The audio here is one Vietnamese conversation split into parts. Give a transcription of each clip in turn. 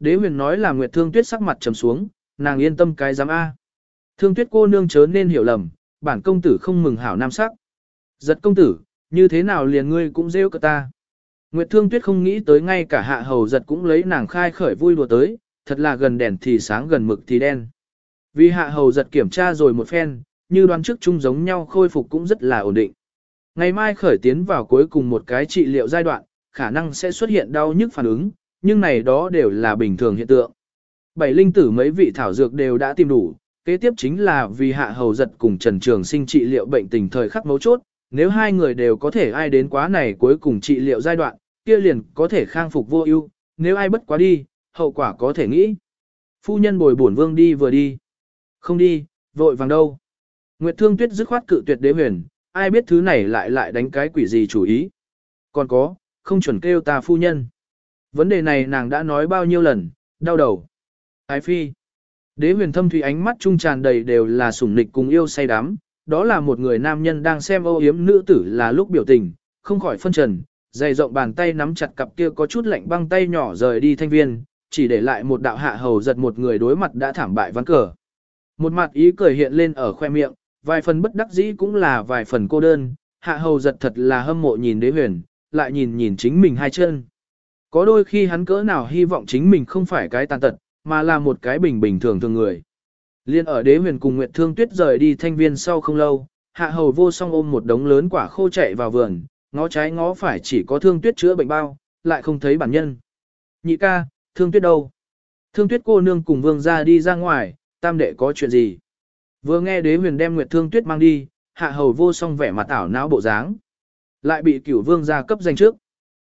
Đế huyền nói là Nguyệt Thương Tuyết sắc mặt trầm xuống, nàng yên tâm cái giám A. Thương Tuyết cô nương chớ nên hiểu lầm, bản công tử không mừng hảo nam sắc. Giật công tử, như thế nào liền ngươi cũng rêu cả ta. Nguyệt Thương Tuyết không nghĩ tới ngay cả hạ hầu giật cũng lấy nàng khai khởi vui đùa tới, thật là gần đèn thì sáng gần mực thì đen. Vì hạ hầu giật kiểm tra rồi một phen, như đoán trước chung giống nhau khôi phục cũng rất là ổn định. Ngày mai khởi tiến vào cuối cùng một cái trị liệu giai đoạn, khả năng sẽ xuất hiện đau nhức phản ứng, nhưng này đó đều là bình thường hiện tượng. Bảy linh tử mấy vị thảo dược đều đã tìm đủ, kế tiếp chính là vì hạ hầu giật cùng Trần Trường sinh trị liệu bệnh tình thời khắc mấu chốt, nếu hai người đều có thể ai đến quá này cuối cùng trị liệu giai đoạn, kia liền có thể khang phục vô ưu, nếu ai bất quá đi, hậu quả có thể nghĩ. Phu nhân bồi bổn vương đi vừa đi. Không đi, vội vàng đâu. Nguyệt Thương Tuyết dứt khoát cự tuyệt đế huyền, ai biết thứ này lại lại đánh cái quỷ gì chủ ý. Còn có, không chuẩn kêu ta phu nhân. Vấn đề này nàng đã nói bao nhiêu lần, đau đầu. Ái phi. Đế huyền thâm thủy ánh mắt trung tràn đầy đều là sủng nịch cùng yêu say đắm. Đó là một người nam nhân đang xem ô yếm nữ tử là lúc biểu tình, không khỏi phân trần, dày rộng bàn tay nắm chặt cặp kia có chút lạnh băng tay nhỏ rời đi thanh viên, chỉ để lại một đạo hạ hầu giật một người đối mặt đã thảm bại ván cờ. Một mặt ý cười hiện lên ở khoe miệng, vài phần bất đắc dĩ cũng là vài phần cô đơn, hạ hầu giật thật là hâm mộ nhìn đế huyền, lại nhìn nhìn chính mình hai chân. Có đôi khi hắn cỡ nào hy vọng chính mình không phải cái tàn tật, mà là một cái bình bình thường thường người. Liên ở đế huyền cùng Nguyệt Thương Tuyết rời đi thanh viên sau không lâu, hạ hầu vô song ôm một đống lớn quả khô chạy vào vườn, ngó trái ngó phải chỉ có Thương Tuyết chữa bệnh bao, lại không thấy bản nhân. Nhị ca, Thương Tuyết đâu? Thương Tuyết cô nương cùng vương ra đi ra ngoài, tam đệ có chuyện gì? Vừa nghe đế huyền đem Nguyệt Thương Tuyết mang đi, hạ hầu vô song vẻ mặt ảo não bộ dáng. Lại bị cửu vương gia cấp danh trước.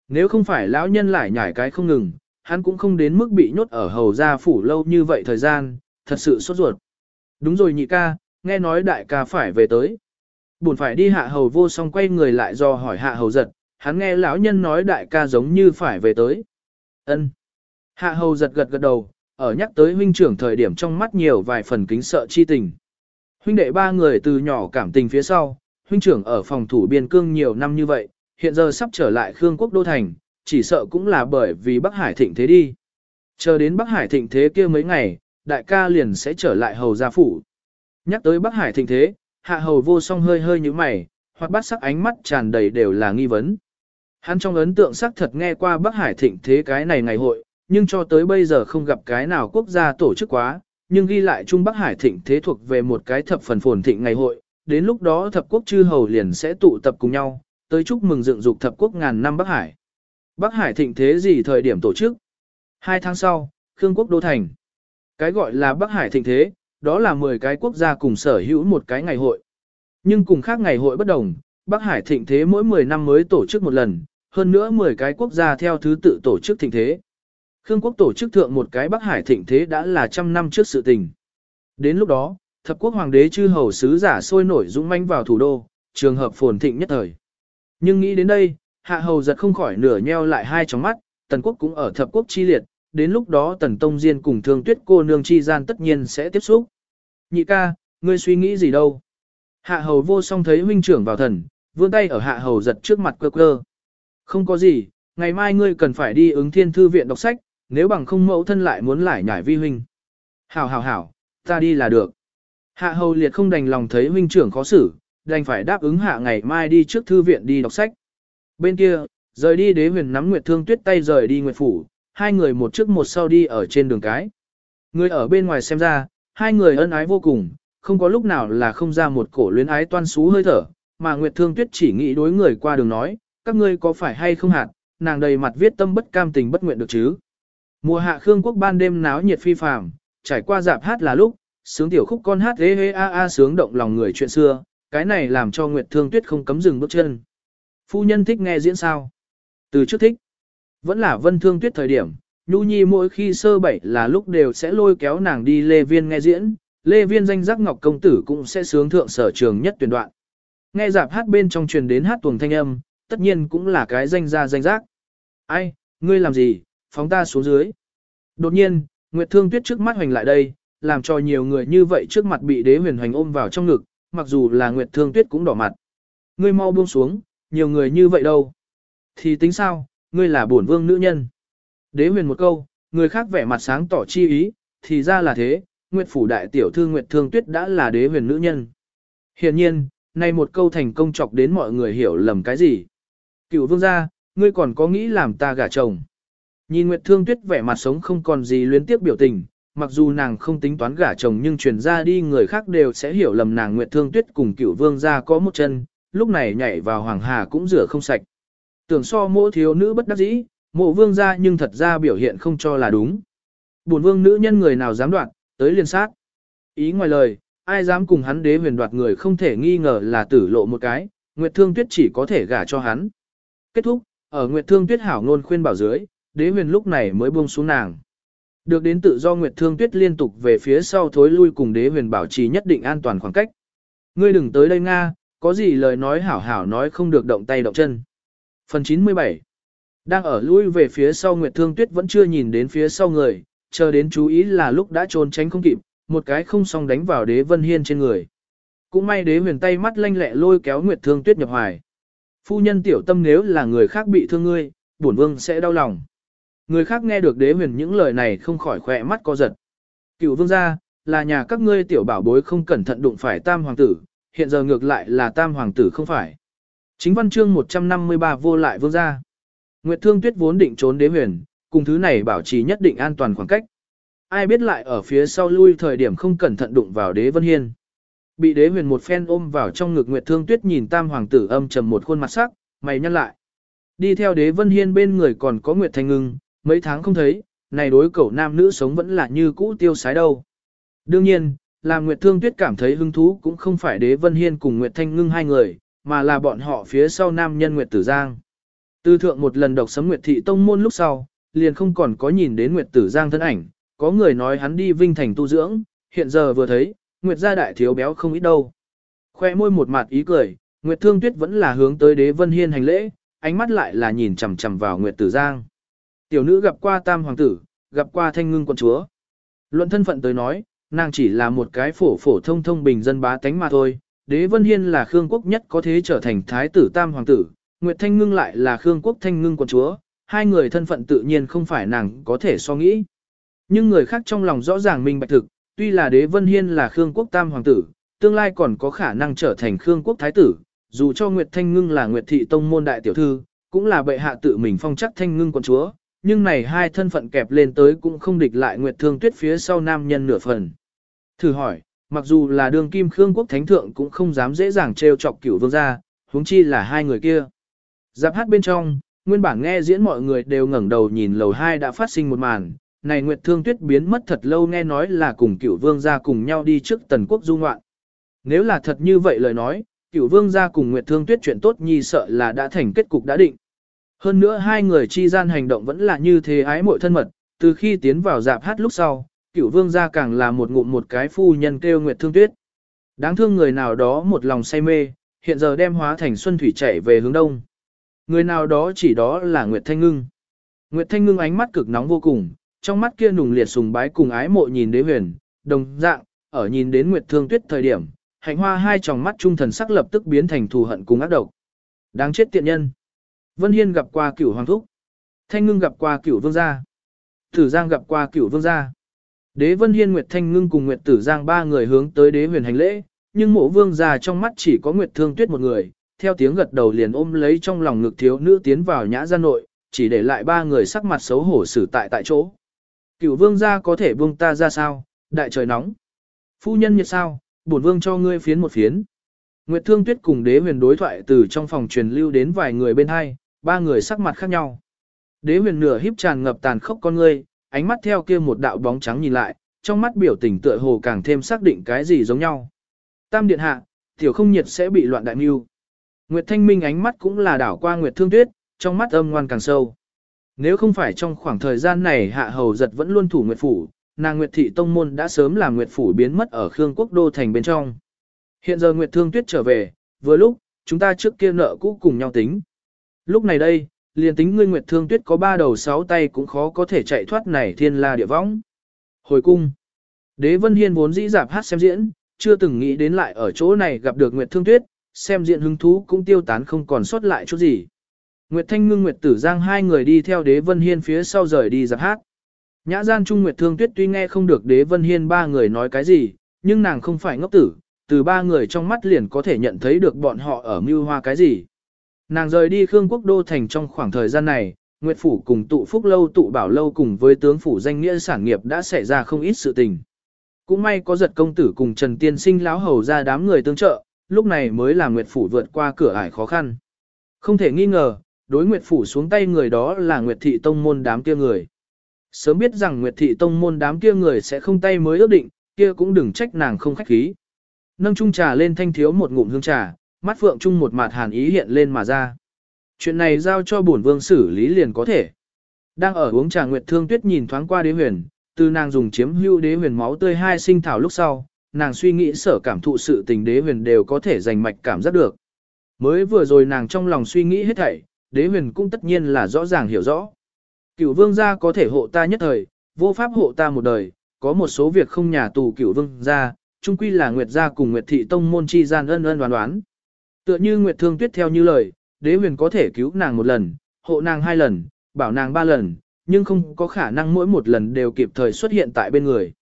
Nếu không phải lão nhân lại nhảy cái không ngừng, hắn cũng không đến mức bị nhốt ở hầu gia phủ lâu như vậy thời gian, thật sự sốt ruột. Đúng rồi nhị ca, nghe nói đại ca phải về tới. Buồn phải đi hạ hầu vô song quay người lại do hỏi hạ hầu giật, hắn nghe lão nhân nói đại ca giống như phải về tới. ân Hạ hầu giật gật gật đầu, ở nhắc tới huynh trưởng thời điểm trong mắt nhiều vài phần kính sợ chi tình. Huynh đệ ba người từ nhỏ cảm tình phía sau, huynh trưởng ở phòng thủ biên cương nhiều năm như vậy, hiện giờ sắp trở lại Khương quốc đô thành, chỉ sợ cũng là bởi vì Bắc Hải thịnh thế đi. Chờ đến Bắc Hải thịnh thế kia mấy ngày, đại ca liền sẽ trở lại hầu gia phủ. Nhắc tới Bắc Hải thịnh thế, hạ hầu vô song hơi hơi như mày, hoặc bắt sắc ánh mắt tràn đầy đều là nghi vấn. Hắn trong ấn tượng sắc thật nghe qua Bắc Hải thịnh thế cái này ngày hội, nhưng cho tới bây giờ không gặp cái nào quốc gia tổ chức quá, nhưng ghi lại Trung Bắc Hải thịnh thế thuộc về một cái thập phần phồn thịnh ngày hội, đến lúc đó thập quốc chư hầu liền sẽ tụ tập cùng nhau, tới chúc mừng dựng dục thập quốc ngàn năm Bắc Hải. Bắc Hải thịnh thế gì thời điểm tổ chức? Hai tháng sau, Khương quốc đô thành. Cái gọi là Bắc Hải thịnh thế, đó là 10 cái quốc gia cùng sở hữu một cái ngày hội. Nhưng cùng khác ngày hội bất đồng, Bắc Hải thịnh thế mỗi 10 năm mới tổ chức một lần, hơn nữa 10 cái quốc gia theo thứ tự tổ chức thịnh thế. Khương quốc tổ chức thượng một cái Bắc Hải thịnh thế đã là trăm năm trước sự tình. Đến lúc đó, thập quốc hoàng đế chư hầu sứ giả sôi nổi dũng manh vào thủ đô, trường hợp phồn thịnh nhất thời. Nhưng nghĩ đến đây, hạ hầu giật không khỏi nửa nheo lại hai tròng mắt, tần quốc cũng ở thập quốc chi liệt, đến lúc đó tần tông diên cùng thương tuyết cô nương chi gian tất nhiên sẽ tiếp xúc. Nhị ca, ngươi suy nghĩ gì đâu? Hạ hầu vô song thấy huynh trưởng vào thần, vươn tay ở hạ hầu giật trước mặt cơ cơ. Không có gì, ngày mai ngươi cần phải đi ứng thiên thư viện đọc sách, nếu bằng không mẫu thân lại muốn lại nhảy vi huynh. Hảo hảo hảo, ta đi là được. Hạ hầu liệt không đành lòng thấy huynh trưởng khó xử, đành phải đáp ứng hạ ngày mai đi trước thư viện đi đọc sách. Bên kia, rời đi đế huyền nắm Nguyệt Thương Tuyết tay rời đi Nguyệt Phủ, hai người một trước một sau đi ở trên đường cái. Người ở bên ngoài xem ra, hai người ân ái vô cùng, không có lúc nào là không ra một cổ luyến ái toan xú hơi thở, mà Nguyệt Thương Tuyết chỉ nghĩ đối người qua đường nói, các ngươi có phải hay không hạt, nàng đầy mặt viết tâm bất cam tình bất nguyện được chứ. Mùa hạ Khương quốc ban đêm náo nhiệt phi phàm, trải qua dạp hát là lúc, sướng tiểu khúc con hát hê hê a a sướng động lòng người chuyện xưa, cái này làm cho Nguyệt Thương Tuyết không cấm dừng bước chân. Phu nhân thích nghe diễn sao? Từ trước thích. Vẫn là Vân Thương Tuyết thời điểm, Nhu Nhi mỗi khi sơ bảy là lúc đều sẽ lôi kéo nàng đi Lê Viên nghe diễn, Lê Viên danh giác Ngọc Công Tử cũng sẽ sướng thượng sở trường nhất tuyển đoạn. Nghe dạp hát bên trong truyền đến hát tuồng thanh âm, tất nhiên cũng là cái danh gia danh giác. Ai, ngươi làm gì, phóng ta xuống dưới. Đột nhiên, Nguyệt Thương Tuyết trước mắt hoành lại đây, làm cho nhiều người như vậy trước mặt bị đế huyền hoành ôm vào trong ngực, mặc dù là Nguyệt Thương Tuyết cũng đỏ mặt. Ngươi mau buông xuống, nhiều người như vậy đâu. Thì tính sao, ngươi là bổn vương nữ nhân. Đế huyền một câu, Người khác vẻ mặt sáng tỏ chi ý, thì ra là thế, Nguyệt phủ đại tiểu thư Nguyệt Thương Tuyết đã là đế huyền nữ nhân. Hiện nhiên, nay một câu thành công chọc đến mọi người hiểu lầm cái gì. Cựu vương gia, ngươi còn có nghĩ làm ta gả chồng. Nhìn Nguyệt Thương Tuyết vẻ mặt sống không còn gì luyến tiếc biểu tình, mặc dù nàng không tính toán gả chồng nhưng truyền ra đi người khác đều sẽ hiểu lầm nàng Nguyệt Thương Tuyết cùng cựu vương gia có một chân, lúc này nhảy vào hoàng hà cũng rửa không sạch. Tưởng so mỗ thiếu nữ bất đắc dĩ, mộ vương gia nhưng thật ra biểu hiện không cho là đúng. Bổn vương nữ nhân người nào dám đoạn, tới liên sát. Ý ngoài lời, ai dám cùng hắn đế huyền đoạt người không thể nghi ngờ là tử lộ một cái, Nguyệt Thương Tuyết chỉ có thể gả cho hắn. Kết thúc, ở Nguyệt Thương Tuyết hảo ngôn khuyên bảo dưới, đế huyền lúc này mới buông xuống nàng. Được đến tự do Nguyệt Thương Tuyết liên tục về phía sau thối lui cùng đế huyền bảo trì nhất định an toàn khoảng cách. Ngươi đừng tới đây Nga, có gì lời nói hảo hảo nói không được động tay động chân. Phần 97 Đang ở lui về phía sau Nguyệt Thương Tuyết vẫn chưa nhìn đến phía sau người, chờ đến chú ý là lúc đã trốn tránh không kịp, một cái không song đánh vào đế vân hiên trên người. Cũng may đế huyền tay mắt lanh lẹ lôi kéo Nguyệt Thương Tuyết nhập hoài. Phu nhân tiểu tâm nếu là người khác bị thương ngươi, bổn vương sẽ đau lòng. Người khác nghe được đế huyền những lời này không khỏi khỏe mắt co giật. Cựu vương gia, là nhà các ngươi tiểu bảo bối không cẩn thận đụng phải tam hoàng tử, hiện giờ ngược lại là tam hoàng tử không phải. Chính văn chương 153 vô lại vương gia. Nguyệt Thương Tuyết vốn định trốn đế huyền, cùng thứ này bảo trì nhất định an toàn khoảng cách. Ai biết lại ở phía sau lui thời điểm không cẩn thận đụng vào đế vân hiên. Bị đế huyền một phen ôm vào trong ngực Nguyệt Thương Tuyết nhìn tam hoàng tử âm trầm một khuôn mặt sắc, mày nhăn lại. Đi theo đế vân hiên bên người còn có Nguyệt Thanh Ngưng, mấy tháng không thấy, này đối cậu nam nữ sống vẫn là như cũ tiêu sái đâu. Đương nhiên, làm Nguyệt Thương Tuyết cảm thấy hứng thú cũng không phải đế vân hiên cùng Nguyệt Thanh Ngưng hai người, mà là bọn họ phía sau nam nhân Nguyệt Tử Giang. Tư thượng một lần độc sấm Nguyệt Thị Tông Môn lúc sau, liền không còn có nhìn đến Nguyệt Tử Giang thân ảnh, có người nói hắn đi Vinh Thành tu dưỡng, hiện giờ vừa thấy, Nguyệt gia đại thiếu béo không ít đâu. Khoe môi một mặt ý cười, Nguyệt Thương Tuyết vẫn là hướng tới Đế Vân Hiên hành lễ, ánh mắt lại là nhìn chằm chằm vào Nguyệt Tử Giang. Tiểu nữ gặp qua Tam hoàng tử, gặp qua Thanh Ngưng quân chúa. Luận thân phận tới nói, nàng chỉ là một cái phổ phổ thông thông bình dân bá tánh mà thôi. Đế Vân Hiên là Khương quốc nhất có thế trở thành thái tử Tam hoàng tử, Nguyệt Thanh Ngưng lại là Khương quốc Thanh Ngưng quân chúa, hai người thân phận tự nhiên không phải nàng có thể so nghĩ. Nhưng người khác trong lòng rõ ràng minh bạch thực, tuy là đế vân hiên là Khương quốc tam hoàng tử, tương lai còn có khả năng trở thành Khương quốc thái tử, dù cho Nguyệt Thanh Ngưng là Nguyệt thị tông môn đại tiểu thư, cũng là bệ hạ tự mình phong chắc Thanh Ngưng quận chúa, nhưng này hai thân phận kẹp lên tới cũng không địch lại Nguyệt Thương Tuyết phía sau nam nhân nửa phần. Thử hỏi, mặc dù là đường kim Khương quốc thánh thượng cũng không dám dễ dàng trêu chọc cửu vương gia, huống chi là hai người kia. Giáp hát bên trong, Nguyên bản nghe diễn mọi người đều ngẩng đầu nhìn lầu hai đã phát sinh một màn, này Nguyệt Thương Tuyết biến mất thật lâu nghe nói là cùng cửu vương gia cùng nhau đi trước tần quốc du ngoạn. Nếu là thật như vậy lời nói, cửu vương gia cùng Nguyệt Thương Tuyết chuyện tốt nhi sợ là đã thành kết cục đã định. Hơn nữa hai người chi gian hành động vẫn là như thế ái muội thân mật, từ khi tiến vào dạp hát lúc sau, cửu vương gia càng là một ngụm một cái phu nhân kêu Nguyệt Thương Tuyết. Đáng thương người nào đó một lòng say mê, hiện giờ đem hóa thành xuân thủy chảy về hướng đông. Người nào đó chỉ đó là Nguyệt Thanh Ngưng. Nguyệt Thanh Ngưng ánh mắt cực nóng vô cùng, trong mắt kia nùng liệt sùng bái cùng ái mộ nhìn đế huyền, đồng dạng, ở nhìn đến Nguyệt Thương Tuyết thời điểm, hạnh hoa hai tròng mắt trung thần sắc lập tức biến thành thù hận cùng ác độc. Đáng chết tiện nhân. Vân Hiên gặp qua cửu hoàng thúc. Thanh Ngưng gặp qua cửu vương gia. Tử Giang gặp qua cửu vương gia. Đế Vân Hiên Nguyệt Thanh Ngưng cùng Nguyệt Tử Giang ba người hướng tới đế huyền hành lễ, nhưng mộ vương gia trong mắt chỉ có Nguyệt Thương Tuyết một người, theo tiếng gật đầu liền ôm lấy trong lòng ngực thiếu nữ tiến vào nhã gian nội, chỉ để lại ba người sắc mặt xấu hổ xử tại tại chỗ. Cửu vương gia có thể buông ta ra sao, đại trời nóng. Phu nhân nhiệt sao, bổn vương cho ngươi phiến một phiến. Nguyệt Thương Tuyết cùng đế huyền đối thoại từ trong phòng truyền lưu đến vài người bên hai, ba người sắc mặt khác nhau. Đế huyền nửa híp tràn ngập tàn khốc con ngươi, ánh mắt theo kia một đạo bóng trắng nhìn lại, trong mắt biểu tình tựa hồ càng thêm xác định cái gì giống nhau. Tam điện hạ, tiểu không nhiệt sẽ bị loạn đại mưu. Nguyệt Thanh Minh ánh mắt cũng là đảo qua Nguyệt Thương Tuyết, trong mắt âm ngoan càng sâu. Nếu không phải trong khoảng thời gian này hạ hầu giật vẫn luôn thủ Nguyệt Phủ, nàng Nguyệt Thị Tông Môn đã sớm làm Nguyệt Phủ biến mất ở Khương Quốc Đô Thành bên trong. Hiện giờ Nguyệt Thương Tuyết trở về, vừa lúc, chúng ta trước kia nợ cũ cùng nhau tính. Lúc này đây, liền tính ngươi Nguyệt Thương Tuyết có ba đầu sáu tay cũng khó có thể chạy thoát này thiên la địa võng. Hồi cung. Đế Vân Hiên vốn dĩ dạp hát xem diễn, chưa từng nghĩ đến lại ở chỗ này gặp được Nguyệt Thương Tuyết, xem diện hứng thú cũng tiêu tán không còn sót lại chút gì. Nguyệt Thanh Ngưng Nguyệt Tử Giang hai người đi theo Đế Vân Hiên phía sau rời đi dạp hát. Nhã gian Trung Nguyệt Thương Tuyết tuy nghe không được Đế Vân Hiên ba người nói cái gì, nhưng nàng không phải ngốc tử, từ ba người trong mắt liền có thể nhận thấy được bọn họ ở mưu hoa cái gì. Nàng rời đi Khương Quốc Đô Thành trong khoảng thời gian này, Nguyệt Phủ cùng tụ Phúc Lâu tụ Bảo Lâu cùng với tướng Phủ danh nghĩa sản nghiệp đã xảy ra không ít sự tình. Cũng may có giật công tử cùng Trần Tiên Sinh láo hầu ra đám người tương trợ, lúc này mới là Nguyệt Phủ vượt qua cửa ải khó khăn. Không thể nghi ngờ, đối Nguyệt Phủ xuống tay người đó là Nguyệt Thị Tông môn đám kia người. Sớm biết rằng Nguyệt Thị Tông môn đám kia người sẽ không tay mới ước định, kia cũng đừng trách nàng không khách khí. Nâng chung trà lên thanh thiếu một ngụm hương trà, mắt phượng chung một mặt hàn ý hiện lên mà ra. Chuyện này giao cho bổn vương xử lý liền có thể. Đang ở uống trà Nguyệt Thương Tuyết nhìn thoáng qua đế huyền, từ nàng dùng chiếm hưu đế huyền máu tươi hai sinh thảo lúc sau, nàng suy nghĩ sở cảm thụ sự tình đế huyền đều có thể giành mạch cảm giác được. Mới vừa rồi nàng trong lòng suy nghĩ hết thảy, đế huyền cũng tất nhiên là rõ ràng hiểu rõ. Cửu vương gia có thể hộ ta nhất thời, vô pháp hộ ta một đời, có một số việc không nhà tù cửu vương gia, chung quy là Nguyệt gia cùng Nguyệt thị tông môn chi gian ân ân đoán đoán. Tựa như Nguyệt Thương Tuyết theo như lời, đế huyền có thể cứu nàng một lần, hộ nàng hai lần, bảo nàng ba lần, nhưng không có khả năng mỗi một lần đều kịp thời xuất hiện tại bên người.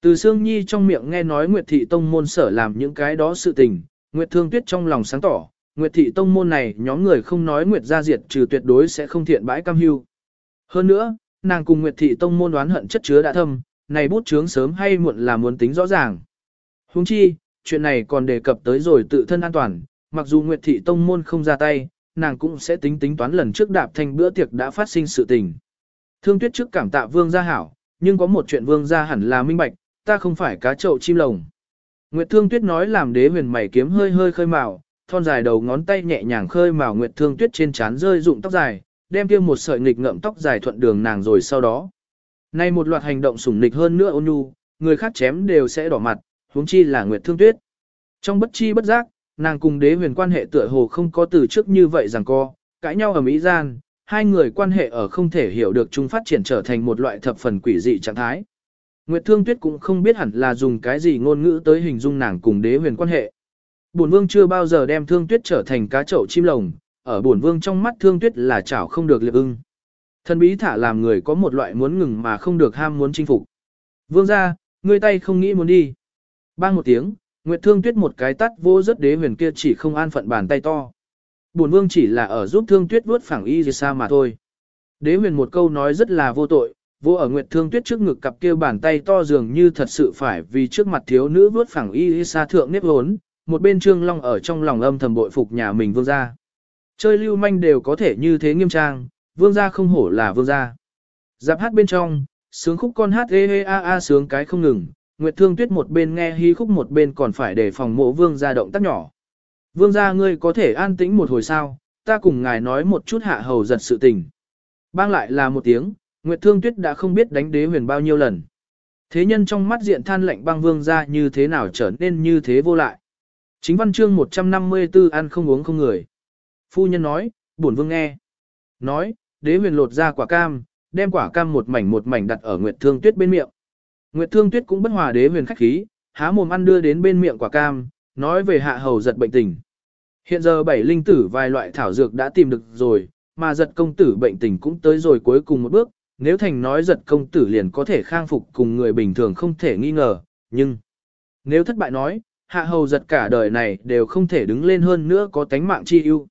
Từ Sương Nhi trong miệng nghe nói Nguyệt thị tông môn sở làm những cái đó sự tình, Nguyệt Thương Tuyết trong lòng sáng tỏ, Nguyệt thị tông môn này nhóm người không nói Nguyệt gia diệt trừ tuyệt đối sẽ không thiện bãi cam hưu. Hơn nữa, nàng cùng Nguyệt thị tông môn đoán hận chất chứa đã thâm, này bút chướng sớm hay muộn là muốn tính rõ ràng. Huống chi, chuyện này còn đề cập tới rồi tự thân an toàn, mặc dù Nguyệt thị tông môn không ra tay, nàng cũng sẽ tính tính toán lần trước đạp thành bữa tiệc đã phát sinh sự tình. Thương Tuyết trước cảm tạ Vương gia hảo, nhưng có một chuyện Vương gia hẳn là minh bạch, ta không phải cá trậu chim lồng. Nguyệt Thương Tuyết nói làm đế huyền mày kiếm hơi hơi khơi màu, thon dài đầu ngón tay nhẹ nhàng khơi màu Nguyệt Thương Tuyết trên trán rơi rụng tóc dài, đem kia một sợi nghịch ngậm tóc dài thuận đường nàng rồi sau đó. Nay một loạt hành động sủng nịch hơn nữa ôn nhu, người khác chém đều sẽ đỏ mặt, huống chi là Nguyệt Thương Tuyết. Trong bất chi bất giác, nàng cùng đế huyền quan hệ tựa hồ không có từ trước như vậy rằng co, cãi nhau ở Mỹ gian, hai người quan hệ ở không thể hiểu được chúng phát triển trở thành một loại thập phần quỷ dị trạng thái. Nguyệt Thương Tuyết cũng không biết hẳn là dùng cái gì ngôn ngữ tới hình dung nàng cùng đế huyền quan hệ. Bổn vương chưa bao giờ đem Thương Tuyết trở thành cá chậu chim lồng, ở bổn vương trong mắt Thương Tuyết là chảo không được liệp ưng. Thần bí thả làm người có một loại muốn ngừng mà không được ham muốn chinh phục. Vương gia ngươi tay không nghĩ muốn đi. Bang một tiếng, Nguyệt Thương Tuyết một cái tắt vô rất đế huyền kia chỉ không an phận bàn tay to. Bổn vương chỉ là ở giúp Thương Tuyết vuốt phẳng y gì xa mà thôi. Đế huyền một câu nói rất là vô tội, vô ở Nguyệt Thương Tuyết trước ngực cặp kia bàn tay to dường như thật sự phải vì trước mặt thiếu nữ vuốt phẳng y xa thượng nếp hốn, một bên Trương Long ở trong lòng âm thầm bội phục nhà mình vương gia. Chơi lưu manh đều có thể như thế nghiêm trang, vương gia không hổ là vương gia. Giáp hát bên trong, sướng khúc con hát ê ê a a sướng cái không ngừng, Nguyệt Thương Tuyết một bên nghe hí khúc một bên còn phải để phòng mộ vương gia động tác nhỏ. Vương gia ngươi có thể an tĩnh một hồi sao, ta cùng ngài nói một chút hạ hầu giật sự tình. Bang lại là một tiếng, Nguyệt Thương Tuyết đã không biết đánh đế huyền bao nhiêu lần. Thế nhân trong mắt diện than lạnh băng vương gia như thế nào trở nên như thế vô lại. Chính văn chương 154 ăn không uống không người. Phu nhân nói, bổn vương nghe. Nói, đế huyền lột ra quả cam, đem quả cam một mảnh một mảnh đặt ở Nguyệt Thương Tuyết bên miệng. Nguyệt Thương Tuyết cũng bất hòa đế huyền khách khí, há mồm ăn đưa đến bên miệng quả cam, nói về hạ hầu giật bệnh tình. Hiện giờ bảy linh tử vài loại thảo dược đã tìm được rồi, mà giật công tử bệnh tình cũng tới rồi cuối cùng một bước, nếu thành nói giật công tử liền có thể khang phục cùng người bình thường không thể nghi ngờ, nhưng nếu thất bại nói, hạ hầu giật cả đời này đều không thể đứng lên hơn nữa có tánh mạng chi ưu.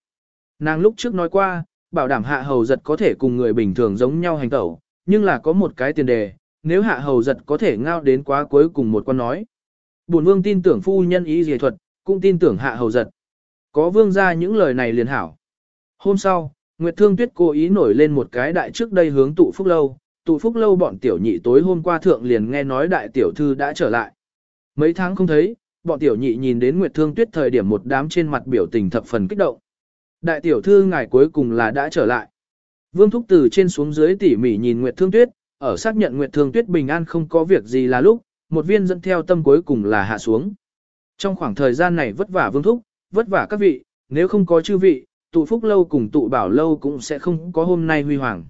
Nàng lúc trước nói qua, bảo đảm hạ hầu giật có thể cùng người bình thường giống nhau hành tẩu, nhưng là có một cái tiền đề, nếu hạ hầu giật có thể ngao đến quá cuối cùng một con nói. Bổn vương tin tưởng phu nhân ý dề thuật, cũng tin tưởng hạ hầu giật. Có vương ra những lời này liền hảo. Hôm sau, Nguyệt Thương Tuyết cố ý nổi lên một cái đại trước đây hướng tụ phúc lâu, tụ phúc lâu bọn tiểu nhị tối hôm qua thượng liền nghe nói đại tiểu thư đã trở lại. Mấy tháng không thấy, bọn tiểu nhị nhìn đến Nguyệt Thương Tuyết thời điểm một đám trên mặt biểu tình thập phần kích động. Đại tiểu thư ngài cuối cùng là đã trở lại. Vương Thúc từ trên xuống dưới tỉ mỉ nhìn Nguyệt Thương Tuyết, ở xác nhận Nguyệt Thương Tuyết bình an không có việc gì là lúc, một viên dẫn theo tâm cuối cùng là hạ xuống. Trong khoảng thời gian này vất vả Vương Thúc, vất vả các vị, nếu không có chư vị, tụ phúc lâu cùng tụ bảo lâu cũng sẽ không có hôm nay huy hoàng.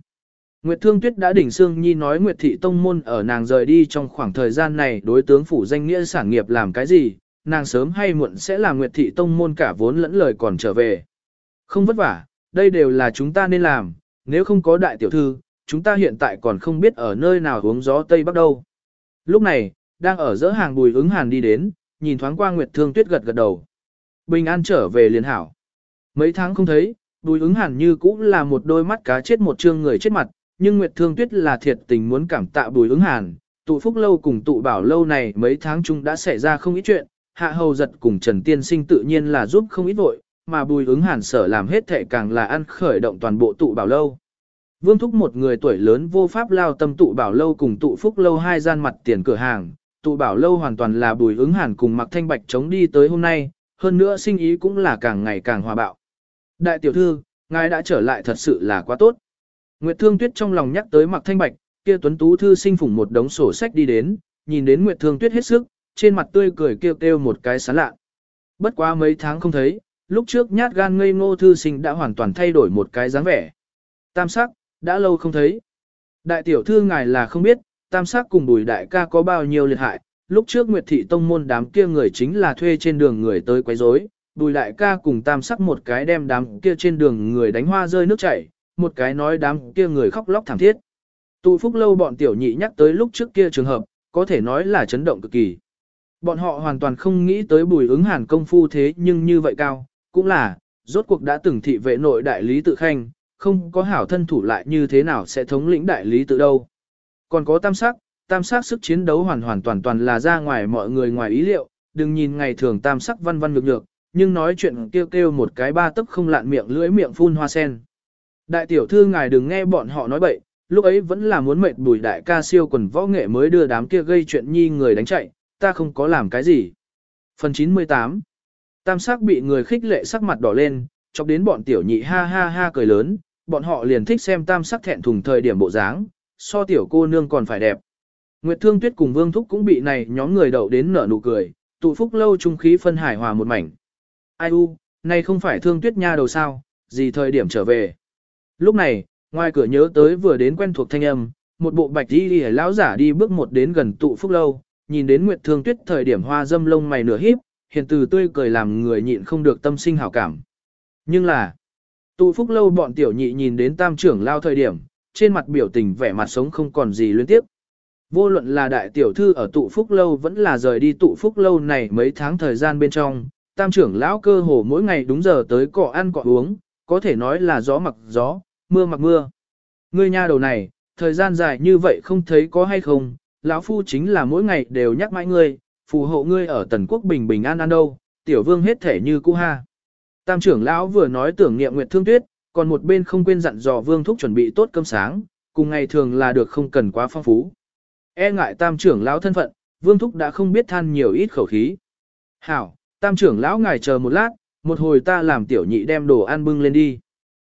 Nguyệt Thương Tuyết đã đỉnh Sương Nhi nói Nguyệt Thị Tông Môn ở nàng rời đi trong khoảng thời gian này đối tướng phủ danh nghĩa sản nghiệp làm cái gì, nàng sớm hay muộn sẽ là Nguyệt Thị Tông Môn cả vốn lẫn lời còn trở về. Không vất vả, đây đều là chúng ta nên làm, nếu không có đại tiểu thư, chúng ta hiện tại còn không biết ở nơi nào uống gió Tây Bắc đâu. Lúc này, đang ở giữa hàng bùi ứng hàn đi đến, nhìn thoáng qua Nguyệt Thương Tuyết gật gật đầu. Bình an trở về liền hảo. Mấy tháng không thấy, bùi ứng hàn như cũng là một đôi mắt cá chết một trương người chết mặt, nhưng Nguyệt Thương Tuyết là thiệt tình muốn cảm tạ bùi ứng hàn. Tụ phúc lâu cùng tụ bảo lâu này mấy tháng chung đã xảy ra không ít chuyện, hạ hầu giật cùng Trần Tiên Sinh tự nhiên là giúp không ít vội, mà bùi ứng hàn sở làm hết thể càng là ăn khởi động toàn bộ tụ bảo lâu. Vương Thúc một người tuổi lớn vô pháp lao tâm tụ bảo lâu cùng tụ phúc lâu hai gian mặt tiền cửa hàng, tụ bảo lâu hoàn toàn là bùi ứng hàn cùng mặc thanh bạch chống đi tới hôm nay, hơn nữa sinh ý cũng là càng ngày càng hòa bạo. Đại tiểu thư, ngài đã trở lại thật sự là quá tốt. Nguyệt Thương Tuyết trong lòng nhắc tới mặc thanh bạch, kia tuấn tú thư sinh phủng một đống sổ sách đi đến, nhìn đến Nguyệt Thương Tuyết hết sức, trên mặt tươi cười kêu kêu một cái sán lạ. Bất quá mấy tháng không thấy, lúc trước nhát gan ngây ngô thư sinh đã hoàn toàn thay đổi một cái dáng vẻ. Tam sắc, đã lâu không thấy. Đại tiểu thư ngài là không biết, tam sắc cùng bùi đại ca có bao nhiêu liệt hại, lúc trước Nguyệt Thị Tông môn đám kia người chính là thuê trên đường người tới quấy rối, bùi đại ca cùng tam sắc một cái đem đám kia trên đường người đánh hoa rơi nước chảy, một cái nói đám kia người khóc lóc thảm thiết. Tụ phúc lâu bọn tiểu nhị nhắc tới lúc trước kia trường hợp, có thể nói là chấn động cực kỳ. Bọn họ hoàn toàn không nghĩ tới bùi ứng hàn công phu thế nhưng như vậy cao, cũng là, rốt cuộc đã từng thị vệ nội đại lý tự khanh, không có hảo thân thủ lại như thế nào sẽ thống lĩnh đại lý tự đâu. Còn có tam sắc, tam sắc sức chiến đấu hoàn hoàn toàn toàn là ra ngoài mọi người ngoài ý liệu, đừng nhìn ngày thường tam sắc văn văn nhược nhược, nhưng nói chuyện kêu kêu một cái ba tấc không lạn miệng lưỡi miệng phun hoa sen. Đại tiểu thư ngài đừng nghe bọn họ nói bậy, lúc ấy vẫn là muốn mệt bùi đại ca siêu quần võ nghệ mới đưa đám kia gây chuyện nhi người đánh chạy, ta không có làm cái gì. Phần 98 Tam sắc bị người khích lệ sắc mặt đỏ lên, chọc đến bọn tiểu nhị ha ha ha cười lớn, bọn họ liền thích xem tam sắc thẹn thùng thời điểm bộ dáng, so tiểu cô nương còn phải đẹp. Nguyệt Thương Tuyết cùng Vương Thúc cũng bị này nhóm người đậu đến nở nụ cười, tụ phúc lâu trung khí phân hải hòa một mảnh. Ai u, này không phải Thương Tuyết nha đầu sao, gì thời điểm trở về. Lúc này, ngoài cửa nhớ tới vừa đến quen thuộc thanh âm, một bộ bạch đi đi lão giả đi bước một đến gần tụ phúc lâu, nhìn đến Nguyệt Thương Tuyết thời điểm hoa dâm lông mày nửa híp, hiện từ tươi cười làm người nhịn không được tâm sinh hảo cảm. Nhưng là, tụ phúc lâu bọn tiểu nhị nhìn đến tam trưởng lao thời điểm, trên mặt biểu tình vẻ mặt sống không còn gì liên tiếp. Vô luận là đại tiểu thư ở tụ phúc lâu vẫn là rời đi tụ phúc lâu này mấy tháng thời gian bên trong, tam trưởng lão cơ hồ mỗi ngày đúng giờ tới cỏ ăn cỏ uống, có thể nói là gió mặc gió, mưa mặc mưa. Ngươi nha đầu này, thời gian dài như vậy không thấy có hay không, lão phu chính là mỗi ngày đều nhắc mãi ngươi, phù hộ ngươi ở tần quốc bình bình an an đâu, tiểu vương hết thể như cũ ha. Tam trưởng lão vừa nói tưởng niệm Nguyệt Thương Tuyết, còn một bên không quên dặn dò vương thúc chuẩn bị tốt cơm sáng, cùng ngày thường là được không cần quá phong phú. E ngại tam trưởng lão thân phận, vương thúc đã không biết than nhiều ít khẩu khí. Hảo, tam trưởng lão ngài chờ một lát, một hồi ta làm tiểu nhị đem đồ ăn bưng lên đi.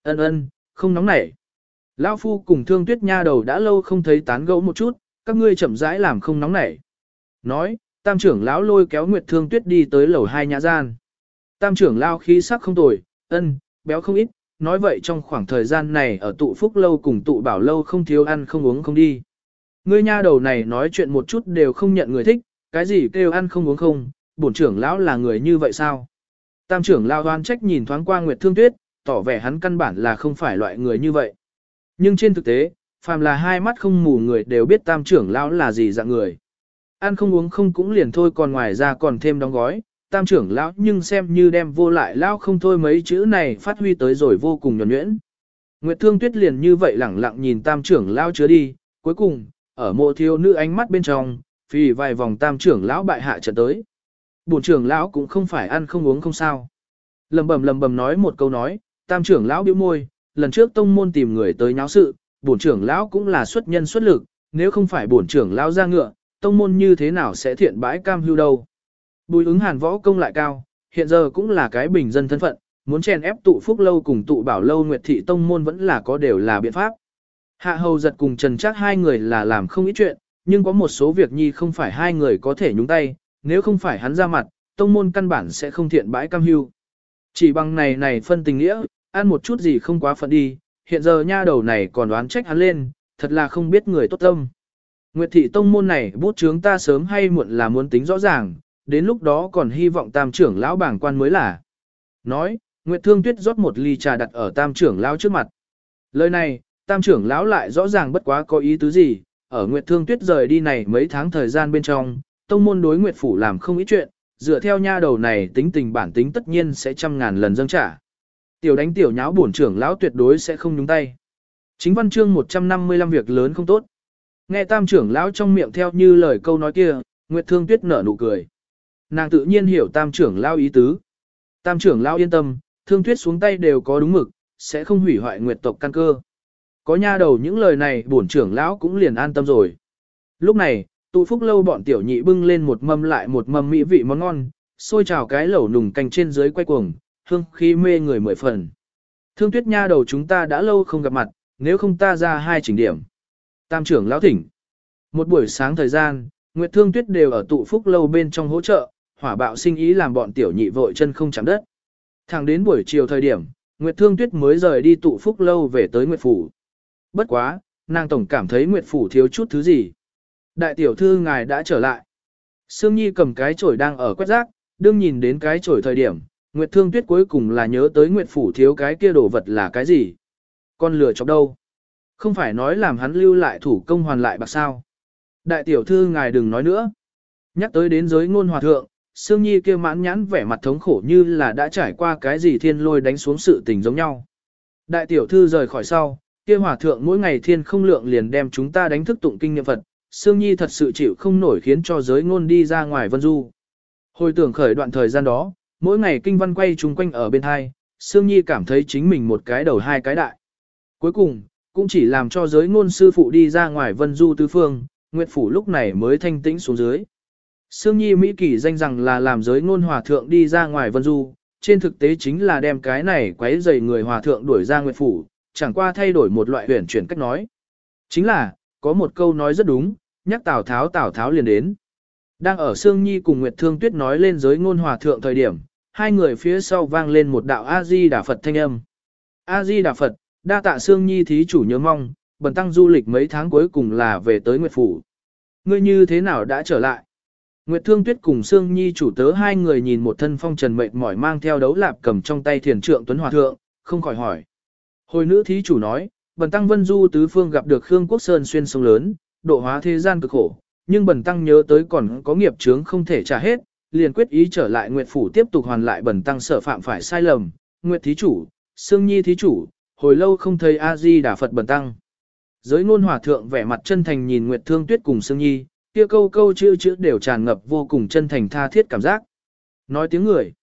Ân ân, không nóng nảy. Lão phu cùng thương tuyết nha đầu đã lâu không thấy tán gẫu một chút, các ngươi chậm rãi làm không nóng nảy. Nói, tam trưởng lão lôi kéo Nguyệt Thương Tuyết đi tới lầu hai nhà gian. Tam trưởng lão khí sắc không tồi, ân, béo không ít, nói vậy trong khoảng thời gian này ở tụ phúc lâu cùng tụ bảo lâu không thiếu ăn không uống không đi. Ngươi nha đầu này nói chuyện một chút đều không nhận người thích, cái gì kêu ăn không uống không, bổn trưởng lão là người như vậy sao? Tam trưởng lão hoan trách nhìn thoáng qua Nguyệt Thương Tuyết, tỏ vẻ hắn căn bản là không phải loại người như vậy. Nhưng trên thực tế, phàm là hai mắt không mù người đều biết tam trưởng lão là gì dạng người. Ăn không uống không cũng liền thôi còn ngoài ra còn thêm đóng gói, tam trưởng lão nhưng xem như đem vô lại lão không thôi mấy chữ này phát huy tới rồi vô cùng nhuẩn nhuyễn. Nguyệt Thương Tuyết liền như vậy lẳng lặng nhìn tam trưởng lão chứa đi, cuối cùng, ở mộ thiếu nữ ánh mắt bên trong, vì vài vòng tam trưởng lão bại hạ trận tới. Bổn trưởng lão cũng không phải ăn không uống không sao. Lầm bầm lầm bầm nói một câu nói, tam trưởng lão bĩu môi, lần trước tông môn tìm người tới nháo sự, bổn trưởng lão cũng là xuất nhân xuất lực, nếu không phải bổn trưởng lão ra ngựa, tông môn như thế nào sẽ thiện bãi cam hưu đâu. Bùi ứng hàn võ công lại cao, hiện giờ cũng là cái bình dân thân phận, muốn chèn ép tụ phúc lâu cùng tụ bảo lâu nguyệt thị tông môn vẫn là có đều là biện pháp. Hạ hầu giật cùng trần chắc hai người là làm không ít chuyện, nhưng có một số việc nhi không phải hai người có thể nhúng tay, nếu không phải hắn ra mặt, tông môn căn bản sẽ không thiện bãi cam hưu. Chỉ bằng này này phân tình nghĩa, ăn một chút gì không quá phận đi, hiện giờ nha đầu này còn đoán trách hắn lên, thật là không biết người tốt tâm. Nguyệt thị tông môn này bút chướng ta sớm hay muộn là muốn tính rõ ràng, đến lúc đó còn hy vọng tam trưởng lão bảng quan mới là. Nói, Nguyệt Thương Tuyết rót một ly trà đặt ở tam trưởng lão trước mặt. Lời này, tam trưởng lão lại rõ ràng bất quá có ý tứ gì, ở Nguyệt Thương Tuyết rời đi này mấy tháng thời gian bên trong, tông môn đối Nguyệt Phủ làm không ít chuyện, dựa theo nha đầu này tính tình bản tính tất nhiên sẽ trăm ngàn lần dâng trả. Tiểu đánh tiểu nháo bổn trưởng lão tuyệt đối sẽ không nhúng tay. Chính văn chương 155 việc lớn không tốt. Nghe tam trưởng lão trong miệng theo như lời câu nói kia, Nguyệt Thương Tuyết nở nụ cười. Nàng tự nhiên hiểu tam trưởng lão ý tứ. Tam trưởng lão yên tâm, Thương Tuyết xuống tay đều có đúng mực, sẽ không hủy hoại Nguyệt tộc căn cơ. Có nha đầu những lời này bổn trưởng lão cũng liền an tâm rồi. Lúc này, tụ phúc lâu bọn tiểu nhị bưng lên một mâm lại một mâm mỹ vị món ngon, xôi trào cái lẩu nùng canh trên dưới quay cuồng, hương khí mê người mười phần. Thương tuyết nha đầu chúng ta đã lâu không gặp mặt, nếu không ta ra hai chỉnh điểm. Tam trưởng lão thỉnh. Một buổi sáng thời gian, Nguyệt Thương Tuyết đều ở tụ phúc lâu bên trong hỗ trợ, hỏa bạo sinh ý làm bọn tiểu nhị vội chân không chạm đất. Thẳng đến buổi chiều thời điểm, Nguyệt Thương Tuyết mới rời đi tụ phúc lâu về tới Nguyệt Phủ. Bất quá, nàng tổng cảm thấy Nguyệt Phủ thiếu chút thứ gì. Đại tiểu thư ngài đã trở lại. Sương Nhi cầm cái chổi đang ở quét rác, đương nhìn đến cái chổi thời điểm, Nguyệt Thương Tuyết cuối cùng là nhớ tới Nguyệt Phủ thiếu cái kia đồ vật là cái gì. Con lừa chọc đâu? Không phải nói làm hắn lưu lại thủ công hoàn lại bạc sao. Đại tiểu thư ngài đừng nói nữa. Nhắc tới đến giới ngôn hòa thượng, Sương Nhi kia mãn nhãn vẻ mặt thống khổ như là đã trải qua cái gì thiên lôi đánh xuống sự tình giống nhau. Đại tiểu thư rời khỏi sau, kia hòa thượng mỗi ngày thiên không lượng liền đem chúng ta đánh thức tụng kinh niệm Phật, Sương Nhi thật sự chịu không nổi khiến cho giới ngôn đi ra ngoài vân du. Hồi tưởng khởi đoạn thời gian đó, mỗi ngày kinh văn quay chung quanh ở bên hai, Sương Nhi cảm thấy chính mình một cái đầu hai cái đại. Cuối cùng, cũng chỉ làm cho giới ngôn sư phụ đi ra ngoài vân du tứ phương, Nguyệt Phủ lúc này mới thanh tĩnh xuống dưới. Sương Nhi Mỹ kỳ danh rằng là làm giới ngôn hòa thượng đi ra ngoài vân du, trên thực tế chính là đem cái này quấy rầy người hòa thượng đuổi ra Nguyệt Phủ, chẳng qua thay đổi một loại huyền chuyển cách nói. Chính là, có một câu nói rất đúng, nhắc Tào Tháo Tào Tháo liền đến. Đang ở Sương Nhi cùng Nguyệt Thương Tuyết nói lên giới ngôn hòa thượng thời điểm, hai người phía sau vang lên một đạo A-di Đà Phật thanh âm. A-di Đà Phật, đa tạ Sương Nhi thí chủ nhớ mong, bần tăng du lịch mấy tháng cuối cùng là về tới Nguyệt Phủ. Ngươi như thế nào đã trở lại? Nguyệt Thương Tuyết cùng Sương Nhi chủ tớ hai người nhìn một thân phong trần mệt mỏi mang theo đấu lạp cầm trong tay thiền trượng tuấn hòa thượng, không khỏi hỏi. Hồi nữ thí chủ nói, bần tăng vân du tứ phương gặp được Khương Quốc Sơn xuyên sông lớn, độ hóa thế gian cực khổ, nhưng bần tăng nhớ tới còn có nghiệp chướng không thể trả hết, liền quyết ý trở lại Nguyệt phủ tiếp tục hoàn lại bần tăng sở phạm phải sai lầm. Nguyệt thí chủ, Sương Nhi thí chủ, hồi lâu không thấy A Di Đà Phật bần tăng. Giới ngôn hòa thượng vẻ mặt chân thành nhìn Nguyệt Thương Tuyết cùng Sương Nhi, kia câu câu chữ chữ đều tràn ngập vô cùng chân thành tha thiết cảm giác. Nói tiếng người.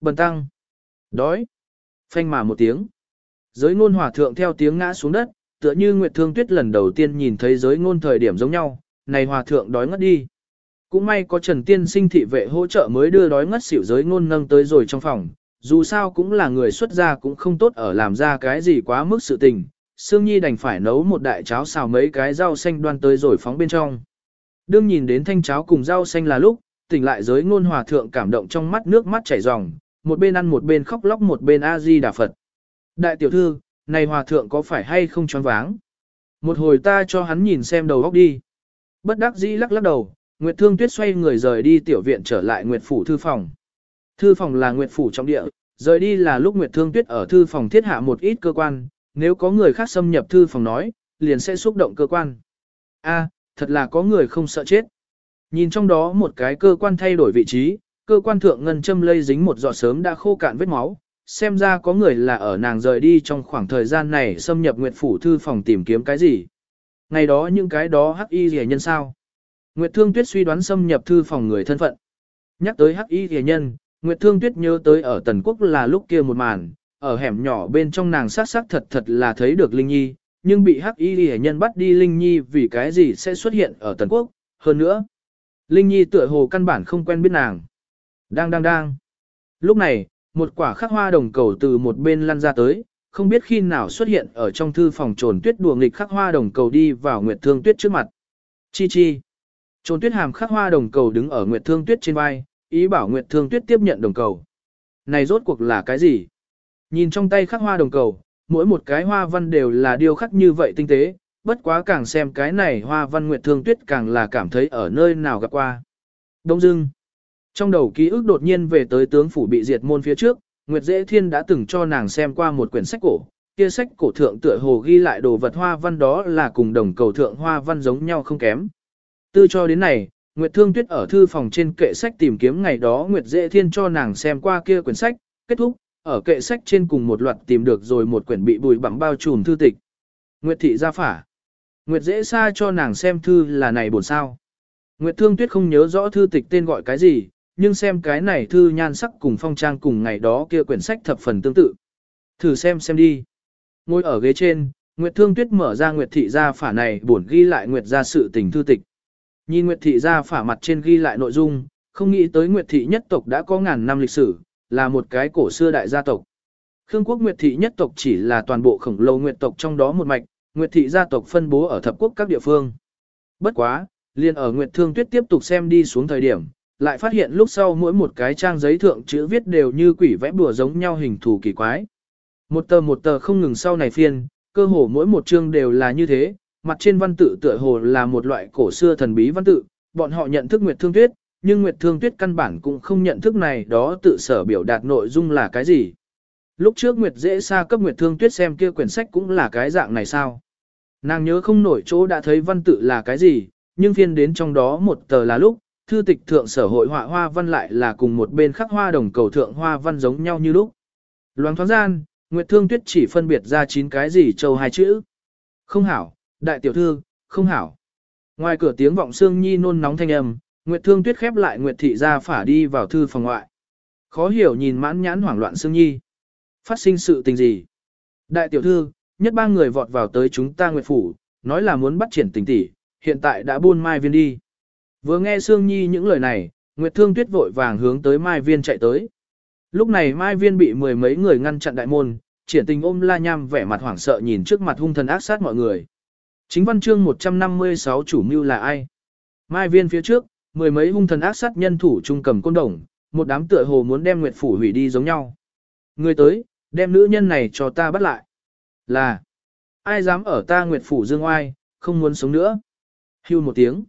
Bần tăng. Đói. Phanh mà một tiếng. Giới ngôn hòa thượng theo tiếng ngã xuống đất, tựa như Nguyệt Thương Tuyết lần đầu tiên nhìn thấy giới ngôn thời điểm giống nhau, này hòa thượng đói ngất đi. Cũng may có Trần Tiên sinh thị vệ hỗ trợ mới đưa đói ngất xỉu giới ngôn nâng tới rồi trong phòng, dù sao cũng là người xuất gia cũng không tốt ở làm ra cái gì quá mức sự tình. Sương Nhi đành phải nấu một đại cháo xào mấy cái rau xanh đoan tới rồi phóng bên trong. Đương nhìn đến thanh cháo cùng rau xanh là lúc, tỉnh lại giới ngôn hòa thượng cảm động trong mắt nước mắt chảy ròng, một bên ăn một bên khóc lóc một bên A-di đà Phật. Đại tiểu thư, này hòa thượng có phải hay không choáng váng? Một hồi ta cho hắn nhìn xem đầu góc đi. Bất đắc dĩ lắc lắc đầu, Nguyệt Thương Tuyết xoay người rời đi tiểu viện trở lại Nguyệt Phủ thư phòng. Thư phòng là Nguyệt Phủ trong địa, rời đi là lúc Nguyệt Thương Tuyết ở thư phòng thiết hạ một ít cơ quan, nếu có người khác xâm nhập thư phòng nói, liền sẽ xúc động cơ quan. A, thật là có người không sợ chết. Nhìn trong đó một cái cơ quan thay đổi vị trí, cơ quan thượng ngân châm lây dính một giọt sớm đã khô cạn vết máu, xem ra có người là ở nàng rời đi trong khoảng thời gian này xâm nhập Nguyệt Phủ thư phòng tìm kiếm cái gì. Ngày đó những cái đó hắc y rẻ nhân sao. Nguyệt Thương Tuyết suy đoán xâm nhập thư phòng người thân phận. Nhắc tới hắc y rẻ nhân, Nguyệt Thương Tuyết nhớ tới ở Tần Quốc là lúc kia một màn, ở hẻm nhỏ bên trong nàng sát sắc thật thật là thấy được Linh Nhi, nhưng bị hắc y rẻ nhân bắt đi Linh Nhi vì cái gì sẽ xuất hiện ở Tần Quốc, hơn nữa. Linh Nhi tựa hồ căn bản không quen biết nàng. Đang đang đang. Lúc này, một quả khắc hoa đồng cầu từ một bên lăn ra tới, không biết khi nào xuất hiện ở trong thư phòng trồn tuyết đùa nghịch khắc hoa đồng cầu đi vào Nguyệt Thương Tuyết trước mặt. Chi chi. Trồn tuyết hàm khắc hoa đồng cầu đứng ở Nguyệt Thương Tuyết trên vai, ý bảo Nguyệt Thương Tuyết tiếp nhận đồng cầu. Này rốt cuộc là cái gì? Nhìn trong tay khắc hoa đồng cầu, mỗi một cái hoa văn đều là điêu khắc như vậy tinh tế, bất quá càng xem cái này hoa văn Nguyệt Thương Tuyết càng là cảm thấy ở nơi nào gặp qua. Đông dưng. Trong đầu ký ức đột nhiên về tới tướng phủ bị diệt môn phía trước, Nguyệt Dễ Thiên đã từng cho nàng xem qua một quyển sách cổ, kia sách cổ thượng tựa hồ ghi lại đồ vật hoa văn đó là cùng đồng cầu thượng hoa văn giống nhau không kém. Tư cho đến này, Nguyệt Thương Tuyết ở thư phòng trên kệ sách tìm kiếm ngày đó Nguyệt Dễ Thiên cho nàng xem qua kia quyển sách, kết thúc, ở kệ sách trên cùng một loạt tìm được rồi một quyển bị bụi bặm bao trùm thư tịch. Nguyệt Thị gia phả. Nguyệt Dễ xa cho nàng xem thư là này buồn sao. Nguyệt Thương Tuyết không nhớ rõ thư tịch tên gọi cái gì, nhưng xem cái này thư nhan sắc cùng phong trang cùng ngày đó kia quyển sách thập phần tương tự. Thử xem xem đi. Ngồi ở ghế trên, Nguyệt Thương Tuyết mở ra Nguyệt Thị gia phả này buồn ghi lại Nguyệt gia sự tình thư tịch. Nhìn Nguyệt Thị gia phả mặt trên ghi lại nội dung, không nghĩ tới Nguyệt Thị nhất tộc đã có ngàn năm lịch sử, là một cái cổ xưa đại gia tộc. Khương quốc Nguyệt Thị nhất tộc chỉ là toàn bộ khổng lồ Nguyệt tộc trong đó một mạch, Nguyệt Thị gia tộc phân bố ở thập quốc các địa phương. Bất quá, liền ở Nguyệt Thương Tuyết tiếp tục xem đi xuống thời điểm, lại phát hiện lúc sau mỗi một cái trang giấy thượng chữ viết đều như quỷ vẽ bùa giống nhau hình thù kỳ quái. Một tờ một tờ không ngừng sau này phiên, cơ hồ mỗi một chương đều là như thế, mặt trên văn tự tựa hồ là một loại cổ xưa thần bí văn tự, bọn họ nhận thức Nguyệt Thương Tuyết, nhưng Nguyệt Thương Tuyết căn bản cũng không nhận thức này đó tự sở biểu đạt nội dung là cái gì. Lúc trước Nguyệt dễ xa cấp Nguyệt Thương Tuyết xem kia quyển sách cũng là cái dạng này sao. Nàng nhớ không nổi chỗ đã thấy văn tự là cái gì, nhưng phiên đến trong đó một tờ là lúc, thư tịch thượng sở hội họa hoa văn lại là cùng một bên khắc hoa đồng cầu thượng hoa văn giống nhau như lúc. Loáng thoáng gian, Nguyệt Thương Tuyết chỉ phân biệt ra chín cái gì châu hai chữ. Không hảo, đại tiểu thư, không hảo. Ngoài cửa tiếng vọng xương nhi nôn nóng thanh âm, Nguyệt Thương Tuyết khép lại Nguyệt thị ra phả đi vào thư phòng ngoại. Khó hiểu nhìn mãn nhãn hoảng loạn Sương nhi. Phát sinh sự tình gì? Đại tiểu thư, nhất ba người vọt vào tới chúng ta Nguyệt phủ, nói là muốn bắt triển tình tỷ, hiện tại đã buôn mai viên đi. Vừa nghe Sương Nhi những lời này, Nguyệt Thương Tuyết vội vàng hướng tới Mai Viên chạy tới. Lúc này Mai Viên bị mười mấy người ngăn chặn đại môn, triển tình ôm la nham vẻ mặt hoảng sợ nhìn trước mặt hung thần ác sát mọi người. Chính văn chương 156 chủ mưu là ai? Mai Viên phía trước, mười mấy hung thần ác sát nhân thủ trung cầm côn đồng, một đám tựa hồ muốn đem Nguyệt Phủ hủy đi giống nhau. Người tới, đem nữ nhân này cho ta bắt lại. Là, ai dám ở ta Nguyệt Phủ dương oai, không muốn sống nữa. Hưu một tiếng.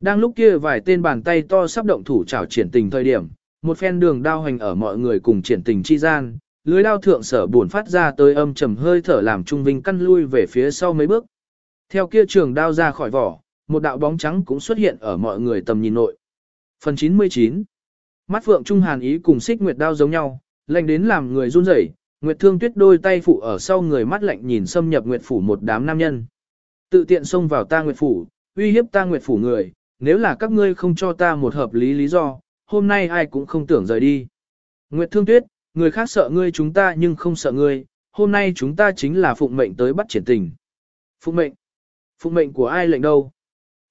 Đang lúc kia vài tên bàn tay to sắp động thủ chảo triển tình thời điểm, một phen đường đao hành ở mọi người cùng triển tình chi gian, lưới đao thượng sở buồn phát ra tới âm trầm hơi thở làm trung vinh căn lui về phía sau mấy bước. Theo kia trường đao ra khỏi vỏ, một đạo bóng trắng cũng xuất hiện ở mọi người tầm nhìn nội. Phần 99 Mắt phượng trung hàn ý cùng xích nguyệt đao giống nhau, lạnh đến làm người run rẩy. Nguyệt Thương Tuyết đôi tay phụ ở sau người mắt lạnh nhìn xâm nhập Nguyệt phủ một đám nam nhân. Tự tiện xông vào ta Nguyệt phủ, uy hiếp ta Nguyệt phủ người, nếu là các ngươi không cho ta một hợp lý lý do, hôm nay ai cũng không tưởng rời đi. Nguyệt Thương Tuyết, người khác sợ ngươi chúng ta nhưng không sợ ngươi, hôm nay chúng ta chính là phụng mệnh tới bắt triển tình. Phụng mệnh? Phụng mệnh của ai lệnh đâu?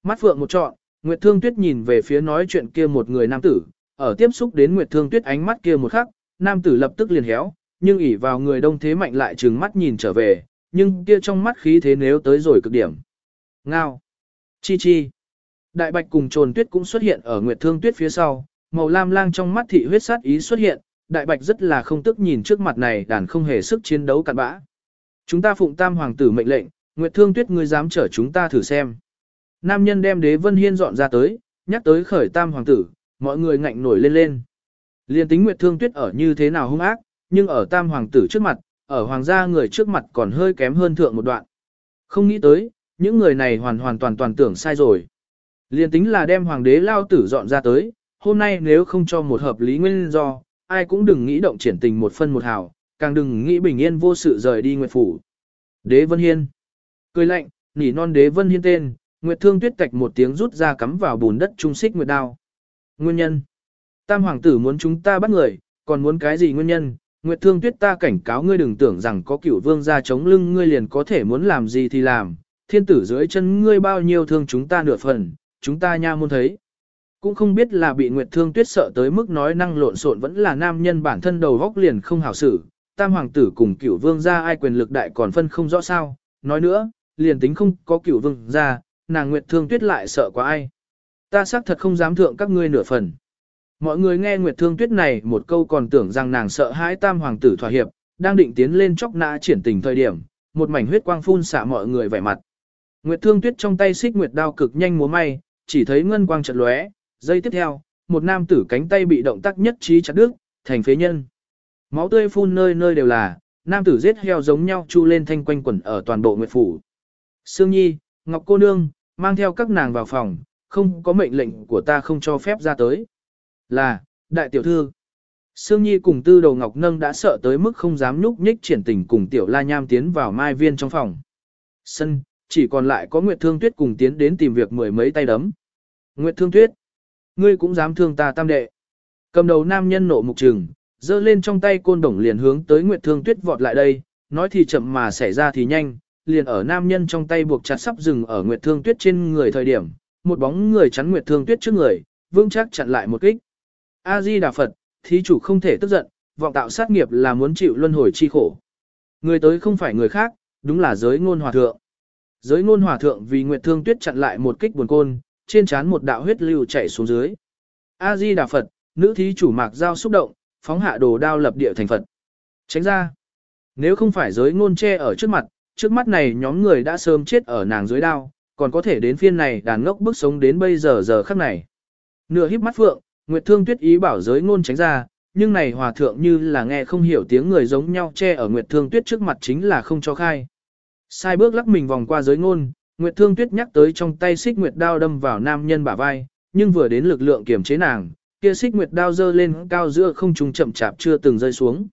Mắt phượng một trọn, Nguyệt Thương Tuyết nhìn về phía nói chuyện kia một người nam tử, ở tiếp xúc đến Nguyệt Thương Tuyết ánh mắt kia một khắc, nam tử lập tức liền héo, nhưng ỉ vào người đông thế mạnh lại trừng mắt nhìn trở về, nhưng kia trong mắt khí thế nếu tới rồi cực điểm. Ngao! Chi chi! Đại bạch cùng trồn tuyết cũng xuất hiện ở Nguyệt Thương Tuyết phía sau, màu lam lang trong mắt thị huyết sát ý xuất hiện, đại bạch rất là không tức nhìn trước mặt này đàn không hề sức chiến đấu cặn bã. Chúng ta phụng tam hoàng tử mệnh lệnh, Nguyệt Thương Tuyết ngươi dám chở chúng ta thử xem. Nam nhân đem đế vân hiên dọn ra tới, nhắc tới khởi tam hoàng tử, mọi người ngạnh nổi lên lên. Liên tính Nguyệt Thương Tuyết ở như thế nào hung ác, nhưng ở tam hoàng tử trước mặt, ở hoàng gia người trước mặt còn hơi kém hơn thượng một đoạn. Không nghĩ tới, những người này hoàn hoàn toàn toàn tưởng sai rồi. Liên tính là đem hoàng đế lao tử dọn ra tới, hôm nay nếu không cho một hợp lý nguyên do, ai cũng đừng nghĩ động triển tình một phân một hào, càng đừng nghĩ bình yên vô sự rời đi Nguyệt Phủ. Đế Vân Hiên. Cười lạnh, nỉ non Đế Vân Hiên tên, Nguyệt Thương Tuyết tạch một tiếng rút ra cắm vào bùn đất trung xích Nguyệt Đao. Nguyên nhân. Tam Hoàng tử muốn chúng ta bắt người, còn muốn cái gì nguyên nhân? Nguyệt Thương Tuyết ta cảnh cáo ngươi đừng tưởng rằng có cửu vương gia chống lưng ngươi liền có thể muốn làm gì thì làm. Thiên tử dưới chân ngươi bao nhiêu thương chúng ta nửa phần, chúng ta nha môn thấy. Cũng không biết là bị Nguyệt Thương Tuyết sợ tới mức nói năng lộn xộn vẫn là nam nhân bản thân đầu góc liền không hảo xử, tam hoàng tử cùng cửu vương gia ai quyền lực đại còn phân không rõ sao, nói nữa, liền tính không có cửu vương gia, nàng Nguyệt Thương Tuyết lại sợ quá ai. Ta xác thật không dám thượng các ngươi nửa phần. Mọi người nghe Nguyệt Thương Tuyết này một câu còn tưởng rằng nàng sợ hãi tam hoàng tử thỏa hiệp, đang định tiến lên chóc nã triển tình thời điểm, một mảnh huyết quang phun xạ mọi người vẻ mặt. Nguyệt Thương Tuyết trong tay xích nguyệt đao cực nhanh múa may, chỉ thấy ngân quang chợt lóe, giây tiếp theo, một nam tử cánh tay bị động tác nhất trí chặt đứt, thành phế nhân. Máu tươi phun nơi nơi đều là, nam tử giết heo giống nhau chu lên thanh quanh quẩn ở toàn bộ nguyệt phủ. Sương Nhi, Ngọc cô nương, mang theo các nàng vào phòng, không có mệnh lệnh của ta không cho phép ra tới. Là, đại tiểu thư. Sương Nhi cùng tư đầu Ngọc Nâng đã sợ tới mức không dám nhúc nhích triển tình cùng tiểu la nham tiến vào mai viên trong phòng. Sân, chỉ còn lại có Nguyệt Thương Tuyết cùng tiến đến tìm việc mười mấy tay đấm. Nguyệt Thương Tuyết, ngươi cũng dám thương ta tam đệ. Cầm đầu nam nhân nộ mục trừng, giơ lên trong tay côn đồng liền hướng tới Nguyệt Thương Tuyết vọt lại đây, nói thì chậm mà xảy ra thì nhanh, liền ở nam nhân trong tay buộc chặt sắp dừng ở Nguyệt Thương Tuyết trên người thời điểm, một bóng người chắn Nguyệt Thương Tuyết trước người, vững chắc chặn lại một kích. A Di Đà Phật, thí chủ không thể tức giận, vọng tạo sát nghiệp là muốn chịu luân hồi chi khổ. Người tới không phải người khác, đúng là giới ngôn hòa thượng. Giới ngôn hòa thượng vì Nguyệt Thương Tuyết chặn lại một kích buồn côn, trên trán một đạo huyết lưu chảy xuống dưới. A Di Đà Phật, nữ thí chủ mạc giao xúc động, phóng hạ đồ đao lập địa thành Phật. Tránh ra. Nếu không phải giới ngôn che ở trước mặt, trước mắt này nhóm người đã sớm chết ở nàng dưới đao, còn có thể đến phiên này đàn ngốc bước sống đến bây giờ giờ khắc này. Nửa híp mắt phượng, Nguyệt Thương Tuyết ý bảo giới ngôn tránh ra, nhưng này hòa thượng như là nghe không hiểu tiếng người giống nhau che ở Nguyệt Thương Tuyết trước mặt chính là không cho khai. Sai bước lắc mình vòng qua giới ngôn, Nguyệt Thương Tuyết nhắc tới trong tay xích nguyệt đao đâm vào nam nhân bả vai, nhưng vừa đến lực lượng kiểm chế nàng, kia xích nguyệt đao dơ lên cao giữa không trung chậm chạp chưa từng rơi xuống.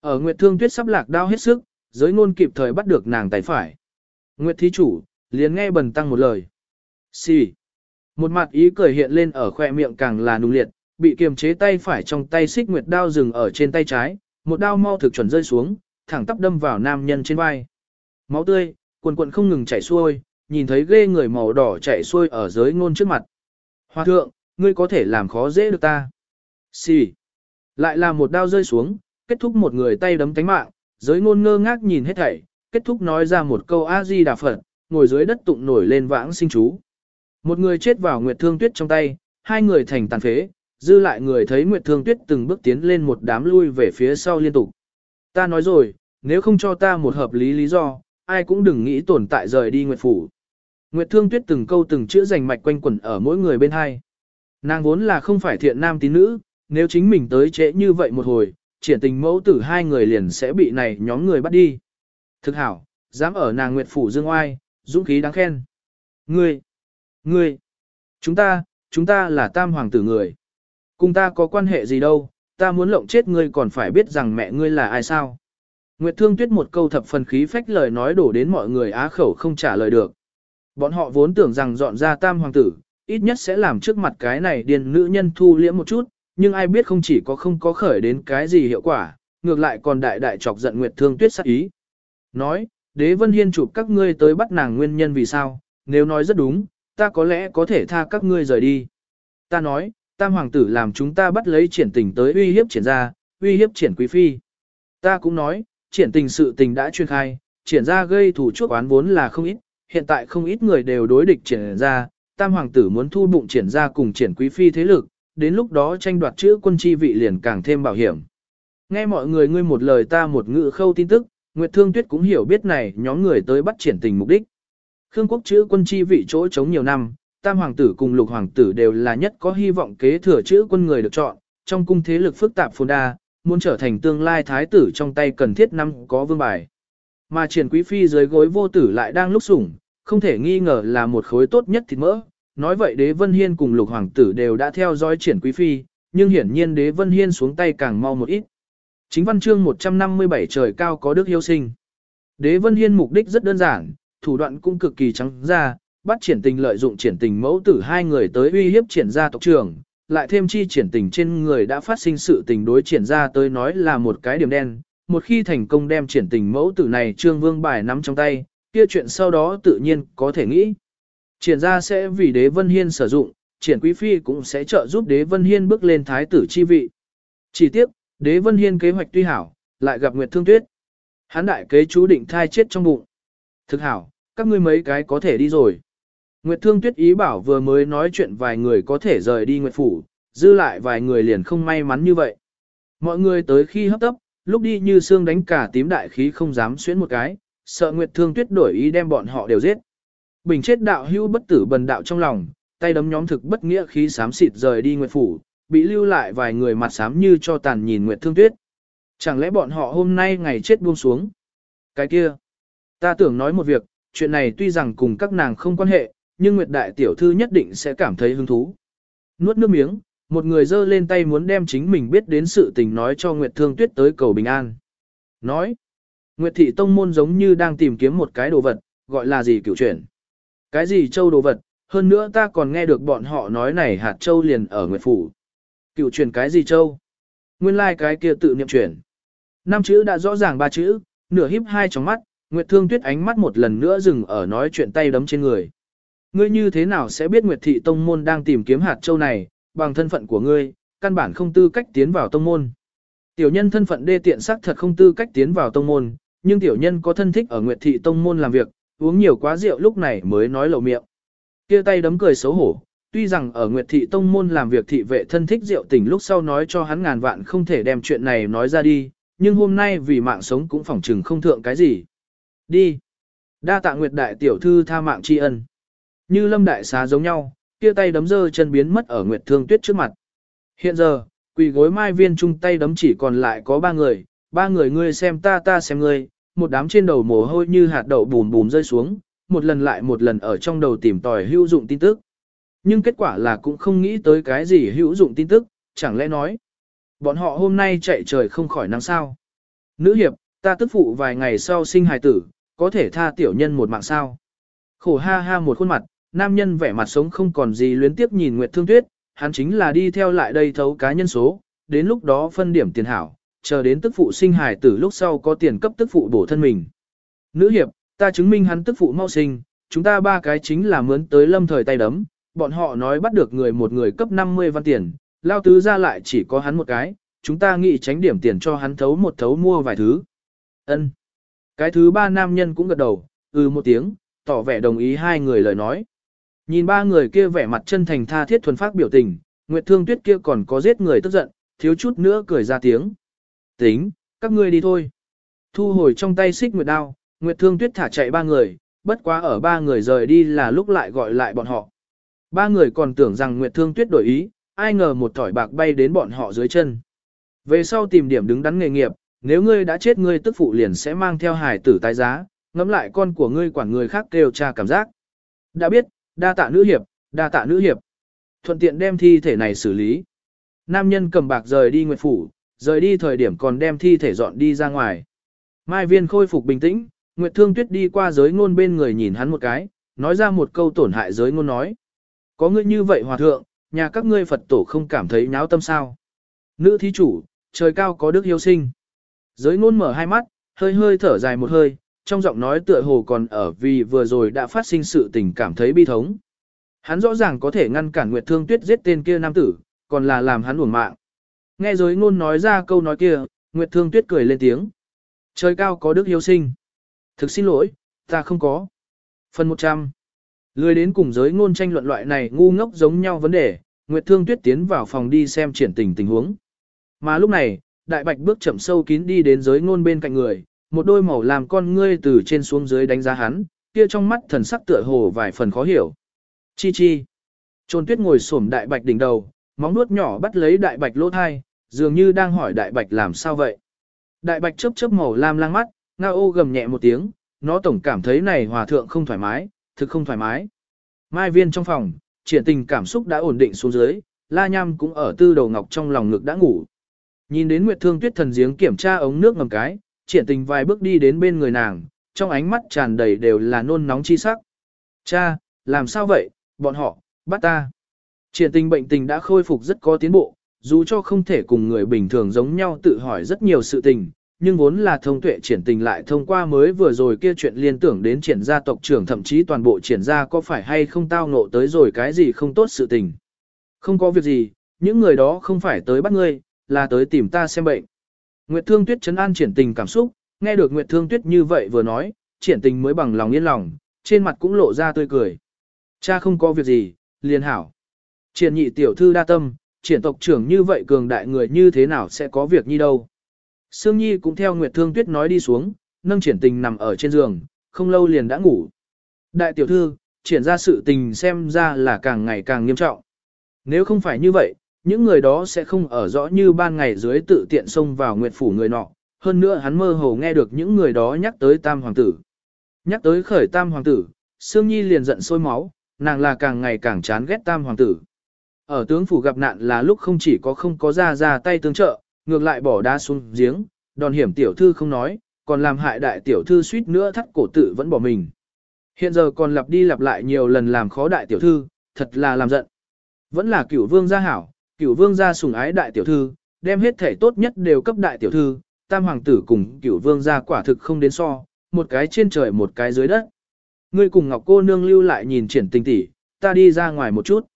Ở Nguyệt Thương Tuyết sắp lạc đao hết sức, giới ngôn kịp thời bắt được nàng tay phải. Nguyệt thí chủ, liền nghe bần tăng một lời. Xì. Một mặt ý cười hiện lên ở khoe miệng càng là nung liệt, bị kiềm chế tay phải trong tay xích nguyệt đao dừng ở trên tay trái, một đao mau thực chuẩn rơi xuống, thẳng tắp đâm vào nam nhân trên vai. Máu tươi, quần quần không ngừng chảy xuôi, nhìn thấy ghê người màu đỏ chảy xuôi ở giới ngôn trước mặt. Hoa thượng, ngươi có thể làm khó dễ được ta. Xì. Lại là một đao rơi xuống, kết thúc một người tay đấm cánh mạng, giới ngôn ngơ ngác nhìn hết thảy, kết thúc nói ra một câu A-di đà Phật, ngồi dưới đất tụng nổi lên vãng sinh chú. Một người chết vào Nguyệt Thương Tuyết trong tay, hai người thành tàn phế, dư lại người thấy Nguyệt Thương Tuyết từng bước tiến lên một đám lui về phía sau liên tục. Ta nói rồi, nếu không cho ta một hợp lý lý do, ai cũng đừng nghĩ tồn tại rời đi Nguyệt Phủ. Nguyệt Thương Tuyết từng câu từng chữ rành mạch quanh quẩn ở mỗi người bên hai. Nàng vốn là không phải thiện nam tín nữ, nếu chính mình tới trễ như vậy một hồi, triển tình mẫu tử hai người liền sẽ bị này nhóm người bắt đi. Thực hảo, dám ở nàng Nguyệt Phủ dương oai, dũng khí đáng khen. Ngươi, ngươi, chúng ta, chúng ta là tam hoàng tử người. Cùng ta có quan hệ gì đâu, ta muốn lộng chết ngươi còn phải biết rằng mẹ ngươi là ai sao. Nguyệt Thương Tuyết một câu thập phần khí phách lời nói đổ đến mọi người á khẩu không trả lời được. Bọn họ vốn tưởng rằng dọn ra tam hoàng tử, ít nhất sẽ làm trước mặt cái này điền nữ nhân thu liễm một chút, nhưng ai biết không chỉ có không có khởi đến cái gì hiệu quả, ngược lại còn đại đại chọc giận Nguyệt Thương Tuyết sắc ý. Nói, đế vân hiên chụp các ngươi tới bắt nàng nguyên nhân vì sao, nếu nói rất đúng, ta có lẽ có thể tha các ngươi rời đi. Ta nói, tam hoàng tử làm chúng ta bắt lấy triển tình tới uy hiếp triển ra, uy hiếp triển quý phi. Ta cũng nói, triển tình sự tình đã chuyên khai, triển ra gây thủ chuốc oán vốn là không ít, hiện tại không ít người đều đối địch triển ra, tam hoàng tử muốn thu bụng triển ra cùng triển quý phi thế lực, đến lúc đó tranh đoạt chữ quân chi vị liền càng thêm bảo hiểm. Nghe mọi người ngươi một lời ta một ngữ khâu tin tức, Nguyệt Thương Tuyết cũng hiểu biết này nhóm người tới bắt triển tình mục đích. Khương quốc chữ quân chi vị chỗ chống nhiều năm, tam hoàng tử cùng lục hoàng tử đều là nhất có hy vọng kế thừa chữ quân người được chọn, trong cung thế lực phức tạp phồn đa, muốn trở thành tương lai thái tử trong tay cần thiết năm có vương bài. Mà triển quý phi dưới gối vô tử lại đang lúc sủng, không thể nghi ngờ là một khối tốt nhất thịt mỡ. Nói vậy đế vân hiên cùng lục hoàng tử đều đã theo dõi triển quý phi, nhưng hiển nhiên đế vân hiên xuống tay càng mau một ít. Chính văn chương 157 trời cao có đức hiếu sinh. Đế vân hiên mục đích rất đơn giản, thủ đoạn cũng cực kỳ trắng ra, bắt triển tình lợi dụng triển tình mẫu tử hai người tới uy hiếp triển gia tộc trưởng, lại thêm chi triển tình trên người đã phát sinh sự tình đối triển gia tới nói là một cái điểm đen. Một khi thành công đem triển tình mẫu tử này trương vương bài nắm trong tay, kia chuyện sau đó tự nhiên có thể nghĩ. Triển gia sẽ vì đế vân hiên sử dụng, triển quý phi cũng sẽ trợ giúp đế vân hiên bước lên thái tử chi vị. Chỉ tiếc, đế vân hiên kế hoạch tuy hảo, lại gặp Nguyệt Thương Tuyết. Hán đại kế chú định thai chết trong bụng. Thực hảo, các ngươi mấy cái có thể đi rồi. Nguyệt Thương Tuyết ý bảo vừa mới nói chuyện vài người có thể rời đi Nguyệt Phủ, dư lại vài người liền không may mắn như vậy. Mọi người tới khi hấp tấp, lúc đi như xương đánh cả tím đại khí không dám xuyến một cái, sợ Nguyệt Thương Tuyết đổi ý đem bọn họ đều giết. Bình chết đạo hưu bất tử bần đạo trong lòng, tay đấm nhóm thực bất nghĩa khí xám xịt rời đi Nguyệt Phủ, bị lưu lại vài người mặt xám như cho tàn nhìn Nguyệt Thương Tuyết. Chẳng lẽ bọn họ hôm nay ngày chết buông xuống? Cái kia, ta tưởng nói một việc, chuyện này tuy rằng cùng các nàng không quan hệ, nhưng Nguyệt Đại Tiểu Thư nhất định sẽ cảm thấy hứng thú. Nuốt nước miếng, một người giơ lên tay muốn đem chính mình biết đến sự tình nói cho Nguyệt Thương Tuyết tới cầu bình an. Nói, Nguyệt Thị Tông Môn giống như đang tìm kiếm một cái đồ vật, gọi là gì kiểu chuyển. Cái gì châu đồ vật, hơn nữa ta còn nghe được bọn họ nói này hạt châu liền ở Nguyệt Phủ. Cựu truyền cái gì châu? Nguyên lai like cái kia tự niệm truyền. Năm chữ đã rõ ràng ba chữ, nửa híp hai trong mắt, Nguyệt Thương Tuyết ánh mắt một lần nữa dừng ở nói chuyện tay đấm trên người. Ngươi như thế nào sẽ biết Nguyệt Thị Tông Môn đang tìm kiếm hạt châu này, bằng thân phận của ngươi, căn bản không tư cách tiến vào tông môn. Tiểu nhân thân phận đê tiện sắc thật không tư cách tiến vào tông môn, nhưng tiểu nhân có thân thích ở Nguyệt Thị Tông Môn làm việc, uống nhiều quá rượu lúc này mới nói lầu miệng. Kia tay đấm cười xấu hổ, tuy rằng ở Nguyệt Thị Tông Môn làm việc thị vệ thân thích rượu tỉnh lúc sau nói cho hắn ngàn vạn không thể đem chuyện này nói ra đi, nhưng hôm nay vì mạng sống cũng phỏng chừng không thượng cái gì. Đi. Đa tạ Nguyệt Đại Tiểu Thư tha mạng tri ân. Như lâm đại xá giống nhau, kia tay đấm dơ chân biến mất ở Nguyệt Thương Tuyết trước mặt. Hiện giờ, quỳ gối mai viên chung tay đấm chỉ còn lại có ba người, ba người ngươi xem ta ta xem ngươi, một đám trên đầu mồ hôi như hạt đậu bùm bùm rơi xuống, một lần lại một lần ở trong đầu tìm tòi hữu dụng tin tức. Nhưng kết quả là cũng không nghĩ tới cái gì hữu dụng tin tức, chẳng lẽ nói. Bọn họ hôm nay chạy trời không khỏi nắng sao. Nữ hiệp, ta tức phụ vài ngày sau sinh hài tử, có thể tha tiểu nhân một mạng sao. Khổ ha ha một khuôn mặt, nam nhân vẻ mặt sống không còn gì luyến tiếp nhìn Nguyệt Thương Tuyết, hắn chính là đi theo lại đây thấu cá nhân số, đến lúc đó phân điểm tiền hảo, chờ đến tức phụ sinh hài tử lúc sau có tiền cấp tức phụ bổ thân mình. Nữ hiệp, ta chứng minh hắn tức phụ mau sinh, chúng ta ba cái chính là mướn tới lâm thời tay đấm, bọn họ nói bắt được người một người cấp 50 văn tiền, lao tứ ra lại chỉ có hắn một cái, chúng ta nghĩ tránh điểm tiền cho hắn thấu một thấu mua vài thứ. Ân. Cái thứ ba nam nhân cũng gật đầu, ừ một tiếng, tỏ vẻ đồng ý hai người lời nói. Nhìn ba người kia vẻ mặt chân thành tha thiết thuần phát biểu tình, Nguyệt Thương Tuyết kia còn có giết người tức giận, thiếu chút nữa cười ra tiếng. Tính, các ngươi đi thôi. Thu hồi trong tay xích Nguyệt đao, Nguyệt Thương Tuyết thả chạy ba người, bất quá ở ba người rời đi là lúc lại gọi lại bọn họ. Ba người còn tưởng rằng Nguyệt Thương Tuyết đổi ý, ai ngờ một thỏi bạc bay đến bọn họ dưới chân. Về sau tìm điểm đứng đắn nghề nghiệp, nếu ngươi đã chết ngươi tức phụ liền sẽ mang theo hải tử tái giá, ngắm lại con của ngươi quản người khác kêu cha cảm giác. Đã biết, đa tạ nữ hiệp, đa tạ nữ hiệp. Thuận tiện đem thi thể này xử lý. Nam nhân cầm bạc rời đi nguyệt phủ, rời đi thời điểm còn đem thi thể dọn đi ra ngoài. Mai viên khôi phục bình tĩnh, Nguyệt Thương Tuyết đi qua giới ngôn bên người nhìn hắn một cái, nói ra một câu tổn hại giới ngôn nói. Có ngươi như vậy hòa thượng, nhà các ngươi Phật tổ không cảm thấy nháo tâm sao. Nữ thí chủ, trời cao có đức hiếu sinh. Giới ngôn mở hai mắt, hơi hơi thở dài một hơi, trong giọng nói tựa hồ còn ở vì vừa rồi đã phát sinh sự tình cảm thấy bi thống. Hắn rõ ràng có thể ngăn cản Nguyệt Thương Tuyết giết tên kia nam tử, còn là làm hắn uổng mạng. Nghe giới ngôn nói ra câu nói kia, Nguyệt Thương Tuyết cười lên tiếng. Trời cao có đức hiếu sinh. Thực xin lỗi, ta không có. Phần 100. Lười đến cùng giới ngôn tranh luận loại này ngu ngốc giống nhau vấn đề, Nguyệt Thương Tuyết tiến vào phòng đi xem triển tình tình huống. Mà lúc này, Đại Bạch bước chậm sâu kín đi đến giới ngôn bên cạnh người, một đôi màu làm con ngươi từ trên xuống dưới đánh giá hắn, kia trong mắt thần sắc tựa hồ vài phần khó hiểu. Chi chi. Trôn Tuyết ngồi xổm Đại Bạch đỉnh đầu, móng nuốt nhỏ bắt lấy Đại Bạch lỗ thai, dường như đang hỏi Đại Bạch làm sao vậy. Đại Bạch chớp chớp màu lam lang mắt, ngao ô gầm nhẹ một tiếng, nó tổng cảm thấy này hòa thượng không thoải mái, thực không thoải mái. Mai viên trong phòng, triển tình cảm xúc đã ổn định xuống dưới, la nham cũng ở tư đầu ngọc trong lòng ngực đã ngủ. Nhìn đến Nguyệt Thương Tuyết thần giếng kiểm tra ống nước ngầm cái, triển tình vài bước đi đến bên người nàng, trong ánh mắt tràn đầy đều là nôn nóng chi sắc. Cha, làm sao vậy, bọn họ, bắt ta. Triển tình bệnh tình đã khôi phục rất có tiến bộ, dù cho không thể cùng người bình thường giống nhau tự hỏi rất nhiều sự tình, nhưng vốn là thông tuệ triển tình lại thông qua mới vừa rồi kia chuyện liên tưởng đến triển gia tộc trưởng thậm chí toàn bộ triển gia có phải hay không tao ngộ tới rồi cái gì không tốt sự tình. Không có việc gì, những người đó không phải tới bắt ngươi, là tới tìm ta xem bệnh. Nguyệt Thương Tuyết chấn an triển tình cảm xúc, nghe được Nguyệt Thương Tuyết như vậy vừa nói, triển tình mới bằng lòng yên lòng, trên mặt cũng lộ ra tươi cười. Cha không có việc gì, liền hảo. Triển nhị tiểu thư đa tâm, triển tộc trưởng như vậy cường đại người như thế nào sẽ có việc như đâu. Sương Nhi cũng theo Nguyệt Thương Tuyết nói đi xuống, nâng triển tình nằm ở trên giường, không lâu liền đã ngủ. Đại tiểu thư, triển ra sự tình xem ra là càng ngày càng nghiêm trọng. Nếu không phải như vậy, những người đó sẽ không ở rõ như ban ngày dưới tự tiện xông vào nguyệt phủ người nọ, hơn nữa hắn mơ hồ nghe được những người đó nhắc tới tam hoàng tử. Nhắc tới khởi tam hoàng tử, Sương Nhi liền giận sôi máu, nàng là càng ngày càng chán ghét tam hoàng tử. Ở tướng phủ gặp nạn là lúc không chỉ có không có ra ra tay tương trợ, ngược lại bỏ đá xuống giếng, đòn hiểm tiểu thư không nói, còn làm hại đại tiểu thư suýt nữa thắt cổ tự vẫn bỏ mình. Hiện giờ còn lặp đi lặp lại nhiều lần làm khó đại tiểu thư, thật là làm giận. Vẫn là cửu vương gia hảo, cửu vương gia sủng ái đại tiểu thư, đem hết thể tốt nhất đều cấp đại tiểu thư, tam hoàng tử cùng cửu vương gia quả thực không đến so, một cái trên trời một cái dưới đất. Ngươi cùng ngọc cô nương lưu lại nhìn triển tình tỷ, ta đi ra ngoài một chút.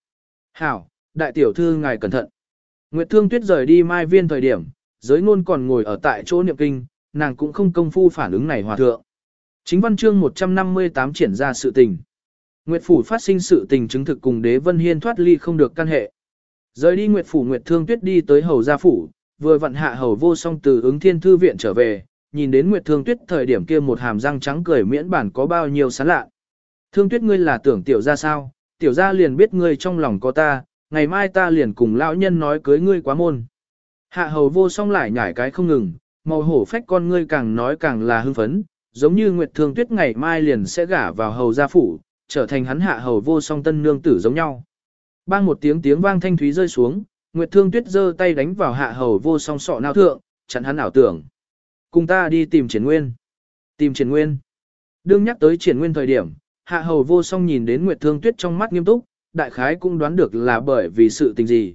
Hảo, đại tiểu thư ngài cẩn thận. Nguyệt Thương Tuyết rời đi mai viên thời điểm, giới ngôn còn ngồi ở tại chỗ niệm kinh, nàng cũng không công phu phản ứng này hòa thượng. Chính văn chương 158 triển ra sự tình. Nguyệt Phủ phát sinh sự tình chứng thực cùng đế vân hiên thoát ly không được căn hệ. Rời đi Nguyệt Phủ Nguyệt Thương Tuyết đi tới Hầu Gia Phủ, vừa vận hạ Hầu vô song từ ứng thiên thư viện trở về, nhìn đến Nguyệt Thương Tuyết thời điểm kia một hàm răng trắng cười miễn bản có bao nhiêu sán lạ. Thương Tuyết ngươi là tưởng tiểu ra sao, tiểu ra liền biết ngươi trong lòng có ta, ngày mai ta liền cùng lão nhân nói cưới ngươi quá môn. Hạ hầu vô song lại nhảy cái không ngừng, màu hổ phách con ngươi càng nói càng là hưng phấn, giống như Nguyệt Thương Tuyết ngày mai liền sẽ gả vào hầu gia phủ, trở thành hắn hạ hầu vô song tân nương tử giống nhau. Bang một tiếng tiếng vang thanh thúy rơi xuống, Nguyệt Thương Tuyết giơ tay đánh vào hạ hầu vô song sọ nao thượng, chặn hắn ảo tưởng. Cùng ta đi tìm triển nguyên. Tìm triển nguyên. Đương nhắc tới triển nguyên thời điểm, hạ hầu vô song nhìn đến Nguyệt Thương Tuyết trong mắt nghiêm túc, đại khái cũng đoán được là bởi vì sự tình gì.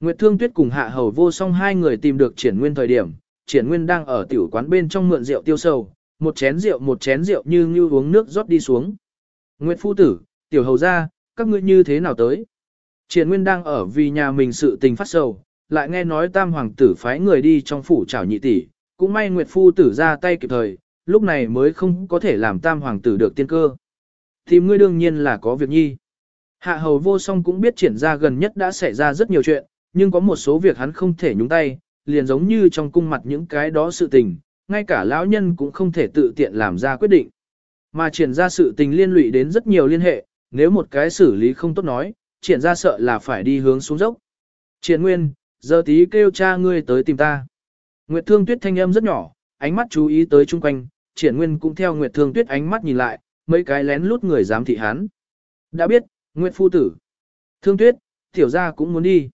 Nguyệt Thương Tuyết cùng hạ hầu vô song hai người tìm được triển nguyên thời điểm, triển nguyên đang ở tiểu quán bên trong mượn rượu tiêu sầu, một chén rượu một chén rượu như như uống nước rót đi xuống. Nguyệt Phu Tử, tiểu hầu ra, các ngươi như thế nào tới? Triển nguyên đang ở vì nhà mình sự tình phát sầu, lại nghe nói tam hoàng tử phái người đi trong phủ chảo nhị tỷ, cũng may Nguyệt Phu Tử ra tay kịp thời, lúc này mới không có thể làm tam hoàng tử được tiên cơ. Tìm ngươi đương nhiên là có việc nhi. Hạ hầu vô song cũng biết triển ra gần nhất đã xảy ra rất nhiều chuyện, nhưng có một số việc hắn không thể nhúng tay, liền giống như trong cung mặt những cái đó sự tình, ngay cả lão nhân cũng không thể tự tiện làm ra quyết định. Mà triển ra sự tình liên lụy đến rất nhiều liên hệ, nếu một cái xử lý không tốt nói, triển ra sợ là phải đi hướng xuống dốc. Triển nguyên, giờ tí kêu cha ngươi tới tìm ta. Nguyệt thương tuyết thanh âm rất nhỏ, ánh mắt chú ý tới chung quanh, triển nguyên cũng theo Nguyệt thương tuyết ánh mắt nhìn lại, mấy cái lén lút người dám thị hắn. Đã biết, Nguyệt phu tử. Thương tuyết, tiểu gia cũng muốn đi.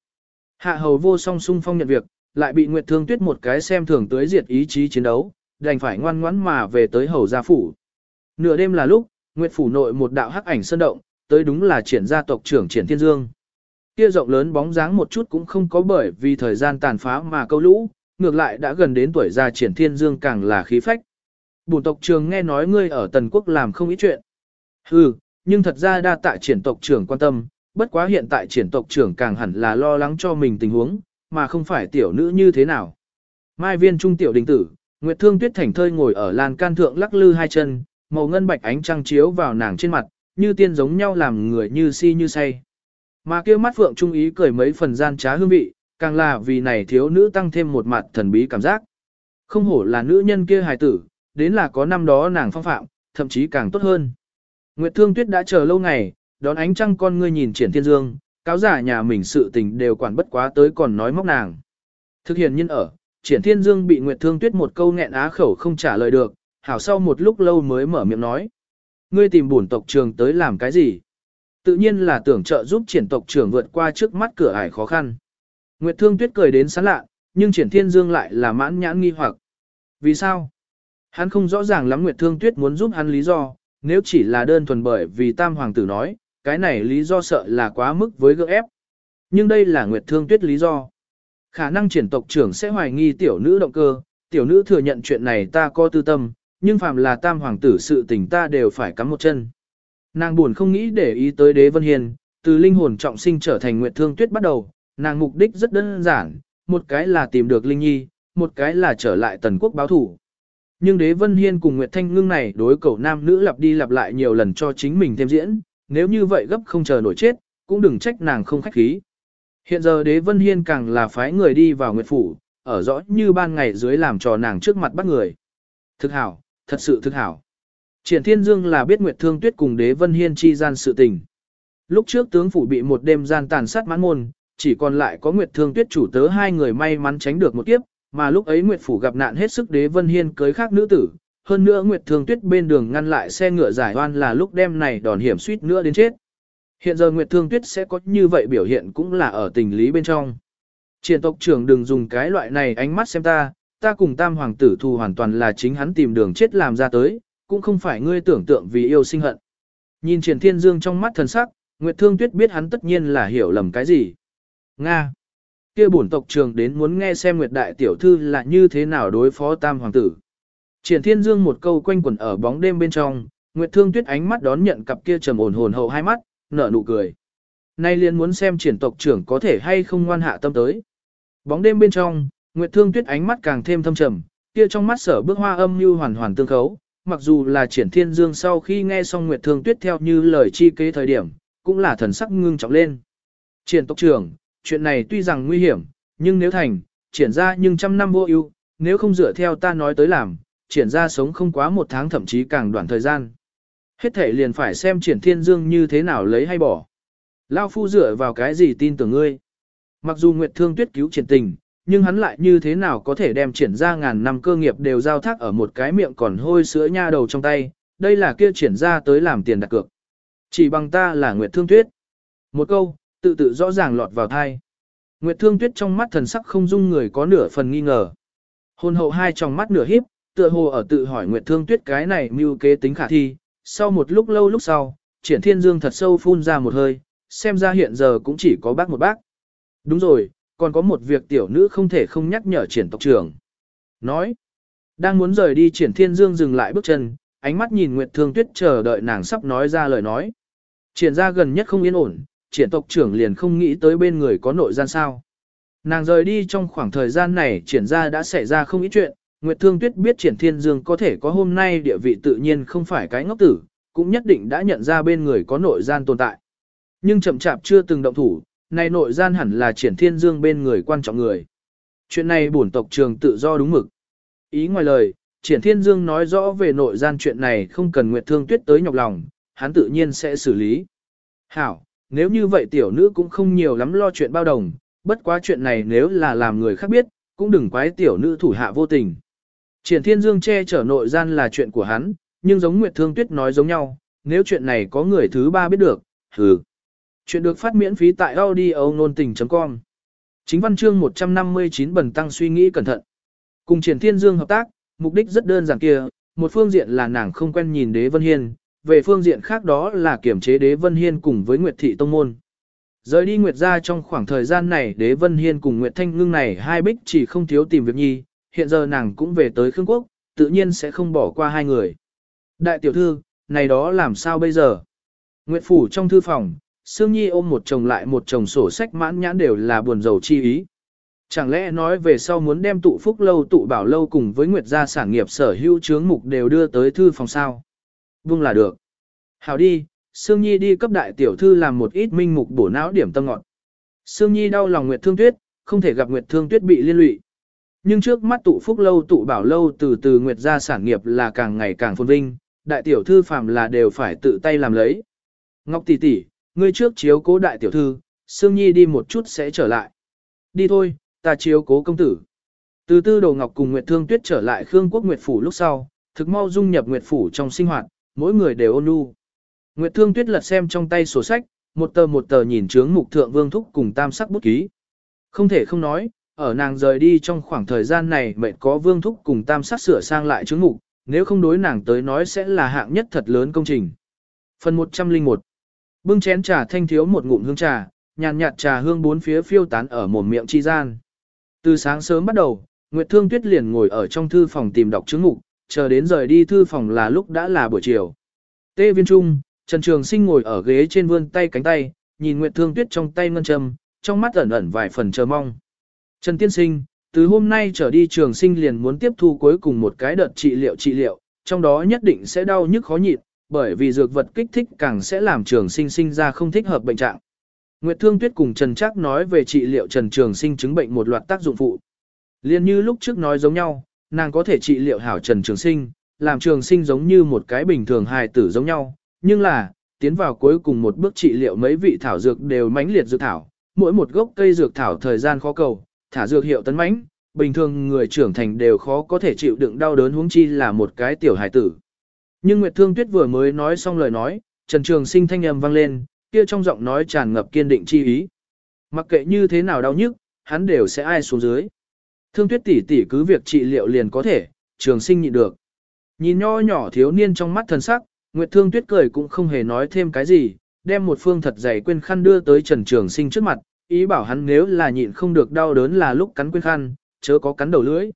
Hạ hầu vô song sung phong nhận việc, lại bị Nguyệt Thương Tuyết một cái xem thường tới diệt ý chí chiến đấu, đành phải ngoan ngoãn mà về tới hầu gia phủ. Nửa đêm là lúc, Nguyệt phủ nội một đạo hắc ảnh sơn động, tới đúng là triển gia tộc trưởng triển thiên dương. Kia rộng lớn bóng dáng một chút cũng không có bởi vì thời gian tàn phá mà câu lũ, ngược lại đã gần đến tuổi già triển thiên dương càng là khí phách. Bùn tộc trưởng nghe nói ngươi ở Tần Quốc làm không ít chuyện. Hừ, nhưng thật ra đa tạ triển tộc trưởng quan tâm, bất quá hiện tại triển tộc trưởng càng hẳn là lo lắng cho mình tình huống, mà không phải tiểu nữ như thế nào. Mai viên trung tiểu đình tử, Nguyệt Thương Tuyết thành thơi ngồi ở lan can thượng lắc lư hai chân, màu ngân bạch ánh trăng chiếu vào nàng trên mặt, như tiên giống nhau làm người như si như say. Mà kia mắt phượng trung ý cười mấy phần gian trá hương vị, càng là vì này thiếu nữ tăng thêm một mặt thần bí cảm giác. Không hổ là nữ nhân kia hài tử, đến là có năm đó nàng phong phạm, thậm chí càng tốt hơn. Nguyệt Thương Tuyết đã chờ lâu ngày, đón ánh trăng con ngươi nhìn triển thiên dương, cáo giả nhà mình sự tình đều quản bất quá tới còn nói móc nàng. Thực hiện nhân ở, triển thiên dương bị Nguyệt Thương Tuyết một câu nghẹn á khẩu không trả lời được, hảo sau một lúc lâu mới mở miệng nói. Ngươi tìm bổn tộc trường tới làm cái gì? Tự nhiên là tưởng trợ giúp triển tộc trưởng vượt qua trước mắt cửa ải khó khăn. Nguyệt Thương Tuyết cười đến sán lạ, nhưng triển thiên dương lại là mãn nhãn nghi hoặc. Vì sao? Hắn không rõ ràng lắm Nguyệt Thương Tuyết muốn giúp hắn lý do, nếu chỉ là đơn thuần bởi vì tam hoàng tử nói, cái này lý do sợ là quá mức với gỡ ép. Nhưng đây là Nguyệt Thương Tuyết lý do. Khả năng triển tộc trưởng sẽ hoài nghi tiểu nữ động cơ, tiểu nữ thừa nhận chuyện này ta có tư tâm, nhưng phàm là tam hoàng tử sự tình ta đều phải cắm một chân. Nàng buồn không nghĩ để ý tới đế vân hiền, từ linh hồn trọng sinh trở thành Nguyệt Thương Tuyết bắt đầu, nàng mục đích rất đơn giản, một cái là tìm được Linh Nhi, một cái là trở lại tần quốc báo thủ. Nhưng đế vân hiên cùng Nguyệt Thanh Ngưng này đối cầu nam nữ lặp đi lặp lại nhiều lần cho chính mình thêm diễn, nếu như vậy gấp không chờ nổi chết, cũng đừng trách nàng không khách khí. Hiện giờ đế vân hiên càng là phái người đi vào nguyệt phủ, ở rõ như ban ngày dưới làm trò nàng trước mặt bắt người. Thực hảo, thật sự thực hảo. Triển Thiên Dương là biết Nguyệt Thương Tuyết cùng đế vân hiên chi gian sự tình. Lúc trước tướng phủ bị một đêm gian tàn sát mãn môn, chỉ còn lại có Nguyệt Thương Tuyết chủ tớ hai người may mắn tránh được một kiếp, mà lúc ấy Nguyệt Phủ gặp nạn hết sức đế Vân Hiên cưới khác nữ tử, hơn nữa Nguyệt Thường Tuyết bên đường ngăn lại xe ngựa giải oan là lúc đêm này đòn hiểm suýt nữa đến chết. Hiện giờ Nguyệt Thương Tuyết sẽ có như vậy biểu hiện cũng là ở tình lý bên trong. Triển tộc trưởng đừng dùng cái loại này ánh mắt xem ta, ta cùng tam hoàng tử thù hoàn toàn là chính hắn tìm đường chết làm ra tới, cũng không phải ngươi tưởng tượng vì yêu sinh hận. Nhìn triển thiên dương trong mắt thần sắc, Nguyệt Thương Tuyết biết hắn tất nhiên là hiểu lầm cái gì. Nga kia bổn tộc trưởng đến muốn nghe xem Nguyệt Đại Tiểu Thư là như thế nào đối phó tam hoàng tử. Triển thiên dương một câu quanh quẩn ở bóng đêm bên trong, Nguyệt Thương Tuyết ánh mắt đón nhận cặp kia trầm ổn hồn hậu hai mắt, nở nụ cười. Nay liền muốn xem triển tộc trưởng có thể hay không ngoan hạ tâm tới. Bóng đêm bên trong, Nguyệt Thương Tuyết ánh mắt càng thêm thâm trầm, kia trong mắt sở bước hoa âm như hoàn hoàn tương khấu, mặc dù là triển thiên dương sau khi nghe xong Nguyệt Thương Tuyết theo như lời chi kế thời điểm, cũng là thần sắc ngưng trọng lên. Triển tộc trưởng, chuyện này tuy rằng nguy hiểm, nhưng nếu thành, triển ra nhưng trăm năm vô ưu, nếu không dựa theo ta nói tới làm, triển ra sống không quá một tháng thậm chí càng đoạn thời gian. Hết thể liền phải xem triển thiên dương như thế nào lấy hay bỏ. Lao phu dựa vào cái gì tin tưởng ngươi. Mặc dù Nguyệt Thương Tuyết cứu triển tình, nhưng hắn lại như thế nào có thể đem triển ra ngàn năm cơ nghiệp đều giao thác ở một cái miệng còn hôi sữa nha đầu trong tay, đây là kia triển ra tới làm tiền đặt cược. Chỉ bằng ta là Nguyệt Thương Tuyết. Một câu, tự tự rõ ràng lọt vào thai. Nguyệt Thương Tuyết trong mắt thần sắc không dung người có nửa phần nghi ngờ. Hôn hậu hai trong mắt nửa híp, tựa hồ ở tự hỏi Nguyệt Thương Tuyết cái này mưu kế tính khả thi. Sau một lúc lâu lúc sau, triển thiên dương thật sâu phun ra một hơi, xem ra hiện giờ cũng chỉ có bác một bác. Đúng rồi, còn có một việc tiểu nữ không thể không nhắc nhở triển tộc trưởng. Nói, đang muốn rời đi triển thiên dương dừng lại bước chân, ánh mắt nhìn Nguyệt Thương Tuyết chờ đợi nàng sắp nói ra lời nói. Triển ra gần nhất không yên ổn, triển tộc trưởng liền không nghĩ tới bên người có nội gian sao. Nàng rời đi trong khoảng thời gian này triển ra đã xảy ra không ít chuyện, Nguyệt Thương Tuyết biết triển thiên dương có thể có hôm nay địa vị tự nhiên không phải cái ngốc tử, cũng nhất định đã nhận ra bên người có nội gian tồn tại. Nhưng chậm chạp chưa từng động thủ, này nội gian hẳn là triển thiên dương bên người quan trọng người. Chuyện này bổn tộc trường tự do đúng mực. Ý ngoài lời, triển thiên dương nói rõ về nội gian chuyện này không cần Nguyệt Thương Tuyết tới nhọc lòng, hắn tự nhiên sẽ xử lý. Hảo, nếu như vậy tiểu nữ cũng không nhiều lắm lo chuyện bao đồng, bất quá chuyện này nếu là làm người khác biết, cũng đừng quái tiểu nữ thủ hạ vô tình. Triển Thiên Dương che chở nội gian là chuyện của hắn, nhưng giống Nguyệt Thương Tuyết nói giống nhau, nếu chuyện này có người thứ ba biết được, hừ. Chuyện được phát miễn phí tại audio nôn tình.com. Chính văn chương 159 bần tăng suy nghĩ cẩn thận. Cùng Triển Thiên Dương hợp tác, mục đích rất đơn giản kia, một phương diện là nàng không quen nhìn Đế Vân Hiên, về phương diện khác đó là kiểm chế Đế Vân Hiên cùng với Nguyệt Thị Tông Môn. Rời đi Nguyệt ra trong khoảng thời gian này Đế Vân Hiên cùng Nguyệt Thanh Ngưng này hai bích chỉ không thiếu tìm việc nhi, hiện giờ nàng cũng về tới Khương Quốc, tự nhiên sẽ không bỏ qua hai người. Đại tiểu thư, này đó làm sao bây giờ? Nguyệt Phủ trong thư phòng, Sương Nhi ôm một chồng lại một chồng sổ sách mãn nhãn đều là buồn rầu chi ý. Chẳng lẽ nói về sau muốn đem tụ phúc lâu tụ bảo lâu cùng với Nguyệt gia sản nghiệp sở hữu chướng mục đều đưa tới thư phòng sao? Vung là được. Hảo đi, Sương Nhi đi cấp đại tiểu thư làm một ít minh mục bổ não điểm tâm ngọn. Sương Nhi đau lòng Nguyệt Thương Tuyết, không thể gặp Nguyệt Thương Tuyết bị liên lụy. Nhưng trước mắt tụ phúc lâu tụ bảo lâu từ từ Nguyệt gia sản nghiệp là càng ngày càng phồn vinh, đại tiểu thư phàm là đều phải tự tay làm lấy. Ngọc tỷ tỷ, ngươi trước chiếu cố đại tiểu thư, Sương Nhi đi một chút sẽ trở lại. Đi thôi, ta chiếu cố công tử. Từ tư đồ ngọc cùng Nguyệt Thương Tuyết trở lại Khương Quốc Nguyệt Phủ lúc sau, thực mau dung nhập Nguyệt Phủ trong sinh hoạt, mỗi người đều ôn nhu. Nguyệt Thương Tuyết lật xem trong tay sổ sách, một tờ một tờ nhìn chướng mục thượng vương thúc cùng tam sắc bút ký. Không thể không nói, ở nàng rời đi trong khoảng thời gian này mệnh có vương thúc cùng tam sắc sửa sang lại chướng mục, nếu không đối nàng tới nói sẽ là hạng nhất thật lớn công trình. Phần 101 Bưng chén trà thanh thiếu một ngụm hương trà, nhàn nhạt trà hương bốn phía phiêu tán ở mồm miệng chi gian. Từ sáng sớm bắt đầu, Nguyệt Thương Tuyết liền ngồi ở trong thư phòng tìm đọc chứng mục, chờ đến rời đi thư phòng là lúc đã là buổi chiều. Tê viên trung, Trần Trường Sinh ngồi ở ghế trên vươn tay cánh tay, nhìn Nguyệt Thương Tuyết trong tay ngân châm, trong mắt ẩn ẩn vài phần chờ mong. Trần Tiên Sinh, từ hôm nay trở đi Trường Sinh liền muốn tiếp thu cuối cùng một cái đợt trị liệu trị liệu, trong đó nhất định sẽ đau nhức khó nhịn, bởi vì dược vật kích thích càng sẽ làm Trường Sinh sinh ra không thích hợp bệnh trạng. Nguyệt Thương Tuyết cùng Trần Trác nói về trị liệu Trần Trường Sinh chứng bệnh một loạt tác dụng phụ. Liên như lúc trước nói giống nhau, nàng có thể trị liệu hảo Trần Trường Sinh, làm Trường Sinh giống như một cái bình thường hài tử giống nhau, nhưng là, tiến vào cuối cùng một bước trị liệu mấy vị thảo dược đều mãnh liệt dược thảo, mỗi một gốc cây dược thảo thời gian khó cầu, thả dược hiệu tấn mãnh, bình thường người trưởng thành đều khó có thể chịu đựng đau đớn huống chi là một cái tiểu hải tử. Nhưng Nguyệt Thương Tuyết vừa mới nói xong lời nói, Trần Trường Sinh thanh âm vang lên, kia trong giọng nói tràn ngập kiên định chi ý. Mặc kệ như thế nào đau nhức, hắn đều sẽ ai xuống dưới. Thương Tuyết tỷ tỷ cứ việc trị liệu liền có thể, Trường Sinh nhịn được. Nhìn nho nhỏ thiếu niên trong mắt thần sắc, Nguyệt Thương Tuyết cười cũng không hề nói thêm cái gì, đem một phương thật dày quên khăn đưa tới Trần Trường Sinh trước mặt, ý bảo hắn nếu là nhịn không được đau đớn là lúc cắn quên khăn, chớ có cắn đầu lưỡi.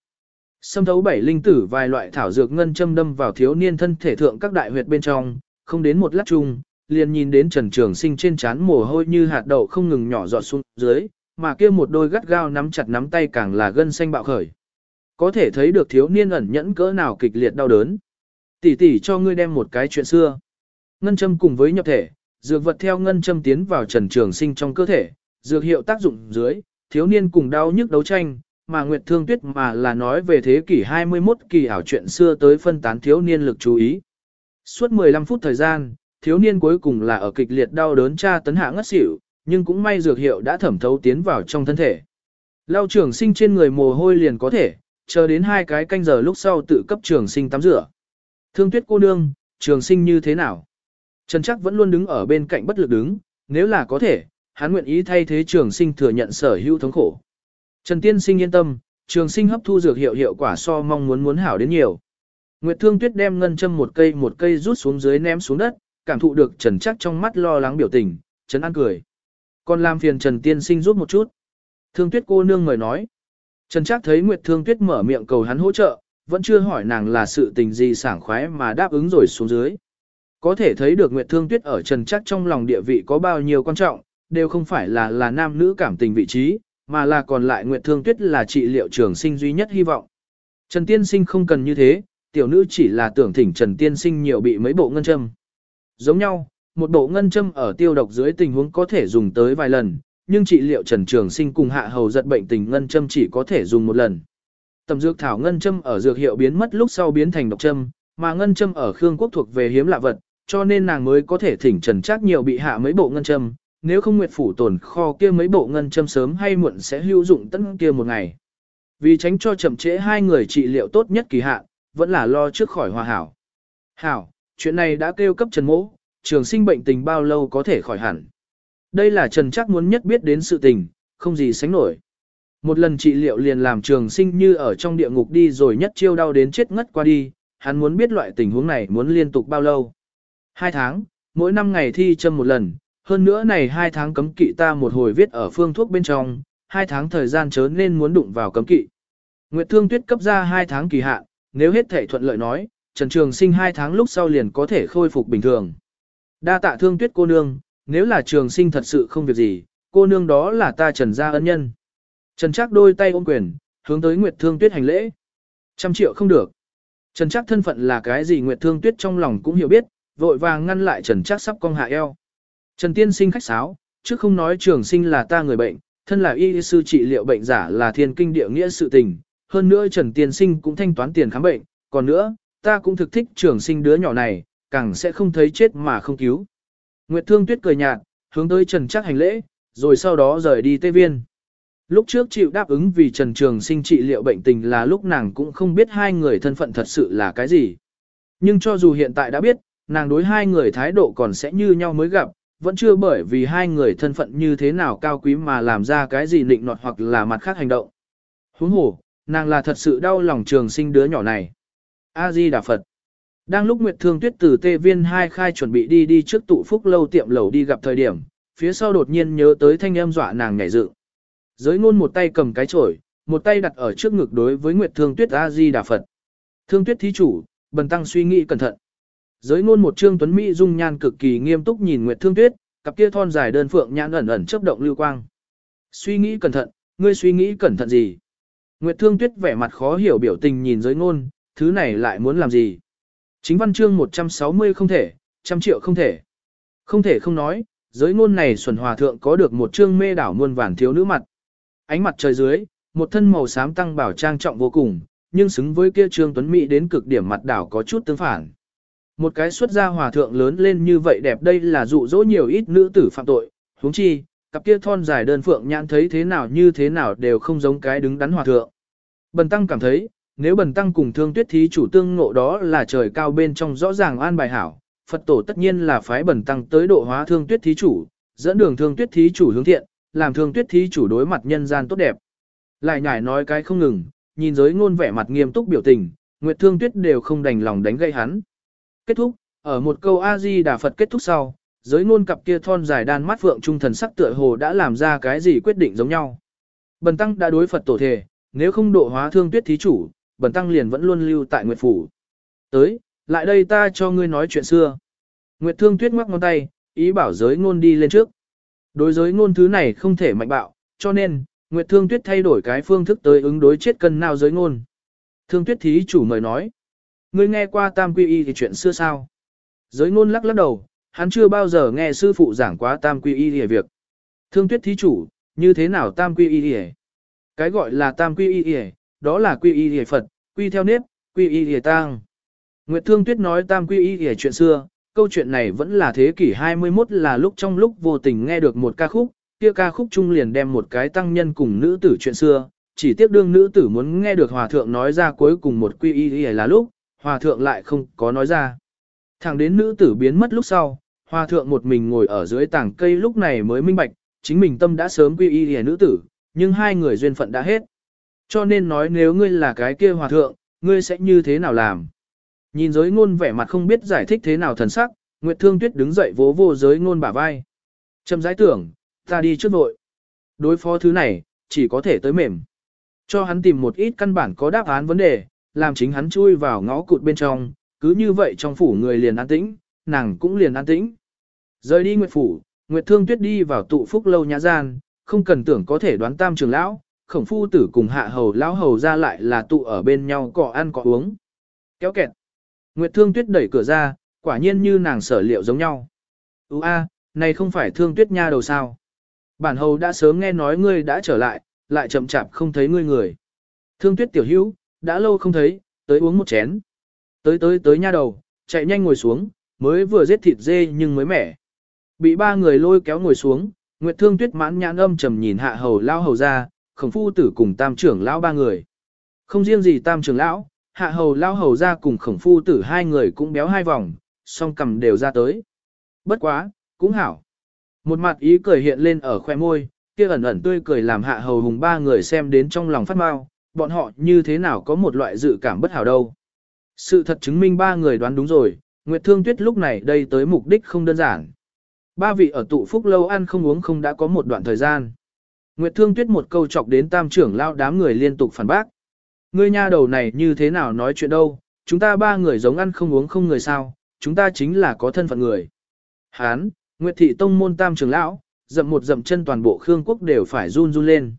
Xâm thấu bảy linh tử vài loại thảo dược ngân châm đâm vào thiếu niên thân thể thượng các đại huyệt bên trong, không đến một lát chung, liền nhìn đến Trần Trường Sinh trên trán mồ hôi như hạt đậu không ngừng nhỏ giọt xuống dưới, mà kia một đôi gắt gao nắm chặt nắm tay càng là gân xanh bạo khởi. Có thể thấy được thiếu niên ẩn nhẫn cỡ nào kịch liệt đau đớn. Tỷ tỷ cho ngươi đem một cái chuyện xưa. Ngân châm cùng với nhập thể, dược vật theo ngân châm tiến vào Trần Trường Sinh trong cơ thể, dược hiệu tác dụng dưới, thiếu niên cùng đau nhức đấu tranh, mà Nguyệt Thương Tuyết mà là nói về thế kỷ 21 kỳ ảo chuyện xưa tới phân tán thiếu niên lực chú ý. Suốt 15 phút thời gian, thiếu niên cuối cùng là ở kịch liệt đau đớn tra tấn hạ ngất xỉu, nhưng cũng may dược hiệu đã thẩm thấu tiến vào trong thân thể. Lao trường sinh trên người mồ hôi liền có thể, chờ đến hai cái canh giờ lúc sau tự cấp trường sinh tắm rửa. Thương tuyết cô nương, trường sinh như thế nào? Trần chắc vẫn luôn đứng ở bên cạnh bất lực đứng, nếu là có thể, hắn nguyện ý thay thế trường sinh thừa nhận sở hữu thống khổ. Trần tiên sinh yên tâm, trường sinh hấp thu dược hiệu hiệu quả so mong muốn muốn hảo đến nhiều. Nguyệt Thương Tuyết đem ngân châm một cây một cây rút xuống dưới ném xuống đất, cảm thụ được Trần Chắc trong mắt lo lắng biểu tình, Trần An cười. Còn làm phiền Trần Tiên Sinh rút một chút. Thương Tuyết cô nương mời nói. Trần Trác thấy Nguyệt Thương Tuyết mở miệng cầu hắn hỗ trợ, vẫn chưa hỏi nàng là sự tình gì sảng khoái mà đáp ứng rồi xuống dưới. Có thể thấy được Nguyệt Thương Tuyết ở Trần Trác trong lòng địa vị có bao nhiêu quan trọng, đều không phải là là nam nữ cảm tình vị trí, mà là còn lại Nguyệt Thương Tuyết là trị liệu trường sinh duy nhất hy vọng. Trần Tiên Sinh không cần như thế, tiểu nữ chỉ là tưởng thỉnh Trần Tiên Sinh nhiều bị mấy bộ ngân châm. Giống nhau, một bộ ngân châm ở tiêu độc dưới tình huống có thể dùng tới vài lần, nhưng trị liệu Trần Trường Sinh cùng hạ hầu giật bệnh tình ngân châm chỉ có thể dùng một lần. Tầm dược thảo ngân châm ở dược hiệu biến mất lúc sau biến thành độc châm, mà ngân châm ở Khương Quốc thuộc về hiếm lạ vật, cho nên nàng mới có thể thỉnh Trần Trác nhiều bị hạ mấy bộ ngân châm, nếu không Nguyệt phủ tồn kho kia mấy bộ ngân châm sớm hay muộn sẽ hữu dụng tất kia một ngày. Vì tránh cho chậm trễ hai người trị liệu tốt nhất kỳ hạn, vẫn là lo trước khỏi hòa hảo. Hảo, chuyện này đã kêu cấp Trần Mỗ, trường sinh bệnh tình bao lâu có thể khỏi hẳn. Đây là Trần chắc muốn nhất biết đến sự tình, không gì sánh nổi. Một lần trị liệu liền làm trường sinh như ở trong địa ngục đi rồi nhất chiêu đau đến chết ngất qua đi, hắn muốn biết loại tình huống này muốn liên tục bao lâu. Hai tháng, mỗi năm ngày thi châm một lần, hơn nữa này hai tháng cấm kỵ ta một hồi viết ở phương thuốc bên trong, hai tháng thời gian chớ nên muốn đụng vào cấm kỵ. Nguyệt Thương Tuyết cấp ra hai tháng kỳ hạn, nếu hết thể thuận lợi nói, Trần Trường Sinh hai tháng lúc sau liền có thể khôi phục bình thường. Đa tạ Thương Tuyết cô nương, nếu là Trường Sinh thật sự không việc gì, cô nương đó là ta Trần gia ân nhân. Trần Trác đôi tay ôm quyền, hướng tới Nguyệt Thương Tuyết hành lễ. Trăm triệu không được. Trần Trác thân phận là cái gì Nguyệt Thương Tuyết trong lòng cũng hiểu biết, vội vàng ngăn lại Trần Trác sắp cong hạ eo. Trần Tiên Sinh khách sáo, trước không nói Trường Sinh là ta người bệnh, thân là y sư trị liệu bệnh giả là thiên kinh địa nghĩa sự tình, hơn nữa Trần Tiên Sinh cũng thanh toán tiền khám bệnh, còn nữa, ta cũng thực thích trường sinh đứa nhỏ này, càng sẽ không thấy chết mà không cứu. Nguyệt Thương Tuyết cười nhạt, hướng tới Trần Trác hành lễ, rồi sau đó rời đi Tây Viên. Lúc trước chịu đáp ứng vì Trần Trường Sinh trị liệu bệnh tình là lúc nàng cũng không biết hai người thân phận thật sự là cái gì. Nhưng cho dù hiện tại đã biết, nàng đối hai người thái độ còn sẽ như nhau mới gặp, vẫn chưa bởi vì hai người thân phận như thế nào cao quý mà làm ra cái gì nịnh nọt hoặc là mặt khác hành động. Huống hồ, nàng là thật sự đau lòng trường sinh đứa nhỏ này. A-di Đà Phật. Đang lúc Nguyệt Thương Tuyết từ Tê Viên hai khai chuẩn bị đi đi trước tụ phúc lâu tiệm lầu đi gặp thời điểm, phía sau đột nhiên nhớ tới thanh âm dọa nàng nhảy dựng. Giới ngôn một tay cầm cái chổi, một tay đặt ở trước ngực đối với Nguyệt Thương Tuyết A-di Đà Phật. Thương Tuyết thí chủ, bần tăng suy nghĩ cẩn thận. Giới ngôn một trương tuấn mỹ dung nhan cực kỳ nghiêm túc nhìn Nguyệt Thương Tuyết, cặp kia thon dài đơn phượng nhãn ẩn ẩn chớp động lưu quang. Suy nghĩ cẩn thận, ngươi suy nghĩ cẩn thận gì? Nguyệt Thương Tuyết vẻ mặt khó hiểu biểu tình nhìn giới ngôn, thứ này lại muốn làm gì? Chính văn chương 160 không thể, trăm triệu không thể. Không thể không nói, giới ngôn này xuẩn hòa thượng có được một chương mê đảo muôn vàn thiếu nữ mặt. Ánh mặt trời dưới, một thân màu xám tăng bảo trang trọng vô cùng, nhưng xứng với kia trương tuấn mỹ đến cực điểm mặt đảo có chút tương phản. Một cái xuất gia hòa thượng lớn lên như vậy đẹp đây là dụ dỗ nhiều ít nữ tử phạm tội, huống chi, cặp kia thon dài đơn phượng nhãn thấy thế nào như thế nào đều không giống cái đứng đắn hòa thượng. Bần tăng cảm thấy, nếu bần tăng cùng thương tuyết thí chủ tương ngộ đó là trời cao bên trong rõ ràng an bài hảo, Phật tổ tất nhiên là phái bần tăng tới độ hóa thương tuyết thí chủ, dẫn đường thương tuyết thí chủ hướng thiện, làm thương tuyết thí chủ đối mặt nhân gian tốt đẹp. Lại nhải nói cái không ngừng, nhìn giới ngôn vẻ mặt nghiêm túc biểu tình, Nguyệt Thương Tuyết đều không đành lòng đánh gây hắn. Kết thúc, ở một câu A-di Đà Phật kết thúc sau, giới ngôn cặp kia thon dài đan mắt vượng trung thần sắc tựa hồ đã làm ra cái gì quyết định giống nhau. Bần tăng đã đối Phật tổ thể, nếu không độ hóa thương tuyết thí chủ, bần tăng liền vẫn luôn lưu tại Nguyệt Phủ. Tới, lại đây ta cho ngươi nói chuyện xưa. Nguyệt Thương Tuyết ngoắc ngón tay, ý bảo giới ngôn đi lên trước. Đối giới ngôn thứ này không thể mạnh bạo, cho nên, Nguyệt Thương Tuyết thay đổi cái phương thức tới ứng đối chết cân nào giới ngôn. Thương Tuyết thí chủ mời nói. Ngươi nghe qua Tam Quy Y thì chuyện xưa sao? Giới ngôn lắc lắc đầu, hắn chưa bao giờ nghe sư phụ giảng quá Tam Quy Y thì việc. Thương Tuyết thí chủ, như thế nào Tam Quy Y thì? Cái gọi là Tam Quy Y thì, đó là Quy Y hề Phật, Quy theo nếp, Quy Y hề tang. Nguyệt Thương Tuyết nói Tam Quy Y hề chuyện xưa, câu chuyện này vẫn là thế kỷ 21 là lúc trong lúc vô tình nghe được một ca khúc, kia ca khúc chung liền đem một cái tăng nhân cùng nữ tử chuyện xưa, chỉ tiếc đương nữ tử muốn nghe được hòa thượng nói ra cuối cùng một quy y là lúc, hòa thượng lại không có nói ra. Thẳng đến nữ tử biến mất lúc sau, hòa thượng một mình ngồi ở dưới tảng cây lúc này mới minh bạch, chính mình tâm đã sớm quy y nữ tử, nhưng hai người duyên phận đã hết. Cho nên nói nếu ngươi là cái kia hòa thượng, ngươi sẽ như thế nào làm? Nhìn giới ngôn vẻ mặt không biết giải thích thế nào thần sắc, Nguyệt Thương Tuyết đứng dậy vỗ vô giới ngôn bả vai. Trầm giải tưởng, ta đi trước vội. Đối phó thứ này, chỉ có thể tới mềm. Cho hắn tìm một ít căn bản có đáp án vấn đề, làm chính hắn chui vào ngõ cụt bên trong, cứ như vậy trong phủ người liền an tĩnh, nàng cũng liền an tĩnh. Rời đi Nguyệt phủ, Nguyệt Thương Tuyết đi vào tụ phúc lâu nhã gian, không cần tưởng có thể đoán tam trường lão, khổng phu tử cùng hạ hầu lão hầu ra lại là tụ ở bên nhau cọ ăn cọ uống. Kéo kẹt. Nguyệt Thương Tuyết đẩy cửa ra, quả nhiên như nàng sở liệu giống nhau. Ú a, này không phải Thương Tuyết nha đầu sao? Bản hầu đã sớm nghe nói ngươi đã trở lại, lại chậm chạp không thấy ngươi người. Thương Tuyết tiểu hữu, đã lâu không thấy, tới uống một chén. Tới tới tới nha đầu, chạy nhanh ngồi xuống, mới vừa giết thịt dê nhưng mới mẻ. Bị ba người lôi kéo ngồi xuống, Nguyệt Thương Tuyết mãn nhãn âm trầm nhìn hạ hầu lao hầu ra, khổng phu tử cùng tam trưởng lão ba người. Không riêng gì tam trưởng lão, hạ hầu lão hầu ra cùng khổng phu tử hai người cũng béo hai vòng, song cầm đều ra tới. Bất quá, cũng hảo. Một mặt ý cười hiện lên ở khoe môi, kia ẩn ẩn tươi cười làm hạ hầu hùng ba người xem đến trong lòng phát mau, bọn họ như thế nào có một loại dự cảm bất hảo đâu. Sự thật chứng minh ba người đoán đúng rồi, Nguyệt Thương Tuyết lúc này đây tới mục đích không đơn giản. Ba vị ở tụ phúc lâu ăn không uống không đã có một đoạn thời gian. Nguyệt Thương Tuyết một câu chọc đến tam trưởng lao đám người liên tục phản bác. Ngươi nha đầu này như thế nào nói chuyện đâu, chúng ta ba người giống ăn không uống không người sao, chúng ta chính là có thân phận người. Hán, Nguyệt Thị Tông môn tam trưởng lão, dậm một dậm chân toàn bộ Khương quốc đều phải run run lên.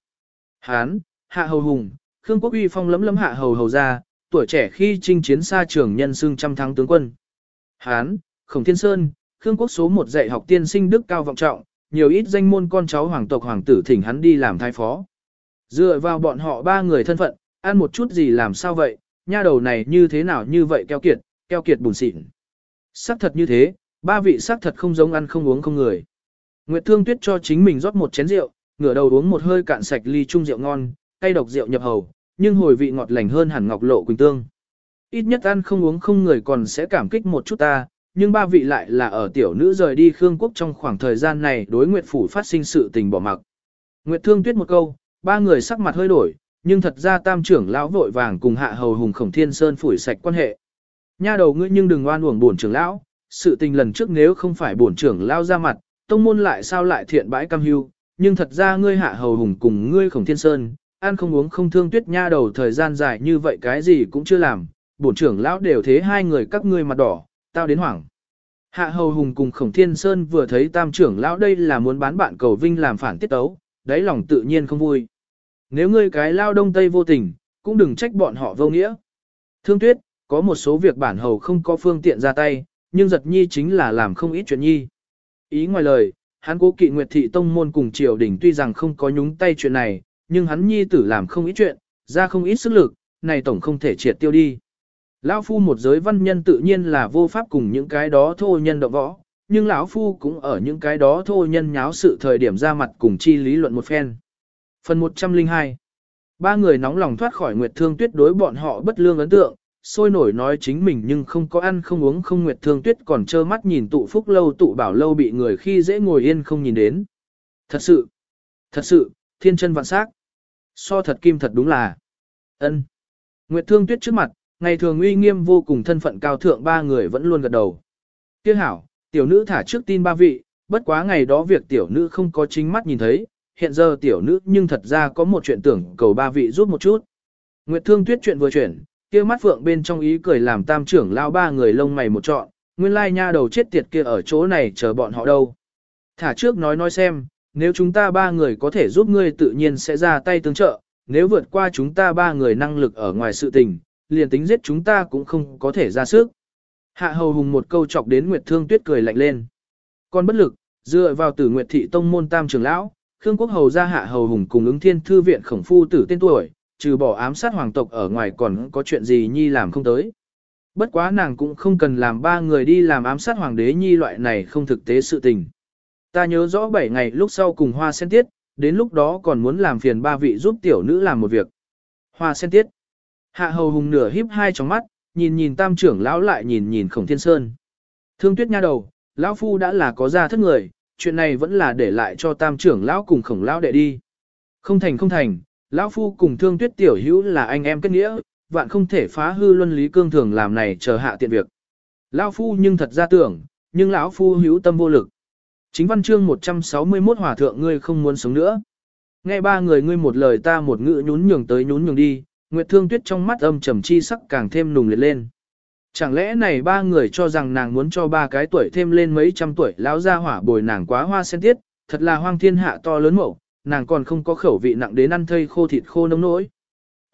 Hán, Hạ Hầu Hùng, Khương quốc uy phong lấm lấm Hạ Hầu Hầu ra, tuổi trẻ khi chinh chiến xa trường nhân xương trăm thắng tướng quân. Hán, Khổng Thiên Sơn, Khương quốc số một dạy học tiên sinh đức cao vọng trọng, nhiều ít danh môn con cháu hoàng tộc hoàng tử thỉnh hắn đi làm thái phó. Dựa vào bọn họ ba người thân phận, ăn một chút gì làm sao vậy, nha đầu này như thế nào như vậy keo kiệt, keo kiệt bùn xịn. Sắc thật như thế, ba vị sắc thật không giống ăn không uống không người. Nguyệt Thương Tuyết cho chính mình rót một chén rượu, ngửa đầu uống một hơi cạn sạch ly chung rượu ngon, cay độc rượu nhập hầu, nhưng hồi vị ngọt lành hơn hẳn ngọc lộ quỳnh tương. Ít nhất ăn không uống không người còn sẽ cảm kích một chút ta, nhưng ba vị lại là ở tiểu nữ rời đi Khương Quốc trong khoảng thời gian này đối Nguyệt Phủ phát sinh sự tình bỏ mặc. Nguyệt Thương Tuyết một câu, ba người sắc mặt hơi đổi, nhưng thật ra tam trưởng lão vội vàng cùng hạ hầu hùng khổng thiên sơn phủi sạch quan hệ. Nha đầu ngươi nhưng đừng oan uổng bổn trưởng lão, sự tình lần trước nếu không phải bổn trưởng lão ra mặt, tông môn lại sao lại thiện bãi cam hưu, nhưng thật ra ngươi hạ hầu hùng cùng ngươi khổng thiên sơn, ăn không uống không thương tuyết nha đầu thời gian dài như vậy cái gì cũng chưa làm, bổn trưởng lão đều thế hai người các ngươi mặt đỏ, tao đến hoảng. Hạ hầu hùng cùng khổng thiên sơn vừa thấy tam trưởng lão đây là muốn bán bạn cầu vinh làm phản tiết tấu, đáy lòng tự nhiên không vui. Nếu ngươi cái lao đông tây vô tình, cũng đừng trách bọn họ vô nghĩa. Thương tuyết, có một số việc bản hầu không có phương tiện ra tay, nhưng giật nhi chính là làm không ít chuyện nhi. Ý ngoài lời, hắn cố kỵ Nguyệt Thị Tông môn cùng triều đình tuy rằng không có nhúng tay chuyện này, nhưng hắn nhi tử làm không ít chuyện, ra không ít sức lực, này tổng không thể triệt tiêu đi. Lão phu một giới văn nhân tự nhiên là vô pháp cùng những cái đó thô nhân động võ, nhưng lão phu cũng ở những cái đó thô nhân nháo sự thời điểm ra mặt cùng chi lý luận một phen. Phần 102 Ba người nóng lòng thoát khỏi Nguyệt Thương Tuyết đối bọn họ bất lương ấn tượng, sôi nổi nói chính mình nhưng không có ăn không uống không Nguyệt Thương Tuyết còn trơ mắt nhìn tụ phúc lâu tụ bảo lâu bị người khi dễ ngồi yên không nhìn đến. Thật sự, thật sự, thiên chân vạn sắc. So thật kim thật đúng là. ân. Nguyệt Thương Tuyết trước mặt, ngày thường uy nghiêm vô cùng thân phận cao thượng ba người vẫn luôn gật đầu. Tiếc hảo, tiểu nữ thả trước tin ba vị, bất quá ngày đó việc tiểu nữ không có chính mắt nhìn thấy, hiện giờ tiểu nữ nhưng thật ra có một chuyện tưởng cầu ba vị giúp một chút. Nguyệt Thương Tuyết chuyện vừa chuyển, kia mắt phượng bên trong ý cười làm tam trưởng lao ba người lông mày một trọn, nguyên lai nha đầu chết tiệt kia ở chỗ này chờ bọn họ đâu. Thả trước nói nói xem, nếu chúng ta ba người có thể giúp ngươi tự nhiên sẽ ra tay tương trợ, nếu vượt qua chúng ta ba người năng lực ở ngoài sự tình, liền tính giết chúng ta cũng không có thể ra sức. Hạ hầu hùng một câu chọc đến Nguyệt Thương Tuyết cười lạnh lên. Con bất lực, dựa vào tử Nguyệt Thị Tông môn tam trưởng lão, Khương Quốc Hầu ra hạ hầu hùng cùng ứng thiên thư viện khổng phu tử tên tuổi, trừ bỏ ám sát hoàng tộc ở ngoài còn có chuyện gì nhi làm không tới. Bất quá nàng cũng không cần làm ba người đi làm ám sát hoàng đế nhi loại này không thực tế sự tình. Ta nhớ rõ 7 ngày lúc sau cùng hoa sen tiết, đến lúc đó còn muốn làm phiền ba vị giúp tiểu nữ làm một việc. Hoa sen tiết. Hạ hầu hùng nửa híp hai tròng mắt, nhìn nhìn tam trưởng lão lại nhìn nhìn khổng thiên sơn. Thương tuyết nha đầu, lão phu đã là có gia thất người, chuyện này vẫn là để lại cho tam trưởng lão cùng khổng lão đệ đi. Không thành không thành, lão phu cùng thương tuyết tiểu hữu là anh em kết nghĩa, vạn không thể phá hư luân lý cương thường làm này chờ hạ tiện việc. Lão phu nhưng thật ra tưởng, nhưng lão phu hữu tâm vô lực. Chính văn chương 161 hòa thượng ngươi không muốn sống nữa. Nghe ba người ngươi một lời ta một ngữ nhún nhường tới nhún nhường đi, Nguyệt Thương Tuyết trong mắt âm trầm chi sắc càng thêm nùng liệt lên. Chẳng lẽ này ba người cho rằng nàng muốn cho ba cái tuổi thêm lên mấy trăm tuổi lão ra hỏa bồi nàng quá hoa sen tiết, thật là hoang thiên hạ to lớn mẫu, nàng còn không có khẩu vị nặng đến ăn thây khô thịt khô nông nỗi.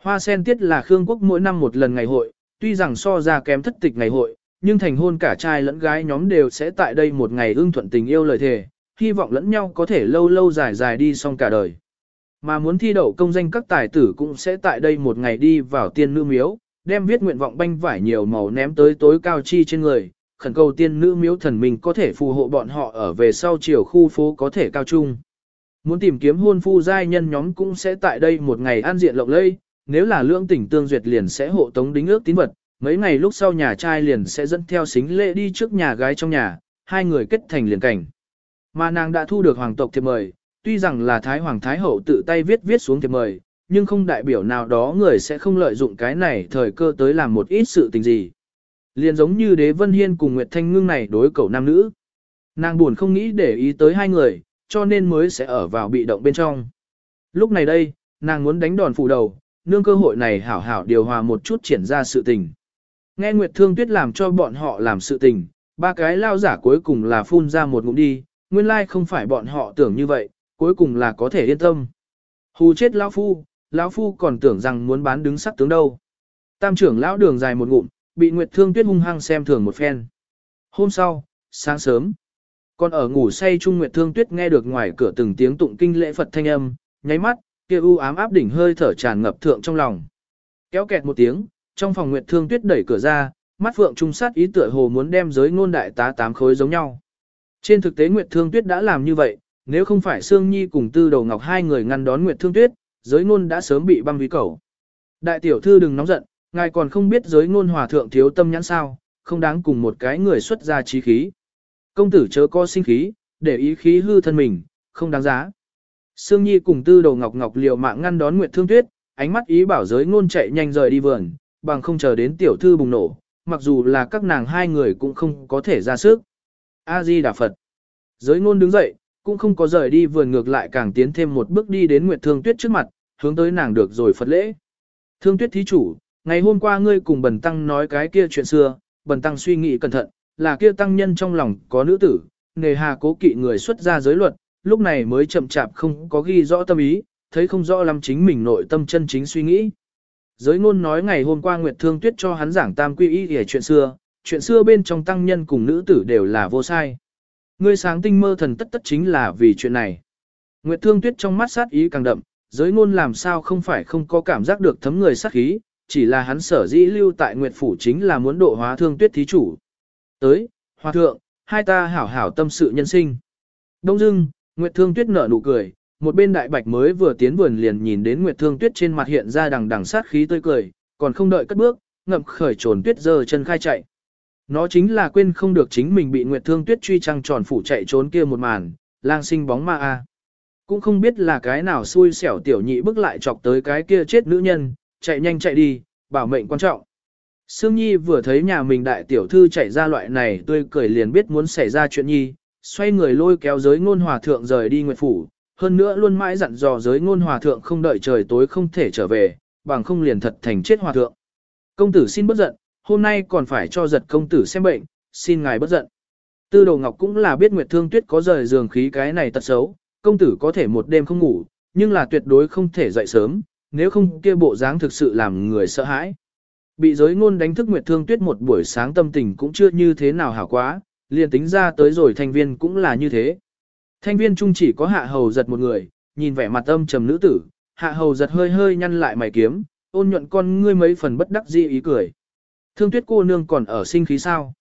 Hoa sen tiết là Khương Quốc mỗi năm một lần ngày hội, tuy rằng so ra kém thất tịch ngày hội, nhưng thành hôn cả trai lẫn gái nhóm đều sẽ tại đây một ngày ưng thuận tình yêu lời thề, hy vọng lẫn nhau có thể lâu lâu dài dài đi xong cả đời. Mà muốn thi đậu công danh các tài tử cũng sẽ tại đây một ngày đi vào tiên nữ miếu, đem viết nguyện vọng banh vải nhiều màu ném tới tối cao chi trên người, khẩn cầu tiên nữ miếu thần mình có thể phù hộ bọn họ ở về sau chiều khu phố có thể cao trung. Muốn tìm kiếm hôn phu giai nhân nhóm cũng sẽ tại đây một ngày an diện lộng lây, nếu là lương tỉnh tương duyệt liền sẽ hộ tống đính ước tín vật, mấy ngày lúc sau nhà trai liền sẽ dẫn theo xính lễ đi trước nhà gái trong nhà, hai người kết thành liền cảnh. Mà nàng đã thu được hoàng tộc thiệp mời, tuy rằng là Thái Hoàng Thái Hậu tự tay viết viết xuống thiệp mời, nhưng không đại biểu nào đó người sẽ không lợi dụng cái này thời cơ tới làm một ít sự tình gì. Liền giống như đế Vân Hiên cùng Nguyệt Thanh Ngưng này đối cầu nam nữ. Nàng buồn không nghĩ để ý tới hai người, cho nên mới sẽ ở vào bị động bên trong. Lúc này đây, nàng muốn đánh đòn phủ đầu, nương cơ hội này hảo hảo điều hòa một chút triển ra sự tình. Nghe Nguyệt Thương Tuyết làm cho bọn họ làm sự tình, ba cái lao giả cuối cùng là phun ra một ngụm đi, nguyên lai không phải bọn họ tưởng như vậy, cuối cùng là có thể yên tâm. Hù chết lão phu, lão phu còn tưởng rằng muốn bán đứng sắc tướng đâu. Tam trưởng lão đường dài một ngụm, bị Nguyệt Thương Tuyết hung hăng xem thường một phen. Hôm sau, sáng sớm, còn ở ngủ say Trung Nguyệt Thương Tuyết nghe được ngoài cửa từng tiếng tụng kinh lễ Phật thanh âm, nháy mắt, kia u ám áp đỉnh hơi thở tràn ngập thượng trong lòng. Kéo kẹt một tiếng, trong phòng Nguyệt Thương Tuyết đẩy cửa ra, mắt phượng trung sát ý tựa hồ muốn đem giới ngôn đại tá tám khối giống nhau. Trên thực tế Nguyệt Thương Tuyết đã làm như vậy, nếu không phải Sương Nhi cùng Tư Đầu Ngọc hai người ngăn đón Nguyệt Thương Tuyết, giới ngôn đã sớm bị băng vì cầu. Đại tiểu thư đừng nóng giận, ngài còn không biết giới ngôn hòa thượng thiếu tâm nhãn sao, không đáng cùng một cái người xuất ra trí khí. Công tử chớ có sinh khí, để ý khí hư thân mình, không đáng giá. Sương Nhi cùng Tư Đầu Ngọc Ngọc liều mạng ngăn đón Nguyệt Thương Tuyết, ánh mắt ý bảo giới ngôn chạy nhanh rời đi vườn, bằng không chờ đến tiểu thư bùng nổ, mặc dù là các nàng hai người cũng không có thể ra sức. A-di Đà Phật. Giới ngôn đứng dậy, cũng không có rời đi vườn ngược lại càng tiến thêm một bước đi đến Nguyệt Thương Tuyết trước mặt, hướng tới nàng được rồi Phật lễ. Thương Tuyết thí chủ, ngày hôm qua ngươi cùng Bần Tăng nói cái kia chuyện xưa, Bần Tăng suy nghĩ cẩn thận, là kia tăng nhân trong lòng có nữ tử, nề hà cố kỵ người xuất ra giới luật, lúc này mới chậm chạp không có ghi rõ tâm ý, thấy không rõ lắm chính mình nội tâm chân chính suy nghĩ. Giới ngôn nói ngày hôm qua Nguyệt Thương Tuyết cho hắn giảng tam quy y về chuyện xưa, chuyện xưa bên trong tăng nhân cùng nữ tử đều là vô sai. Ngươi sáng tinh mơ thần tất tất chính là vì chuyện này. Nguyệt Thương Tuyết trong mắt sát ý càng đậm, giới ngôn làm sao không phải không có cảm giác được thấm người sát khí, chỉ là hắn sở dĩ lưu tại Nguyệt Phủ chính là muốn độ hóa Thương Tuyết thí chủ. Tới, Hoa Thượng, hai ta hảo hảo tâm sự nhân sinh. Đông dưng, Nguyệt Thương Tuyết nở nụ cười, một bên đại bạch mới vừa tiến vườn liền nhìn đến Nguyệt Thương Tuyết trên mặt hiện ra đằng đằng sát khí tươi cười, còn không đợi cất bước, ngậm khởi trồn tuyết giơ chân khai chạy. Nó chính là quên không được chính mình bị Nguyệt Thương Tuyết truy trăng tròn phủ chạy trốn kia một màn, lang sinh bóng ma a. Cũng không biết là cái nào xui xẻo tiểu nhị bước lại chọc tới cái kia chết nữ nhân, chạy nhanh chạy đi, bảo mệnh quan trọng. Sương Nhi vừa thấy nhà mình đại tiểu thư chạy ra loại này tươi cười liền biết muốn xảy ra chuyện nhi, xoay người lôi kéo giới ngôn hòa thượng rời đi nguyệt phủ, hơn nữa luôn mãi dặn dò giới ngôn hòa thượng không đợi trời tối không thể trở về, bằng không liền thật thành chết hòa thượng. Công tử xin bất giận, hôm nay còn phải cho giật công tử xem bệnh, xin ngài bất giận. Tư đồ ngọc cũng là biết Nguyệt Thương Tuyết có rời giường khí cái này tật xấu, công tử có thể một đêm không ngủ, nhưng là tuyệt đối không thể dậy sớm, nếu không kia bộ dáng thực sự làm người sợ hãi. Bị giới ngôn đánh thức Nguyệt Thương Tuyết một buổi sáng tâm tình cũng chưa như thế nào hảo quá, liền tính ra tới rồi thanh viên cũng là như thế. Thanh viên trung chỉ có hạ hầu giật một người, nhìn vẻ mặt âm trầm nữ tử, hạ hầu giật hơi hơi nhăn lại mày kiếm, ôn nhuận con ngươi mấy phần bất đắc dĩ ý cười. Thương tuyết cô nương còn ở sinh khí sao?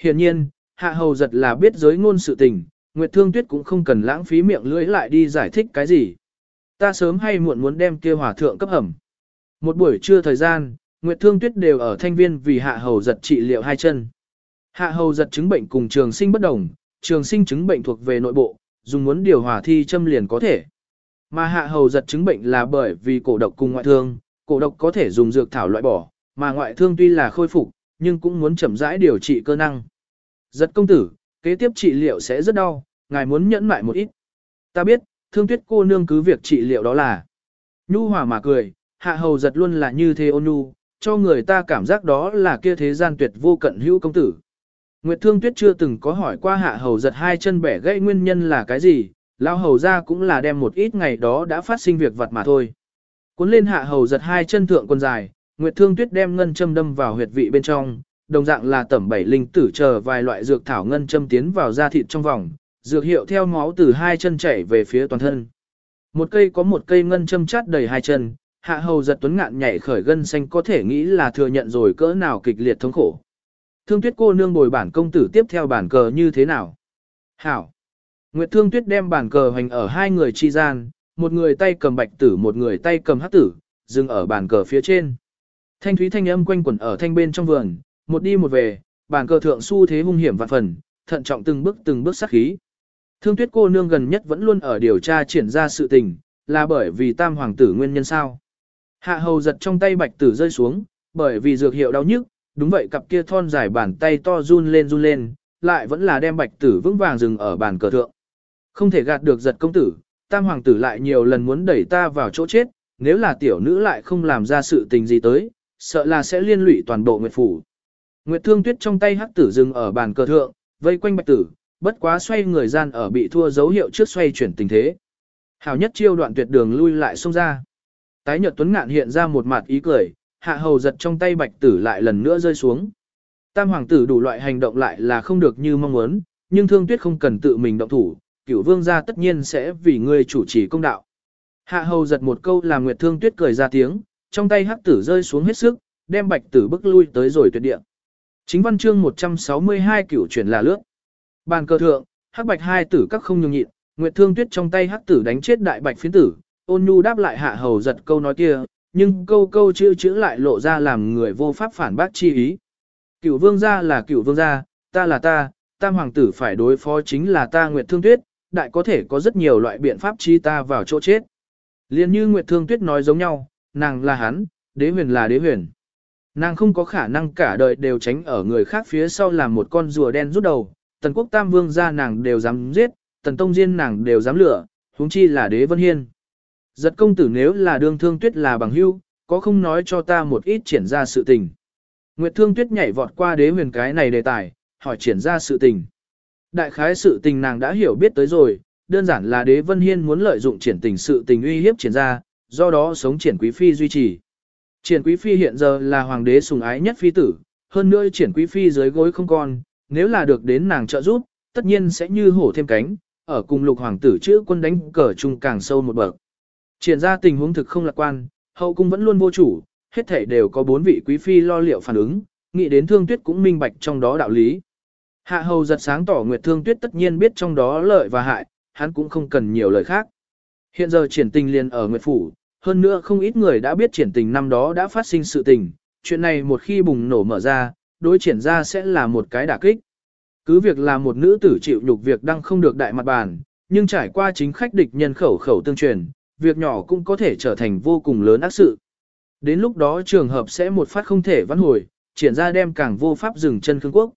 Hiển nhiên, hạ hầu giật là biết giới ngôn sự tình, Nguyệt Thương Tuyết cũng không cần lãng phí miệng lưỡi lại đi giải thích cái gì. Ta sớm hay muộn muốn đem kia hỏa thượng cấp hầm. Một buổi trưa thời gian, Nguyệt Thương Tuyết đều ở thanh viên vì hạ hầu giật trị liệu hai chân. Hạ hầu giật chứng bệnh cùng trường sinh bất đồng, trường sinh chứng bệnh thuộc về nội bộ, dùng muốn điều hòa thi châm liền có thể. Mà hạ hầu giật chứng bệnh là bởi vì cổ độc cùng ngoại thương, cổ độc có thể dùng dược thảo loại bỏ, mà ngoại thương tuy là khôi phục, nhưng cũng muốn chậm rãi điều trị cơ năng. Giật công tử, kế tiếp trị liệu sẽ rất đau, ngài muốn nhẫn mại một ít. Ta biết, thương tuyết cô nương cứ việc trị liệu đó là. Nhu hòa mà cười, hạ hầu giật luôn là như thế ôn nhu, cho người ta cảm giác đó là kia thế gian tuyệt vô cận hữu công tử. Nguyệt Thương Tuyết chưa từng có hỏi qua hạ hầu giật hai chân bẻ gãy nguyên nhân là cái gì, lao hầu ra cũng là đem một ít ngày đó đã phát sinh việc vật mà thôi. Cuốn lên hạ hầu giật hai chân thượng quần dài, Nguyệt Thương Tuyết đem ngân châm đâm vào huyệt vị bên trong, đồng dạng là tẩm bảy linh tử chờ vài loại dược thảo ngân châm tiến vào da thịt trong vòng, dược hiệu theo máu từ hai chân chảy về phía toàn thân. Một cây có một cây ngân châm chát đầy hai chân, hạ hầu giật tuấn ngạn nhảy khởi gân xanh có thể nghĩ là thừa nhận rồi cỡ nào kịch liệt thống khổ. Thương tuyết cô nương bồi bản công tử tiếp theo bản cờ như thế nào? Hảo! Nguyệt thương tuyết đem bản cờ hành ở hai người chi gian, một người tay cầm bạch tử một người tay cầm hắc tử, dừng ở bản cờ phía trên. Thanh thúy thanh âm quanh quẩn ở thanh bên trong vườn, một đi một về, Bàn cờ thượng su thế hung hiểm vạn phần, thận trọng từng bước từng bước sát khí. Thương tuyết cô nương gần nhất vẫn luôn ở điều tra triển ra sự tình, là bởi vì tam hoàng tử nguyên nhân sao. Hạ hầu giật trong tay bạch tử rơi xuống, bởi vì dược hiệu đau nhức, đúng vậy cặp kia thon dài bàn tay to run lên run lên, lại vẫn là đem bạch tử vững vàng dừng ở bàn cờ thượng. Không thể gạt được giật công tử, tam hoàng tử lại nhiều lần muốn đẩy ta vào chỗ chết, nếu là tiểu nữ lại không làm ra sự tình gì tới, sợ là sẽ liên lụy toàn bộ nguyệt phủ. Nguyệt thương tuyết trong tay hắc tử dừng ở bàn cờ thượng, vây quanh bạch tử, bất quá xoay người gian ở bị thua dấu hiệu trước xoay chuyển tình thế. Hảo nhất chiêu đoạn tuyệt đường lui lại xông ra. Tái Nhật tuấn ngạn hiện ra một mặt ý cười, hạ hầu giật trong tay bạch tử lại lần nữa rơi xuống. Tam hoàng tử đủ loại hành động lại là không được như mong muốn, nhưng thương tuyết không cần tự mình động thủ, cửu vương gia tất nhiên sẽ vì ngươi chủ trì công đạo. Hạ hầu giật một câu làm nguyệt thương tuyết cười ra tiếng, trong tay hắc tử rơi xuống hết sức, đem bạch tử bức lui tới rồi tuyệt địa. Chính văn chương 162 cửu chuyển là lướt. Bàn cờ thượng, hắc bạch hai tử các không nhường nhịn, nguyệt thương tuyết trong tay hắc tử đánh chết đại bạch phiến tử, ôn nhu đáp lại hạ hầu giật câu nói kia, nhưng câu câu chữ chữ lại lộ ra làm người vô pháp phản bác chi ý. Cửu vương gia là cửu vương gia, ta là ta, tam hoàng tử phải đối phó chính là ta Nguyệt Thương Tuyết, đại có thể có rất nhiều loại biện pháp chi ta vào chỗ chết. Liên như Nguyệt Thương Tuyết nói giống nhau, nàng là hắn, đế huyền là đế huyền. Nàng không có khả năng cả đời đều tránh ở người khác phía sau làm một con rùa đen rút đầu, tần quốc tam vương gia nàng đều dám giết, tần tông diên nàng đều dám lửa, huống chi là đế vân hiên. Giật công tử nếu là đương thương tuyết là bằng hưu, có không nói cho ta một ít triển ra sự tình. Nguyệt thương tuyết nhảy vọt qua đế huyền cái này đề tài, hỏi triển ra sự tình. Đại khái sự tình nàng đã hiểu biết tới rồi, đơn giản là đế vân hiên muốn lợi dụng triển tình sự tình uy hiếp triển ra, do đó sống triển quý phi duy trì. Triển quý phi hiện giờ là hoàng đế sùng ái nhất phi tử, hơn nữa triển quý phi dưới gối không còn nếu là được đến nàng trợ giúp, tất nhiên sẽ như hổ thêm cánh, ở cùng lục hoàng tử chữ quân đánh cờ chung càng sâu một bậc. Triển ra tình huống thực không lạc quan, hậu cung vẫn luôn vô chủ, hết thể đều có bốn vị quý phi lo liệu phản ứng, nghĩ đến thương tuyết cũng minh bạch trong đó đạo lý. Hạ hầu giật sáng tỏ Nguyệt Thương Tuyết tất nhiên biết trong đó lợi và hại, hắn cũng không cần nhiều lời khác. Hiện giờ triển tình liền ở Nguyệt Phủ, hơn nữa không ít người đã biết triển tình năm đó đã phát sinh sự tình, chuyện này một khi bùng nổ mở ra, đối triển ra sẽ là một cái đả kích. Cứ việc là một nữ tử chịu nhục việc đang không được đại mặt bàn, nhưng trải qua chính khách địch nhân khẩu khẩu tương truyền, việc nhỏ cũng có thể trở thành vô cùng lớn ác sự. Đến lúc đó trường hợp sẽ một phát không thể vãn hồi, triển ra đem càng vô pháp dừng chân Khương Quốc.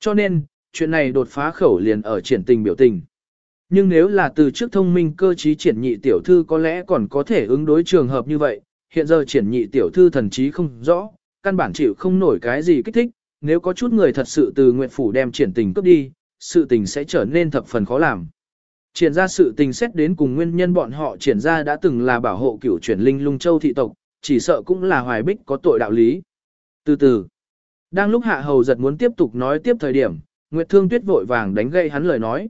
Cho nên, chuyện này đột phá khẩu liền ở triển tình biểu tình. Nhưng nếu là từ trước thông minh cơ trí triển nhị tiểu thư có lẽ còn có thể ứng đối trường hợp như vậy, hiện giờ triển nhị tiểu thư thần trí không rõ, căn bản chịu không nổi cái gì kích thích, nếu có chút người thật sự từ nguyện phủ đem triển tình cướp đi, sự tình sẽ trở nên thập phần khó làm. Triển ra sự tình xét đến cùng nguyên nhân bọn họ triển ra đã từng là bảo hộ cửu chuyển linh lung châu thị tộc, chỉ sợ cũng là hoài bích có tội đạo lý. Từ từ, đang lúc hạ hầu giật muốn tiếp tục nói tiếp thời điểm, Nguyệt Thương Tuyết vội vàng đánh gây hắn lời nói.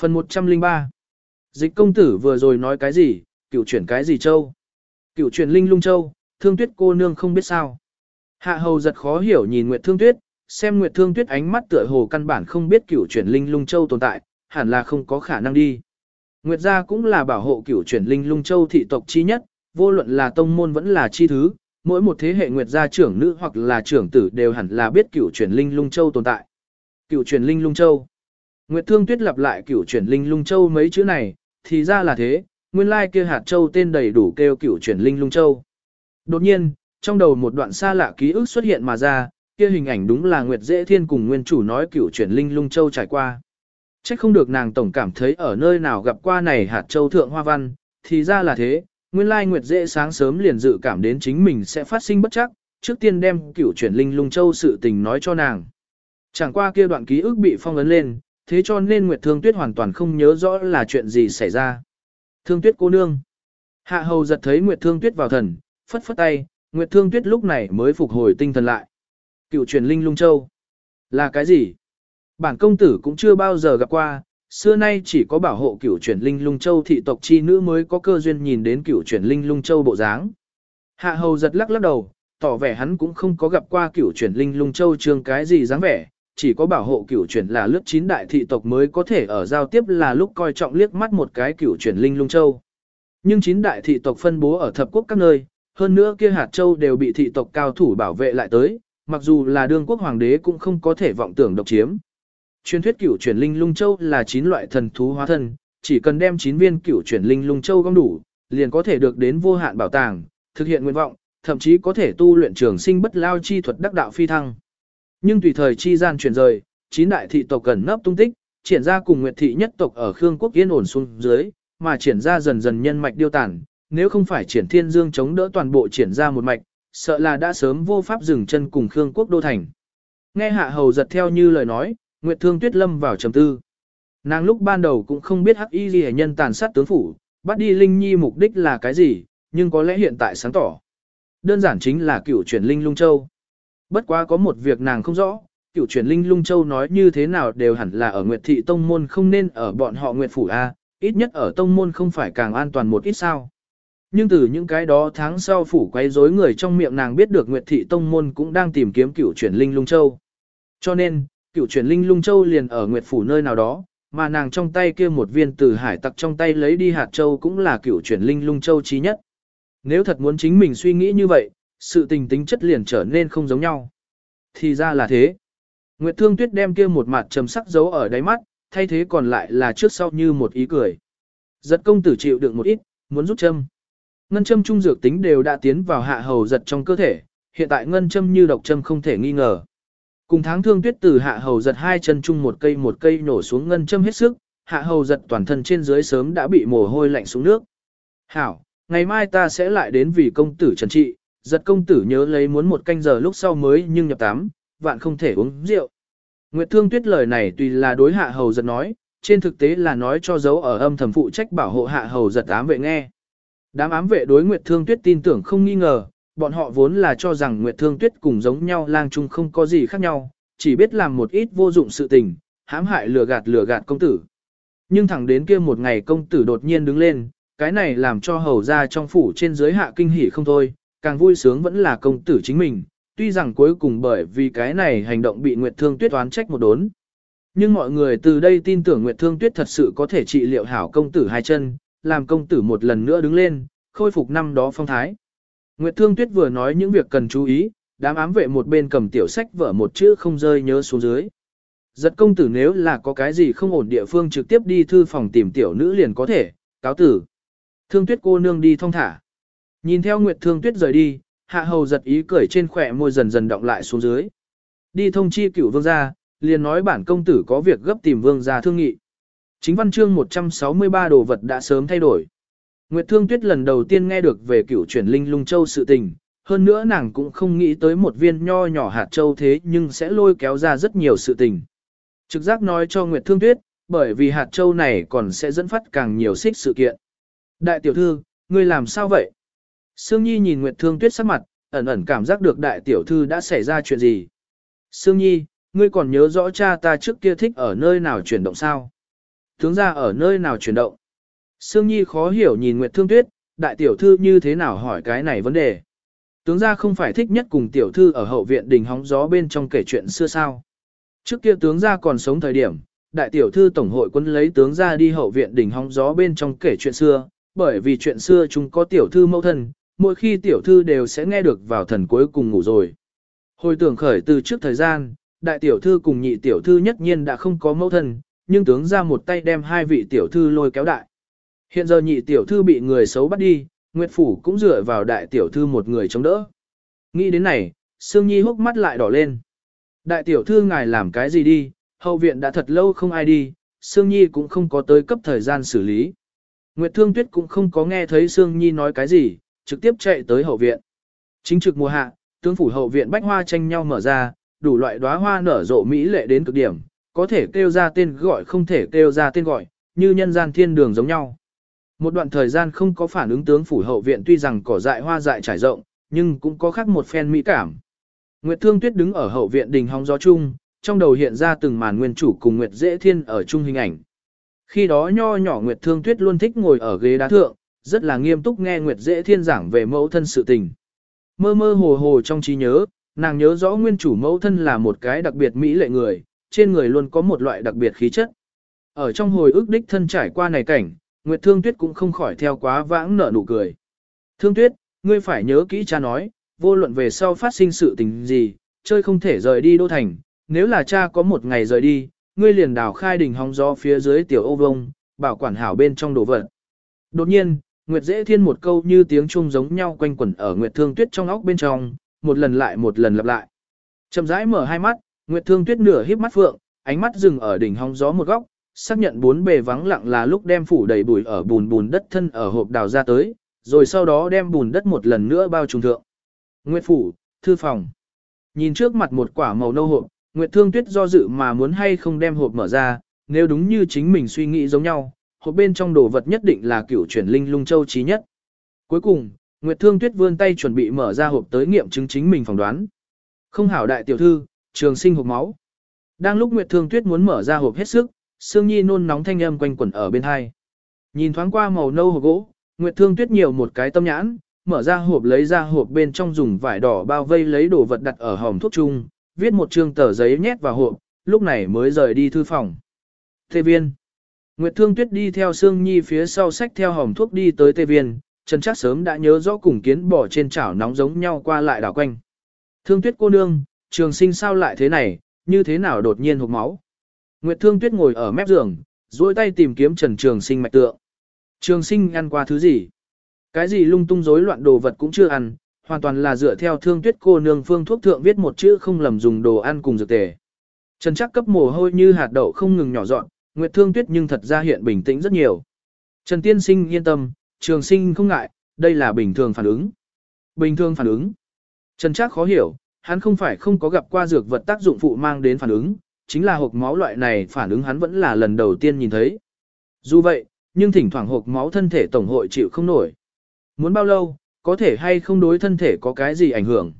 Phần 103 Dịch công tử vừa rồi nói cái gì, cựu chuyển cái gì châu? Cựu chuyển linh lung châu, Thương Tuyết cô nương không biết sao. Hạ hầu giật khó hiểu nhìn Nguyệt Thương Tuyết, xem Nguyệt Thương Tuyết ánh mắt tựa hồ căn bản không biết cựu chuyển linh lung châu tồn tại, hẳn là không có khả năng đi. Nguyệt gia cũng là bảo hộ cửu chuyển linh lung châu thị tộc chi nhất, vô luận là tông môn vẫn là chi thứ, mỗi một thế hệ Nguyệt gia trưởng nữ hoặc là trưởng tử đều hẳn là biết cửu chuyển linh lung châu tồn tại. Cửu chuyển linh lung châu. Nguyệt Thương Tuyết lặp lại cửu chuyển linh lung châu mấy chữ này, thì ra là thế, nguyên lai kia hạt châu tên đầy đủ kêu cửu chuyển linh lung châu. Đột nhiên, trong đầu một đoạn xa lạ ký ức xuất hiện mà ra, kia hình ảnh đúng là Nguyệt Dễ Thiên cùng nguyên chủ nói cửu chuyển linh lung châu trải qua. Chắc không được nàng tổng cảm thấy ở nơi nào gặp qua này hạt châu thượng hoa văn, thì ra là thế, nguyên lai Nguyệt dễ sáng sớm liền dự cảm đến chính mình sẽ phát sinh bất chắc, trước tiên đem cửu chuyển linh lung châu sự tình nói cho nàng. Chẳng qua kia đoạn ký ức bị phong ấn lên, thế cho nên Nguyệt Thương Tuyết hoàn toàn không nhớ rõ là chuyện gì xảy ra. Thương Tuyết cô nương. Hạ hầu giật thấy Nguyệt Thương Tuyết vào thần, phất phất tay, Nguyệt Thương Tuyết lúc này mới phục hồi tinh thần lại. Cựu truyền linh lung châu. Là cái gì? Bản công tử cũng chưa bao giờ gặp qua, xưa nay chỉ có bảo hộ cửu chuyển linh lung châu thị tộc chi nữ mới có cơ duyên nhìn đến cửu chuyển linh lung châu bộ dáng. Hạ hầu giật lắc lắc đầu, tỏ vẻ hắn cũng không có gặp qua cửu chuyển linh lung châu trường cái gì dáng vẻ, chỉ có bảo hộ cửu chuyển là lướt chín đại thị tộc mới có thể ở giao tiếp là lúc coi trọng liếc mắt một cái cửu chuyển linh lung châu. Nhưng chín đại thị tộc phân bố ở thập quốc các nơi, hơn nữa kia hạt châu đều bị thị tộc cao thủ bảo vệ lại tới, mặc dù là đương quốc hoàng đế cũng không có thể vọng tưởng độc chiếm. Truyền thuyết cửu chuyển linh lung châu là chín loại thần thú hóa thân, chỉ cần đem chín viên cửu chuyển linh lung châu gom đủ, liền có thể được đến vô hạn bảo tàng, thực hiện nguyện vọng, thậm chí có thể tu luyện trường sinh bất lao chi thuật đắc đạo phi thăng. Nhưng tùy thời chi gian chuyển rời, chín đại thị tộc gần nấp tung tích, triển ra cùng nguyệt thị nhất tộc ở Khương quốc yên ổn xuống dưới, mà triển ra dần dần nhân mạch điêu tản, nếu không phải triển thiên dương chống đỡ toàn bộ triển ra một mạch, sợ là đã sớm vô pháp dừng chân cùng Khương quốc đô thành. Nghe hạ hầu giật theo như lời nói, Nguyệt Thương Tuyết lâm vào trầm tư. Nàng lúc ban đầu cũng không biết hắc y ghi nhân tàn sát tướng phủ, bắt đi Linh Nhi mục đích là cái gì, nhưng có lẽ hiện tại sáng tỏ. Đơn giản chính là cựu chuyển Linh Lung Châu. Bất quá có một việc nàng không rõ, cựu chuyển Linh Lung Châu nói như thế nào đều hẳn là ở Nguyệt Thị Tông Môn không nên ở bọn họ Nguyệt Phủ A, ít nhất ở Tông Môn không phải càng an toàn một ít sao. Nhưng từ những cái đó tháng sau phủ quấy rối người trong miệng nàng biết được Nguyệt Thị Tông Môn cũng đang tìm kiếm cựu chuyển Linh Lung Châu. Cho nên, cựu chuyển linh lung châu liền ở Nguyệt Phủ nơi nào đó, mà nàng trong tay kia một viên từ hải tặc trong tay lấy đi hạt châu cũng là cựu chuyển linh lung châu chí nhất. Nếu thật muốn chính mình suy nghĩ như vậy, sự tình tính chất liền trở nên không giống nhau. Thì ra là thế. Nguyệt Thương Tuyết đem kia một mặt trầm sắc giấu ở đáy mắt, thay thế còn lại là trước sau như một ý cười. Giật công tử chịu đựng một ít, muốn rút châm. Ngân châm trung dược tính đều đã tiến vào hạ hầu giật trong cơ thể, hiện tại ngân châm như độc châm không thể nghi ngờ. Cùng tháng thương tuyết từ hạ hầu giật hai chân chung một cây một cây nổ xuống ngân châm hết sức, hạ hầu giật toàn thân trên dưới sớm đã bị mồ hôi lạnh xuống nước. Hảo, ngày mai ta sẽ lại đến vì công tử trần trị, giật công tử nhớ lấy muốn một canh giờ lúc sau mới nhưng nhập tắm, vạn không thể uống rượu. Nguyệt thương tuyết lời này tùy là đối hạ hầu giật nói, trên thực tế là nói cho dấu ở âm thầm phụ trách bảo hộ hạ hầu giật ám vệ nghe. Đám ám vệ đối Nguyệt thương tuyết tin tưởng không nghi ngờ, bọn họ vốn là cho rằng Nguyệt Thương Tuyết cùng giống nhau lang chung không có gì khác nhau, chỉ biết làm một ít vô dụng sự tình, hãm hại lừa gạt lừa gạt công tử. Nhưng thẳng đến kia một ngày công tử đột nhiên đứng lên, cái này làm cho hầu ra trong phủ trên dưới hạ kinh hỉ không thôi, càng vui sướng vẫn là công tử chính mình, tuy rằng cuối cùng bởi vì cái này hành động bị Nguyệt Thương Tuyết oán trách một đốn. Nhưng mọi người từ đây tin tưởng Nguyệt Thương Tuyết thật sự có thể trị liệu hảo công tử hai chân, làm công tử một lần nữa đứng lên, khôi phục năm đó phong thái. Nguyệt Thương Tuyết vừa nói những việc cần chú ý, đám ám vệ một bên cầm tiểu sách vở một chữ không rơi nhớ xuống dưới. Giật công tử nếu là có cái gì không ổn địa phương trực tiếp đi thư phòng tìm tiểu nữ liền có thể, cáo tử. Thương Tuyết cô nương đi thong thả. Nhìn theo Nguyệt Thương Tuyết rời đi, hạ hầu giật ý cười trên khỏe môi dần dần động lại xuống dưới. Đi thông chi cửu vương gia, liền nói bản công tử có việc gấp tìm vương gia thương nghị. Chính văn chương 163 đồ vật đã sớm thay đổi. Nguyệt Thương Tuyết lần đầu tiên nghe được về cửu chuyển linh lung châu sự tình, hơn nữa nàng cũng không nghĩ tới một viên nho nhỏ hạt châu thế nhưng sẽ lôi kéo ra rất nhiều sự tình. Trực giác nói cho Nguyệt Thương Tuyết, bởi vì hạt châu này còn sẽ dẫn phát càng nhiều xích sự kiện. Đại tiểu thư, ngươi làm sao vậy? Sương Nhi nhìn Nguyệt Thương Tuyết sắc mặt, ẩn ẩn cảm giác được đại tiểu thư đã xảy ra chuyện gì. Sương Nhi, ngươi còn nhớ rõ cha ta trước kia thích ở nơi nào chuyển động sao? Tướng ra ở nơi nào chuyển động? Sương Nhi khó hiểu nhìn Nguyệt Thương Tuyết, đại tiểu thư như thế nào hỏi cái này vấn đề. Tướng ra không phải thích nhất cùng tiểu thư ở hậu viện đình hóng gió bên trong kể chuyện xưa sao. Trước kia tướng ra còn sống thời điểm, đại tiểu thư tổng hội quân lấy tướng ra đi hậu viện đình hóng gió bên trong kể chuyện xưa, bởi vì chuyện xưa chúng có tiểu thư mẫu thân, mỗi khi tiểu thư đều sẽ nghe được vào thần cuối cùng ngủ rồi. Hồi tưởng khởi từ trước thời gian, đại tiểu thư cùng nhị tiểu thư nhất nhiên đã không có mẫu thân, nhưng tướng ra một tay đem hai vị tiểu thư lôi kéo đại. Hiện giờ nhị tiểu thư bị người xấu bắt đi, Nguyệt Phủ cũng dựa vào đại tiểu thư một người chống đỡ. Nghĩ đến này, Sương Nhi hốc mắt lại đỏ lên. Đại tiểu thư ngài làm cái gì đi, hậu viện đã thật lâu không ai đi, Sương Nhi cũng không có tới cấp thời gian xử lý. Nguyệt Thương Tuyết cũng không có nghe thấy Sương Nhi nói cái gì, trực tiếp chạy tới hậu viện. Chính trực mùa hạ, tướng phủ hậu viện bách hoa tranh nhau mở ra, đủ loại đóa hoa nở rộ mỹ lệ đến cực điểm, có thể kêu ra tên gọi không thể kêu ra tên gọi, như nhân gian thiên đường giống nhau. Một đoạn thời gian không có phản ứng tướng phủ hậu viện tuy rằng cỏ dại hoa dại trải rộng, nhưng cũng có khác một phen mỹ cảm. Nguyệt Thương Tuyết đứng ở hậu viện đình hóng gió chung, trong đầu hiện ra từng màn nguyên chủ cùng Nguyệt Dễ Thiên ở chung hình ảnh. Khi đó nho nhỏ Nguyệt Thương Tuyết luôn thích ngồi ở ghế đá thượng, rất là nghiêm túc nghe Nguyệt Dễ Thiên giảng về mẫu thân sự tình. Mơ mơ hồ hồ trong trí nhớ, nàng nhớ rõ nguyên chủ mẫu thân là một cái đặc biệt mỹ lệ người, trên người luôn có một loại đặc biệt khí chất. Ở trong hồi ức đích thân trải qua này cảnh, Nguyệt Thương Tuyết cũng không khỏi theo quá vãng nở nụ cười. Thương Tuyết, ngươi phải nhớ kỹ cha nói, vô luận về sau phát sinh sự tình gì, chơi không thể rời đi đô thành, nếu là cha có một ngày rời đi, ngươi liền đào khai đỉnh hóng gió phía dưới tiểu ô vông, bảo quản hảo bên trong đồ vật. Đột nhiên, Nguyệt Dễ Thiên một câu như tiếng chuông giống nhau quanh quẩn ở Nguyệt Thương Tuyết trong óc bên trong, một lần lại một lần lặp lại. Chậm rãi mở hai mắt, Nguyệt Thương Tuyết nửa híp mắt phượng, ánh mắt dừng ở đỉnh hóng gió một góc, xác nhận bốn bề vắng lặng là lúc đem phủ đầy bụi ở bùn bùn đất thân ở hộp đào ra tới, rồi sau đó đem bùn đất một lần nữa bao trùm thượng. Nguyệt phủ, thư phòng. Nhìn trước mặt một quả màu nâu hộp, Nguyệt Thương Tuyết do dự mà muốn hay không đem hộp mở ra, nếu đúng như chính mình suy nghĩ giống nhau, hộp bên trong đồ vật nhất định là cửu chuyển linh lung châu trí nhất. Cuối cùng, Nguyệt Thương Tuyết vươn tay chuẩn bị mở ra hộp tới nghiệm chứng chính mình phỏng đoán. Không hảo đại tiểu thư, trường sinh hộp máu. Đang lúc Nguyệt Thương Tuyết muốn mở ra hộp hết sức, Sương Nhi nôn nóng thanh âm quanh quẩn ở bên hai. Nhìn thoáng qua màu nâu hộp gỗ, Nguyệt Thương Tuyết nhiều một cái tâm nhãn, mở ra hộp lấy ra hộp bên trong dùng vải đỏ bao vây lấy đồ vật đặt ở hòm thuốc chung, viết một trương tờ giấy nhét vào hộp, lúc này mới rời đi thư phòng. Thê viên. Nguyệt Thương Tuyết đi theo Sương Nhi phía sau sách theo hòm thuốc đi tới tây viên, Trần Trác sớm đã nhớ rõ cùng kiến bỏ trên chảo nóng giống nhau qua lại đảo quanh. Thương Tuyết cô nương, trường sinh sao lại thế này, như thế nào đột nhiên hụt máu. Nguyệt Thương Tuyết ngồi ở mép giường, duỗi tay tìm kiếm Trần Trường Sinh mạch tượng. Trường Sinh ăn qua thứ gì? Cái gì lung tung rối loạn đồ vật cũng chưa ăn, hoàn toàn là dựa theo Thương Tuyết cô nương phương thuốc thượng viết một chữ không lầm dùng đồ ăn cùng dược tề. Trần Trác cấp mồ hôi như hạt đậu không ngừng nhỏ dọn, Nguyệt Thương Tuyết nhưng thật ra hiện bình tĩnh rất nhiều. Trần Tiên Sinh yên tâm, Trường Sinh không ngại, đây là bình thường phản ứng. Bình thường phản ứng. Trần Trác khó hiểu, hắn không phải không có gặp qua dược vật tác dụng phụ mang đến phản ứng, chính là hộp máu loại này phản ứng hắn vẫn là lần đầu tiên nhìn thấy. Dù vậy, nhưng thỉnh thoảng hộp máu thân thể tổng hội chịu không nổi. Muốn bao lâu, có thể hay không đối thân thể có cái gì ảnh hưởng.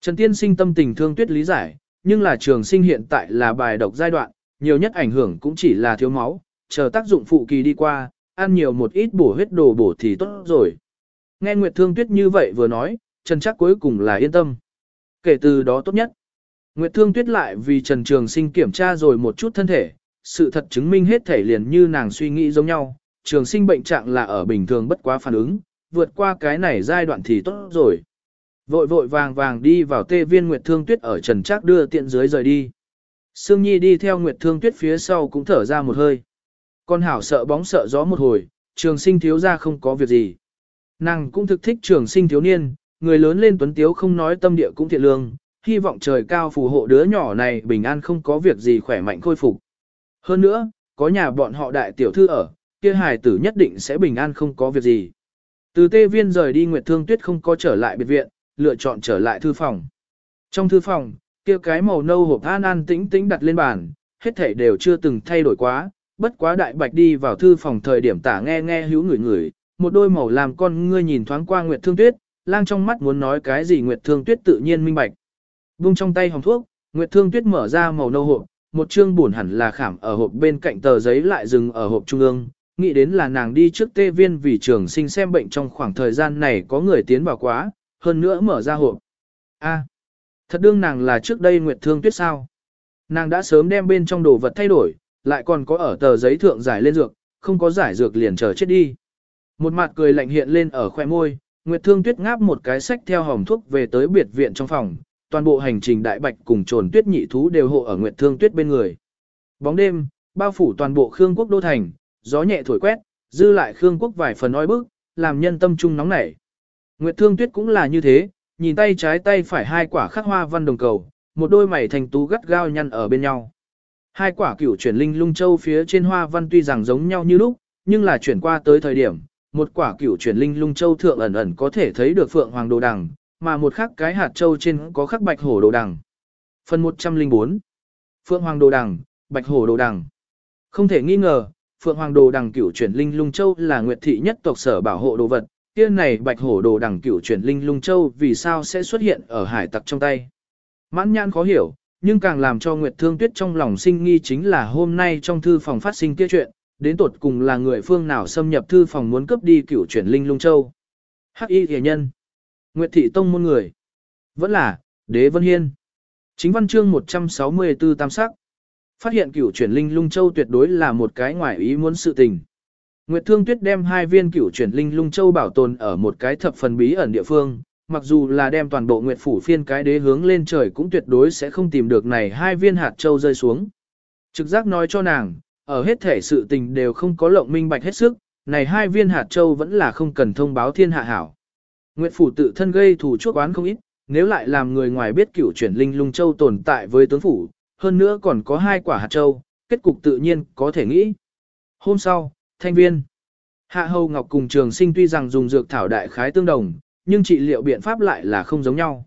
Trần Tiên sinh tâm tình thương tuyết lý giải, nhưng là trường sinh hiện tại là bài độc giai đoạn, nhiều nhất ảnh hưởng cũng chỉ là thiếu máu, chờ tác dụng phụ kỳ đi qua, ăn nhiều một ít bổ huyết đồ bổ thì tốt rồi. Nghe Nguyệt Thương Tuyết như vậy vừa nói, Trần chắc cuối cùng là yên tâm. Kể từ đó tốt nhất. Nguyệt Thương Tuyết lại vì Trần Trường Sinh kiểm tra rồi một chút thân thể, sự thật chứng minh hết thể liền như nàng suy nghĩ giống nhau, Trường Sinh bệnh trạng là ở bình thường bất quá phản ứng, vượt qua cái này giai đoạn thì tốt rồi. Vội vội vàng vàng đi vào tê viên Nguyệt Thương Tuyết ở Trần Trác đưa tiện dưới rời đi. Sương Nhi đi theo Nguyệt Thương Tuyết phía sau cũng thở ra một hơi. Con hảo sợ bóng sợ gió một hồi, trường sinh thiếu ra không có việc gì. Nàng cũng thực thích trường sinh thiếu niên, người lớn lên tuấn tiếu không nói tâm địa cũng thiện lương, hy vọng trời cao phù hộ đứa nhỏ này bình an không có việc gì khỏe mạnh khôi phục. Hơn nữa, có nhà bọn họ đại tiểu thư ở, kia hài tử nhất định sẽ bình an không có việc gì. Từ tê viên rời đi Nguyệt Thương Tuyết không có trở lại biệt viện, lựa chọn trở lại thư phòng. Trong thư phòng, kia cái màu nâu hộp an an tĩnh tĩnh đặt lên bàn, hết thảy đều chưa từng thay đổi quá, bất quá đại bạch đi vào thư phòng thời điểm tả nghe nghe hữu người người, một đôi màu làm con ngươi nhìn thoáng qua Nguyệt Thương Tuyết, lang trong mắt muốn nói cái gì Nguyệt Thương Tuyết tự nhiên minh bạch. Vung trong tay hồng thuốc, Nguyệt Thương Tuyết mở ra màu nâu hộp, một chương buồn hẳn là khảm ở hộp bên cạnh tờ giấy lại dừng ở hộp trung ương, nghĩ đến là nàng đi trước tê viên vì trường sinh xem bệnh trong khoảng thời gian này có người tiến vào quá, hơn nữa mở ra hộp. A, thật đương nàng là trước đây Nguyệt Thương Tuyết sao? Nàng đã sớm đem bên trong đồ vật thay đổi, lại còn có ở tờ giấy thượng giải lên dược, không có giải dược liền chờ chết đi. Một mặt cười lạnh hiện lên ở khoe môi, Nguyệt Thương Tuyết ngáp một cái sách theo hỏng thuốc về tới biệt viện trong phòng, toàn bộ hành trình đại bạch cùng trồn tuyết nhị thú đều hộ ở Nguyệt Thương Tuyết bên người. Bóng đêm, bao phủ toàn bộ Khương quốc đô thành, gió nhẹ thổi quét, dư lại Khương quốc vài phần oi bức, làm nhân tâm trung nóng nảy. Nguyệt Thương Tuyết cũng là như thế, nhìn tay trái tay phải hai quả khắc hoa văn đồng cầu, một đôi mày thành tú gắt gao nhăn ở bên nhau. Hai quả cửu chuyển linh lung châu phía trên hoa văn tuy rằng giống nhau như lúc, nhưng là chuyển qua tới thời điểm, một quả cửu chuyển linh lung châu thượng ẩn ẩn có thể thấy được phượng hoàng đồ đằng, mà một khắc cái hạt châu trên có khắc bạch hổ đồ đằng. Phần 104 Phượng hoàng đồ đằng, bạch hổ đồ đằng. Không thể nghi ngờ, phượng hoàng đồ đằng cửu chuyển linh lung châu là nguyệt thị nhất tộc sở bảo hộ đồ vật, kia này bạch hổ đồ đằng cửu chuyển linh lung châu vì sao sẽ xuất hiện ở hải tặc trong tay. Mãn nhãn khó hiểu, nhưng càng làm cho Nguyệt Thương Tuyết trong lòng sinh nghi chính là hôm nay trong thư phòng phát sinh kia chuyện, đến tột cùng là người phương nào xâm nhập thư phòng muốn cướp đi cửu chuyển linh lung châu. Hắc y hề nhân. Nguyệt thị tông môn người. Vẫn là, đế vân hiên. Chính văn chương 164 tam sắc. Phát hiện cửu chuyển linh lung châu tuyệt đối là một cái ngoài ý muốn sự tình. Nguyệt Thương Tuyết đem hai viên cửu chuyển linh lung châu bảo tồn ở một cái thập phần bí ẩn địa phương, mặc dù là đem toàn bộ Nguyệt phủ phiên cái đế hướng lên trời cũng tuyệt đối sẽ không tìm được này hai viên hạt châu rơi xuống. Trực giác nói cho nàng, ở hết thể sự tình đều không có lộng minh bạch hết sức, này hai viên hạt châu vẫn là không cần thông báo thiên hạ hảo. Nguyệt phủ tự thân gây thủ chuốc oán không ít, nếu lại làm người ngoài biết cửu chuyển linh lung châu tồn tại với tướng phủ, hơn nữa còn có hai quả hạt châu, kết cục tự nhiên có thể nghĩ. Hôm sau, thanh viên. Hạ Hầu Ngọc cùng trường sinh tuy rằng dùng dược thảo đại khái tương đồng, nhưng trị liệu biện pháp lại là không giống nhau.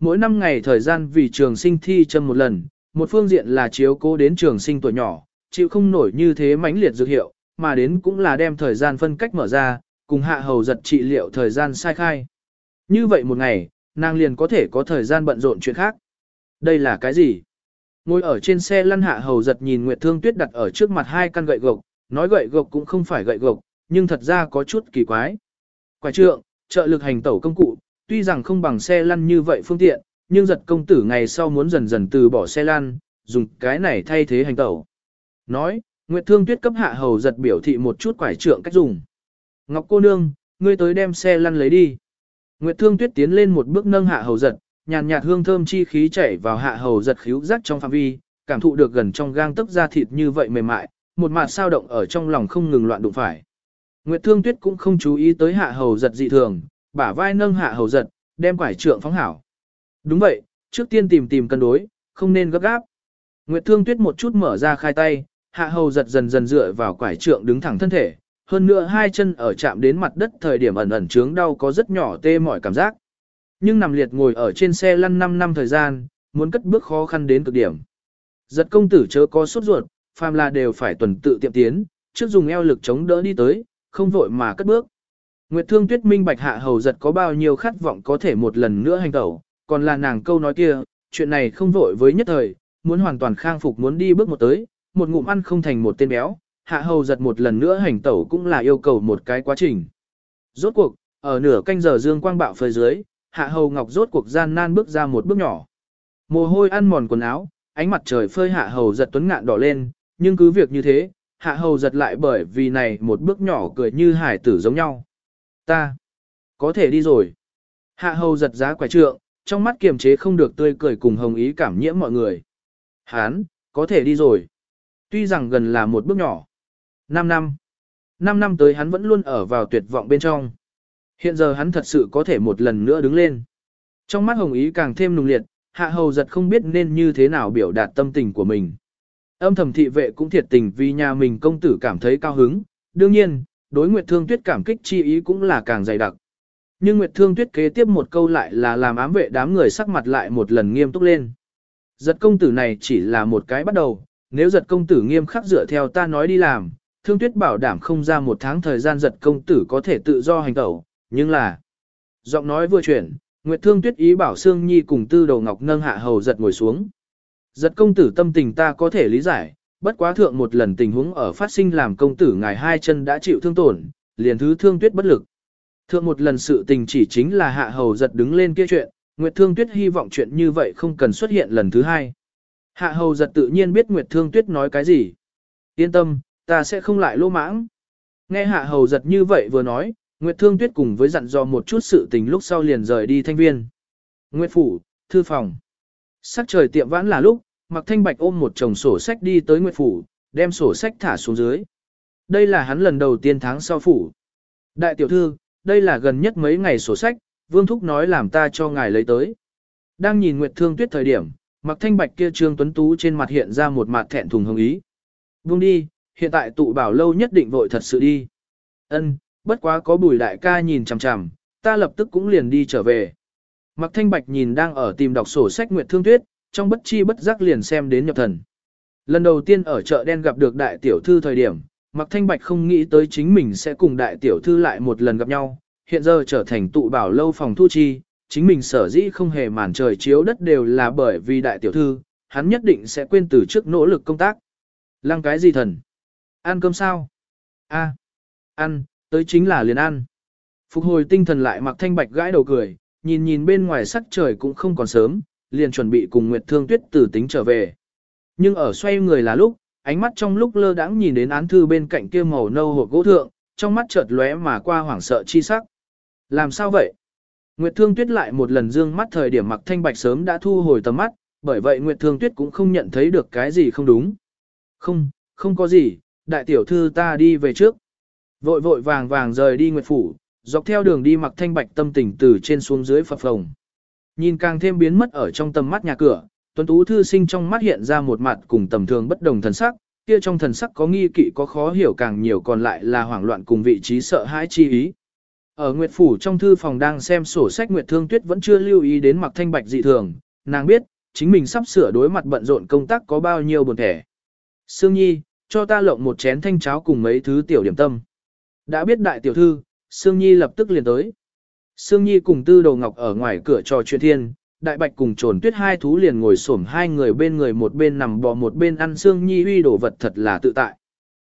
Mỗi năm ngày thời gian vì trường sinh thi châm một lần, một phương diện là chiếu cố đến trường sinh tuổi nhỏ, chịu không nổi như thế mãnh liệt dược hiệu, mà đến cũng là đem thời gian phân cách mở ra, cùng hạ hầu giật trị liệu thời gian sai khai. Như vậy một ngày, nàng liền có thể có thời gian bận rộn chuyện khác. Đây là cái gì? Ngồi ở trên xe lăn hạ hầu giật nhìn Nguyệt Thương Tuyết đặt ở trước mặt hai căn gậy gộc, nói gậy gộc cũng không phải gậy gộc, nhưng thật ra có chút kỳ quái. Quả trượng, trợ lực hành tẩu công cụ, tuy rằng không bằng xe lăn như vậy phương tiện, nhưng giật công tử ngày sau muốn dần dần từ bỏ xe lăn, dùng cái này thay thế hành tẩu. Nói, Nguyệt Thương Tuyết cấp hạ hầu giật biểu thị một chút quải trượng cách dùng. Ngọc cô nương, ngươi tới đem xe lăn lấy đi. Nguyệt Thương Tuyết tiến lên một bước nâng hạ hầu giật, nhàn nhạt hương thơm chi khí chảy vào hạ hầu giật khíu rắc trong phạm vi, cảm thụ được gần trong gang tấc da thịt như vậy mềm mại, một mặt sao động ở trong lòng không ngừng loạn đụng phải. Nguyệt Thương Tuyết cũng không chú ý tới hạ hầu giật dị thường, bả vai nâng hạ hầu giật, đem quải trượng phóng hảo. Đúng vậy, trước tiên tìm tìm cân đối, không nên gấp gáp. Nguyệt Thương Tuyết một chút mở ra khai tay, hạ hầu giật dần dần dựa vào quải trượng đứng thẳng thân thể, hơn nữa hai chân ở chạm đến mặt đất thời điểm ẩn ẩn chướng đau có rất nhỏ tê mỏi cảm giác. Nhưng nằm liệt ngồi ở trên xe lăn 5 năm thời gian, muốn cất bước khó khăn đến cực điểm. Giật công tử chớ có sốt ruột, phàm là đều phải tuần tự tiệm tiến, trước dùng eo lực chống đỡ đi tới, không vội mà cất bước. Nguyệt Thương Tuyết minh bạch hạ hầu giật có bao nhiêu khát vọng có thể một lần nữa hành tẩu, còn là nàng câu nói kia, chuyện này không vội với nhất thời, muốn hoàn toàn khang phục muốn đi bước một tới, một ngụm ăn không thành một tên béo, hạ hầu giật một lần nữa hành tẩu cũng là yêu cầu một cái quá trình. Rốt cuộc, ở nửa canh giờ dương quang bạo phơi dưới, hạ hầu ngọc rốt cuộc gian nan bước ra một bước nhỏ. Mồ hôi ăn mòn quần áo, ánh mặt trời phơi hạ hầu giật tuấn ngạn đỏ lên, nhưng cứ việc như thế, hạ hầu giật lại bởi vì này một bước nhỏ cười như hải tử giống nhau. Ta, có thể đi rồi. Hạ hầu giật giá quải trượng, trong mắt kiềm chế không được tươi cười cùng hồng ý cảm nhiễm mọi người. Hán, có thể đi rồi. Tuy rằng gần là một bước nhỏ. 5 năm. 5 năm tới hắn vẫn luôn ở vào tuyệt vọng bên trong. Hiện giờ hắn thật sự có thể một lần nữa đứng lên. Trong mắt hồng ý càng thêm nùng liệt, hạ hầu giật không biết nên như thế nào biểu đạt tâm tình của mình. Âm thầm thị vệ cũng thiệt tình vì nhà mình công tử cảm thấy cao hứng, đương nhiên, đối Nguyệt Thương Tuyết cảm kích chi ý cũng là càng dày đặc. Nhưng Nguyệt Thương Tuyết kế tiếp một câu lại là làm ám vệ đám người sắc mặt lại một lần nghiêm túc lên. Giật công tử này chỉ là một cái bắt đầu, nếu giật công tử nghiêm khắc dựa theo ta nói đi làm, Thương Tuyết bảo đảm không ra một tháng thời gian giật công tử có thể tự do hành tẩu, nhưng là... Giọng nói vừa chuyển, Nguyệt Thương Tuyết ý bảo Sương Nhi cùng Tư Đầu Ngọc nâng hạ hầu giật ngồi xuống. Giật công tử tâm tình ta có thể lý giải, bất quá thượng một lần tình huống ở phát sinh làm công tử ngài hai chân đã chịu thương tổn, liền thứ Thương Tuyết bất lực. Thượng một lần sự tình chỉ chính là hạ hầu giật đứng lên kia chuyện, Nguyệt Thương Tuyết hy vọng chuyện như vậy không cần xuất hiện lần thứ hai. Hạ hầu giật tự nhiên biết Nguyệt Thương Tuyết nói cái gì. Yên tâm, ta sẽ không lại lô mãng. Nghe hạ hầu giật như vậy vừa nói, Nguyệt Thương Tuyết cùng với dặn dò một chút sự tình lúc sau liền rời đi thanh viên. Nguyệt Phủ, Thư Phòng. Sắc trời tiệm vãn là lúc, Mặc Thanh Bạch ôm một chồng sổ sách đi tới Nguyệt Phủ, đem sổ sách thả xuống dưới. Đây là hắn lần đầu tiên tháng sau phủ. Đại tiểu thư, đây là gần nhất mấy ngày sổ sách, Vương Thúc nói làm ta cho ngài lấy tới. Đang nhìn Nguyệt Thương Tuyết thời điểm, Mặc Thanh Bạch kia trương tuấn tú trên mặt hiện ra một mặt thẹn thùng hồng ý. Vương đi, hiện tại tụ bảo lâu nhất định vội thật sự đi. Ân, bất quá có bùi đại ca nhìn chằm chằm, ta lập tức cũng liền đi trở về. Mặc thanh bạch nhìn đang ở tìm đọc sổ sách Nguyệt Thương Tuyết, trong bất chi bất giác liền xem đến nhập thần. Lần đầu tiên ở chợ đen gặp được đại tiểu thư thời điểm, Mạc thanh bạch không nghĩ tới chính mình sẽ cùng đại tiểu thư lại một lần gặp nhau, hiện giờ trở thành tụ bảo lâu phòng thu chi, chính mình sở dĩ không hề màn trời chiếu đất đều là bởi vì đại tiểu thư, hắn nhất định sẽ quên từ trước nỗ lực công tác. Lăng cái gì thần? Ăn cơm sao? A, ăn, tới chính là liền ăn. Phục hồi tinh thần lại Mạc thanh bạch gãi đầu cười, nhìn nhìn bên ngoài sắc trời cũng không còn sớm, liền chuẩn bị cùng Nguyệt Thương Tuyết tử tính trở về. Nhưng ở xoay người là lúc, ánh mắt trong lúc lơ đãng nhìn đến án thư bên cạnh kia màu nâu hộp gỗ thượng, trong mắt chợt lóe mà qua hoảng sợ chi sắc. Làm sao vậy? Nguyệt Thương Tuyết lại một lần dương mắt thời điểm mặc thanh bạch sớm đã thu hồi tầm mắt, bởi vậy Nguyệt Thương Tuyết cũng không nhận thấy được cái gì không đúng. Không, không có gì, đại tiểu thư ta đi về trước. Vội vội vàng vàng rời đi Nguyệt Phủ, dọc theo đường đi mặc thanh bạch tâm tình từ trên xuống dưới phập phồng. Nhìn càng thêm biến mất ở trong tầm mắt nhà cửa, tuấn tú thư sinh trong mắt hiện ra một mặt cùng tầm thường bất đồng thần sắc, kia trong thần sắc có nghi kỵ có khó hiểu càng nhiều còn lại là hoảng loạn cùng vị trí sợ hãi chi ý. Ở Nguyệt Phủ trong thư phòng đang xem sổ sách Nguyệt Thương Tuyết vẫn chưa lưu ý đến mặc thanh bạch dị thường, nàng biết, chính mình sắp sửa đối mặt bận rộn công tác có bao nhiêu buồn thẻ. Sương Nhi, cho ta lộng một chén thanh cháo cùng mấy thứ tiểu điểm tâm. Đã biết đại tiểu thư, Sương Nhi lập tức liền tới. Sương Nhi cùng Tư Đầu Ngọc ở ngoài cửa trò chuyện thiên, Đại Bạch cùng Trồn Tuyết hai thú liền ngồi xổm hai người bên người một bên nằm bò một bên ăn Sương Nhi uy đổ vật thật là tự tại.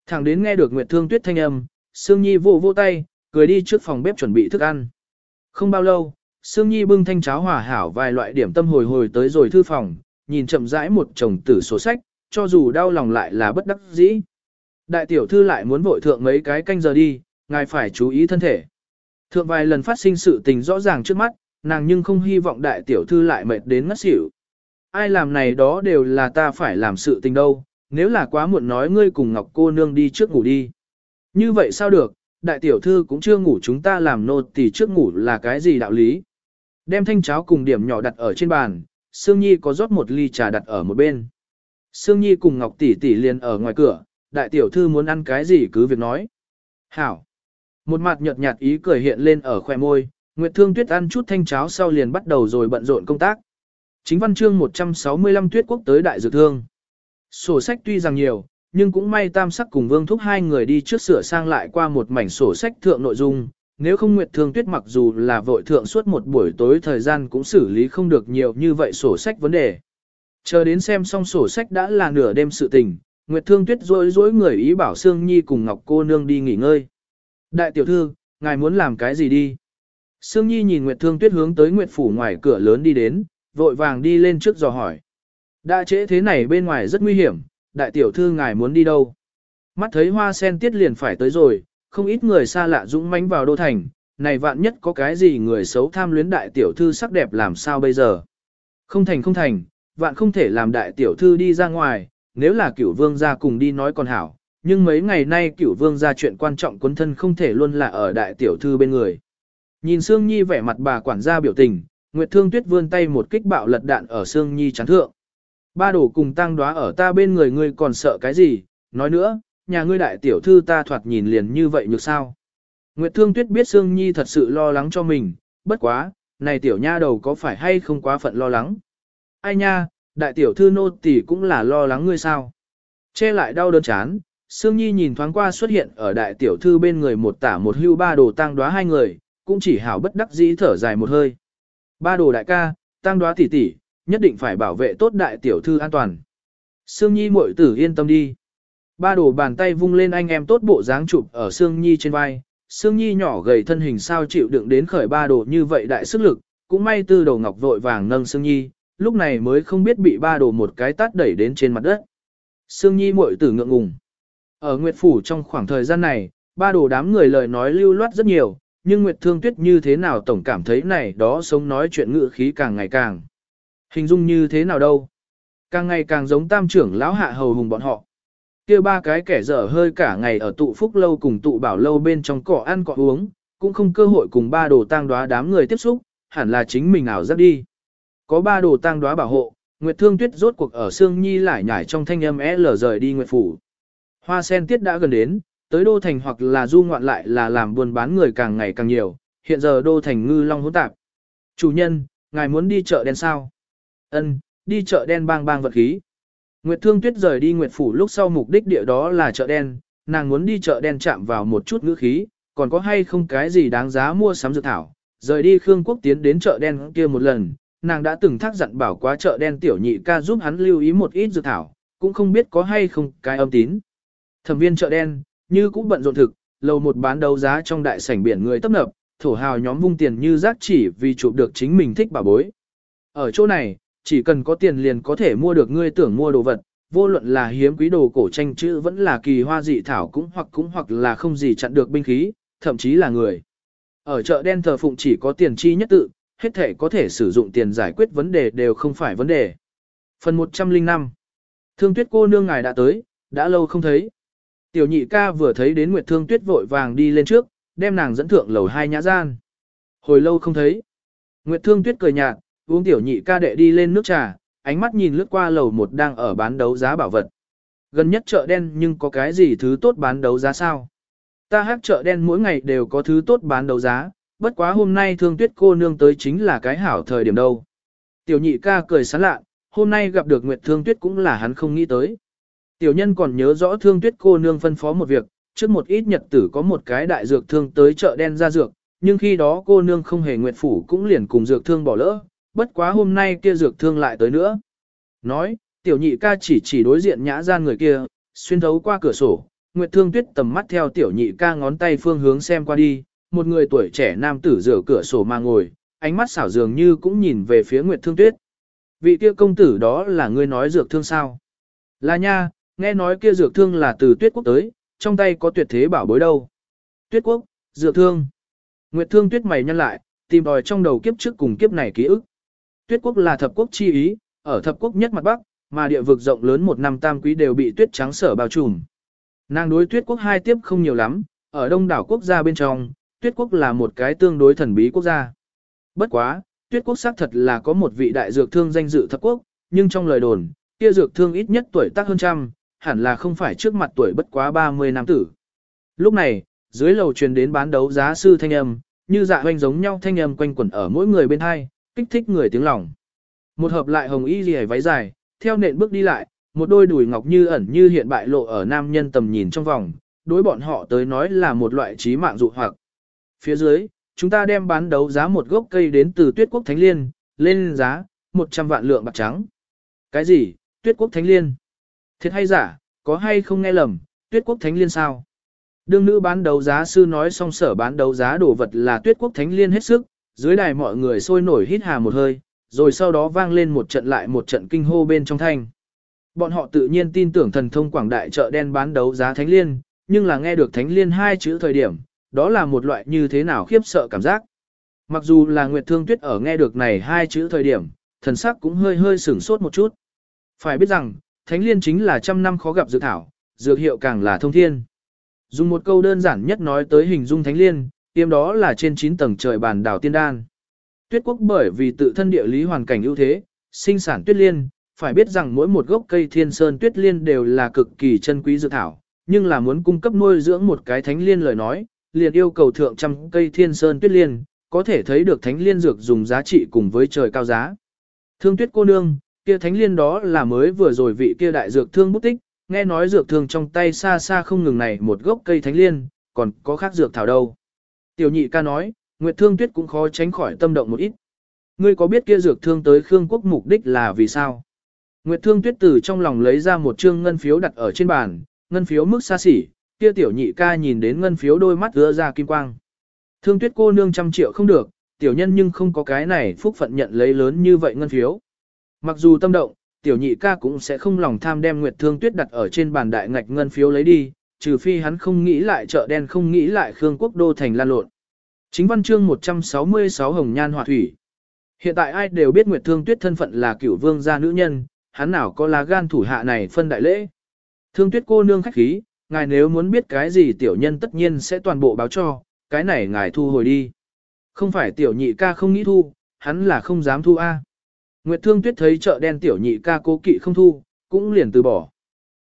Thẳng đến nghe được Nguyệt Thương Tuyết thanh âm, Sương Nhi vô vô tay, cười đi trước phòng bếp chuẩn bị thức ăn. Không bao lâu, Sương Nhi bưng thanh cháo hòa hảo vài loại điểm tâm hồi hồi tới rồi thư phòng, nhìn chậm rãi một chồng tử số sách, cho dù đau lòng lại là bất đắc dĩ. Đại tiểu thư lại muốn vội thượng mấy cái canh giờ đi, ngài phải chú ý thân thể. Thượng vài lần phát sinh sự tình rõ ràng trước mắt, nàng nhưng không hy vọng đại tiểu thư lại mệt đến ngất xỉu. Ai làm này đó đều là ta phải làm sự tình đâu, nếu là quá muộn nói ngươi cùng Ngọc cô nương đi trước ngủ đi. Như vậy sao được, đại tiểu thư cũng chưa ngủ chúng ta làm nô tỳ trước ngủ là cái gì đạo lý. Đem thanh cháo cùng điểm nhỏ đặt ở trên bàn, Sương Nhi có rót một ly trà đặt ở một bên. Sương Nhi cùng Ngọc tỷ tỷ liền ở ngoài cửa, đại tiểu thư muốn ăn cái gì cứ việc nói. Hảo. Một mặt nhợt nhạt ý cười hiện lên ở khóe môi, Nguyệt Thương Tuyết ăn chút thanh cháo sau liền bắt đầu rồi bận rộn công tác. Chính văn chương 165 Tuyết Quốc tới Đại Dược Thương. Sổ sách tuy rằng nhiều, nhưng cũng may tam sắc cùng vương thúc hai người đi trước sửa sang lại qua một mảnh sổ sách thượng nội dung. Nếu không Nguyệt Thương Tuyết mặc dù là vội thượng suốt một buổi tối thời gian cũng xử lý không được nhiều như vậy sổ sách vấn đề. Chờ đến xem xong sổ sách đã là nửa đêm sự tình, Nguyệt Thương Tuyết rối rối người ý bảo Sương Nhi cùng Ngọc cô nương đi nghỉ ngơi. Đại tiểu thư, ngài muốn làm cái gì đi? Sương Nhi nhìn Nguyệt Thương Tuyết hướng tới Nguyệt phủ ngoài cửa lớn đi đến, vội vàng đi lên trước dò hỏi. Đã trễ thế này bên ngoài rất nguy hiểm, đại tiểu thư ngài muốn đi đâu? Mắt thấy hoa sen tiết liền phải tới rồi, không ít người xa lạ dũng mãnh vào đô thành, này vạn nhất có cái gì người xấu tham luyến đại tiểu thư sắc đẹp làm sao bây giờ? Không thành không thành, vạn không thể làm đại tiểu thư đi ra ngoài, nếu là cửu vương gia cùng đi nói còn hảo, nhưng mấy ngày nay cửu vương ra chuyện quan trọng quân thân không thể luôn là ở đại tiểu thư bên người. Nhìn Sương Nhi vẻ mặt bà quản gia biểu tình, Nguyệt Thương Tuyết vươn tay một kích bạo lật đạn ở Sương Nhi chán thượng. Ba đổ cùng tăng đóa ở ta bên người ngươi còn sợ cái gì, nói nữa, nhà ngươi đại tiểu thư ta thoạt nhìn liền như vậy nhược sao. Nguyệt Thương Tuyết biết Sương Nhi thật sự lo lắng cho mình, bất quá, này tiểu nha đầu có phải hay không quá phận lo lắng. Ai nha, đại tiểu thư nô tỷ cũng là lo lắng ngươi sao. Che lại đau đớn chán, Sương Nhi nhìn thoáng qua xuất hiện ở đại tiểu thư bên người một tả một hưu ba đồ tăng đoá hai người, cũng chỉ hảo bất đắc dĩ thở dài một hơi. Ba đồ đại ca, tăng đoá tỷ tỷ, nhất định phải bảo vệ tốt đại tiểu thư an toàn. Sương Nhi muội tử yên tâm đi. Ba đồ bàn tay vung lên anh em tốt bộ dáng chụp ở Sương Nhi trên vai. Sương Nhi nhỏ gầy thân hình sao chịu đựng đến khởi ba đồ như vậy đại sức lực, cũng may tư đầu ngọc vội vàng nâng Sương Nhi, lúc này mới không biết bị ba đồ một cái tát đẩy đến trên mặt đất. Sương Nhi muội tử ngượng ngùng. Ở Nguyệt Phủ trong khoảng thời gian này, ba đồ đám người lời nói lưu loát rất nhiều, nhưng Nguyệt Thương Tuyết như thế nào tổng cảm thấy này đó sống nói chuyện ngựa khí càng ngày càng. Hình dung như thế nào đâu? Càng ngày càng giống tam trưởng lão hạ hầu hùng bọn họ. kia ba cái kẻ dở hơi cả ngày ở tụ phúc lâu cùng tụ bảo lâu bên trong cỏ ăn cỏ uống, cũng không cơ hội cùng ba đồ tang đoá đám người tiếp xúc, hẳn là chính mình ảo giác đi. Có ba đồ tang đoá bảo hộ, Nguyệt Thương Tuyết rốt cuộc ở Sương Nhi lại nhảy trong thanh âm L rời đi Nguyệt Phủ. Hoa sen tiết đã gần đến, tới đô thành hoặc là du ngoạn lại là làm buôn bán người càng ngày càng nhiều, hiện giờ đô thành ngư long hỗn tạp. Chủ nhân, ngài muốn đi chợ đen sao? Ân, đi chợ đen bang bang vật khí. Nguyệt Thương Tuyết rời đi Nguyệt Phủ lúc sau mục đích địa đó là chợ đen, nàng muốn đi chợ đen chạm vào một chút ngữ khí, còn có hay không cái gì đáng giá mua sắm dược thảo. Rời đi Khương Quốc tiến đến chợ đen kia một lần, nàng đã từng thác dặn bảo quá chợ đen tiểu nhị ca giúp hắn lưu ý một ít dược thảo, cũng không biết có hay không cái âm tín. Thẩm viên chợ đen, như cũng bận rộn thực, lầu một bán đấu giá trong đại sảnh biển người tấp nập, thổ hào nhóm vung tiền như rác chỉ vì chụp được chính mình thích bà bối. Ở chỗ này, chỉ cần có tiền liền có thể mua được ngươi tưởng mua đồ vật, vô luận là hiếm quý đồ cổ tranh chữ vẫn là kỳ hoa dị thảo cũng hoặc cũng hoặc là không gì chặn được binh khí, thậm chí là người. Ở chợ đen thờ phụng chỉ có tiền chi nhất tự, hết thể có thể sử dụng tiền giải quyết vấn đề đều không phải vấn đề. Phần 105 Thương tuyết cô nương ngài đã tới, đã lâu không thấy. Tiểu nhị ca vừa thấy đến Nguyệt Thương Tuyết vội vàng đi lên trước, đem nàng dẫn thượng lầu hai nhã gian. Hồi lâu không thấy. Nguyệt Thương Tuyết cười nhạt, uống tiểu nhị ca đệ đi lên nước trà, ánh mắt nhìn lướt qua lầu một đang ở bán đấu giá bảo vật. Gần nhất chợ đen nhưng có cái gì thứ tốt bán đấu giá sao? Ta hát chợ đen mỗi ngày đều có thứ tốt bán đấu giá, bất quá hôm nay Thương Tuyết cô nương tới chính là cái hảo thời điểm đâu. Tiểu nhị ca cười sán lạ, hôm nay gặp được Nguyệt Thương Tuyết cũng là hắn không nghĩ tới. Tiểu nhân còn nhớ rõ thương tuyết cô nương phân phó một việc, trước một ít nhật tử có một cái đại dược thương tới chợ đen ra dược, nhưng khi đó cô nương không hề nguyện phủ cũng liền cùng dược thương bỏ lỡ, bất quá hôm nay kia dược thương lại tới nữa. Nói, tiểu nhị ca chỉ chỉ đối diện nhã gian người kia, xuyên thấu qua cửa sổ, Nguyệt Thương Tuyết tầm mắt theo tiểu nhị ca ngón tay phương hướng xem qua đi, một người tuổi trẻ nam tử rửa cửa sổ mà ngồi, ánh mắt xảo dường như cũng nhìn về phía Nguyệt Thương Tuyết. Vị kia công tử đó là ngươi nói dược thương sao? Là nha, Nghe nói kia dược thương là từ tuyết quốc tới, trong tay có tuyệt thế bảo bối đâu. Tuyết quốc, dược thương. Nguyệt thương tuyết mày nhăn lại, tìm đòi trong đầu kiếp trước cùng kiếp này ký ức. Tuyết quốc là thập quốc chi ý, ở thập quốc nhất mặt bắc, mà địa vực rộng lớn một năm tam quý đều bị tuyết trắng sở bao trùm. Nàng đối tuyết quốc hai tiếp không nhiều lắm, ở đông đảo quốc gia bên trong, tuyết quốc là một cái tương đối thần bí quốc gia. Bất quá, tuyết quốc xác thật là có một vị đại dược thương danh dự thập quốc, nhưng trong lời đồn, kia dược thương ít nhất tuổi tác hơn trăm, hẳn là không phải trước mặt tuổi bất quá 30 năm tử. Lúc này, dưới lầu truyền đến bán đấu giá sư thanh âm, như dạ hoanh giống nhau thanh âm quanh quẩn ở mỗi người bên hai, kích thích người tiếng lòng. Một hợp lại hồng y liễu váy dài, theo nện bước đi lại, một đôi đùi ngọc như ẩn như hiện bại lộ ở nam nhân tầm nhìn trong vòng, đối bọn họ tới nói là một loại trí mạng dụ hoặc. Phía dưới, chúng ta đem bán đấu giá một gốc cây đến từ Tuyết Quốc Thánh Liên, lên giá 100 vạn lượng bạc trắng. Cái gì? Tuyết Quốc Thánh Liên? Thiệt hay giả, có hay không nghe lầm, tuyết quốc thánh liên sao? Đương nữ bán đấu giá sư nói xong sở bán đấu giá đồ vật là tuyết quốc thánh liên hết sức, dưới đài mọi người sôi nổi hít hà một hơi, rồi sau đó vang lên một trận lại một trận kinh hô bên trong thanh. Bọn họ tự nhiên tin tưởng thần thông quảng đại chợ đen bán đấu giá thánh liên, nhưng là nghe được thánh liên hai chữ thời điểm, đó là một loại như thế nào khiếp sợ cảm giác. Mặc dù là Nguyệt Thương Tuyết ở nghe được này hai chữ thời điểm, thần sắc cũng hơi hơi sửng sốt một chút. Phải biết rằng, thánh liên chính là trăm năm khó gặp dược thảo, dược hiệu càng là thông thiên. Dùng một câu đơn giản nhất nói tới hình dung thánh liên, tiêm đó là trên 9 tầng trời bản đảo tiên đan. Tuyết quốc bởi vì tự thân địa lý hoàn cảnh ưu thế, sinh sản tuyết liên, phải biết rằng mỗi một gốc cây thiên sơn tuyết liên đều là cực kỳ chân quý dược thảo, nhưng là muốn cung cấp nuôi dưỡng một cái thánh liên lời nói, liền yêu cầu thượng trăm cây thiên sơn tuyết liên, có thể thấy được thánh liên dược dùng giá trị cùng với trời cao giá. Thương tuyết cô nương, kia thánh liên đó là mới vừa rồi vị kia đại dược thương bút tích, nghe nói dược thương trong tay xa xa không ngừng này một gốc cây thánh liên, còn có khác dược thảo đâu. Tiểu nhị ca nói, Nguyệt Thương Tuyết cũng khó tránh khỏi tâm động một ít. Ngươi có biết kia dược thương tới Khương Quốc mục đích là vì sao? Nguyệt Thương Tuyết từ trong lòng lấy ra một trương ngân phiếu đặt ở trên bàn, ngân phiếu mức xa xỉ, kia tiểu nhị ca nhìn đến ngân phiếu đôi mắt ứa ra kim quang. Thương Tuyết cô nương trăm triệu không được, tiểu nhân nhưng không có cái này phúc phận nhận lấy lớn như vậy ngân phiếu. Mặc dù tâm động, tiểu nhị ca cũng sẽ không lòng tham đem Nguyệt Thương Tuyết đặt ở trên bàn đại ngạch ngân phiếu lấy đi, trừ phi hắn không nghĩ lại chợ đen không nghĩ lại Khương Quốc đô thành lan lộn. Chính văn chương 166 Hồng Nhan Hỏa Thủy. Hiện tại ai đều biết Nguyệt Thương Tuyết thân phận là cửu vương gia nữ nhân, hắn nào có lá gan thủ hạ này phân đại lễ. Thương Tuyết cô nương khách khí, ngài nếu muốn biết cái gì tiểu nhân tất nhiên sẽ toàn bộ báo cho, cái này ngài thu hồi đi. Không phải tiểu nhị ca không nghĩ thu, hắn là không dám thu a. Nguyệt Thương Tuyết thấy chợ đen tiểu nhị ca cố kỵ không thu, cũng liền từ bỏ.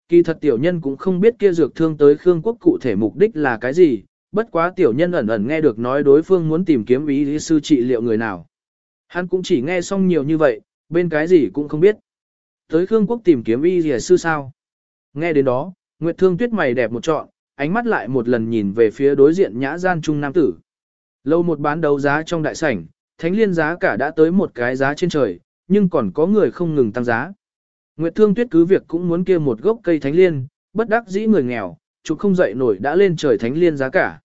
Kỳ thật tiểu nhân cũng không biết kia dược thương tới Khương Quốc cụ thể mục đích là cái gì, bất quá tiểu nhân ẩn ẩn nghe được nói đối phương muốn tìm kiếm ý lý sư trị liệu người nào. Hắn cũng chỉ nghe xong nhiều như vậy, bên cái gì cũng không biết. Tới Khương Quốc tìm kiếm y lý sư sao? Nghe đến đó, Nguyệt Thương Tuyết mày đẹp một trọn, ánh mắt lại một lần nhìn về phía đối diện nhã gian trung nam tử. Lâu một bán đấu giá trong đại sảnh, thánh liên giá cả đã tới một cái giá trên trời, nhưng còn có người không ngừng tăng giá. Nguyệt Thương Tuyết cứ việc cũng muốn kia một gốc cây thánh liên, bất đắc dĩ người nghèo, chụp không dậy nổi đã lên trời thánh liên giá cả.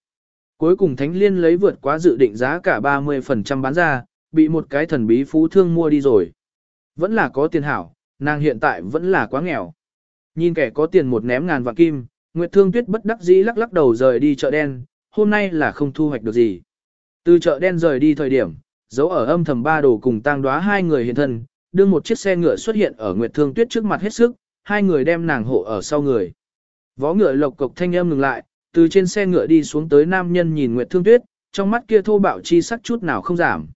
Cuối cùng thánh liên lấy vượt quá dự định giá cả 30% bán ra, bị một cái thần bí phú thương mua đi rồi. Vẫn là có tiền hảo, nàng hiện tại vẫn là quá nghèo. Nhìn kẻ có tiền một ném ngàn vạn kim, Nguyệt Thương Tuyết bất đắc dĩ lắc lắc đầu rời đi chợ đen, hôm nay là không thu hoạch được gì. Từ chợ đen rời đi thời điểm, dấu ở âm thầm ba đồ cùng tang đoá hai người hiện thân, đưa một chiếc xe ngựa xuất hiện ở Nguyệt Thương Tuyết trước mặt hết sức, hai người đem nàng hộ ở sau người. Vó ngựa lộc cộc thanh âm ngừng lại, từ trên xe ngựa đi xuống tới nam nhân nhìn Nguyệt Thương Tuyết, trong mắt kia thô bạo chi sắc chút nào không giảm.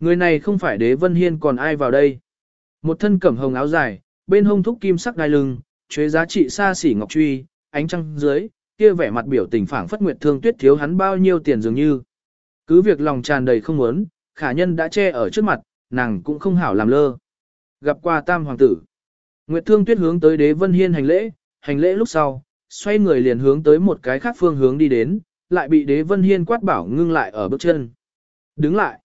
Người này không phải đế vân hiên còn ai vào đây. Một thân cẩm hồng áo dài, bên hông thúc kim sắc đai lưng, chế giá trị xa xỉ ngọc truy, ánh trăng dưới, kia vẻ mặt biểu tình phảng phất Nguyệt Thương Tuyết thiếu hắn bao nhiêu tiền dường như. Cứ việc lòng tràn đầy không muốn, khả nhân đã che ở trước mặt, nàng cũng không hảo làm lơ. Gặp qua tam hoàng tử. Nguyệt Thương Tuyết hướng tới đế vân hiên hành lễ, hành lễ lúc sau, xoay người liền hướng tới một cái khác phương hướng đi đến, lại bị đế vân hiên quát bảo ngưng lại ở bước chân. Đứng lại.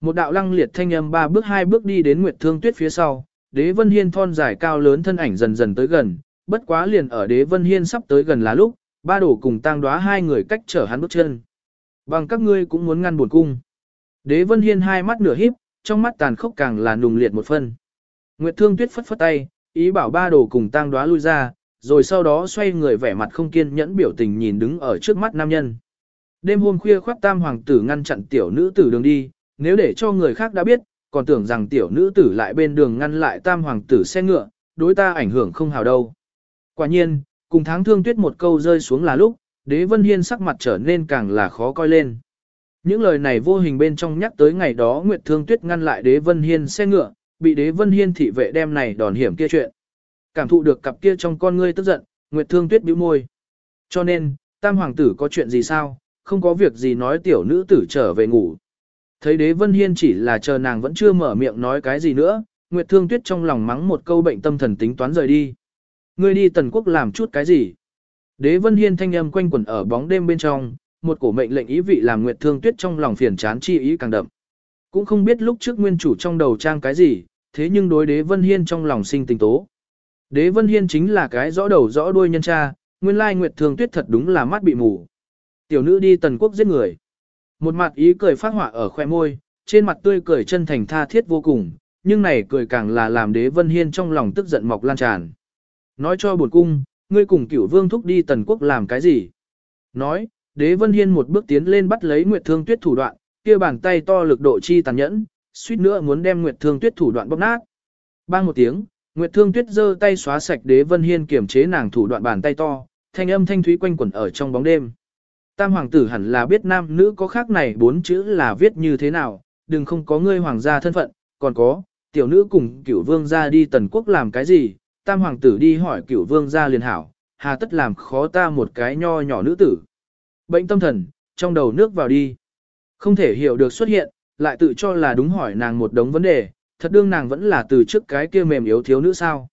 Một đạo lăng liệt thanh âm ba bước hai bước đi đến Nguyệt Thương Tuyết phía sau, đế vân hiên thon dài cao lớn thân ảnh dần dần tới gần, bất quá liền ở đế vân hiên sắp tới gần là lúc, ba đổ cùng tang đoá hai người cách trở hắn bước chân. Bằng các ngươi cũng muốn ngăn buồn cung. Đế vân hiên hai mắt nửa híp, trong mắt tàn khốc càng là nùng liệt một phân. Nguyệt Thương Tuyết phất phất tay, ý bảo ba đồ cùng tang đoá lui ra, rồi sau đó xoay người vẻ mặt không kiên nhẫn biểu tình nhìn đứng ở trước mắt nam nhân. Đêm hôm khuya khoác tam hoàng tử ngăn chặn tiểu nữ tử đường đi, nếu để cho người khác đã biết, còn tưởng rằng tiểu nữ tử lại bên đường ngăn lại tam hoàng tử xe ngựa, đối ta ảnh hưởng không hào đâu. Quả nhiên, cùng tháng thương tuyết một câu rơi xuống là lúc, đế vân hiên sắc mặt trở nên càng là khó coi lên. Những lời này vô hình bên trong nhắc tới ngày đó Nguyệt Thương Tuyết ngăn lại đế vân hiên xe ngựa, bị đế vân hiên thị vệ đem này đòn hiểm kia chuyện. Cảm thụ được cặp kia trong con ngươi tức giận, Nguyệt Thương Tuyết bĩu môi. Cho nên, tam hoàng tử có chuyện gì sao, không có việc gì nói tiểu nữ tử trở về ngủ. Thấy đế vân hiên chỉ là chờ nàng vẫn chưa mở miệng nói cái gì nữa, Nguyệt Thương Tuyết trong lòng mắng một câu bệnh tâm thần tính toán rời đi. Ngươi đi tần quốc làm chút cái gì? Đế vân hiên thanh âm quanh quẩn ở bóng đêm bên trong, một cổ mệnh lệnh ý vị làm Nguyệt Thương Tuyết trong lòng phiền chán chi ý càng đậm. Cũng không biết lúc trước nguyên chủ trong đầu trang cái gì, thế nhưng đối đế vân hiên trong lòng sinh tình tố. Đế Vân Hiên chính là cái rõ đầu rõ đuôi nhân cha, nguyên lai Nguyệt thương Tuyết thật đúng là mắt bị mù. Tiểu nữ đi tần quốc giết người. Một mặt ý cười phát họa ở khoe môi, trên mặt tươi cười chân thành tha thiết vô cùng, nhưng này cười càng là làm đế vân hiên trong lòng tức giận mọc lan tràn. Nói cho buồn cung, ngươi cùng cửu vương thúc đi tần quốc làm cái gì? Nói, đế vân hiên một bước tiến lên bắt lấy Nguyệt Thương Tuyết thủ đoạn, kia bàn tay to lực độ chi tàn nhẫn, suýt nữa muốn đem Nguyệt Thương Tuyết thủ đoạn bóp nát. Bang một tiếng, Nguyệt Thương Tuyết giơ tay xóa sạch đế vân hiên kiểm chế nàng thủ đoạn bàn tay to, thanh âm thanh thúy quanh quẩn ở trong bóng đêm. Tam hoàng tử hẳn là biết nam nữ có khác này bốn chữ là viết như thế nào, đừng không có ngươi hoàng gia thân phận, còn có, tiểu nữ cùng cửu vương gia đi tần quốc làm cái gì, tam hoàng tử đi hỏi cửu vương gia liền hảo, hà tất làm khó ta một cái nho nhỏ nữ tử. Bệnh tâm thần, trong đầu nước vào đi. Không thể hiểu được xuất hiện, lại tự cho là đúng hỏi nàng một đống vấn đề, thật đương nàng vẫn là từ trước cái kia mềm yếu thiếu nữ sao.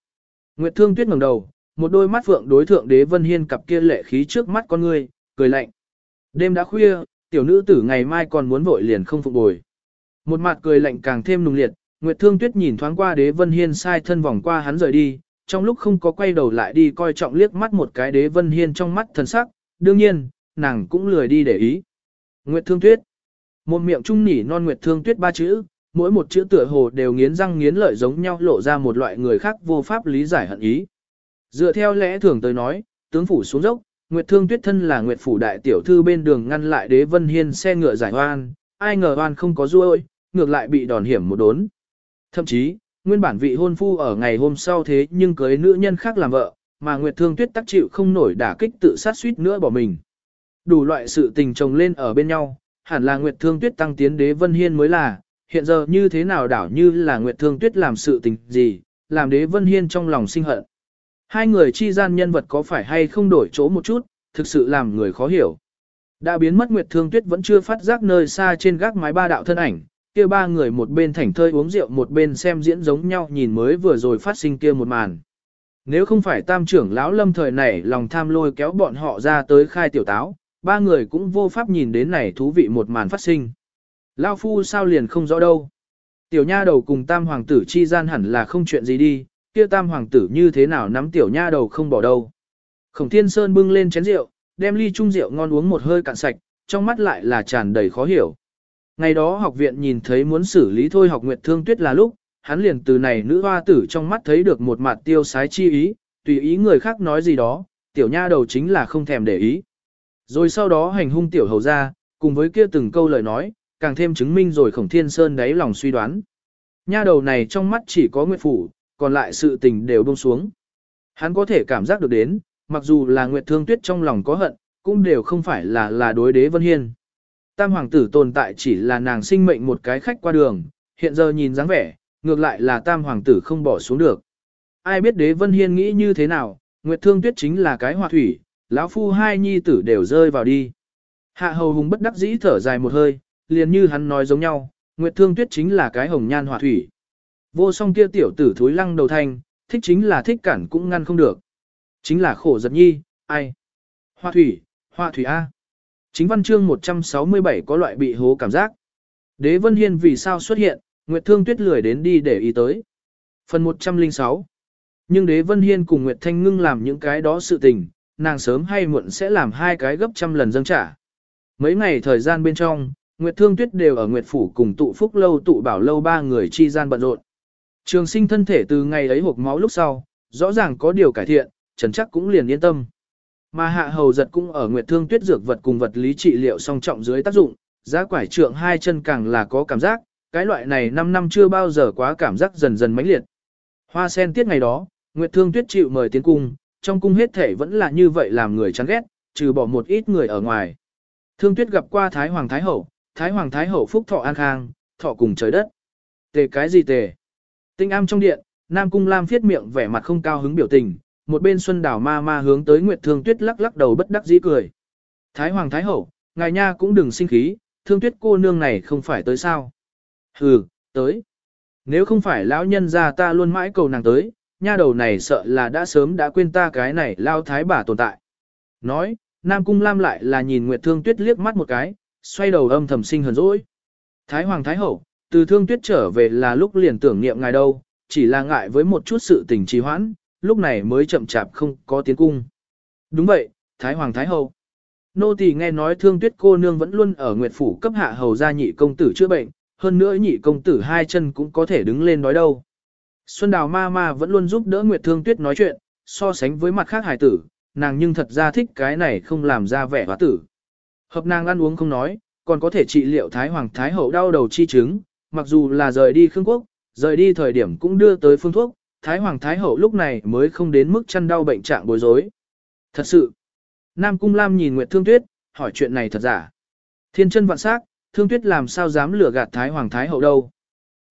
Nguyệt Thương Tuyết ngẩng đầu, một đôi mắt phượng đối thượng đế vân hiên cặp kia lệ khí trước mắt con ngươi, cười lạnh. Đêm đã khuya, tiểu nữ tử ngày mai còn muốn vội liền không phục bồi. Một mặt cười lạnh càng thêm nùng liệt, Nguyệt Thương Tuyết nhìn thoáng qua đế vân hiên sai thân vòng qua hắn rời đi, trong lúc không có quay đầu lại đi coi trọng liếc mắt một cái đế vân hiên trong mắt thần sắc, đương nhiên, nàng cũng lười đi để ý. Nguyệt Thương Tuyết Một miệng trung nỉ non Nguyệt Thương Tuyết ba chữ, mỗi một chữ tựa hồ đều nghiến răng nghiến lợi giống nhau lộ ra một loại người khác vô pháp lý giải hận ý. Dựa theo lẽ thường tới nói, tướng phủ xuống dốc, Nguyệt Thương Tuyết thân là Nguyệt phủ đại tiểu thư bên đường ngăn lại Đế Vân Hiên xe ngựa giải oan, ai ngờ oan không có ruôi, ngược lại bị đòn hiểm một đốn. Thậm chí, nguyên bản vị hôn phu ở ngày hôm sau thế nhưng cưới nữ nhân khác làm vợ, mà Nguyệt Thương Tuyết tác chịu không nổi đả kích tự sát suýt nữa bỏ mình. Đủ loại sự tình chồng lên ở bên nhau, hẳn là Nguyệt Thương Tuyết tăng tiến Đế Vân Hiên mới là, hiện giờ như thế nào đảo như là Nguyệt Thương Tuyết làm sự tình gì, làm Đế Vân Hiên trong lòng sinh hận. Hai người chi gian nhân vật có phải hay không đổi chỗ một chút, thực sự làm người khó hiểu. Đã biến mất Nguyệt Thương Tuyết vẫn chưa phát giác nơi xa trên gác mái ba đạo thân ảnh, kia ba người một bên thảnh thơi uống rượu một bên xem diễn giống nhau nhìn mới vừa rồi phát sinh kia một màn. Nếu không phải tam trưởng lão lâm thời này lòng tham lôi kéo bọn họ ra tới khai tiểu táo, ba người cũng vô pháp nhìn đến này thú vị một màn phát sinh. Lao phu sao liền không rõ đâu. Tiểu nha đầu cùng tam hoàng tử chi gian hẳn là không chuyện gì đi, kia tam hoàng tử như thế nào nắm tiểu nha đầu không bỏ đâu. Khổng thiên sơn bưng lên chén rượu, đem ly chung rượu ngon uống một hơi cạn sạch, trong mắt lại là tràn đầy khó hiểu. Ngày đó học viện nhìn thấy muốn xử lý thôi học nguyệt thương tuyết là lúc, hắn liền từ này nữ hoa tử trong mắt thấy được một mặt tiêu sái chi ý, tùy ý người khác nói gì đó, tiểu nha đầu chính là không thèm để ý. Rồi sau đó hành hung tiểu hầu ra, cùng với kia từng câu lời nói, càng thêm chứng minh rồi khổng thiên sơn đáy lòng suy đoán. Nha đầu này trong mắt chỉ có nguyệt phủ, còn lại sự tình đều buông xuống. Hắn có thể cảm giác được đến, mặc dù là Nguyệt Thương Tuyết trong lòng có hận, cũng đều không phải là là đối đế Vân Hiên. Tam hoàng tử tồn tại chỉ là nàng sinh mệnh một cái khách qua đường, hiện giờ nhìn dáng vẻ, ngược lại là tam hoàng tử không bỏ xuống được. Ai biết đế Vân Hiên nghĩ như thế nào, Nguyệt Thương Tuyết chính là cái hòa thủy, lão phu hai nhi tử đều rơi vào đi. Hạ hầu hùng bất đắc dĩ thở dài một hơi, liền như hắn nói giống nhau, Nguyệt Thương Tuyết chính là cái hồng nhan hỏa thủy. Vô song kia tiểu tử thúi lăng đầu thanh, thích chính là thích cản cũng ngăn không được. Chính là khổ giật nhi, ai? Hoa thủy, hoa thủy A. Chính văn chương 167 có loại bị hố cảm giác. Đế Vân Hiên vì sao xuất hiện, Nguyệt Thương Tuyết lười đến đi để ý tới. Phần 106 Nhưng Đế Vân Hiên cùng Nguyệt Thanh Ngưng làm những cái đó sự tình, nàng sớm hay muộn sẽ làm hai cái gấp trăm lần dâng trả. Mấy ngày thời gian bên trong, Nguyệt Thương Tuyết đều ở Nguyệt Phủ cùng tụ phúc lâu tụ bảo lâu ba người chi gian bận rộn. Trường sinh thân thể từ ngày ấy hộp máu lúc sau, rõ ràng có điều cải thiện, Trần chắc cũng liền yên tâm. Mà hạ hầu giật cũng ở Nguyệt Thương Tuyết dược vật cùng vật lý trị liệu song trọng dưới tác dụng, giá quải trượng hai chân càng là có cảm giác, cái loại này 5 năm chưa bao giờ quá cảm giác dần dần mãnh liệt. Hoa sen tiết ngày đó, Nguyệt Thương Tuyết chịu mời tiến cung, trong cung hết thể vẫn là như vậy làm người chán ghét, trừ bỏ một ít người ở ngoài. Thương Tuyết gặp qua Thái Hoàng Thái Hậu, Thái Hoàng Thái Hậu phúc thọ an khang, thọ cùng trời đất. Tề cái gì tề? Tinh am trong điện, Nam Cung Lam phiết miệng vẻ mặt không cao hứng biểu tình, một bên Xuân Đảo ma ma hướng tới Nguyệt Thương Tuyết lắc lắc đầu bất đắc dĩ cười. Thái Hoàng Thái Hậu, ngài nha cũng đừng sinh khí, Thương Tuyết cô nương này không phải tới sao. Hừ, tới. Nếu không phải lão nhân ra ta luôn mãi cầu nàng tới, nha đầu này sợ là đã sớm đã quên ta cái này lao thái bà tồn tại. Nói, Nam Cung Lam lại là nhìn Nguyệt Thương Tuyết liếc mắt một cái, xoay đầu âm thầm sinh hờn dỗi. Thái Hoàng Thái Hậu, từ thương tuyết trở về là lúc liền tưởng niệm ngài đâu, chỉ là ngại với một chút sự tình trì hoãn, lúc này mới chậm chạp không có tiến cung. Đúng vậy, Thái Hoàng Thái Hậu. Nô tỳ nghe nói thương tuyết cô nương vẫn luôn ở Nguyệt Phủ cấp hạ hầu gia nhị công tử chữa bệnh, hơn nữa nhị công tử hai chân cũng có thể đứng lên nói đâu. Xuân Đào ma ma vẫn luôn giúp đỡ Nguyệt Thương Tuyết nói chuyện, so sánh với mặt khác Hải tử, nàng nhưng thật ra thích cái này không làm ra vẻ hóa tử. Hợp nàng ăn uống không nói, còn có thể trị liệu Thái Hoàng Thái Hậu đau đầu chi chứng, mặc dù là rời đi Khương Quốc, rời đi thời điểm cũng đưa tới phương thuốc, Thái Hoàng Thái Hậu lúc này mới không đến mức chăn đau bệnh trạng bối rối. Thật sự, Nam Cung Lam nhìn Nguyệt Thương Tuyết, hỏi chuyện này thật giả. Thiên chân vạn sắc, Thương Tuyết làm sao dám lừa gạt Thái Hoàng Thái Hậu đâu.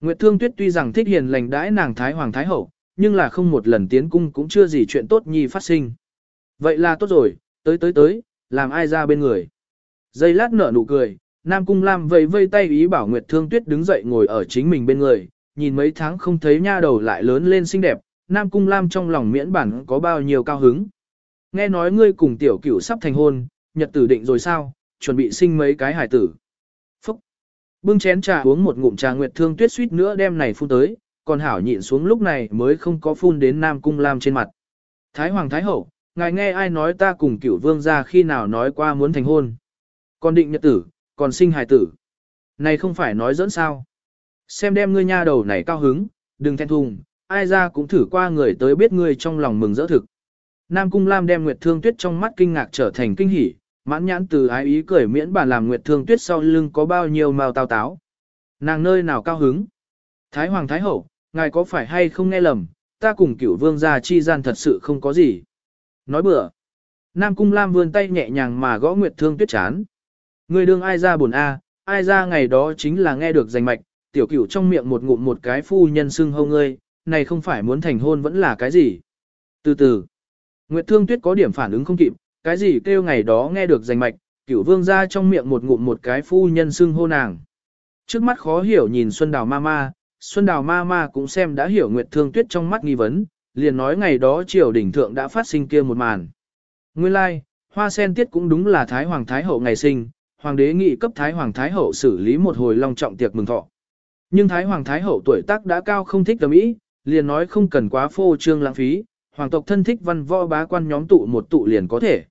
Nguyệt Thương Tuyết tuy rằng thích hiền lành đãi nàng Thái Hoàng Thái Hậu, nhưng là không một lần tiến cung cũng chưa gì chuyện tốt nhi phát sinh. Vậy là tốt rồi, tới tới tới, làm ai ra bên người. Dây lát nở nụ cười, Nam Cung Lam vẫy vây tay ý bảo Nguyệt Thương Tuyết đứng dậy ngồi ở chính mình bên người, nhìn mấy tháng không thấy nha đầu lại lớn lên xinh đẹp, Nam Cung Lam trong lòng miễn bản có bao nhiêu cao hứng. Nghe nói ngươi cùng tiểu cửu sắp thành hôn, nhật tử định rồi sao, chuẩn bị sinh mấy cái hải tử. Bưng chén trà uống một ngụm trà Nguyệt Thương Tuyết suýt nữa đem này phun tới, còn hảo nhịn xuống lúc này mới không có phun đến Nam Cung Lam trên mặt. Thái Hoàng Thái Hậu, ngài nghe ai nói ta cùng cửu vương ra khi nào nói qua muốn thành hôn. Còn định nhật tử, còn sinh hài tử. Này không phải nói dẫn sao. Xem đem ngươi nha đầu này cao hứng, đừng thẹn thùng, ai ra cũng thử qua người tới biết ngươi trong lòng mừng rỡ thực. Nam Cung Lam đem Nguyệt Thương Tuyết trong mắt kinh ngạc trở thành kinh hỉ, mãn nhãn từ ái ý cười miễn bản làm Nguyệt Thương Tuyết sau lưng có bao nhiêu màu tao táo. Nàng nơi nào cao hứng? Thái Hoàng Thái Hậu, ngài có phải hay không nghe lầm, ta cùng cửu vương gia chi gian thật sự không có gì. Nói bừa. Nam Cung Lam vươn tay nhẹ nhàng mà gõ Nguyệt Thương Tuyết chán. Người đương ai ra buồn a, ai ra ngày đó chính là nghe được danh mạch, tiểu cửu trong miệng một ngụm một cái phu nhân xưng hâu ngươi, này không phải muốn thành hôn vẫn là cái gì. Từ từ, Nguyệt Thương Tuyết có điểm phản ứng không kịp, cái gì kêu ngày đó nghe được danh mạch, cửu vương ra trong miệng một ngụm một cái phu nhân xưng hô nàng. Trước mắt khó hiểu nhìn Xuân Đào ma ma, Xuân Đào ma ma cũng xem đã hiểu Nguyệt Thương Tuyết trong mắt nghi vấn, liền nói ngày đó triều đỉnh thượng đã phát sinh kia một màn. Nguyên lai, like, hoa sen tiết cũng đúng là Thái Hoàng Thái Hậu ngày sinh, Hoàng đế nghị cấp Thái Hoàng Thái Hậu xử lý một hồi long trọng tiệc mừng thọ. Nhưng Thái Hoàng Thái Hậu tuổi tác đã cao không thích tầm ý, liền nói không cần quá phô trương lãng phí, hoàng tộc thân thích văn võ bá quan nhóm tụ một tụ liền có thể.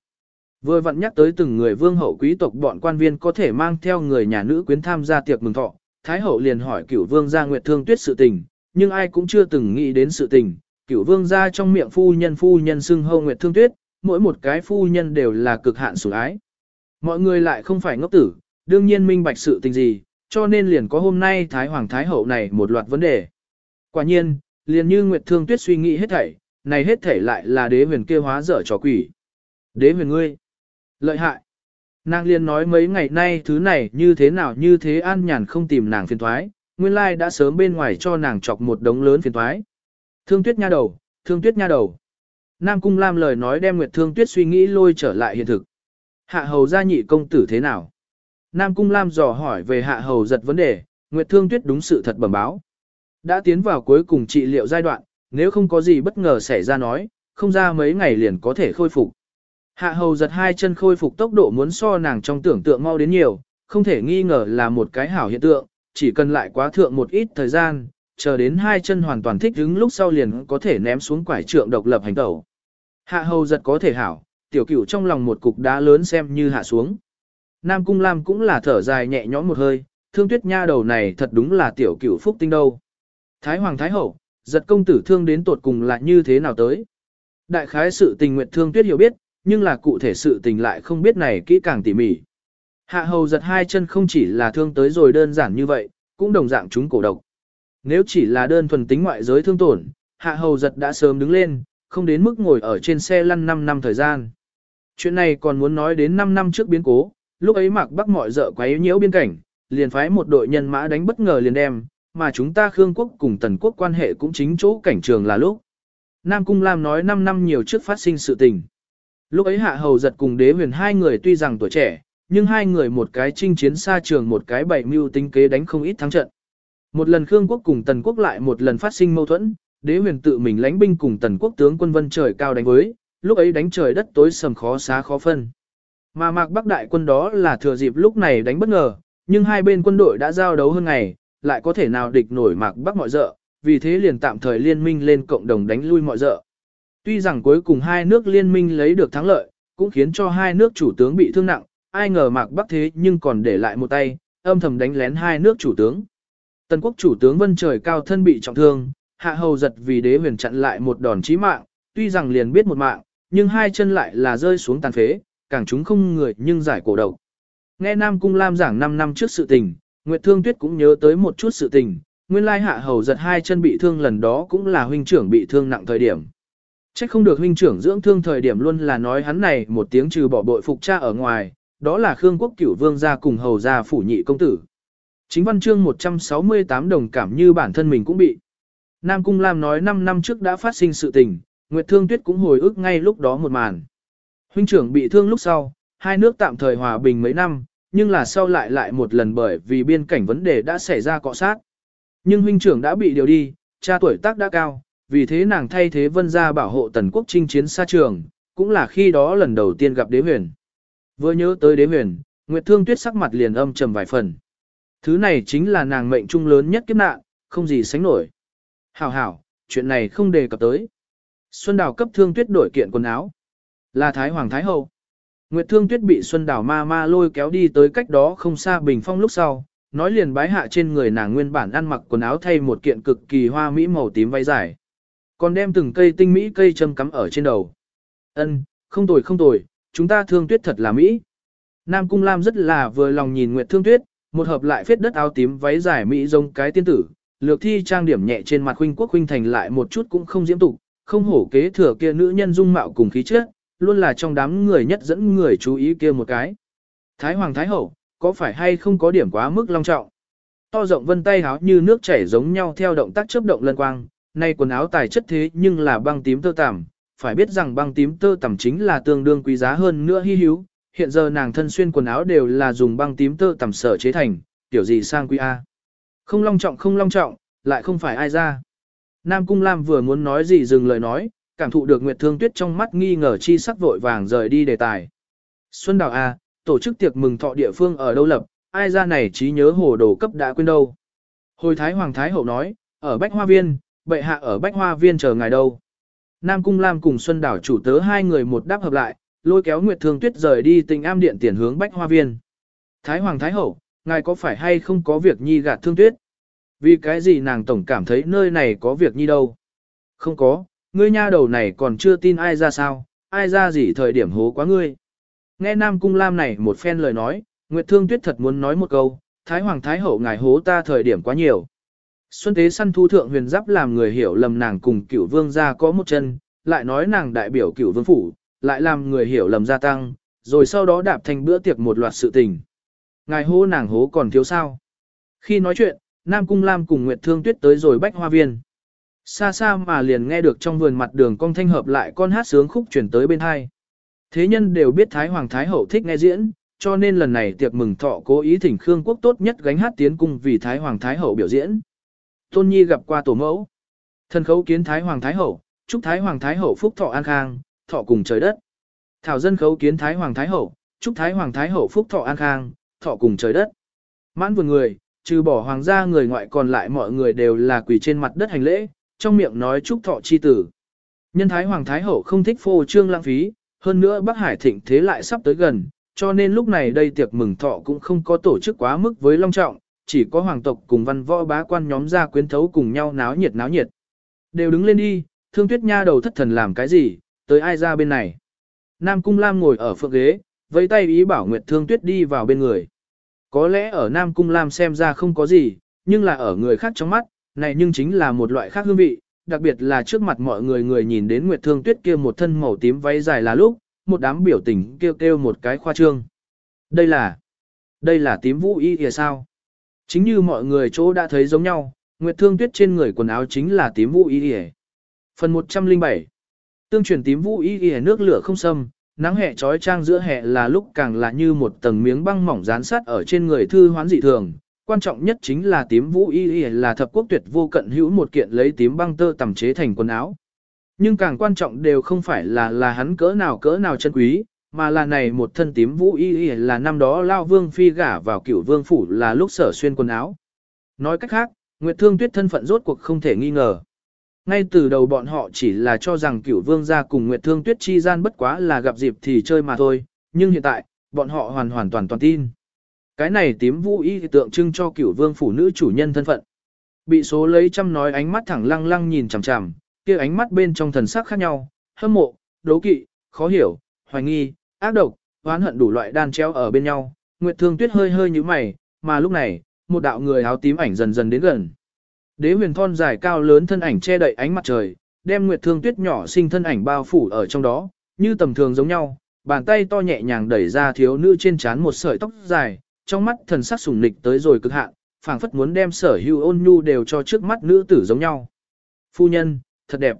Vừa vặn nhắc tới từng người vương hậu quý tộc bọn quan viên có thể mang theo người nhà nữ quyến tham gia tiệc mừng thọ, Thái hậu liền hỏi cửu vương gia Nguyệt Thương Tuyết sự tình, nhưng ai cũng chưa từng nghĩ đến sự tình, cửu vương gia trong miệng phu nhân phu nhân xưng hâu Nguyệt Thương Tuyết, mỗi một cái phu nhân đều là cực hạn sủng ái. Mọi người lại không phải ngốc tử, đương nhiên minh bạch sự tình gì, cho nên liền có hôm nay Thái Hoàng Thái Hậu này một loạt vấn đề. Quả nhiên, liền như Nguyệt Thương Tuyết suy nghĩ hết thảy, này hết thảy lại là đế huyền kia hóa dở trò quỷ. Đế huyền ngươi, lợi hại. Nàng liền nói mấy ngày nay thứ này như thế nào như thế an nhàn không tìm nàng phiền thoái, nguyên lai đã sớm bên ngoài cho nàng chọc một đống lớn phiền thoái. Thương tuyết nha đầu, thương tuyết nha đầu. Nam Cung Lam lời nói đem Nguyệt Thương Tuyết suy nghĩ lôi trở lại hiện thực. Hạ hầu gia nhị công tử thế nào? Nam Cung Lam dò hỏi về hạ hầu giật vấn đề, Nguyệt Thương Tuyết đúng sự thật bẩm báo. Đã tiến vào cuối cùng trị liệu giai đoạn, nếu không có gì bất ngờ xảy ra nói, không ra mấy ngày liền có thể khôi phục. Hạ hầu giật hai chân khôi phục tốc độ muốn so nàng trong tưởng tượng mau đến nhiều, không thể nghi ngờ là một cái hảo hiện tượng, chỉ cần lại quá thượng một ít thời gian, chờ đến hai chân hoàn toàn thích ứng lúc sau liền có thể ném xuống quải trượng độc lập hành tẩu. Hạ hầu giật có thể hảo, tiểu cửu trong lòng một cục đá lớn xem như hạ xuống. Nam Cung Lam cũng là thở dài nhẹ nhõm một hơi, thương tuyết nha đầu này thật đúng là tiểu cửu phúc tinh đâu. Thái Hoàng Thái Hậu, giật công tử thương đến tột cùng là như thế nào tới. Đại khái sự tình nguyện thương tuyết hiểu biết, nhưng là cụ thể sự tình lại không biết này kỹ càng tỉ mỉ. Hạ hầu giật hai chân không chỉ là thương tới rồi đơn giản như vậy, cũng đồng dạng chúng cổ độc. Nếu chỉ là đơn thuần tính ngoại giới thương tổn, hạ hầu giật đã sớm đứng lên, không đến mức ngồi ở trên xe lăn 5 năm thời gian. Chuyện này còn muốn nói đến 5 năm trước biến cố, lúc ấy Mạc Bắc mọi dợ quấy nhiễu biên cảnh, liền phái một đội nhân mã đánh bất ngờ liền đem, mà chúng ta Khương quốc cùng Tần quốc quan hệ cũng chính chỗ cảnh trường là lúc. Nam Cung Lam nói 5 năm nhiều trước phát sinh sự tình. Lúc ấy Hạ Hầu giật cùng đế huyền hai người tuy rằng tuổi trẻ, nhưng hai người một cái chinh chiến xa trường một cái bảy mưu tính kế đánh không ít thắng trận. Một lần Khương quốc cùng Tần quốc lại một lần phát sinh mâu thuẫn, đế huyền tự mình lãnh binh cùng Tần quốc tướng quân vân trời cao đánh với, lúc ấy đánh trời đất tối sầm khó xá khó phân. Mà mạc bắc đại quân đó là thừa dịp lúc này đánh bất ngờ, nhưng hai bên quân đội đã giao đấu hơn ngày, lại có thể nào địch nổi mạc bắc mọi dợ, vì thế liền tạm thời liên minh lên cộng đồng đánh lui mọi dợ. Tuy rằng cuối cùng hai nước liên minh lấy được thắng lợi, cũng khiến cho hai nước chủ tướng bị thương nặng, ai ngờ mạc bắc thế nhưng còn để lại một tay, âm thầm đánh lén hai nước chủ tướng. Tần quốc chủ tướng Vân Trời Cao thân bị trọng thương, hạ hầu giật vì đế huyền chặn lại một đòn chí mạng, tuy rằng liền biết một mạng, nhưng hai chân lại là rơi xuống tàn phế, càng chúng không người nhưng giải cổ độc. Nghe Nam Cung Lam giảng 5 năm trước sự tình, Nguyệt Thương Tuyết cũng nhớ tới một chút sự tình, nguyên lai hạ hầu giật hai chân bị thương lần đó cũng là huynh trưởng bị thương nặng thời điểm. Trách không được huynh trưởng dưỡng thương thời điểm luôn là nói hắn này một tiếng trừ bỏ bội phục cha ở ngoài, đó là Khương Quốc Cửu Vương gia cùng hầu gia phủ nhị công tử. Chính văn chương 168 đồng cảm như bản thân mình cũng bị. Nam Cung Lam nói 5 năm trước đã phát sinh sự tình, Nguyệt Thương Tuyết cũng hồi ức ngay lúc đó một màn. Huynh trưởng bị thương lúc sau, hai nước tạm thời hòa bình mấy năm, nhưng là sau lại lại một lần bởi vì biên cảnh vấn đề đã xảy ra cọ sát. Nhưng huynh trưởng đã bị điều đi, cha tuổi tác đã cao, vì thế nàng thay thế vân gia bảo hộ tần quốc chinh chiến xa trường, cũng là khi đó lần đầu tiên gặp đế huyền. Vừa nhớ tới đế huyền, Nguyệt Thương Tuyết sắc mặt liền âm trầm vài phần. Thứ này chính là nàng mệnh trung lớn nhất kiếp nạn, không gì sánh nổi. Hảo hảo, chuyện này không đề cập tới. Xuân Đào cấp Thương Tuyết đổi kiện quần áo. Là Thái Hoàng Thái Hậu. Nguyệt Thương Tuyết bị Xuân Đào ma ma lôi kéo đi tới cách đó không xa bình phong lúc sau, nói liền bái hạ trên người nàng nguyên bản ăn mặc quần áo thay một kiện cực kỳ hoa mỹ màu tím váy dài. Còn đem từng cây tinh mỹ cây châm cắm ở trên đầu. Ân, không tồi không tồi, chúng ta thương tuyết thật là mỹ. Nam Cung Lam rất là vừa lòng nhìn Nguyệt Thương Tuyết, một hợp lại phết đất áo tím váy dài mỹ giống cái tiên tử, lược thi trang điểm nhẹ trên mặt huynh quốc huynh thành lại một chút cũng không diễm tục, không hổ kế thừa kia nữ nhân dung mạo cùng khí chất, luôn là trong đám người nhất dẫn người chú ý kia một cái. Thái Hoàng Thái Hậu, có phải hay không có điểm quá mức long trọng? To rộng vân tay háo như nước chảy giống nhau theo động tác chớp động lân quang, nay quần áo tài chất thế nhưng là băng tím tơ tằm, phải biết rằng băng tím tơ tằm chính là tương đương quý giá hơn nữa hy hữu, hiện giờ nàng thân xuyên quần áo đều là dùng băng tím tơ tằm sở chế thành, tiểu gì sang quý A. Không long trọng không long trọng, lại không phải ai ra. Nam Cung Lam vừa muốn nói gì dừng lời nói, cảm thụ được Nguyệt Thương Tuyết trong mắt nghi ngờ chi sắc vội vàng rời đi đề tài. Xuân Đào A, tổ chức tiệc mừng thọ địa phương ở đâu lập, ai ra này trí nhớ hồ đồ cấp đã quên đâu. Hồi Thái Hoàng Thái Hậu nói, ở Bách Hoa Viên, bệ hạ ở Bách Hoa Viên chờ ngài đâu. Nam Cung Lam cùng Xuân Đảo chủ tớ hai người một đáp hợp lại, lôi kéo Nguyệt Thương Tuyết rời đi tình am điện tiền hướng Bách Hoa Viên. Thái Hoàng Thái Hậu, ngài có phải hay không có việc nhi gạt Thương Tuyết? Vì cái gì nàng tổng cảm thấy nơi này có việc nhi đâu? Không có, ngươi nha đầu này còn chưa tin ai ra sao, ai ra gì thời điểm hố quá ngươi. Nghe Nam Cung Lam này một phen lời nói, Nguyệt Thương Tuyết thật muốn nói một câu, Thái Hoàng Thái Hậu ngài hố ta thời điểm quá nhiều. Xuân Tế săn thu thượng huyền giáp làm người hiểu lầm nàng cùng cửu vương gia có một chân, lại nói nàng đại biểu cửu vương phủ, lại làm người hiểu lầm gia tăng, rồi sau đó đạp thành bữa tiệc một loạt sự tình. Ngài hố nàng hố còn thiếu sao. Khi nói chuyện, Nam Cung Lam cùng Nguyệt Thương Tuyết tới rồi bách hoa viên. Xa xa mà liền nghe được trong vườn mặt đường con thanh hợp lại con hát sướng khúc chuyển tới bên hai. Thế nhân đều biết Thái Hoàng Thái Hậu thích nghe diễn, cho nên lần này tiệc mừng thọ cố ý thỉnh Khương Quốc tốt nhất gánh hát tiến cung vì Thái Hoàng Thái Hậu biểu diễn. Tôn Nhi gặp qua tổ mẫu. Thần khấu kiến Thái Hoàng Thái Hậu, chúc Thái Hoàng Thái Hậu phúc thọ an khang, thọ cùng trời đất. Thảo dân khấu kiến Thái Hoàng Thái Hậu, chúc Thái Hoàng Thái Hậu phúc thọ an khang, thọ cùng trời đất. Mãn vườn người, trừ bỏ hoàng gia người ngoại còn lại mọi người đều là quỳ trên mặt đất hành lễ, trong miệng nói chúc thọ chi tử. Nhân Thái Hoàng Thái Hậu không thích phô trương lãng phí, hơn nữa Bắc Hải thịnh thế lại sắp tới gần, cho nên lúc này đây tiệc mừng thọ cũng không có tổ chức quá mức với long trọng, chỉ có hoàng tộc cùng văn võ bá quan nhóm ra quyến thấu cùng nhau náo nhiệt náo nhiệt. Đều đứng lên đi, thương tuyết nha đầu thất thần làm cái gì, tới ai ra bên này. Nam Cung Lam ngồi ở phượng ghế, vẫy tay ý bảo Nguyệt Thương Tuyết đi vào bên người. Có lẽ ở Nam Cung Lam xem ra không có gì, nhưng là ở người khác trong mắt, này nhưng chính là một loại khác hương vị, đặc biệt là trước mặt mọi người người nhìn đến Nguyệt Thương Tuyết kia một thân màu tím váy dài là lúc, một đám biểu tình kêu kêu một cái khoa trương. Đây là, đây là tím vũ y kìa sao? Chính như mọi người chỗ đã thấy giống nhau, Nguyệt Thương Tuyết trên người quần áo chính là tím vũ y y. Phần 107 Tương truyền tím vũ y y nước lửa không xâm, nắng hè trói trang giữa hè là lúc càng là như một tầng miếng băng mỏng dán sát ở trên người thư hoán dị thường. Quan trọng nhất chính là tím vũ y y là thập quốc tuyệt vô cận hữu một kiện lấy tím băng tơ tầm chế thành quần áo. Nhưng càng quan trọng đều không phải là là hắn cỡ nào cỡ nào chân quý, mà là này một thân tím vũ y y là năm đó Lao Vương Phi gả vào cửu vương phủ là lúc sở xuyên quần áo. Nói cách khác, Nguyệt Thương Tuyết thân phận rốt cuộc không thể nghi ngờ. Ngay từ đầu bọn họ chỉ là cho rằng cửu vương gia cùng Nguyệt Thương Tuyết chi gian bất quá là gặp dịp thì chơi mà thôi, nhưng hiện tại, bọn họ hoàn hoàn toàn toàn tin. Cái này tím vũ y tượng trưng cho cửu vương phủ nữ chủ nhân thân phận. bị số lấy trăm nói ánh mắt thẳng lăng lăng nhìn chằm chằm, kia ánh mắt bên trong thần sắc khác nhau, hâm mộ, đố kỵ, khó hiểu, hoài nghi, ác độc, oán hận đủ loại đan treo ở bên nhau. Nguyệt Thương Tuyết hơi hơi như mày, mà lúc này, một đạo người áo tím ảnh dần dần đến gần. Đế huyền thon dài cao lớn thân ảnh che đậy ánh mặt trời, đem Nguyệt Thương Tuyết nhỏ sinh thân ảnh bao phủ ở trong đó, như tầm thường giống nhau, bàn tay to nhẹ nhàng đẩy ra thiếu nữ trên trán một sợi tóc dài, trong mắt thần sắc sùng nịch tới rồi cực hạn, phảng phất muốn đem sở hữu ôn nhu đều cho trước mắt nữ tử giống nhau. Phu nhân, thật đẹp.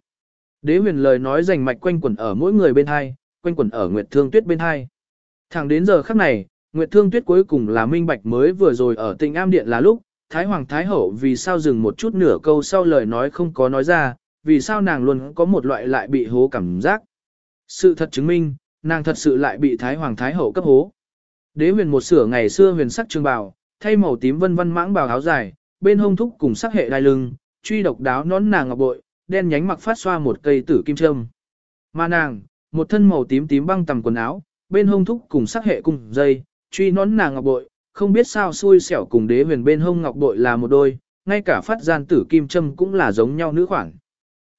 Đế huyền lời nói rành mạch quanh quẩn ở mỗi người bên hai, quanh quẩn ở Nguyệt Thương Tuyết bên hai. Thẳng đến giờ khắc này, Nguyệt Thương Tuyết cuối cùng là minh bạch mới vừa rồi ở tình am điện là lúc, Thái Hoàng Thái Hậu vì sao dừng một chút nửa câu sau lời nói không có nói ra, vì sao nàng luôn có một loại lại bị hố cảm giác. Sự thật chứng minh, nàng thật sự lại bị Thái Hoàng Thái Hậu cấp hố. Đế huyền một sửa ngày xưa huyền sắc trường bào, thay màu tím vân vân mãng bào áo dài, bên hông thúc cùng sắc hệ đai lưng, truy độc đáo nón nàng ngọc bội, đen nhánh mặc phát xoa một cây tử kim trâm. Mà nàng, một thân màu tím tím băng tầm quần áo, bên hông thúc cùng sắc hệ cùng dây, truy nón nàng ngọc bội, không biết sao xui xẻo cùng đế huyền bên hông ngọc bội là một đôi, ngay cả phát gian tử kim trâm cũng là giống nhau nữ khoản.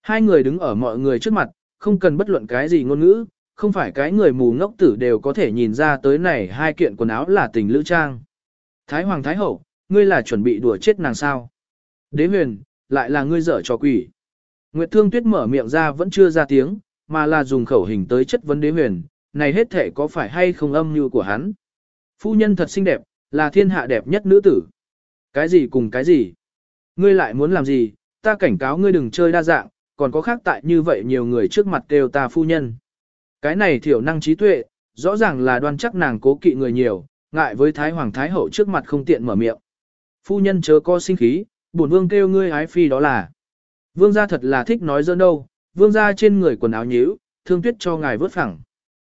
Hai người đứng ở mọi người trước mặt, không cần bất luận cái gì ngôn ngữ, không phải cái người mù ngốc tử đều có thể nhìn ra tới này hai kiện quần áo là tình lữ trang. Thái Hoàng Thái Hậu, ngươi là chuẩn bị đùa chết nàng sao? Đế huyền, lại là ngươi dở trò quỷ. Nguyệt Thương Tuyết mở miệng ra vẫn chưa ra tiếng, mà là dùng khẩu hình tới chất vấn đế huyền, này hết thể có phải hay không âm như của hắn. Phu nhân thật xinh đẹp, là thiên hạ đẹp nhất nữ tử. Cái gì cùng cái gì? Ngươi lại muốn làm gì? Ta cảnh cáo ngươi đừng chơi đa dạng, còn có khác tại như vậy nhiều người trước mặt kêu ta phu nhân. Cái này thiểu năng trí tuệ, rõ ràng là đoan chắc nàng cố kỵ người nhiều, ngại với Thái Hoàng Thái Hậu trước mặt không tiện mở miệng. Phu nhân chớ có sinh khí, bổn vương kêu ngươi ái phi đó là. Vương gia thật là thích nói dơ đâu, vương gia trên người quần áo nhíu, thương tuyết cho ngài vớt phẳng.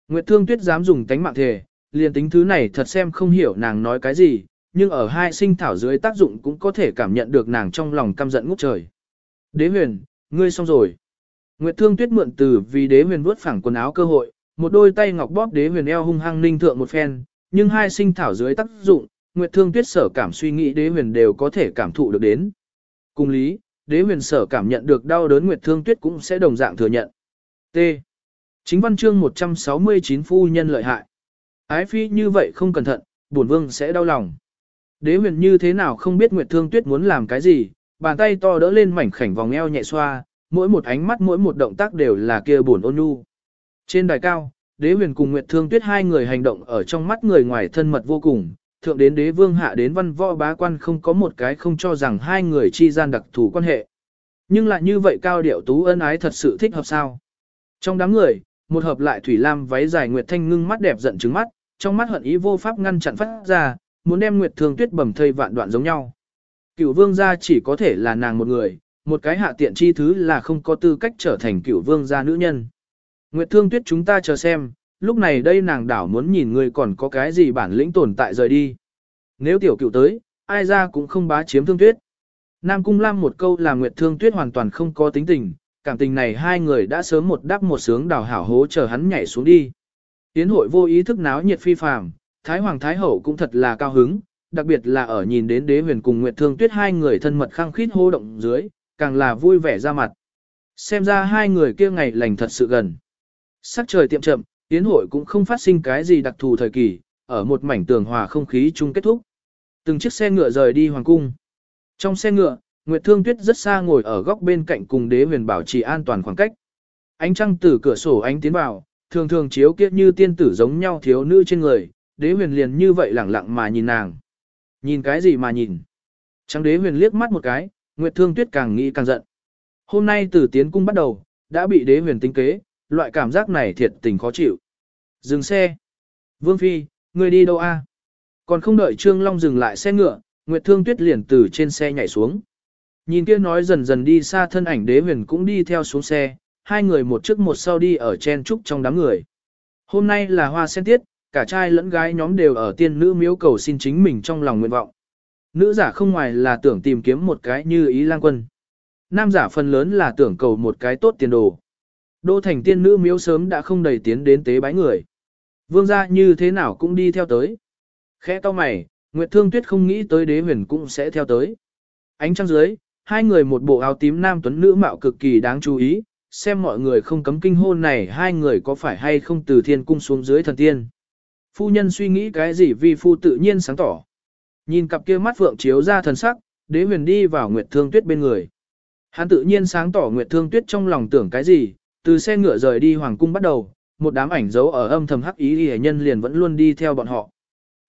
Nguyệt thương tuyết dám dùng tánh mạng thề, liền tính thứ này thật xem không hiểu nàng nói cái gì, nhưng ở hai sinh thảo dưới tác dụng cũng có thể cảm nhận được nàng trong lòng căm giận ngút trời. Đế huyền, ngươi xong rồi. Nguyệt thương tuyết mượn từ vì đế huyền vớt phẳng quần áo cơ hội, một đôi tay ngọc bóp đế huyền eo hung hăng ninh thượng một phen, nhưng hai sinh thảo dưới tác dụng, Nguyệt Thương Tuyết sở cảm suy nghĩ đế huyền đều có thể cảm thụ được đến. Cùng lý, đế huyền sở cảm nhận được đau đớn Nguyệt Thương Tuyết cũng sẽ đồng dạng thừa nhận. T. Chính văn chương 169 phu nhân lợi hại. Ái phi như vậy không cẩn thận, bổn vương sẽ đau lòng. Đế huyền như thế nào không biết Nguyệt Thương Tuyết muốn làm cái gì, bàn tay to đỡ lên mảnh khảnh vòng eo nhẹ xoa, mỗi một ánh mắt mỗi một động tác đều là kia buồn ôn nhu. Trên đài cao, đế huyền cùng Nguyệt Thương Tuyết hai người hành động ở trong mắt người ngoài thân mật vô cùng, thượng đến đế vương hạ đến văn võ bá quan không có một cái không cho rằng hai người chi gian đặc thù quan hệ. Nhưng lại như vậy cao điệu tú ân ái thật sự thích hợp sao. Trong đám người, một hợp lại thủy lam váy dài Nguyệt Thanh ngưng mắt đẹp giận trứng mắt, trong mắt hận ý vô pháp ngăn chặn phát ra, muốn đem Nguyệt Thương Tuyết bầm thây vạn đoạn giống nhau. Cửu vương gia chỉ có thể là nàng một người, một cái hạ tiện chi thứ là không có tư cách trở thành cửu vương gia nữ nhân. Nguyệt Thương Tuyết chúng ta chờ xem, lúc này đây nàng đảo muốn nhìn ngươi còn có cái gì bản lĩnh tồn tại rời đi. Nếu tiểu cựu tới, ai ra cũng không bá chiếm Thương Tuyết. Nam Cung Lam một câu là Nguyệt Thương Tuyết hoàn toàn không có tính tình, cảm tình này hai người đã sớm một đáp một sướng đào hảo hố chờ hắn nhảy xuống đi. Tiến hội vô ý thức náo nhiệt phi phàm, Thái Hoàng Thái Hậu cũng thật là cao hứng, đặc biệt là ở nhìn đến đế huyền cùng Nguyệt Thương Tuyết hai người thân mật khăng khít hô động dưới, càng là vui vẻ ra mặt. Xem ra hai người kia ngày lành thật sự gần. Sắc trời tiệm chậm, tiến hội cũng không phát sinh cái gì đặc thù thời kỳ, ở một mảnh tường hòa không khí chung kết thúc. Từng chiếc xe ngựa rời đi hoàng cung. Trong xe ngựa, Nguyệt Thương Tuyết rất xa ngồi ở góc bên cạnh cùng đế huyền bảo trì an toàn khoảng cách. Ánh trăng từ cửa sổ ánh tiến vào, thường thường chiếu kiết như tiên tử giống nhau thiếu nữ trên người, đế huyền liền như vậy lẳng lặng mà nhìn nàng. Nhìn cái gì mà nhìn? Trắng đế huyền liếc mắt một cái, Nguyệt Thương Tuyết càng nghĩ càng giận. Hôm nay từ tiến cung bắt đầu, đã bị đế huyền tính kế, loại cảm giác này thiệt tình khó chịu. Dừng xe. Vương Phi, người đi đâu a? Còn không đợi Trương Long dừng lại xe ngựa, Nguyệt Thương Tuyết liền từ trên xe nhảy xuống. Nhìn kia nói dần dần đi xa thân ảnh đế huyền cũng đi theo xuống xe, hai người một trước một sau đi ở chen trúc trong đám người. Hôm nay là hoa sen tiết, cả trai lẫn gái nhóm đều ở tiên nữ miếu cầu xin chính mình trong lòng nguyện vọng. Nữ giả không ngoài là tưởng tìm kiếm một cái như ý lang quân. Nam giả phần lớn là tưởng cầu một cái tốt tiền đồ. Đô thành tiên nữ miếu sớm đã không đầy tiến đến tế bái người. Vương gia như thế nào cũng đi theo tới. Khẽ to mày, Nguyệt Thương Tuyết không nghĩ tới đế huyền cũng sẽ theo tới. Ánh trăng dưới, hai người một bộ áo tím nam tuấn nữ mạo cực kỳ đáng chú ý, xem mọi người không cấm kinh hôn này hai người có phải hay không từ thiên cung xuống dưới thần tiên. Phu nhân suy nghĩ cái gì vì phu tự nhiên sáng tỏ. Nhìn cặp kia mắt phượng chiếu ra thần sắc, đế huyền đi vào Nguyệt Thương Tuyết bên người. Hắn tự nhiên sáng tỏ Nguyệt Thương Tuyết trong lòng tưởng cái gì, từ xe ngựa rời đi hoàng cung bắt đầu, một đám ảnh dấu ở âm thầm hắc ý hề nhân liền vẫn luôn đi theo bọn họ.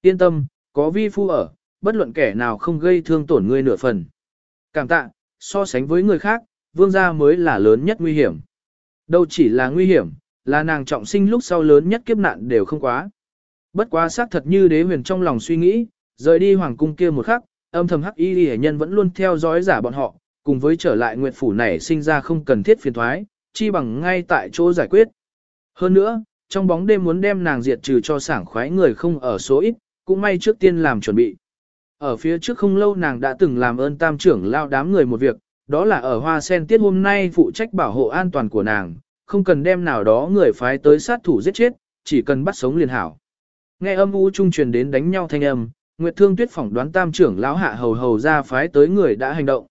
Yên tâm, có vi phu ở, bất luận kẻ nào không gây thương tổn ngươi nửa phần. Cảm tạ, so sánh với người khác, vương gia mới là lớn nhất nguy hiểm. Đâu chỉ là nguy hiểm, là nàng trọng sinh lúc sau lớn nhất kiếp nạn đều không quá. Bất quá xác thật như đế huyền trong lòng suy nghĩ, rời đi hoàng cung kia một khắc, âm thầm hắc y hệ nhân vẫn luôn theo dõi giả bọn họ, cùng với trở lại nguyệt phủ này sinh ra không cần thiết phiền thoái, chi bằng ngay tại chỗ giải quyết. Hơn nữa, trong bóng đêm muốn đem nàng diệt trừ cho sảng khoái người không ở số ít, cũng may trước tiên làm chuẩn bị. Ở phía trước không lâu nàng đã từng làm ơn tam trưởng lao đám người một việc, đó là ở hoa sen tiết hôm nay phụ trách bảo hộ an toàn của nàng, không cần đem nào đó người phái tới sát thủ giết chết, chỉ cần bắt sống liền hảo. Nghe âm u trung truyền đến đánh nhau thanh âm, Nguyệt Thương Tuyết phỏng đoán tam trưởng lão hạ hầu hầu ra phái tới người đã hành động.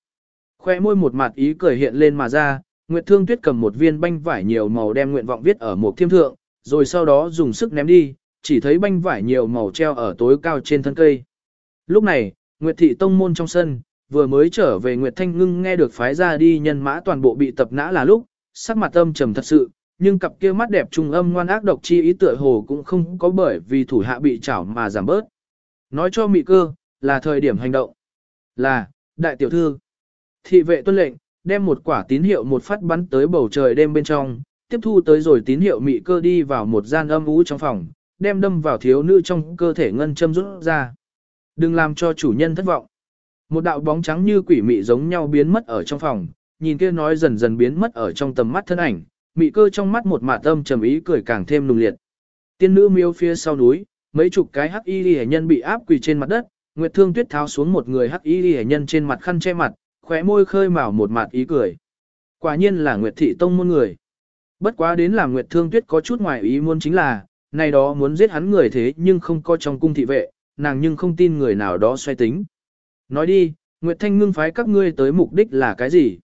Khoe môi một mặt ý cười hiện lên mà ra, Nguyệt Thương Tuyết cầm một viên banh vải nhiều màu đem nguyện vọng viết ở một thiêm thượng, rồi sau đó dùng sức ném đi, chỉ thấy banh vải nhiều màu treo ở tối cao trên thân cây. Lúc này, Nguyệt Thị Tông Môn trong sân, vừa mới trở về Nguyệt Thanh Ngưng nghe được phái ra đi nhân mã toàn bộ bị tập nã là lúc, sắc mặt âm trầm thật sự, nhưng cặp kia mắt đẹp trung âm ngoan ác độc chi ý tựa hồ cũng không có bởi vì thủ hạ bị chảo mà giảm bớt. Nói cho mị cơ, là thời điểm hành động. Là, đại tiểu thư. Thị vệ tuân lệnh, đem một quả tín hiệu một phát bắn tới bầu trời đêm bên trong, tiếp thu tới rồi tín hiệu mị cơ đi vào một gian âm ú trong phòng, đem đâm vào thiếu nữ trong cơ thể ngân châm rút ra. Đừng làm cho chủ nhân thất vọng. Một đạo bóng trắng như quỷ mị giống nhau biến mất ở trong phòng, nhìn kia nói dần dần biến mất ở trong tầm mắt thân ảnh, mị cơ trong mắt một mạ tâm trầm ý cười càng thêm nùng liệt. Tiên nữ miêu phía sau núi, mấy chục cái hắc y hệ nhân bị áp quỳ trên mặt đất, Nguyệt Thương Tuyết tháo xuống một người hắc y hệ nhân trên mặt khăn che mặt, khóe môi khơi mào một mặt ý cười. Quả nhiên là Nguyệt thị tông môn người. Bất quá đến là Nguyệt Thương Tuyết có chút ngoài ý muốn chính là, này đó muốn giết hắn người thế nhưng không có trong cung thị vệ, nàng nhưng không tin người nào đó xoay tính. Nói đi, Nguyệt Thanh ngưng phái các ngươi tới mục đích là cái gì?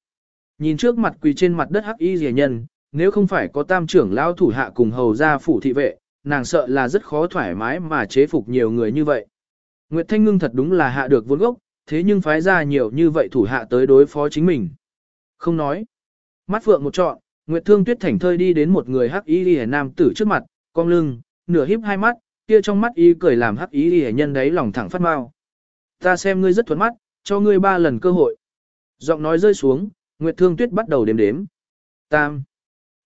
Nhìn trước mặt quỳ trên mặt đất hắc y rẻ nhân, nếu không phải có tam trưởng lao thủ hạ cùng hầu ra phủ thị vệ, nàng sợ là rất khó thoải mái mà chế phục nhiều người như vậy. Nguyệt Thanh ngưng thật đúng là hạ được vốn gốc, thế nhưng phái ra nhiều như vậy thủ hạ tới đối phó chính mình. Không nói. Mắt phượng một trọn, Nguyệt Thương Tuyết thảnh thơi đi đến một người hắc y liễu nam tử trước mặt, cong lưng, nửa híp hai mắt, kia trong mắt y cười làm hắc y liễu nhân đấy lòng thẳng phát mau. Ta xem ngươi rất thuận mắt, cho ngươi ba lần cơ hội. Giọng nói rơi xuống, Nguyệt Thương Tuyết bắt đầu đếm đếm. Tam.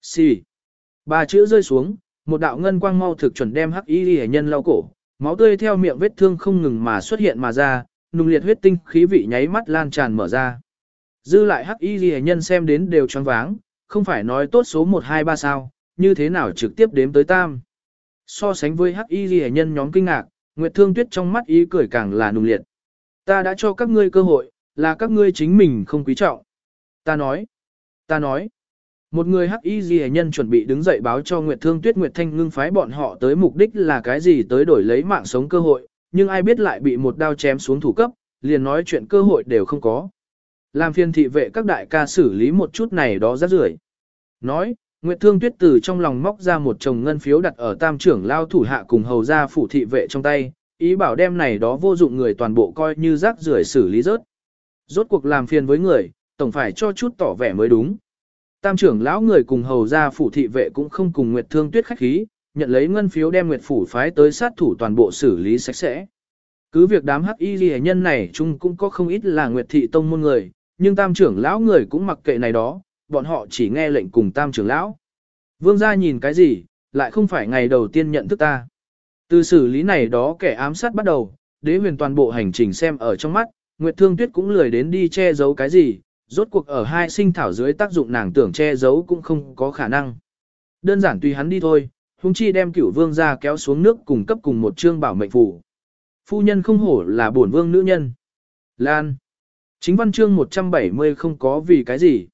Xì. Ba chữ rơi xuống, một đạo ngân quang mau thực chuẩn đem hắc y liễu nhân lau cổ, máu tươi theo miệng vết thương không ngừng mà xuất hiện mà ra, nung liệt huyết tinh khí vị nháy mắt lan tràn mở ra. Dư lại hắc y ghi nhân xem đến đều choáng váng, không phải nói tốt số 1 2 3 sao, như thế nào trực tiếp đếm tới tam. So sánh với hắc y ghi nhân nhóm kinh ngạc, Nguyệt Thương Tuyết trong mắt ý cười càng là nùng liệt. Ta đã cho các ngươi cơ hội, là các ngươi chính mình không quý trọng. Ta nói, ta nói. Một người hắc y ghi nhân chuẩn bị đứng dậy báo cho Nguyệt Thương Tuyết Nguyệt Thanh ngưng phái bọn họ tới mục đích là cái gì tới đổi lấy mạng sống cơ hội, nhưng ai biết lại bị một đao chém xuống thủ cấp, liền nói chuyện cơ hội đều không có. Làm phiên thị vệ các đại ca xử lý một chút này đó rất rưởi. Nói, Nguyệt Thương Tuyết từ trong lòng móc ra một chồng ngân phiếu đặt ở tam trưởng lao thủ hạ cùng hầu gia phủ thị vệ trong tay, ý bảo đem này đó vô dụng người toàn bộ coi như rác rưởi xử lý rớt. Rốt cuộc làm phiền với người, tổng phải cho chút tỏ vẻ mới đúng. Tam trưởng lão người cùng hầu gia phủ thị vệ cũng không cùng Nguyệt Thương Tuyết khách khí, nhận lấy ngân phiếu đem Nguyệt phủ phái tới sát thủ toàn bộ xử lý sạch sẽ. Cứ việc đám hắc y ghi nhân này chung cũng có không ít là Nguyệt thị tông môn người, nhưng tam trưởng lão người cũng mặc kệ này đó, bọn họ chỉ nghe lệnh cùng tam trưởng lão. Vương gia nhìn cái gì, lại không phải ngày đầu tiên nhận thức ta. Từ xử lý này đó kẻ ám sát bắt đầu, đế huyền toàn bộ hành trình xem ở trong mắt, Nguyệt Thương Tuyết cũng lười đến đi che giấu cái gì, rốt cuộc ở hai sinh thảo dưới tác dụng nàng tưởng che giấu cũng không có khả năng. Đơn giản tùy hắn đi thôi, hung chi đem cửu vương ra kéo xuống nước cùng cấp cùng một chương bảo mệnh phủ. Phu nhân không hổ là bổn vương nữ nhân. Lan. Chính văn chương 170 không có vì cái gì.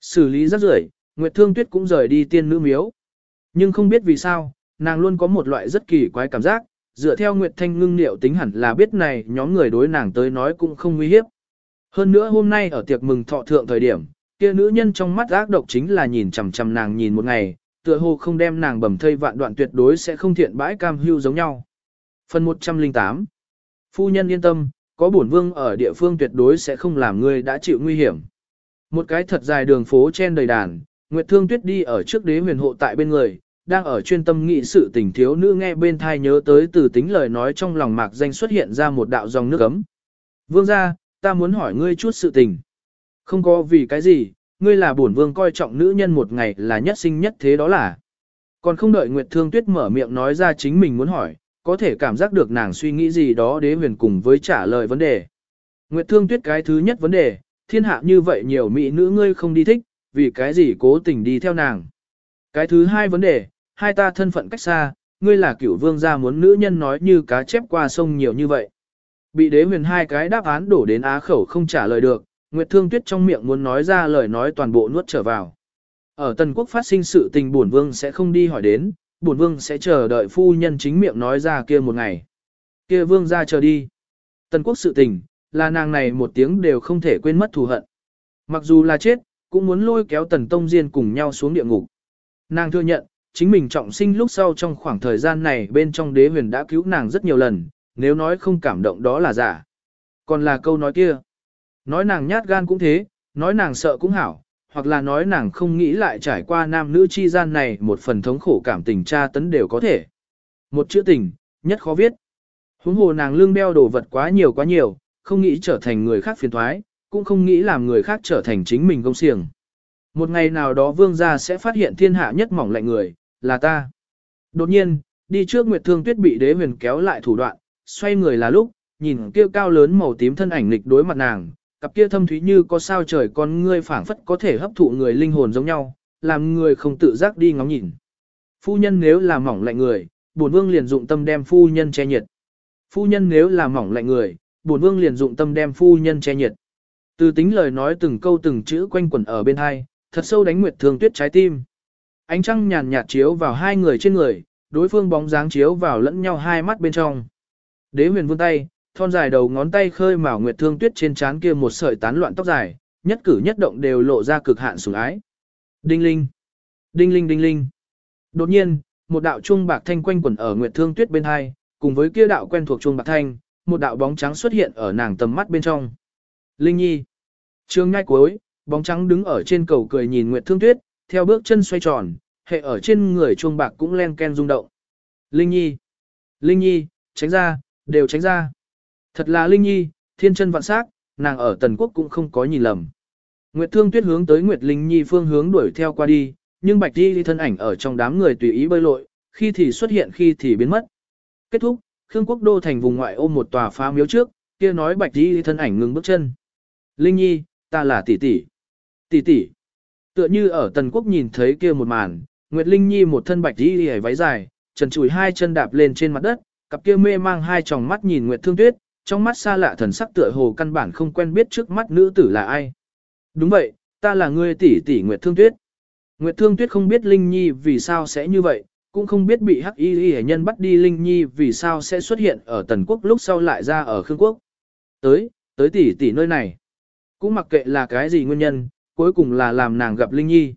Xử lý rất rưởi, Nguyệt Thương Tuyết cũng rời đi tiên nữ miếu. Nhưng không biết vì sao, nàng luôn có một loại rất kỳ quái cảm giác, dựa theo Nguyệt Thanh ngưng liệu tính hẳn là biết này nhóm người đối nàng tới nói cũng không nguy hiếp. Hơn nữa hôm nay ở tiệc mừng thọ thượng thời điểm, kia nữ nhân trong mắt ác độc chính là nhìn chằm chằm nàng nhìn một ngày, tựa hồ không đem nàng bầm thây vạn đoạn tuyệt đối sẽ không thiện bãi cam hưu giống nhau. Phần 108 Phu nhân yên tâm, có bổn vương ở địa phương tuyệt đối sẽ không làm ngươi đã chịu nguy hiểm. Một cái thật dài đường phố chen đầy đàn, Nguyệt Thương Tuyết đi ở trước đế huyền hộ tại bên người, đang ở chuyên tâm nghị sự tình thiếu nữ nghe bên thai nhớ tới từ tính lời nói trong lòng mạc danh xuất hiện ra một đạo dòng nước ấm. Vương gia, ta muốn hỏi ngươi chút sự tình. Không có vì cái gì, ngươi là bổn vương coi trọng nữ nhân một ngày là nhất sinh nhất thế đó là. Còn không đợi Nguyệt Thương Tuyết mở miệng nói ra chính mình muốn hỏi, có thể cảm giác được nàng suy nghĩ gì đó đế huyền cùng với trả lời vấn đề. Nguyệt Thương Tuyết cái thứ nhất vấn đề, thiên hạ như vậy nhiều mỹ nữ ngươi không đi thích, vì cái gì cố tình đi theo nàng. Cái thứ hai vấn đề, hai ta thân phận cách xa, ngươi là cửu vương gia muốn nữ nhân nói như cá chép qua sông nhiều như vậy. Bị đế huyền hai cái đáp án đổ đến á khẩu không trả lời được, Nguyệt Thương Tuyết trong miệng muốn nói ra lời nói toàn bộ nuốt trở vào. Ở Tần Quốc phát sinh sự tình bổn vương sẽ không đi hỏi đến, bổn vương sẽ chờ đợi phu nhân chính miệng nói ra kia một ngày. Kia vương ra chờ đi. Tần Quốc sự tình, là nàng này một tiếng đều không thể quên mất thù hận. Mặc dù là chết, cũng muốn lôi kéo Tần Tông Diên cùng nhau xuống địa ngục. Nàng thừa nhận, chính mình trọng sinh lúc sau trong khoảng thời gian này bên trong đế huyền đã cứu nàng rất nhiều lần, nếu nói không cảm động đó là giả. Còn là câu nói kia. Nói nàng nhát gan cũng thế, nói nàng sợ cũng hảo, hoặc là nói nàng không nghĩ lại trải qua nam nữ chi gian này một phần thống khổ cảm tình tra tấn đều có thể. Một chữ tình, nhất khó viết. Huống hồ nàng lương đeo đồ vật quá nhiều quá nhiều, không nghĩ trở thành người khác phiền thoái, cũng không nghĩ làm người khác trở thành chính mình công xiềng. Một ngày nào đó vương gia sẽ phát hiện thiên hạ nhất mỏng lạnh người, là ta. Đột nhiên, đi trước Nguyệt Thương Tuyết bị đế huyền kéo lại thủ đoạn, xoay người là lúc, nhìn kia cao lớn màu tím thân ảnh lịch đối mặt nàng, cặp kia thâm thúy như có sao trời con ngươi phảng phất có thể hấp thụ người linh hồn giống nhau, làm người không tự giác đi ngóng nhìn. Phu nhân nếu là mỏng lạnh người, bổn vương liền dụng tâm đem phu nhân che nhiệt. Phu nhân nếu là mỏng lạnh người, bổn vương liền dụng tâm đem phu nhân che nhiệt. Từ tính lời nói từng câu từng chữ quanh quẩn ở bên hai, thật sâu đánh nguyệt thương tuyết trái tim. Ánh trăng nhàn nhạt chiếu vào hai người trên người, đối phương bóng dáng chiếu vào lẫn nhau hai mắt bên trong. Đế huyền vươn tay, thon dài đầu ngón tay khơi mào nguyệt thương tuyết trên trán kia một sợi tán loạn tóc dài, nhất cử nhất động đều lộ ra cực hạn sủng ái. Đinh linh, đinh linh đinh linh. Đột nhiên, một đạo chuông bạc thanh quanh quẩn ở nguyệt thương tuyết bên hai, cùng với kia đạo quen thuộc chuông bạc thanh, một đạo bóng trắng xuất hiện ở nàng tầm mắt bên trong. Linh nhi. Trương ngay cuối, bóng trắng đứng ở trên cầu cười nhìn nguyệt thương tuyết, theo bước chân xoay tròn, hệ ở trên người chuông bạc cũng len ken rung động. Linh nhi. Linh nhi, tránh ra, đều tránh ra. Thật là Linh Nhi, thiên chân vạn sắc, nàng ở Tần Quốc cũng không có nhìn lầm. Nguyệt Thương Tuyết hướng tới Nguyệt Linh Nhi phương hướng đuổi theo qua đi, nhưng Bạch Di thân ảnh ở trong đám người tùy ý bơi lội, khi thì xuất hiện khi thì biến mất. Kết thúc, Khương Quốc đô thành vùng ngoại ô một tòa phá miếu trước, kia nói Bạch Di thân ảnh ngừng bước chân. Linh Nhi, ta là tỷ tỷ. Tỷ tỷ. Tựa như ở Tần Quốc nhìn thấy kia một màn, Nguyệt Linh Nhi một thân Bạch Di váy dài, trần chùi hai chân đạp lên trên mặt đất, cặp kia mê mang hai tròng mắt nhìn Nguyệt Thương Tuyết, trong mắt xa lạ thần sắc tựa hồ căn bản không quen biết trước mắt nữ tử là ai. Đúng vậy, ta là ngươi tỷ tỷ Nguyệt Thương Tuyết. Nguyệt Thương Tuyết không biết Linh Nhi vì sao sẽ như vậy, cũng không biết bị Hắc Y Y nhân bắt đi Linh Nhi vì sao sẽ xuất hiện ở Tần Quốc lúc sau lại ra ở Khương Quốc. Tới, tới tỷ tỷ nơi này. Cũng mặc kệ là cái gì nguyên nhân, cuối cùng là làm nàng gặp Linh Nhi.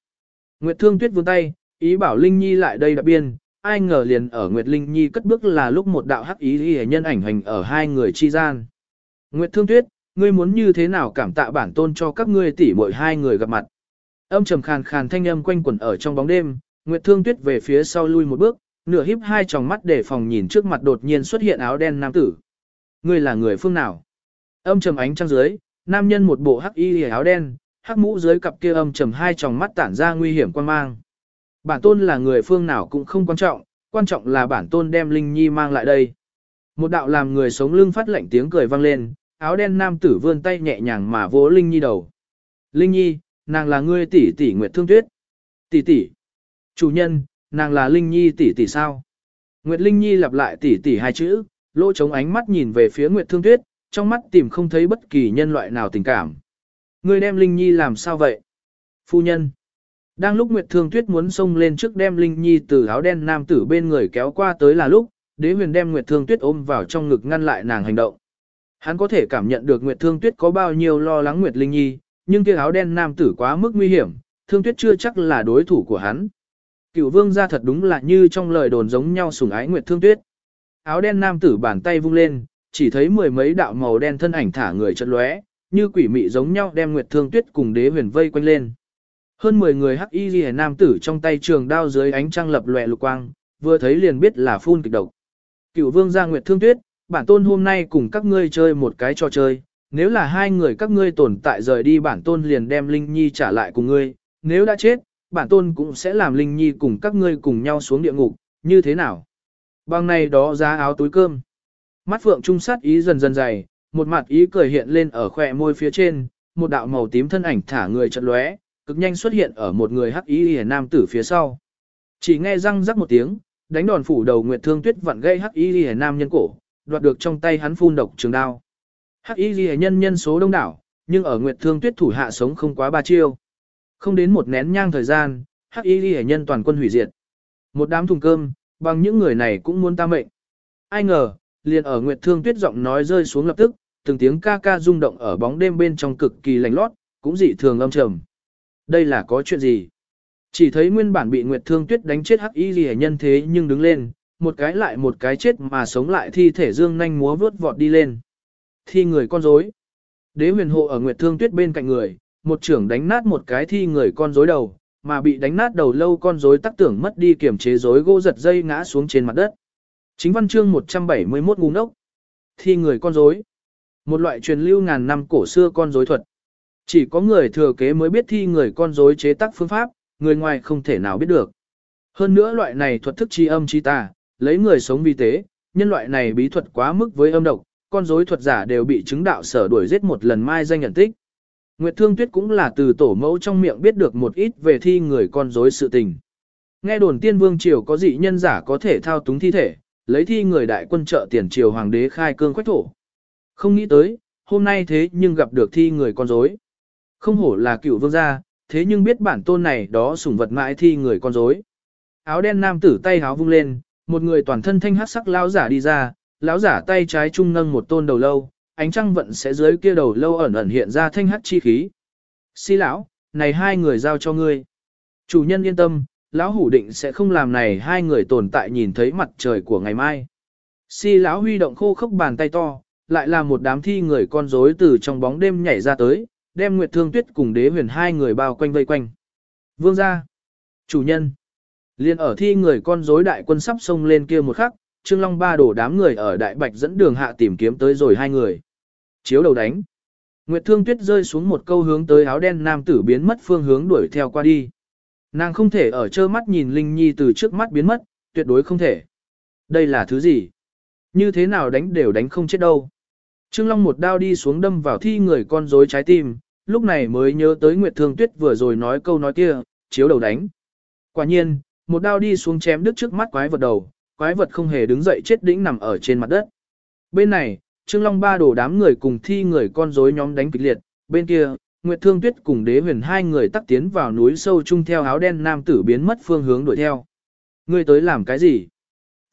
Nguyệt Thương Tuyết vươn tay, ý bảo Linh Nhi lại đây đặc biên, ai ngờ liền ở Nguyệt Linh Nhi cất bước là lúc một đạo hắc ý ghi nhân ảnh hành ở hai người chi gian. Nguyệt Thương Tuyết, ngươi muốn như thế nào cảm tạ bản tôn cho các ngươi tỷ muội hai người gặp mặt. Âm trầm khàn khàn thanh âm quanh quẩn ở trong bóng đêm, Nguyệt Thương Tuyết về phía sau lui một bước, nửa híp hai tròng mắt để phòng nhìn trước mặt đột nhiên xuất hiện áo đen nam tử. Ngươi là người phương nào? Âm trầm ánh trăng dưới, nam nhân một bộ hắc y áo đen, hắc mũ dưới cặp kia âm trầm hai tròng mắt tản ra nguy hiểm quan mang. Bản tôn là người phương nào cũng không quan trọng, quan trọng là bản tôn đem Linh Nhi mang lại đây. Một đạo làm người sống lưng phát lạnh tiếng cười vang lên, áo đen nam tử vươn tay nhẹ nhàng mà vỗ Linh Nhi đầu. Linh Nhi, nàng là ngươi tỷ tỷ Nguyệt Thương Tuyết. Tỷ tỷ. Chủ nhân, nàng là Linh Nhi tỷ tỷ sao? Nguyệt Linh Nhi lặp lại tỷ tỷ hai chữ, lỗ trống ánh mắt nhìn về phía Nguyệt Thương Tuyết, trong mắt tìm không thấy bất kỳ nhân loại nào tình cảm. Ngươi đem Linh Nhi làm sao vậy? Phu nhân. Đang lúc Nguyệt Thương Tuyết muốn xông lên trước đem Linh Nhi từ áo đen nam tử bên người kéo qua tới là lúc, đế huyền đem Nguyệt Thương Tuyết ôm vào trong ngực ngăn lại nàng hành động. Hắn có thể cảm nhận được Nguyệt Thương Tuyết có bao nhiêu lo lắng Nguyệt Linh Nhi, nhưng kia áo đen nam tử quá mức nguy hiểm, Thương Tuyết chưa chắc là đối thủ của hắn. Cựu vương gia thật đúng là như trong lời đồn giống nhau sủng ái Nguyệt Thương Tuyết. Áo đen nam tử bàn tay vung lên, chỉ thấy mười mấy đạo màu đen thân ảnh thả người chật lóe, như quỷ mị giống nhau đem Nguyệt Thương Tuyết cùng đế huyền vây quanh lên. Hơn 10 người hắc y ghi nam tử trong tay trường đao dưới ánh trăng lập lòe lục quang, vừa thấy liền biết là phun kịch độc. Cựu vương gia Nguyệt Thương Tuyết, bản tôn hôm nay cùng các ngươi chơi một cái trò chơi, nếu là hai người các ngươi tồn tại rời đi bản tôn liền đem Linh Nhi trả lại cùng ngươi, nếu đã chết, bản tôn cũng sẽ làm Linh Nhi cùng các ngươi cùng nhau xuống địa ngục, như thế nào? Bằng này đó giá áo túi cơm. Mắt phượng trung sát ý dần dần dày, một mặt ý cười hiện lên ở khỏe môi phía trên, một đạo màu tím thân ảnh thả người chật lóe, cực nhanh xuất hiện ở một người hắc y hề nam tử phía sau. Chỉ nghe răng rắc một tiếng, đánh đòn phủ đầu Nguyệt Thương Tuyết vặn gây hắc y hề nam nhân cổ, đoạt được trong tay hắn phun độc trường đao. Hắc y hề nhân nhân số đông đảo, nhưng ở Nguyệt Thương Tuyết thủ hạ sống không quá ba chiêu. Không đến một nén nhang thời gian, hắc y hề nhân toàn quân hủy diệt. Một đám thùng cơm, bằng những người này cũng muốn ta mệnh. Ai ngờ, liền ở Nguyệt Thương Tuyết giọng nói rơi xuống lập tức, từng tiếng ca ca rung động ở bóng đêm bên trong cực kỳ lạnh lót, cũng dị thường âm trầm. Đây là có chuyện gì? Chỉ thấy nguyên bản bị Nguyệt Thương Tuyết đánh chết hắc y gì nhân thế nhưng đứng lên, một cái lại một cái chết mà sống lại thi thể dương nhanh múa vướt vọt đi lên. Thi người con rối. Đế huyền hộ ở Nguyệt Thương Tuyết bên cạnh người, một trưởng đánh nát một cái thi người con rối đầu, mà bị đánh nát đầu lâu con rối tắc tưởng mất đi kiểm chế rối gỗ giật dây ngã xuống trên mặt đất. Chính văn chương 171 ngu ngốc. Thi người con rối. Một loại truyền lưu ngàn năm cổ xưa con rối thuật. Chỉ có người thừa kế mới biết thi người con rối chế tác phương pháp, người ngoài không thể nào biết được. Hơn nữa loại này thuật thức chi âm chi tà, lấy người sống vi tế, nhân loại này bí thuật quá mức với âm độc, con rối thuật giả đều bị chứng đạo sở đuổi giết một lần mai danh nhận tích. Nguyệt Thương Tuyết cũng là từ tổ mẫu trong miệng biết được một ít về thi người con rối sự tình. Nghe đồn tiên vương triều có dị nhân giả có thể thao túng thi thể, lấy thi người đại quân trợ tiền triều hoàng đế khai cương quách thổ. Không nghĩ tới, hôm nay thế nhưng gặp được thi người con rối. Không hổ là cựu vương gia, thế nhưng biết bản tôn này đó sủng vật mãi thi người con rối. Áo đen nam tử tay háo vung lên, một người toàn thân thanh hắc sắc lão giả đi ra, lão giả tay trái trung nâng một tôn đầu lâu, ánh trăng vận sẽ dưới kia đầu lâu ẩn ẩn hiện ra thanh hắc chi khí. Si lão, này hai người giao cho ngươi. Chủ nhân yên tâm, lão hủ định sẽ không làm này hai người tồn tại nhìn thấy mặt trời của ngày mai. Si lão huy động khô khốc bàn tay to, lại là một đám thi người con rối từ trong bóng đêm nhảy ra tới, đem Nguyệt Thương Tuyết cùng đế huyền hai người bao quanh vây quanh. Vương gia, chủ nhân, liền ở thi người con rối đại quân sắp xông lên kia một khắc, Trương Long ba đổ đám người ở đại bạch dẫn đường hạ tìm kiếm tới rồi hai người. Chiếu đầu đánh. Nguyệt Thương Tuyết rơi xuống một câu hướng tới áo đen nam tử biến mất phương hướng đuổi theo qua đi. Nàng không thể ở trơ mắt nhìn Linh Nhi từ trước mắt biến mất, tuyệt đối không thể. Đây là thứ gì? Như thế nào đánh đều đánh không chết đâu. Trương Long một đao đi xuống đâm vào thi người con rối trái tim, lúc này mới nhớ tới Nguyệt Thương Tuyết vừa rồi nói câu nói kia, chiếu đầu đánh. Quả nhiên, một đao đi xuống chém đứt trước mắt quái vật đầu, quái vật không hề đứng dậy chết đĩnh nằm ở trên mặt đất. Bên này, Trương Long ba đổ đám người cùng thi người con rối nhóm đánh kịch liệt, bên kia, Nguyệt Thương Tuyết cùng Đế Huyền hai người tắt tiến vào núi sâu chung theo áo đen nam tử biến mất phương hướng đuổi theo. Ngươi tới làm cái gì?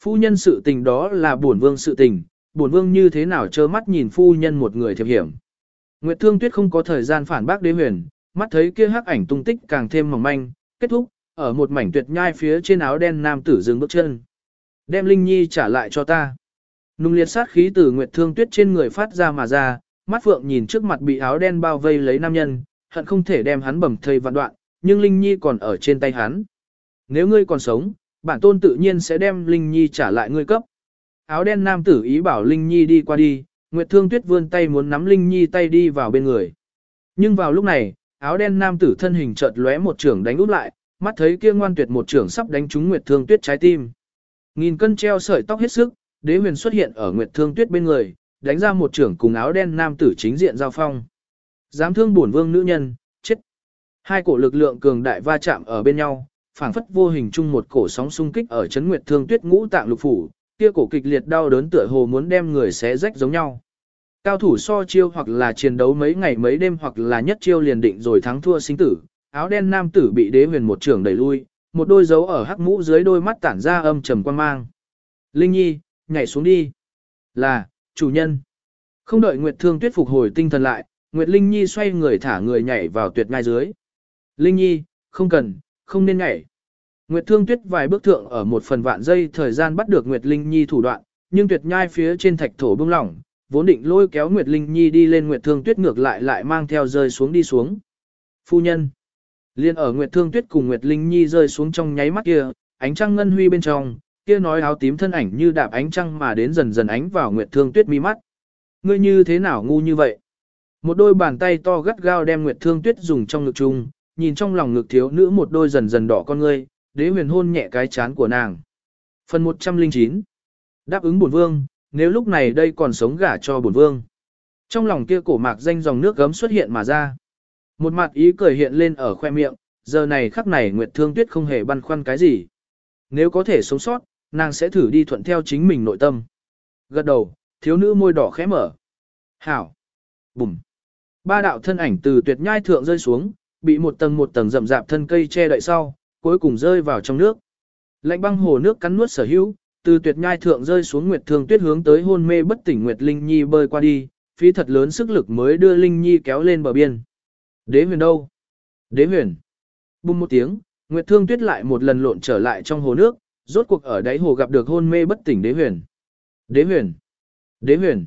Phu nhân sự tình đó là bổn vương sự tình, bổn vương như thế nào trơ mắt nhìn phu nhân một người thiệp hiểm. Nguyệt Thương Tuyết không có thời gian phản bác Đế Huyền, mắt thấy kia hắc ảnh tung tích càng thêm mỏng manh, kết thúc, ở một mảnh tuyệt nhai phía trên áo đen nam tử dừng bước chân. Đem Linh Nhi trả lại cho ta. Nung liệt sát khí từ Nguyệt Thương Tuyết trên người phát ra mà ra, mắt phượng nhìn trước mặt bị áo đen bao vây lấy nam nhân, hận không thể đem hắn bầm thây vạn đoạn, nhưng Linh Nhi còn ở trên tay hắn. Nếu ngươi còn sống, bản tôn tự nhiên sẽ đem Linh Nhi trả lại ngươi cấp. Áo đen nam tử ý bảo Linh Nhi đi qua đi, Nguyệt Thương Tuyết vươn tay muốn nắm Linh Nhi tay đi vào bên người. Nhưng vào lúc này, áo đen nam tử thân hình chợt lóe một trường đánh út lại, mắt thấy kia ngoan tuyệt một trường sắp đánh trúng Nguyệt Thương Tuyết trái tim. Nghìn cân treo sợi tóc hết sức, Đế Huyền xuất hiện ở Nguyệt Thương Tuyết bên người, đánh ra một trưởng cùng áo đen nam tử chính diện giao phong. Dám thương bổn vương nữ nhân, chết. Hai cổ lực lượng cường đại va chạm ở bên nhau, phảng phất vô hình chung một cổ sóng xung kích ở chấn Nguyệt Thương Tuyết ngũ tạng lục phủ, kia cổ kịch liệt đau đớn tựa hồ muốn đem người xé rách giống nhau. Cao thủ so chiêu hoặc là chiến đấu mấy ngày mấy đêm hoặc là nhất chiêu liền định rồi thắng thua sinh tử, áo đen nam tử bị đế huyền một trưởng đẩy lui, một đôi dấu ở hắc mũ dưới đôi mắt tản ra âm trầm quan mang. Linh Nhi, nhảy xuống đi. Là, chủ nhân. Không đợi Nguyệt Thương Tuyết phục hồi tinh thần lại, Nguyệt Linh Nhi xoay người thả người nhảy vào tuyệt ngai dưới. Linh Nhi, không cần, không nên nhảy. Nguyệt Thương Tuyết vài bước thượng ở một phần vạn giây thời gian bắt được Nguyệt Linh Nhi thủ đoạn, nhưng tuyệt nhai phía trên thạch thổ bưng lỏng, vốn định lôi kéo Nguyệt Linh Nhi đi lên Nguyệt Thương Tuyết ngược lại lại mang theo rơi xuống đi xuống. Phu nhân. Liên ở Nguyệt Thương Tuyết cùng Nguyệt Linh Nhi rơi xuống trong nháy mắt kia, ánh trăng ngân huy bên trong, kia nói áo tím thân ảnh như đạp ánh trăng mà đến dần dần ánh vào Nguyệt Thương Tuyết mi mắt. Ngươi như thế nào ngu như vậy? Một đôi bàn tay to gắt gao đem Nguyệt Thương Tuyết dùng trong ngực chung, nhìn trong lòng ngực thiếu nữ một đôi dần dần đỏ con ngươi, đế huyền hôn nhẹ cái chán của nàng. Phần 109 Đáp ứng bổn vương, nếu lúc này đây còn sống gả cho bổn vương. Trong lòng kia cổ mạc danh dòng nước gấm xuất hiện mà ra. Một mặt ý cười hiện lên ở khoe miệng, giờ này khắc này Nguyệt Thương Tuyết không hề băn khoăn cái gì. Nếu có thể sống sót, nàng sẽ thử đi thuận theo chính mình nội tâm. Gật đầu, thiếu nữ môi đỏ khẽ mở. Hảo. Bùm. Ba đạo thân ảnh từ tuyệt nhai thượng rơi xuống, bị một tầng một tầng rậm rạp thân cây che đậy sau, cuối cùng rơi vào trong nước. Lạnh băng hồ nước cắn nuốt sở hữu, từ tuyệt nhai thượng rơi xuống Nguyệt Thương Tuyết hướng tới hôn mê bất tỉnh Nguyệt Linh Nhi bơi qua đi, phí thật lớn sức lực mới đưa Linh Nhi kéo lên bờ biên. Đế huyền đâu? Đế huyền. bùm một tiếng, Nguyệt Thương Tuyết lại một lần lộn trở lại trong hồ nước, rốt cuộc ở đáy hồ gặp được hôn mê bất tỉnh Đế huyền. Đế huyền. Đế huyền.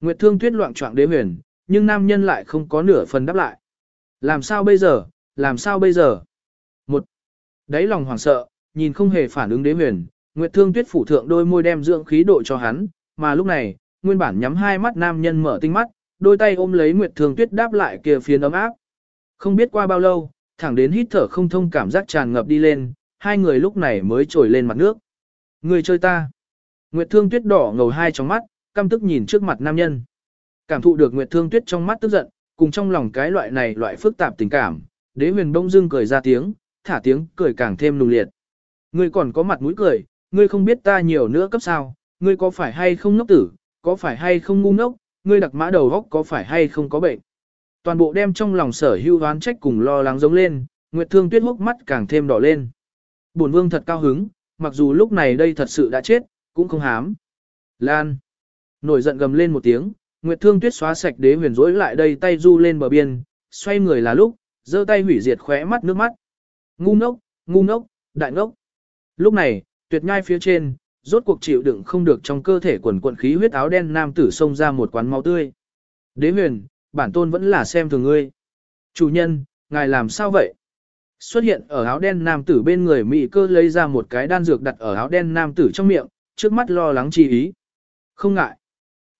Nguyệt Thương Tuyết loạn trọng Đế huyền, nhưng nam nhân lại không có nửa phần đáp lại. Làm sao bây giờ? Làm sao bây giờ? Đấy Đáy lòng hoảng sợ, nhìn không hề phản ứng Đế huyền, Nguyệt Thương Tuyết phủ thượng đôi môi đem dưỡng khí độ cho hắn, mà lúc này, nguyên bản nhắm hai mắt nam nhân mở tinh mắt, đôi tay ôm lấy Nguyệt Thương Tuyết đáp lại kia phiến ấm áp. Không biết qua bao lâu, thẳng đến hít thở không thông cảm giác tràn ngập đi lên, hai người lúc này mới trồi lên mặt nước. Người chơi ta. Nguyệt Thương Tuyết đỏ ngầu hai trong mắt, căm tức nhìn trước mặt nam nhân. Cảm thụ được Nguyệt Thương Tuyết trong mắt tức giận, cùng trong lòng cái loại này loại phức tạp tình cảm, Đế Huyền bỗng dưng cười ra tiếng, thả tiếng cười càng thêm nùng liệt. Ngươi còn có mặt mũi cười, ngươi không biết ta nhiều nữa cấp sao, ngươi có phải hay không ngốc tử, có phải hay không ngu ngốc, ngươi đặc mã đầu góc có phải hay không có bệnh. Toàn bộ đem trong lòng sở hưu oán trách cùng lo lắng giống lên, Nguyệt Thương Tuyết hốc mắt càng thêm đỏ lên. Bổn vương thật cao hứng, mặc dù lúc này đây thật sự đã chết, cũng không hám. Lan. Nổi giận gầm lên một tiếng, Nguyệt Thương Tuyết xóa sạch đế huyền rối lại đây tay du lên bờ biên, xoay người là lúc, giơ tay hủy diệt khóe mắt nước mắt. Ngu ngốc, ngu ngốc, đại ngốc. Lúc này, tuyệt nhai phía trên, rốt cuộc chịu đựng không được trong cơ thể quần quận khí huyết áo đen nam tử xông ra một quán máu tươi. Đế huyền, bản tôn vẫn là xem thường ngươi. Chủ nhân, ngài làm sao vậy? Xuất hiện ở áo đen nam tử bên người Mị cơ lấy ra một cái đan dược đặt ở áo đen nam tử trong miệng, trước mắt lo lắng chi ý. Không ngại.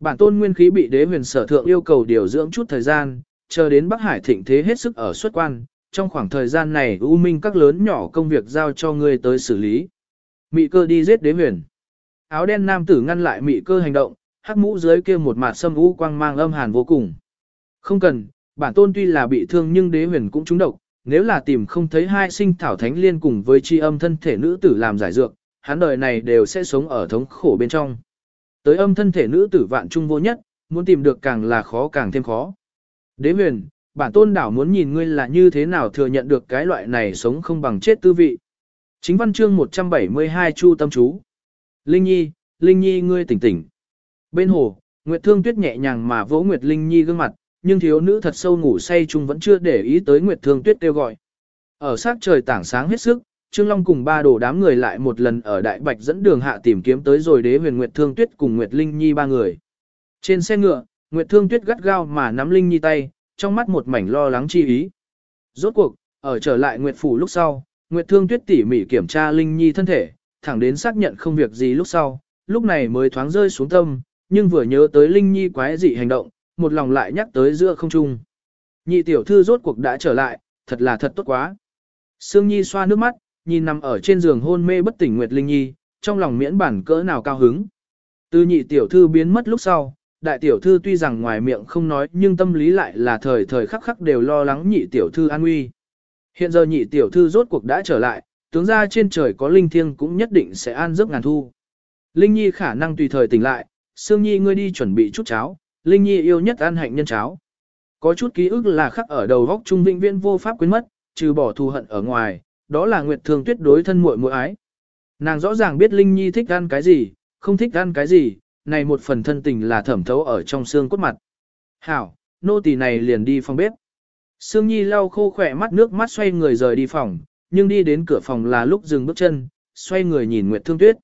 Bản tôn nguyên khí bị đế huyền sở thượng yêu cầu điều dưỡng chút thời gian, chờ đến Bắc Hải thịnh thế hết sức ở xuất quan, trong khoảng thời gian này U Minh các lớn nhỏ công việc giao cho ngươi tới xử lý. Mị cơ đi giết đế huyền. Áo đen nam tử ngăn lại mị cơ hành động, hắc mũ dưới kia một mặt sâm u quang mang âm hàn vô cùng. Không cần, bản tôn tuy là bị thương nhưng đế huyền cũng trúng độc, nếu là tìm không thấy hai sinh thảo thánh liên cùng với chi âm thân thể nữ tử làm giải dược, hắn đời này đều sẽ sống ở thống khổ bên trong. Tới âm thân thể nữ tử vạn trung vô nhất, muốn tìm được càng là khó càng thêm khó. Đế huyền, bản tôn đảo muốn nhìn ngươi là như thế nào thừa nhận được cái loại này sống không bằng chết tư vị. Chính văn chương 172 Chu Tâm Chú Linh Nhi, Linh Nhi ngươi tỉnh tỉnh. Bên hồ, Nguyệt Thương Tuyết nhẹ nhàng mà vỗ Nguyệt Linh Nhi gương mặt, nhưng thiếu nữ thật sâu ngủ say chung vẫn chưa để ý tới Nguyệt Thương Tuyết kêu gọi. Ở sát trời tảng sáng hết sức, Trương Long cùng ba đồ đám người lại một lần ở Đại Bạch dẫn đường hạ tìm kiếm tới rồi đế huyền Nguyệt Thương Tuyết cùng Nguyệt Linh Nhi ba người. Trên xe ngựa, Nguyệt Thương Tuyết gắt gao mà nắm Linh Nhi tay, trong mắt một mảnh lo lắng chi ý. Rốt cuộc, ở trở lại Nguyệt Phủ lúc sau, Nguyệt Thương Tuyết tỉ mỉ kiểm tra Linh Nhi thân thể, thẳng đến xác nhận không việc gì lúc sau, lúc này mới thoáng rơi xuống tâm, nhưng vừa nhớ tới Linh Nhi quái dị hành động, một lòng lại nhắc tới giữa không trung. Nhị tiểu thư rốt cuộc đã trở lại, thật là thật tốt quá. Sương Nhi xoa nước mắt, nhìn nằm ở trên giường hôn mê bất tỉnh Nguyệt Linh Nhi, trong lòng miễn bản cỡ nào cao hứng. Từ nhị tiểu thư biến mất lúc sau, đại tiểu thư tuy rằng ngoài miệng không nói nhưng tâm lý lại là thời thời khắc khắc đều lo lắng nhị tiểu thư an nguy. Hiện giờ nhị tiểu thư rốt cuộc đã trở lại, tướng ra trên trời có linh thiêng cũng nhất định sẽ an giấc ngàn thu. Linh Nhi khả năng tùy thời tỉnh lại, Sương Nhi ngươi đi chuẩn bị chút cháo, Linh Nhi yêu nhất ăn hạnh nhân cháo. Có chút ký ức là khắc ở đầu góc trung vĩnh viễn vô pháp quên mất, trừ bỏ thù hận ở ngoài, đó là Nguyệt Thương Tuyết đối thân muội muội ái. Nàng rõ ràng biết Linh Nhi thích ăn cái gì, không thích ăn cái gì, này một phần thân tình là thẩm thấu ở trong xương cốt mặt. Hảo, nô tỳ này liền đi phòng bếp. Sương Nhi lau khô khỏe mắt nước mắt xoay người rời đi phòng, nhưng đi đến cửa phòng là lúc dừng bước chân, xoay người nhìn Nguyệt Thương Tuyết.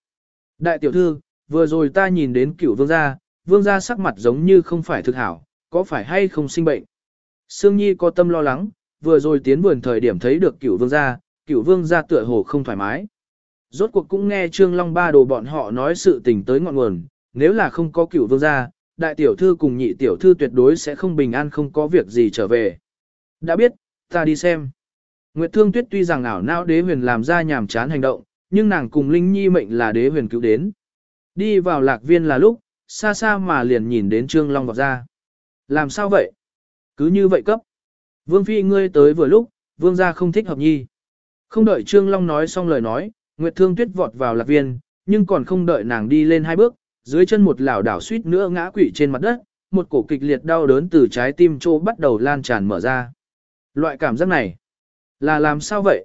Đại tiểu thư, vừa rồi ta nhìn đến cửu vương gia, vương gia sắc mặt giống như không phải thực hảo, có phải hay không sinh bệnh? Sương Nhi có tâm lo lắng, vừa rồi tiến vườn thời điểm thấy được cửu vương gia, cửu vương gia tựa hồ không thoải mái. Rốt cuộc cũng nghe Trương Long ba đồ bọn họ nói sự tình tới ngọn nguồn, nếu là không có cửu vương gia, đại tiểu thư cùng nhị tiểu thư tuyệt đối sẽ không bình an không có việc gì trở về. Đã biết, ta đi xem. Nguyệt Thương Tuyết tuy rằng ảo não đế huyền làm ra nhàm chán hành động, nhưng nàng cùng Linh Nhi mệnh là đế huyền cứu đến. Đi vào lạc viên là lúc, xa xa mà liền nhìn đến Trương Long vọt ra. Làm sao vậy? Cứ như vậy cấp. Vương Phi ngươi tới vừa lúc, vương gia không thích hợp nhi. Không đợi Trương Long nói xong lời nói, Nguyệt Thương Tuyết vọt vào lạc viên, nhưng còn không đợi nàng đi lên hai bước, dưới chân một lảo đảo suýt nữa ngã quỵ trên mặt đất, một cổ kịch liệt đau đớn từ trái tim chỗ bắt đầu lan tràn mở ra. Loại cảm giác này là làm sao vậy?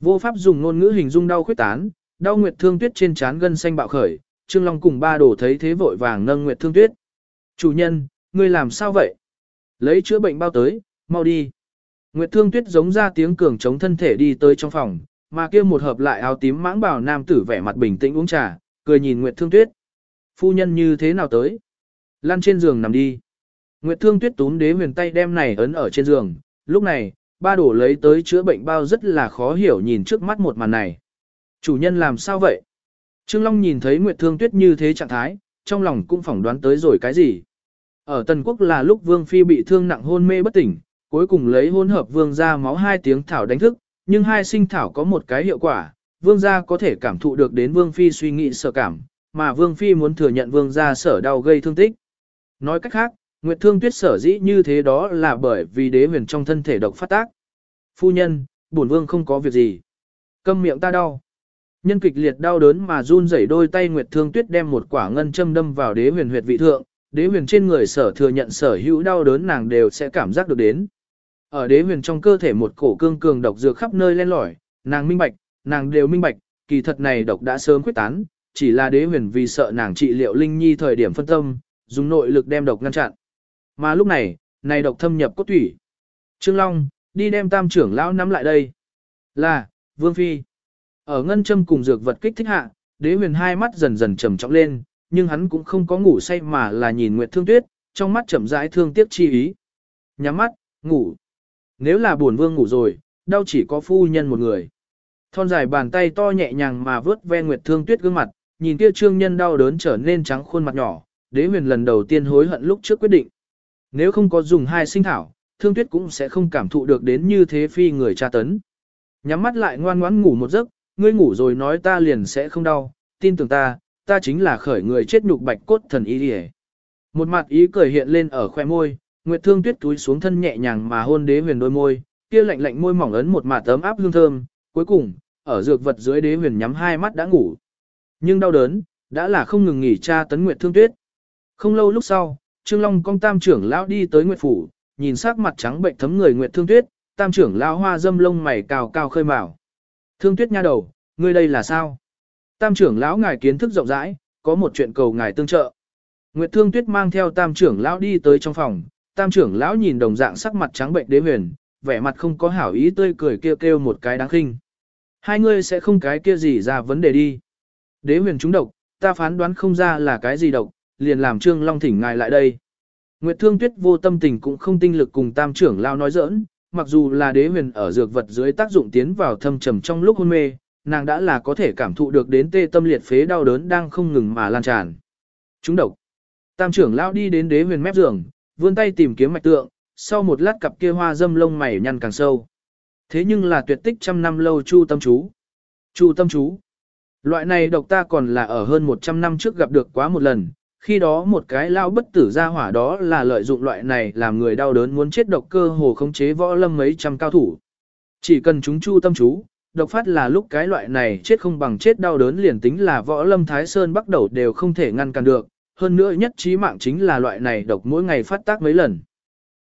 Vô pháp dùng ngôn ngữ hình dung đau khuyết tán, đau Nguyệt Thương Tuyết trên trán gân xanh bạo khởi, Trương Long cùng ba đồ thấy thế vội vàng nâng Nguyệt Thương Tuyết. Chủ nhân, ngươi làm sao vậy? Lấy chữa bệnh bao tới, mau đi. Nguyệt Thương Tuyết giống ra tiếng cường chống thân thể đi tới trong phòng, mà kia một hợp lại áo tím mãng bảo nam tử vẻ mặt bình tĩnh uống trà, cười nhìn Nguyệt Thương Tuyết. Phu nhân như thế nào tới? Lăn trên giường nằm đi. Nguyệt Thương Tuyết túm đế huyền tay đem này ấn ở trên giường, lúc này, ba đổ lấy tới chữa bệnh bao rất là khó hiểu nhìn trước mắt một màn này. Chủ nhân làm sao vậy? Trương Long nhìn thấy Nguyệt Thương Tuyết như thế trạng thái, trong lòng cũng phỏng đoán tới rồi cái gì. Ở Tần Quốc là lúc Vương Phi bị thương nặng hôn mê bất tỉnh, cuối cùng lấy hôn hợp Vương ra máu hai tiếng thảo đánh thức, nhưng hai sinh thảo có một cái hiệu quả, Vương gia có thể cảm thụ được đến Vương Phi suy nghĩ sợ cảm, mà Vương Phi muốn thừa nhận Vương gia sở đau gây thương tích. Nói cách khác, Nguyệt Thương Tuyết sở dĩ như thế đó là bởi vì đế huyền trong thân thể độc phát tác. Phu nhân, bổn Vương không có việc gì. Câm miệng ta đau. Nhân kịch liệt đau đớn mà run rẩy đôi tay Nguyệt Thương Tuyết đem một quả ngân châm đâm vào đế huyền huyệt vị thượng, đế huyền trên người sở thừa nhận sở hữu đau đớn nàng đều sẽ cảm giác được đến. Ở đế huyền trong cơ thể một cổ cương cường độc dược khắp nơi len lỏi, nàng minh bạch, nàng đều minh bạch, kỳ thật này độc đã sớm quyết tán, chỉ là đế huyền vì sợ nàng trị liệu linh nhi thời điểm phân tâm, dùng nội lực đem độc ngăn chặn. Mà lúc này, này độc thâm nhập cốt thủy. Trương Long, đi đem tam trưởng lão nắm lại đây. Là, Vương Phi. Ở ngân châm cùng dược vật kích thích hạ, đế huyền hai mắt dần dần trầm trọng lên, nhưng hắn cũng không có ngủ say mà là nhìn Nguyệt Thương Tuyết, trong mắt chậm rãi thương tiếc chi ý. Nhắm mắt, ngủ. Nếu là buồn vương ngủ rồi, đau chỉ có phu nhân một người. Thon dài bàn tay to nhẹ nhàng mà vớt ve Nguyệt Thương Tuyết gương mặt, nhìn kia trương nhân đau đớn trở nên trắng khuôn mặt nhỏ, đế huyền lần đầu tiên hối hận lúc trước quyết định. Nếu không có dùng hai sinh thảo, Thương Tuyết cũng sẽ không cảm thụ được đến như thế phi người tra tấn. Nhắm mắt lại ngoan ngoãn ngủ một giấc, ngươi ngủ rồi nói ta liền sẽ không đau, tin tưởng ta, ta chính là khởi người chết nhục bạch cốt thần y đi Một mặt ý cười hiện lên ở khoe môi, Nguyệt Thương Tuyết túi xuống thân nhẹ nhàng mà hôn đế huyền đôi môi, kia lạnh lạnh môi mỏng ấn một mặt ấm áp hương thơm, cuối cùng, ở dược vật dưới đế huyền nhắm hai mắt đã ngủ. Nhưng đau đớn, đã là không ngừng nghỉ tra tấn Nguyệt Thương Tuyết. Không lâu lúc sau, Trương Long công tam trưởng lão đi tới Nguyệt phủ, nhìn sắc mặt trắng bệnh thấm người Nguyệt Thương Tuyết, tam trưởng lão hoa dâm lông mày cao cao khơi mào. Thương Tuyết nha đầu, ngươi đây là sao? Tam trưởng lão ngài kiến thức rộng rãi, có một chuyện cầu ngài tương trợ. Nguyệt Thương Tuyết mang theo tam trưởng lão đi tới trong phòng, tam trưởng lão nhìn đồng dạng sắc mặt trắng bệnh đế huyền, vẻ mặt không có hảo ý tươi cười kêu kêu một cái đáng khinh. Hai ngươi sẽ không cái kia gì ra vấn đề đi. Đế huyền trúng độc, ta phán đoán không ra là cái gì độc, liền làm trương long thỉnh ngài lại đây. Nguyệt Thương Tuyết vô tâm tình cũng không tinh lực cùng tam trưởng lao nói giỡn, mặc dù là đế huyền ở dược vật dưới tác dụng tiến vào thâm trầm trong lúc hôn mê, nàng đã là có thể cảm thụ được đến tê tâm liệt phế đau đớn đang không ngừng mà lan tràn. Trúng độc. Tam trưởng lao đi đến đế huyền mép giường, vươn tay tìm kiếm mạch tượng, sau một lát cặp kia hoa dâm lông mày nhăn càng sâu. Thế nhưng là tuyệt tích trăm năm lâu chu tâm chú. Chu tâm chú. Loại này độc ta còn là ở hơn 100 năm trước gặp được quá một lần, khi đó một cái lao bất tử ra hỏa đó là lợi dụng loại này làm người đau đớn muốn chết độc cơ hồ khống chế võ lâm mấy trăm cao thủ. Chỉ cần chúng chu tâm chú, độc phát là lúc cái loại này chết không bằng chết đau đớn liền tính là võ lâm thái sơn bắt đầu đều không thể ngăn cản được, hơn nữa nhất trí mạng chính là loại này độc mỗi ngày phát tác mấy lần.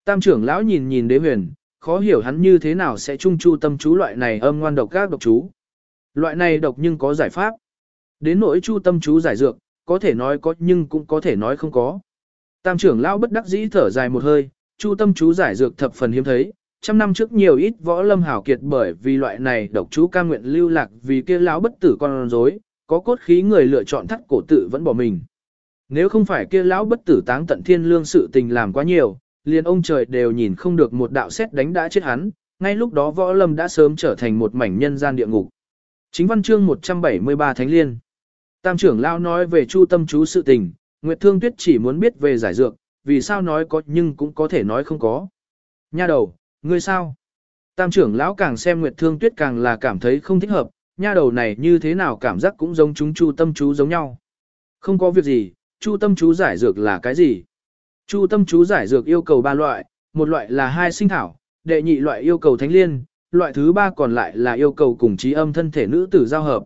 Tam trưởng lão nhìn nhìn đế huyền, khó hiểu hắn như thế nào sẽ trung chu tâm chú loại này âm ngoan độc các độc chú. Loại này độc nhưng có giải pháp. Đến nỗi chu tâm chú giải dược, có thể nói có nhưng cũng có thể nói không có. Tam trưởng lão bất đắc dĩ thở dài một hơi, chu tâm chú giải dược thập phần hiếm thấy, trăm năm trước nhiều ít võ lâm hảo kiệt bởi vì loại này độc chú ca nguyện lưu lạc vì kia lão bất tử con rối, có cốt khí người lựa chọn thắt cổ tự vẫn bỏ mình. Nếu không phải kia lão bất tử táng tận thiên lương sự tình làm quá nhiều, liền ông trời đều nhìn không được một đạo xét đánh đã chết hắn, ngay lúc đó võ lâm đã sớm trở thành một mảnh nhân gian địa ngục. Chính văn chương 173 Thánh Liên Tam trưởng lão nói về chu tâm chú sự tình, Nguyệt Thương Tuyết chỉ muốn biết về giải dược, vì sao nói có nhưng cũng có thể nói không có. Nha đầu, ngươi sao? Tam trưởng lão càng xem Nguyệt Thương Tuyết càng là cảm thấy không thích hợp, nha đầu này như thế nào cảm giác cũng giống chúng chu tâm chú giống nhau. Không có việc gì, chu tâm chú giải dược là cái gì? Chu tâm chú giải dược yêu cầu ba loại, một loại là hai sinh thảo, đệ nhị loại yêu cầu thánh liên, loại thứ ba còn lại là yêu cầu cùng trí âm thân thể nữ tử giao hợp.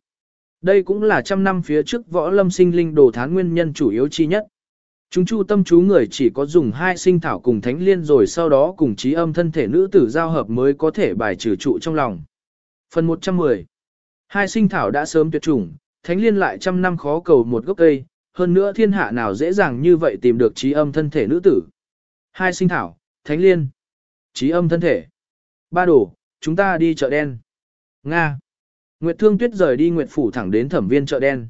Đây cũng là trăm năm phía trước võ lâm sinh linh đồ thán nguyên nhân chủ yếu chi nhất. Chúng chu tâm chú người chỉ có dùng hai sinh thảo cùng thánh liên rồi sau đó cùng trí âm thân thể nữ tử giao hợp mới có thể bài trừ trụ trong lòng. Phần 110 Hai sinh thảo đã sớm tuyệt chủng, thánh liên lại trăm năm khó cầu một gốc cây, hơn nữa thiên hạ nào dễ dàng như vậy tìm được trí âm thân thể nữ tử. Hai sinh thảo, thánh liên, trí âm thân thể. Ba đồ chúng ta đi chợ đen. Nga. Nguyệt Thương Tuyết rời đi Nguyệt Phủ thẳng đến thẩm viên chợ đen.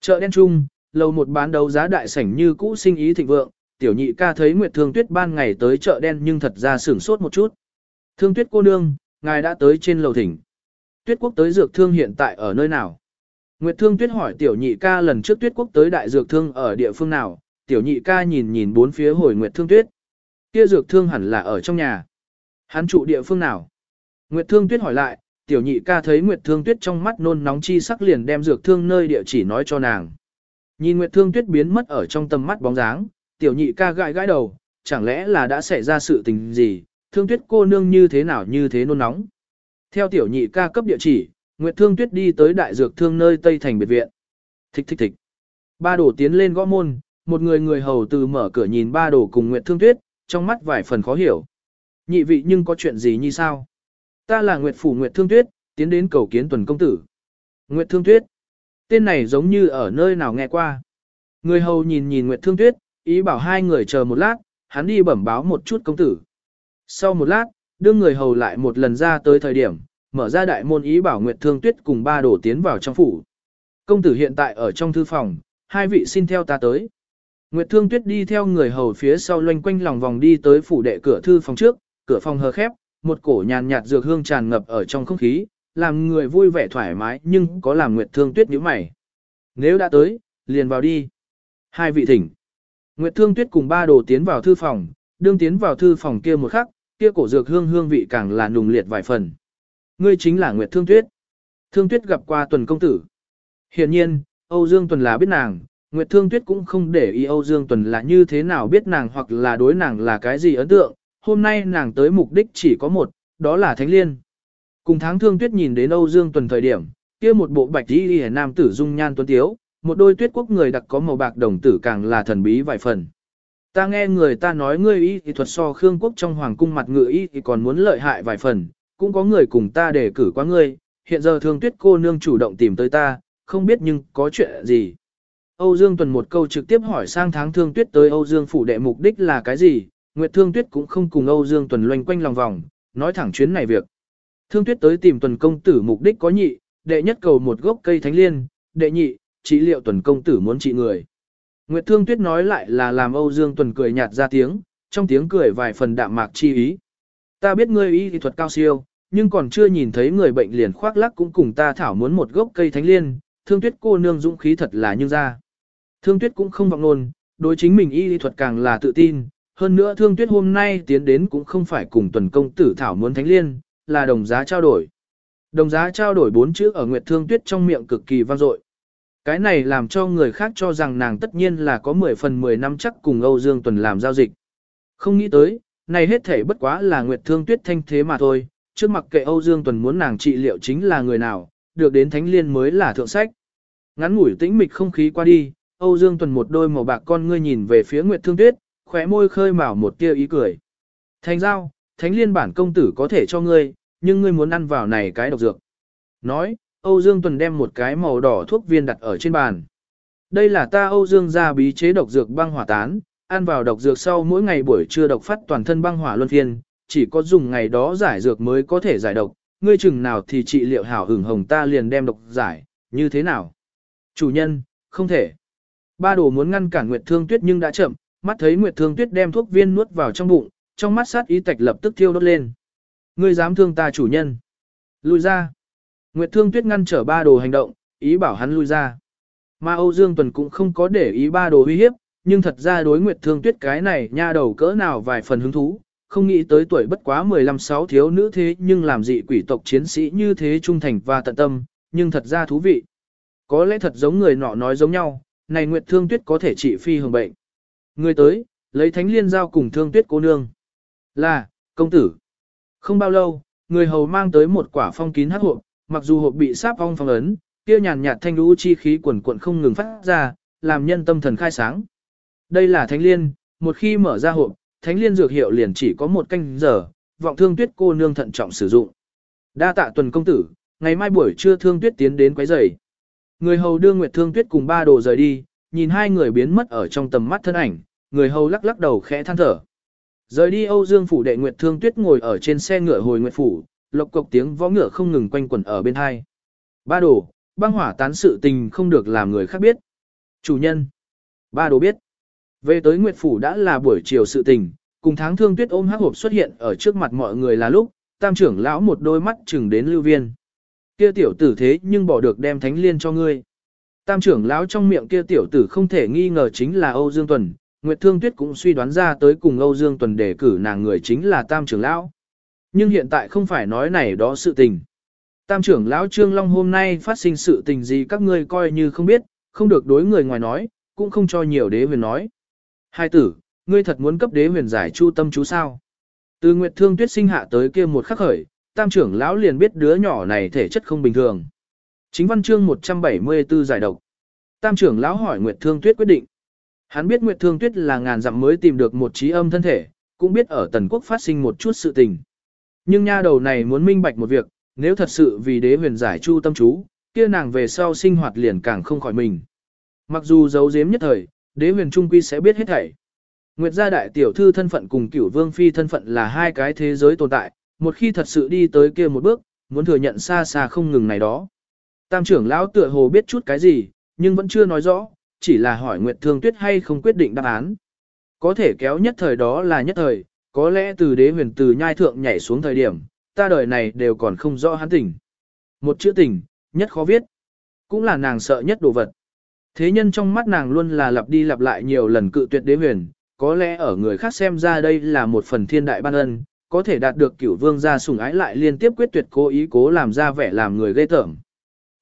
Chợ đen chung, lầu một bán đấu giá đại sảnh như cũ sinh ý thịnh vượng, tiểu nhị ca thấy Nguyệt Thương Tuyết ban ngày tới chợ đen nhưng thật ra sửng sốt một chút. Thương Tuyết cô nương, ngài đã tới trên lầu thỉnh. Tuyết quốc tới dược thương hiện tại ở nơi nào? Nguyệt Thương Tuyết hỏi tiểu nhị ca lần trước Tuyết quốc tới đại dược thương ở địa phương nào? Tiểu nhị ca nhìn nhìn bốn phía hồi Nguyệt Thương Tuyết. Kia dược thương hẳn là ở trong nhà. Hắn trụ địa phương nào? Nguyệt Thương Tuyết hỏi lại, tiểu nhị ca thấy Nguyệt Thương Tuyết trong mắt nôn nóng chi sắc liền đem dược thương nơi địa chỉ nói cho nàng. Nhìn Nguyệt Thương Tuyết biến mất ở trong tầm mắt bóng dáng, tiểu nhị ca gãi gãi đầu, chẳng lẽ là đã xảy ra sự tình gì, Thương Tuyết cô nương như thế nào như thế nôn nóng. Theo tiểu nhị ca cấp địa chỉ, Nguyệt Thương Tuyết đi tới đại dược thương nơi Tây Thành biệt viện. Thích thích thích. Ba đổ tiến lên gõ môn, một người người hầu từ mở cửa nhìn ba đổ cùng Nguyệt Thương Tuyết, trong mắt vài phần khó hiểu. Nhị vị nhưng có chuyện gì như sao? Ta là Nguyệt Phủ Nguyệt Thương Tuyết, tiến đến cầu kiến tuần công tử. Nguyệt Thương Tuyết. Tên này giống như ở nơi nào nghe qua. Người hầu nhìn nhìn Nguyệt Thương Tuyết, ý bảo hai người chờ một lát, hắn đi bẩm báo một chút công tử. Sau một lát, đưa người hầu lại một lần ra tới thời điểm, mở ra đại môn ý bảo Nguyệt Thương Tuyết cùng ba đổ tiến vào trong phủ. Công tử hiện tại ở trong thư phòng, hai vị xin theo ta tới. Nguyệt Thương Tuyết đi theo người hầu phía sau loanh quanh lòng vòng đi tới phủ đệ cửa thư phòng trước, cửa phòng hờ khép, một cổ nhàn nhạt dược hương tràn ngập ở trong không khí, làm người vui vẻ thoải mái nhưng có làm Nguyệt Thương Tuyết nhíu mày. Nếu đã tới, liền vào đi. Hai vị thỉnh. Nguyệt Thương Tuyết cùng ba đồ tiến vào thư phòng, đương tiến vào thư phòng kia một khắc, kia cổ dược hương hương vị càng là nùng liệt vài phần. Ngươi chính là Nguyệt Thương Tuyết. Thương Tuyết gặp qua tuần công tử. Hiện nhiên, Âu Dương Tuần là biết nàng, Nguyệt Thương Tuyết cũng không để ý Âu Dương Tuần là như thế nào biết nàng hoặc là đối nàng là cái gì ấn tượng, hôm nay nàng tới mục đích chỉ có một, đó là Thánh Liên. Cùng tháng thương tuyết nhìn đến Âu Dương Tuần thời điểm, kia một bộ bạch y liễu nam tử dung nhan tuấn tiếu, một đôi tuyết quốc người đặc có màu bạc đồng tử càng là thần bí vài phần. Ta nghe người ta nói ngươi y thì thuật so Khương quốc trong hoàng cung mặt ngự y thì còn muốn lợi hại vài phần, cũng có người cùng ta để cử qua ngươi, hiện giờ thương tuyết cô nương chủ động tìm tới ta, không biết nhưng có chuyện gì. Âu Dương Tuần một câu trực tiếp hỏi sang tháng thương tuyết tới Âu Dương phủ đệ mục đích là cái gì, Nguyệt Thương Tuyết cũng không cùng Âu Dương Tuần loanh quanh lòng vòng, nói thẳng chuyến này việc. Thương Tuyết tới tìm Tuần công tử mục đích có nhị, đệ nhất cầu một gốc cây thánh liên, đệ nhị, trị liệu Tuần công tử muốn trị người. Nguyệt Thương Tuyết nói lại là làm Âu Dương Tuần cười nhạt ra tiếng, trong tiếng cười vài phần đạm mạc chi ý. Ta biết ngươi y thuật cao siêu, nhưng còn chưa nhìn thấy người bệnh liền khoác lắc cũng cùng ta thảo muốn một gốc cây thánh liên, Thương Tuyết cô nương dũng khí thật là như ra. Thương Tuyết cũng không vọng nôn, đối chính mình y thuật càng là tự tin, hơn nữa thương tuyết hôm nay tiến đến cũng không phải cùng tuần công tử thảo muốn thánh liên, là đồng giá trao đổi. Đồng giá trao đổi bốn chữ ở Nguyệt Thương Tuyết trong miệng cực kỳ vang dội. Cái này làm cho người khác cho rằng nàng tất nhiên là có 10 phần 10 năm chắc cùng Âu Dương Tuần làm giao dịch. Không nghĩ tới, này hết thể bất quá là Nguyệt Thương Tuyết thanh thế mà thôi, trước mặc kệ Âu Dương Tuần muốn nàng trị liệu chính là người nào, được đến Thánh Liên mới là thượng sách. Ngắn ngủi tĩnh mịch không khí qua đi, Âu Dương Tuần một đôi màu bạc con ngươi nhìn về phía Nguyệt Thương Tuyết, khóe môi khơi mào một tia ý cười. Thành giao, thánh liên bản công tử có thể cho ngươi, nhưng ngươi muốn ăn vào này cái độc dược. Nói, Âu Dương Tuần đem một cái màu đỏ thuốc viên đặt ở trên bàn. Đây là ta Âu Dương gia bí chế độc dược băng hỏa tán, ăn vào độc dược sau mỗi ngày buổi trưa độc phát toàn thân băng hỏa luân phiên, chỉ có dùng ngày đó giải dược mới có thể giải độc, ngươi chừng nào thì trị liệu hảo hửng hồng ta liền đem độc giải, như thế nào? Chủ nhân, không thể. Ba đồ muốn ngăn cản Nguyệt Thương Tuyết nhưng đã chậm, mắt thấy Nguyệt Thương Tuyết đem thuốc viên nuốt vào trong bụng, trong mắt sát ý tạch lập tức thiêu đốt lên. Ngươi dám thương ta chủ nhân? Lui ra. Nguyệt Thương Tuyết ngăn trở ba đồ hành động, ý bảo hắn lui ra. Mà Âu Dương Tuần cũng không có để ý ba đồ uy hiếp, nhưng thật ra đối Nguyệt Thương Tuyết cái này nha đầu cỡ nào vài phần hứng thú, không nghĩ tới tuổi bất quá 15-6 thiếu nữ thế nhưng làm dị quỷ tộc chiến sĩ như thế trung thành và tận tâm, nhưng thật ra thú vị. Có lẽ thật giống người nọ nói giống nhau, này Nguyệt Thương Tuyết có thể trị phi hường bệnh. Người tới, lấy thánh liên giao cùng Thương Tuyết cô nương. Là, công tử. Không bao lâu, người hầu mang tới một quả phong kín hắc hộp, mặc dù hộp bị sáp ong phong ấn, kia nhàn nhạt thanh lũ chi khí quần quận không ngừng phát ra, làm nhân tâm thần khai sáng. Đây là thánh liên, một khi mở ra hộp, thánh liên dược hiệu liền chỉ có một canh giờ, vọng thương tuyết cô nương thận trọng sử dụng. Đa tạ tuần công tử, ngày mai buổi trưa thương tuyết tiến đến quấy rầy. Người hầu đưa Nguyệt Thương Tuyết cùng ba đồ rời đi, nhìn hai người biến mất ở trong tầm mắt thân ảnh, người hầu lắc lắc đầu khẽ than thở. Rời đi Âu Dương phủ đệ Nguyệt Thương Tuyết ngồi ở trên xe ngựa hồi Nguyệt phủ, lộc cộc tiếng võ ngựa không ngừng quanh quẩn ở bên hai. Ba đồ, băng hỏa tán sự tình không được làm người khác biết. Chủ nhân, ba đồ biết. Về tới Nguyệt phủ đã là buổi chiều sự tình, cùng tháng Thương Tuyết ôm hắc hộp xuất hiện ở trước mặt mọi người là lúc, tam trưởng lão một đôi mắt chừng đến lưu viên. Kia tiểu tử thế nhưng bỏ được đem thánh liên cho ngươi. Tam trưởng lão trong miệng kia tiểu tử không thể nghi ngờ chính là Âu Dương Tuần, Nguyệt Thương Tuyết cũng suy đoán ra tới cùng Âu Dương Tuần đề cử nàng người chính là Tam trưởng lão. Nhưng hiện tại không phải nói này đó sự tình. Tam trưởng lão Trương Long hôm nay phát sinh sự tình gì các ngươi coi như không biết, không được đối người ngoài nói, cũng không cho nhiều đế huyền nói. Hai tử, ngươi thật muốn cấp đế huyền giải chu tâm chú sao? Từ Nguyệt Thương Tuyết sinh hạ tới kia một khắc khởi, tam trưởng lão liền biết đứa nhỏ này thể chất không bình thường. Chính văn chương 174 giải độc. Tam trưởng lão hỏi Nguyệt Thương Tuyết quyết định. Hắn biết Nguyệt Thương Tuyết là ngàn dặm mới tìm được một trí âm thân thể, cũng biết ở Tần Quốc phát sinh một chút sự tình. Nhưng nha đầu này muốn minh bạch một việc, nếu thật sự vì đế huyền giải chu tâm chú, kia nàng về sau sinh hoạt liền càng không khỏi mình. Mặc dù giấu giếm nhất thời, đế huyền trung quy sẽ biết hết thảy. Nguyệt gia đại tiểu thư thân phận cùng cửu vương phi thân phận là hai cái thế giới tồn tại, một khi thật sự đi tới kia một bước, muốn thừa nhận xa xa không ngừng này đó. Tam trưởng lão tựa hồ biết chút cái gì, nhưng vẫn chưa nói rõ, chỉ là hỏi Nguyệt Thương Tuyết hay không quyết định đáp án. Có thể kéo nhất thời đó là nhất thời, có lẽ từ đế huyền từ nhai thượng nhảy xuống thời điểm, ta đời này đều còn không rõ hắn tình. Một chữ tình, nhất khó viết, cũng là nàng sợ nhất đồ vật. Thế nhân trong mắt nàng luôn là lặp đi lặp lại nhiều lần cự tuyệt đế huyền, có lẽ ở người khác xem ra đây là một phần thiên đại ban ân, có thể đạt được cửu vương gia sủng ái lại liên tiếp quyết tuyệt cố ý cố làm ra vẻ làm người ghê tởm.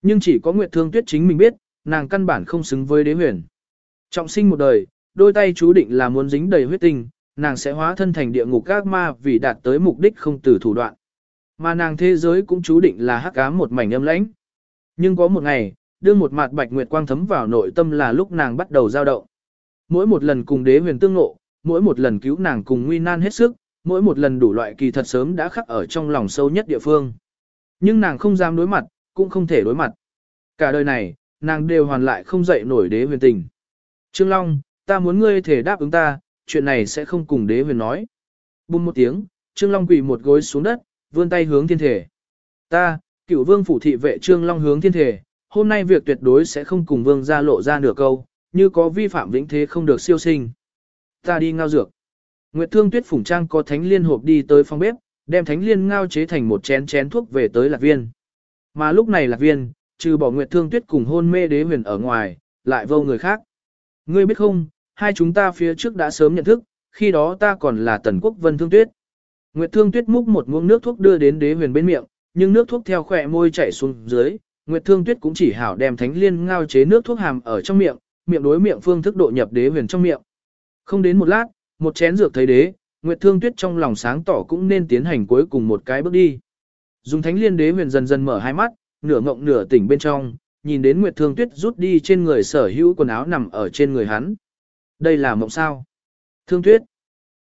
Nhưng chỉ có Nguyệt Thương Tuyết chính mình biết, nàng căn bản không xứng với đế huyền. Trọng sinh một đời, đôi tay chú định là muốn dính đầy huyết tinh, nàng sẽ hóa thân thành địa ngục các ma vì đạt tới mục đích không từ thủ đoạn. Mà nàng thế giới cũng chú định là hắc ám một mảnh âm lãnh. Nhưng có một ngày, đưa một mặt bạch nguyệt quang thấm vào nội tâm là lúc nàng bắt đầu dao động. Mỗi một lần cùng đế huyền tương ngộ, mỗi một lần cứu nàng cùng nguy nan hết sức, mỗi một lần đủ loại kỳ thật sớm đã khắc ở trong lòng sâu nhất địa phương. Nhưng nàng không dám đối mặt, cũng không thể đối mặt. Cả đời này, nàng đều hoàn lại không dậy nổi đế huyền tình. Trương Long, ta muốn ngươi thể đáp ứng ta, chuyện này sẽ không cùng đế huyền nói. Bùm một tiếng, Trương Long quỳ một gối xuống đất, vươn tay hướng thiên thể. Ta, cựu vương phủ thị vệ Trương Long hướng thiên thể, hôm nay việc tuyệt đối sẽ không cùng vương ra lộ ra nửa câu, như có vi phạm vĩnh thế không được siêu sinh. Ta đi ngao dược. Nguyệt Thương Tuyết phủng trang có thánh liên hộp đi tới phòng bếp, đem thánh liên ngao chế thành một chén chén thuốc về tới Lạc Viên. Mà lúc này Lạc Viên, trừ bỏ Nguyệt Thương Tuyết cùng hôn mê đế huyền ở ngoài, lại vô người khác. Ngươi biết không, hai chúng ta phía trước đã sớm nhận thức, khi đó ta còn là Tần Quốc Vân Thương Tuyết. Nguyệt Thương Tuyết múc một muỗng nước thuốc đưa đến đế huyền bên miệng, nhưng nước thuốc theo khỏe môi chảy xuống dưới, Nguyệt Thương Tuyết cũng chỉ hảo đem thánh liên ngao chế nước thuốc hàm ở trong miệng, miệng đối miệng phương thức độ nhập đế huyền trong miệng. Không đến một lát, một chén dược thấy đế, Nguyệt Thương Tuyết trong lòng sáng tỏ cũng nên tiến hành cuối cùng một cái bước đi. Dùng thánh liên đế huyền dần dần mở hai mắt, nửa ngộng nửa tỉnh bên trong, nhìn đến Nguyệt Thương Tuyết rút đi trên người sở hữu quần áo nằm ở trên người hắn. Đây là mộng sao? Thương Tuyết.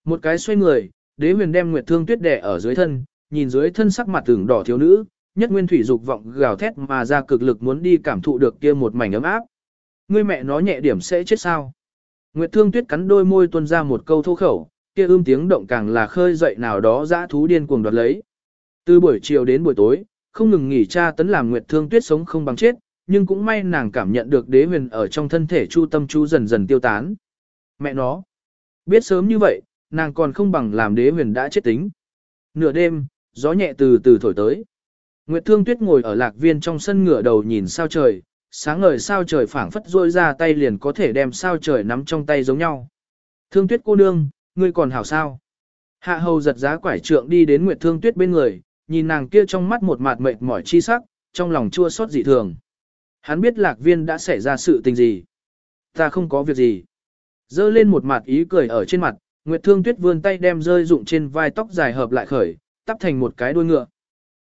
Một cái xoay người, đế huyền đem Nguyệt Thương Tuyết đè ở dưới thân, nhìn dưới thân sắc mặt tưởng đỏ thiếu nữ, nhất nguyên thủy dục vọng gào thét mà ra cực lực muốn đi cảm thụ được kia một mảnh ấm áp. Ngươi mẹ nó nhẹ điểm sẽ chết sao? Nguyệt Thương Tuyết cắn đôi môi tuôn ra một câu thô khẩu, kia ưm tiếng động càng là khơi dậy nào đó dã thú điên cuồng đoạt lấy. Từ buổi chiều đến buổi tối, không ngừng nghỉ tra tấn làm Nguyệt Thương Tuyết sống không bằng chết, nhưng cũng may nàng cảm nhận được đế huyền ở trong thân thể chu tâm chu dần dần tiêu tán. Mẹ nó, biết sớm như vậy, nàng còn không bằng làm đế huyền đã chết tính. Nửa đêm, gió nhẹ từ từ thổi tới. Nguyệt Thương Tuyết ngồi ở lạc viên trong sân ngửa đầu nhìn sao trời, sáng ngời sao trời phảng phất rôi ra tay liền có thể đem sao trời nắm trong tay giống nhau. Thương Tuyết cô nương, ngươi còn hảo sao? Hạ hầu giật giá quải trượng đi đến Nguyệt Thương Tuyết bên người, nhìn nàng kia trong mắt một mạt mệt mỏi chi sắc, trong lòng chua xót dị thường. Hắn biết lạc viên đã xảy ra sự tình gì. Ta không có việc gì. Dơ lên một mặt ý cười ở trên mặt, Nguyệt Thương Tuyết vươn tay đem rơi rụng trên vai tóc dài hợp lại khởi, tắp thành một cái đuôi ngựa.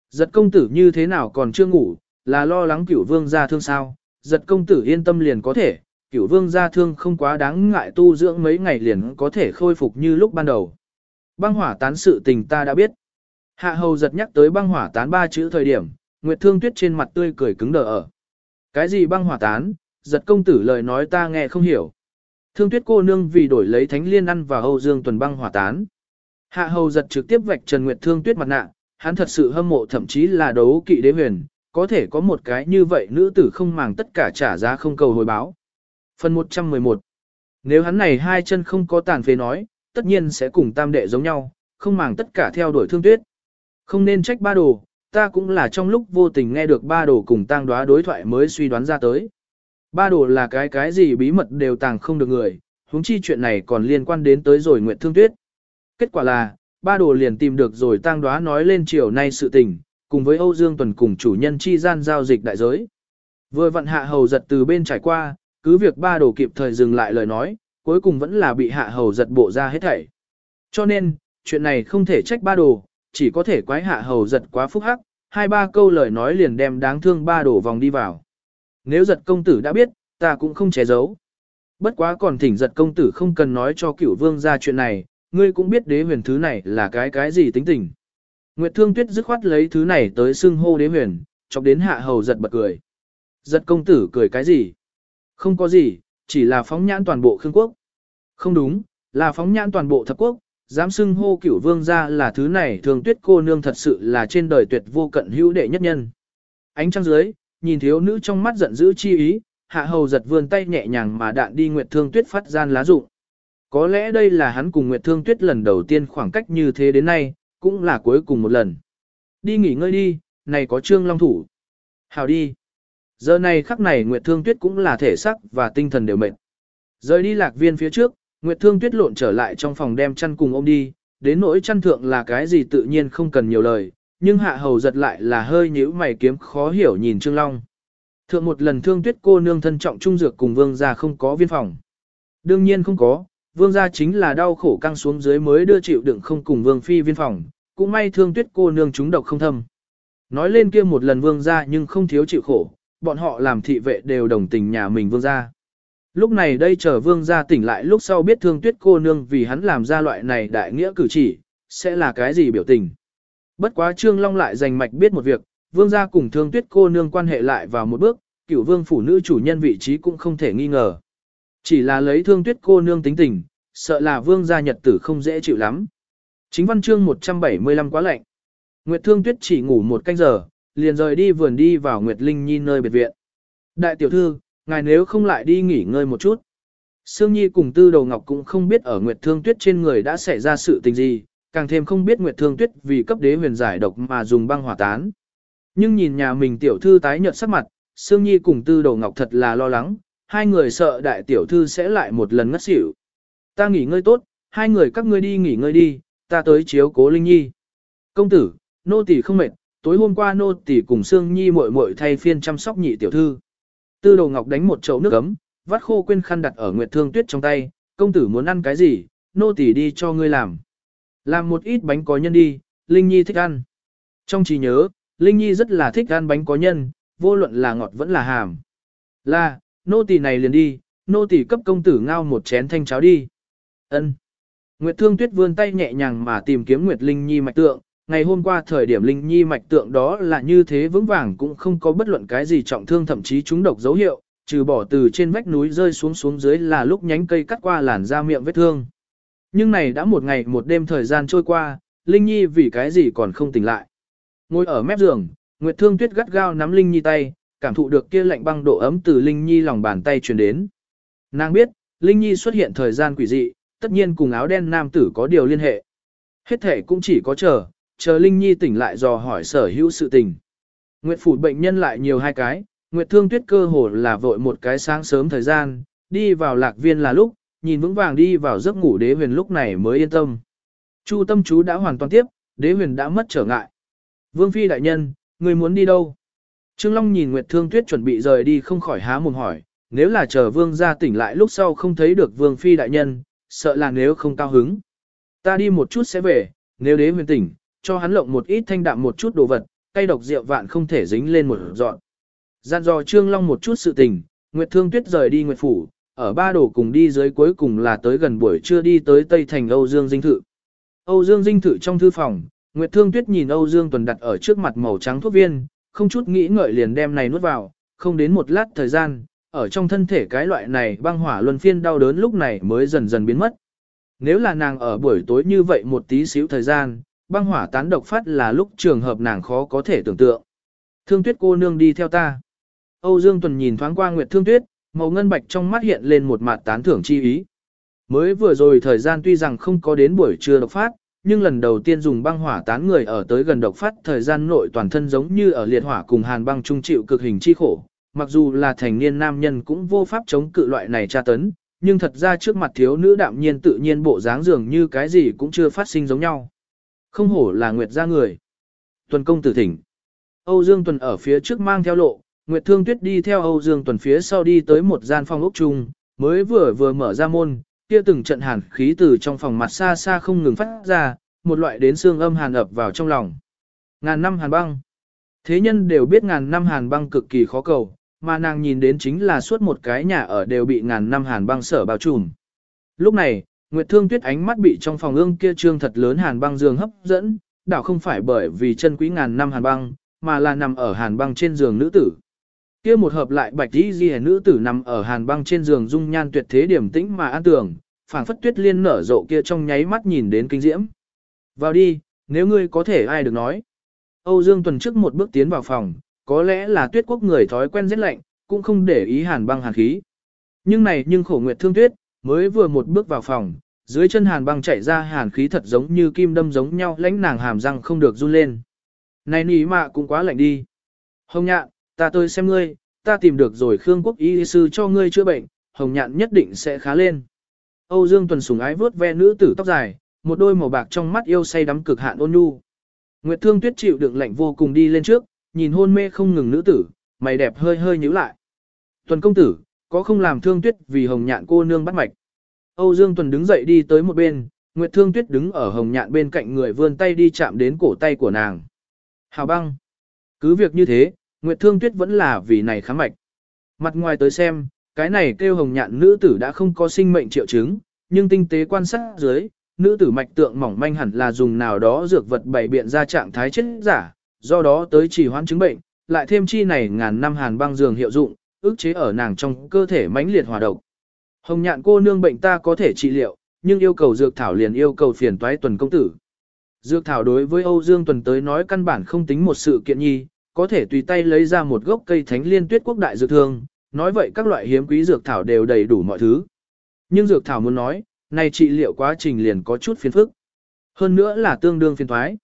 Giật công tử như thế nào còn chưa ngủ, là lo lắng cửu vương gia thương sao, giật công tử yên tâm liền có thể, cửu vương gia thương không quá đáng ngại tu dưỡng mấy ngày liền có thể khôi phục như lúc ban đầu. Băng hỏa tán sự tình ta đã biết. Hạ hầu giật nhắc tới băng hỏa tán ba chữ thời điểm, Nguyệt Thương Tuyết trên mặt tươi cười cứng đờ ở. Cái gì băng hỏa tán, giật công tử lời nói ta nghe không hiểu. Thương Tuyết cô nương vì đổi lấy thánh liên ăn và Âu Dương tuần băng hỏa tán. Hạ hầu giật trực tiếp vạch Trần Nguyệt Thương Tuyết mặt nạ, hắn thật sự hâm mộ thậm chí là đấu kỵ đế huyền, có thể có một cái như vậy nữ tử không màng tất cả trả giá không cầu hồi báo. Phần 111 Nếu hắn này hai chân không có tàn phế nói, tất nhiên sẽ cùng tam đệ giống nhau, không màng tất cả theo đuổi thương tuyết. Không nên trách ba đồ, ta cũng là trong lúc vô tình nghe được ba đồ cùng tang đoá đối thoại mới suy đoán ra tới. Ba đồ là cái cái gì bí mật đều tàng không được người, huống chi chuyện này còn liên quan đến tới rồi Nguyệt thương tuyết. Kết quả là, ba đồ liền tìm được rồi tang đoá nói lên chiều nay sự tình, cùng với Âu Dương Tuần cùng chủ nhân chi gian giao dịch đại giới. Vừa vận hạ hầu giật từ bên trải qua, cứ việc ba đồ kịp thời dừng lại lời nói, cuối cùng vẫn là bị hạ hầu giật bộ ra hết thảy. Cho nên, chuyện này không thể trách ba đồ, chỉ có thể quái hạ hầu giật quá phúc hắc, hai ba câu lời nói liền đem đáng thương ba đổ vòng đi vào. Nếu giật công tử đã biết, ta cũng không che giấu. Bất quá còn thỉnh giật công tử không cần nói cho cửu vương ra chuyện này, ngươi cũng biết đế huyền thứ này là cái cái gì tính tình. Nguyệt Thương Tuyết dứt khoát lấy thứ này tới xưng hô đế huyền, chọc đến hạ hầu giật bật cười. Giật công tử cười cái gì? Không có gì, chỉ là phóng nhãn toàn bộ Khương Quốc. Không đúng, là phóng nhãn toàn bộ thập quốc, dám xưng hô cửu vương ra là thứ này thường tuyết cô nương thật sự là trên đời tuyệt vô cận hữu đệ nhất nhân. Ánh trăng dưới, nhìn thiếu nữ trong mắt giận dữ chi ý, hạ hầu giật vươn tay nhẹ nhàng mà đạn đi Nguyệt Thương Tuyết phát gian lá rụng. Có lẽ đây là hắn cùng Nguyệt Thương Tuyết lần đầu tiên khoảng cách như thế đến nay, cũng là cuối cùng một lần. Đi nghỉ ngơi đi, này có trương long thủ. Hào đi. Giờ này khắc này Nguyệt Thương Tuyết cũng là thể sắc và tinh thần đều mệt. Rời đi lạc viên phía trước, Nguyệt Thương Tuyết lộn trở lại trong phòng đem chăn cùng ôm đi, đến nỗi chăn thượng là cái gì tự nhiên không cần nhiều lời, nhưng hạ hầu giật lại là hơi nhíu mày kiếm khó hiểu nhìn Trương Long. Thượng một lần Thương Tuyết cô nương thân trọng trung dược cùng vương gia không có viên phòng. Đương nhiên không có, vương gia chính là đau khổ căng xuống dưới mới đưa chịu đựng không cùng vương phi viên phòng, cũng may thương tuyết cô nương chúng độc không thâm. Nói lên kia một lần vương gia nhưng không thiếu chịu khổ, bọn họ làm thị vệ đều đồng tình nhà mình vương gia. Lúc này đây chờ vương gia tỉnh lại lúc sau biết thương tuyết cô nương vì hắn làm ra loại này đại nghĩa cử chỉ, sẽ là cái gì biểu tình. Bất quá Trương Long lại dành mạch biết một việc, vương gia cùng thương tuyết cô nương quan hệ lại vào một bước, cửu vương phủ nữ chủ nhân vị trí cũng không thể nghi ngờ. Chỉ là lấy thương tuyết cô nương tính tình, sợ là vương gia nhật tử không dễ chịu lắm. Chính văn chương 175 quá lạnh. Nguyệt Thương Tuyết chỉ ngủ một canh giờ, liền rời đi vườn đi vào Nguyệt Linh Nhi nơi biệt viện. Đại tiểu thư, ngài nếu không lại đi nghỉ ngơi một chút. Sương Nhi cùng Tư Đầu Ngọc cũng không biết ở Nguyệt Thương Tuyết trên người đã xảy ra sự tình gì, càng thêm không biết Nguyệt Thương Tuyết vì cấp đế huyền giải độc mà dùng băng hỏa tán. Nhưng nhìn nhà mình tiểu thư tái nhợt sắc mặt, Sương Nhi cùng Tư Đầu Ngọc thật là lo lắng, hai người sợ đại tiểu thư sẽ lại một lần ngất xỉu. Ta nghỉ ngơi tốt, hai người các ngươi đi nghỉ ngơi đi, ta tới chiếu cố Linh Nhi. Công tử, nô tỳ không mệt, tối hôm qua nô tỳ cùng Sương Nhi muội muội thay phiên chăm sóc nhị tiểu thư. Tư Đồ Ngọc đánh một chậu nước ấm, vắt khô quên khăn đặt ở Nguyệt Thương Tuyết trong tay, công tử muốn ăn cái gì, nô tỳ đi cho ngươi làm. Làm một ít bánh có nhân đi, Linh Nhi thích ăn. Trong trí nhớ, Linh Nhi rất là thích ăn bánh có nhân, vô luận là ngọt vẫn là hàm. Là, nô tỳ này liền đi, nô tỳ cấp công tử ngao một chén thanh cháo đi. Ân. Nguyệt Thương Tuyết vươn tay nhẹ nhàng mà tìm kiếm Nguyệt Linh Nhi mạch tượng, ngày hôm qua thời điểm Linh Nhi mạch tượng đó là như thế vững vàng cũng không có bất luận cái gì trọng thương thậm chí trúng độc dấu hiệu, trừ bỏ từ trên vách núi rơi xuống xuống dưới là lúc nhánh cây cắt qua làn da miệng vết thương. Nhưng này đã một ngày một đêm thời gian trôi qua, Linh Nhi vì cái gì còn không tỉnh lại. Ngồi ở mép giường, Nguyệt Thương Tuyết gắt gao nắm Linh Nhi tay, cảm thụ được kia lạnh băng độ ấm từ Linh Nhi lòng bàn tay truyền đến. Nàng biết, Linh Nhi xuất hiện thời gian quỷ dị, tất nhiên cùng áo đen nam tử có điều liên hệ. Hết thể cũng chỉ có chờ, chờ Linh Nhi tỉnh lại dò hỏi sở hữu sự tình. Nguyệt phủ bệnh nhân lại nhiều hai cái, Nguyệt Thương Tuyết cơ hồ là vội một cái sáng sớm thời gian, đi vào lạc viên là lúc, nhìn vững vàng đi vào giấc ngủ đế huyền lúc này mới yên tâm. Chu tâm chú đã hoàn toàn tiếp, đế huyền đã mất trở ngại. Vương Phi đại nhân, người muốn đi đâu? Trương Long nhìn Nguyệt Thương Tuyết chuẩn bị rời đi không khỏi há mồm hỏi, nếu là chờ Vương ra tỉnh lại lúc sau không thấy được Vương Phi đại nhân, sợ là nếu không cao hứng. Ta đi một chút sẽ về, nếu đế huyền tỉnh, cho hắn lộng một ít thanh đạm một chút đồ vật, cây độc rượu vạn không thể dính lên một dọn. Gian dò Trương Long một chút sự tình, Nguyệt Thương Tuyết rời đi Nguyệt Phủ, ở ba đổ cùng đi dưới cuối cùng là tới gần buổi trưa đi tới Tây Thành Âu Dương Dinh Thự. Âu Dương Dinh Thự trong thư phòng, Nguyệt Thương Tuyết nhìn Âu Dương Tuần đặt ở trước mặt màu trắng thuốc viên, không chút nghĩ ngợi liền đem này nuốt vào, không đến một lát thời gian, ở trong thân thể cái loại này băng hỏa luân phiên đau đớn lúc này mới dần dần biến mất. Nếu là nàng ở buổi tối như vậy một tí xíu thời gian, băng hỏa tán độc phát là lúc trường hợp nàng khó có thể tưởng tượng. Thương Tuyết cô nương đi theo ta. Âu Dương Tuần nhìn thoáng qua Nguyệt Thương Tuyết, màu ngân bạch trong mắt hiện lên một mặt tán thưởng chi ý. Mới vừa rồi thời gian tuy rằng không có đến buổi trưa độc phát, nhưng lần đầu tiên dùng băng hỏa tán người ở tới gần độc phát thời gian nội toàn thân giống như ở liệt hỏa cùng hàn băng trung chịu cực hình chi khổ. Mặc dù là thành niên nam nhân cũng vô pháp chống cự loại này tra tấn, nhưng thật ra trước mặt thiếu nữ đạm nhiên tự nhiên bộ dáng dường như cái gì cũng chưa phát sinh giống nhau. Không hổ là Nguyệt gia người. Tuần công tử thỉnh. Âu Dương Tuần ở phía trước mang theo lộ, Nguyệt Thương Tuyết đi theo Âu Dương Tuần phía sau đi tới một gian phòng ốc chung, mới vừa vừa mở ra môn, kia từng trận hàn khí từ trong phòng mặt xa xa không ngừng phát ra, một loại đến xương âm hàn ập vào trong lòng. Ngàn năm hàn băng. Thế nhân đều biết ngàn năm hàn băng cực kỳ khó cầu, mà nàng nhìn đến chính là suốt một cái nhà ở đều bị ngàn năm hàn băng sở bao trùm. Lúc này, Nguyệt Thương Tuyết ánh mắt bị trong phòng ương kia trương thật lớn hàn băng giường hấp dẫn, đảo không phải bởi vì chân quý ngàn năm hàn băng, mà là nằm ở hàn băng trên giường nữ tử. Kia một hợp lại bạch y di nữ tử nằm ở hàn băng trên giường dung nhan tuyệt thế điểm tĩnh mà an tưởng, phảng phất tuyết liên nở rộ kia trong nháy mắt nhìn đến kinh diễm. Vào đi, nếu ngươi có thể ai được nói. Âu Dương tuần trước một bước tiến vào phòng, có lẽ là tuyết quốc người thói quen rét lạnh, cũng không để ý hàn băng hàn khí. Nhưng này nhưng khổ nguyệt thương tuyết, mới vừa một bước vào phòng, dưới chân hàn băng chạy ra hàn khí thật giống như kim đâm giống nhau lãnh nàng hàm răng không được run lên. Này nỉ mạ cũng quá lạnh đi. Hồng nhạn, ta tôi xem ngươi, ta tìm được rồi Khương Quốc y sư cho ngươi chữa bệnh, hồng nhạn nhất định sẽ khá lên. Âu Dương Tuần sùng ái vớt ve nữ tử tóc dài, một đôi màu bạc trong mắt yêu say đắm cực hạn ôn nhu. Nguyệt Thương Tuyết chịu đựng lạnh vô cùng đi lên trước, nhìn hôn mê không ngừng nữ tử, mày đẹp hơi hơi nhíu lại. Tuần công tử, có không làm Thương Tuyết vì hồng nhạn cô nương bắt mạch. Âu Dương Tuần đứng dậy đi tới một bên, Nguyệt Thương Tuyết đứng ở hồng nhạn bên cạnh người vươn tay đi chạm đến cổ tay của nàng. Hào băng. Cứ việc như thế, Nguyệt Thương Tuyết vẫn là vì này khá mạch. Mặt ngoài tới xem, cái này kêu hồng nhạn nữ tử đã không có sinh mệnh triệu chứng, nhưng tinh tế quan sát dưới, nữ tử mạch tượng mỏng manh hẳn là dùng nào đó dược vật bày biện ra trạng thái chết giả, do đó tới chỉ hoãn chứng bệnh, lại thêm chi này ngàn năm hàn băng dường hiệu dụng, ức chế ở nàng trong cơ thể mãnh liệt hòa độc. Hồng nhạn cô nương bệnh ta có thể trị liệu, nhưng yêu cầu dược thảo liền yêu cầu phiền toái tuần công tử. Dược thảo đối với Âu Dương Tuần tới nói căn bản không tính một sự kiện nhi, có thể tùy tay lấy ra một gốc cây thánh liên tuyết quốc đại dược thương, nói vậy các loại hiếm quý dược thảo đều đầy đủ mọi thứ. Nhưng dược thảo muốn nói, này trị liệu quá trình liền có chút phiền phức. Hơn nữa là tương đương phiền thoái.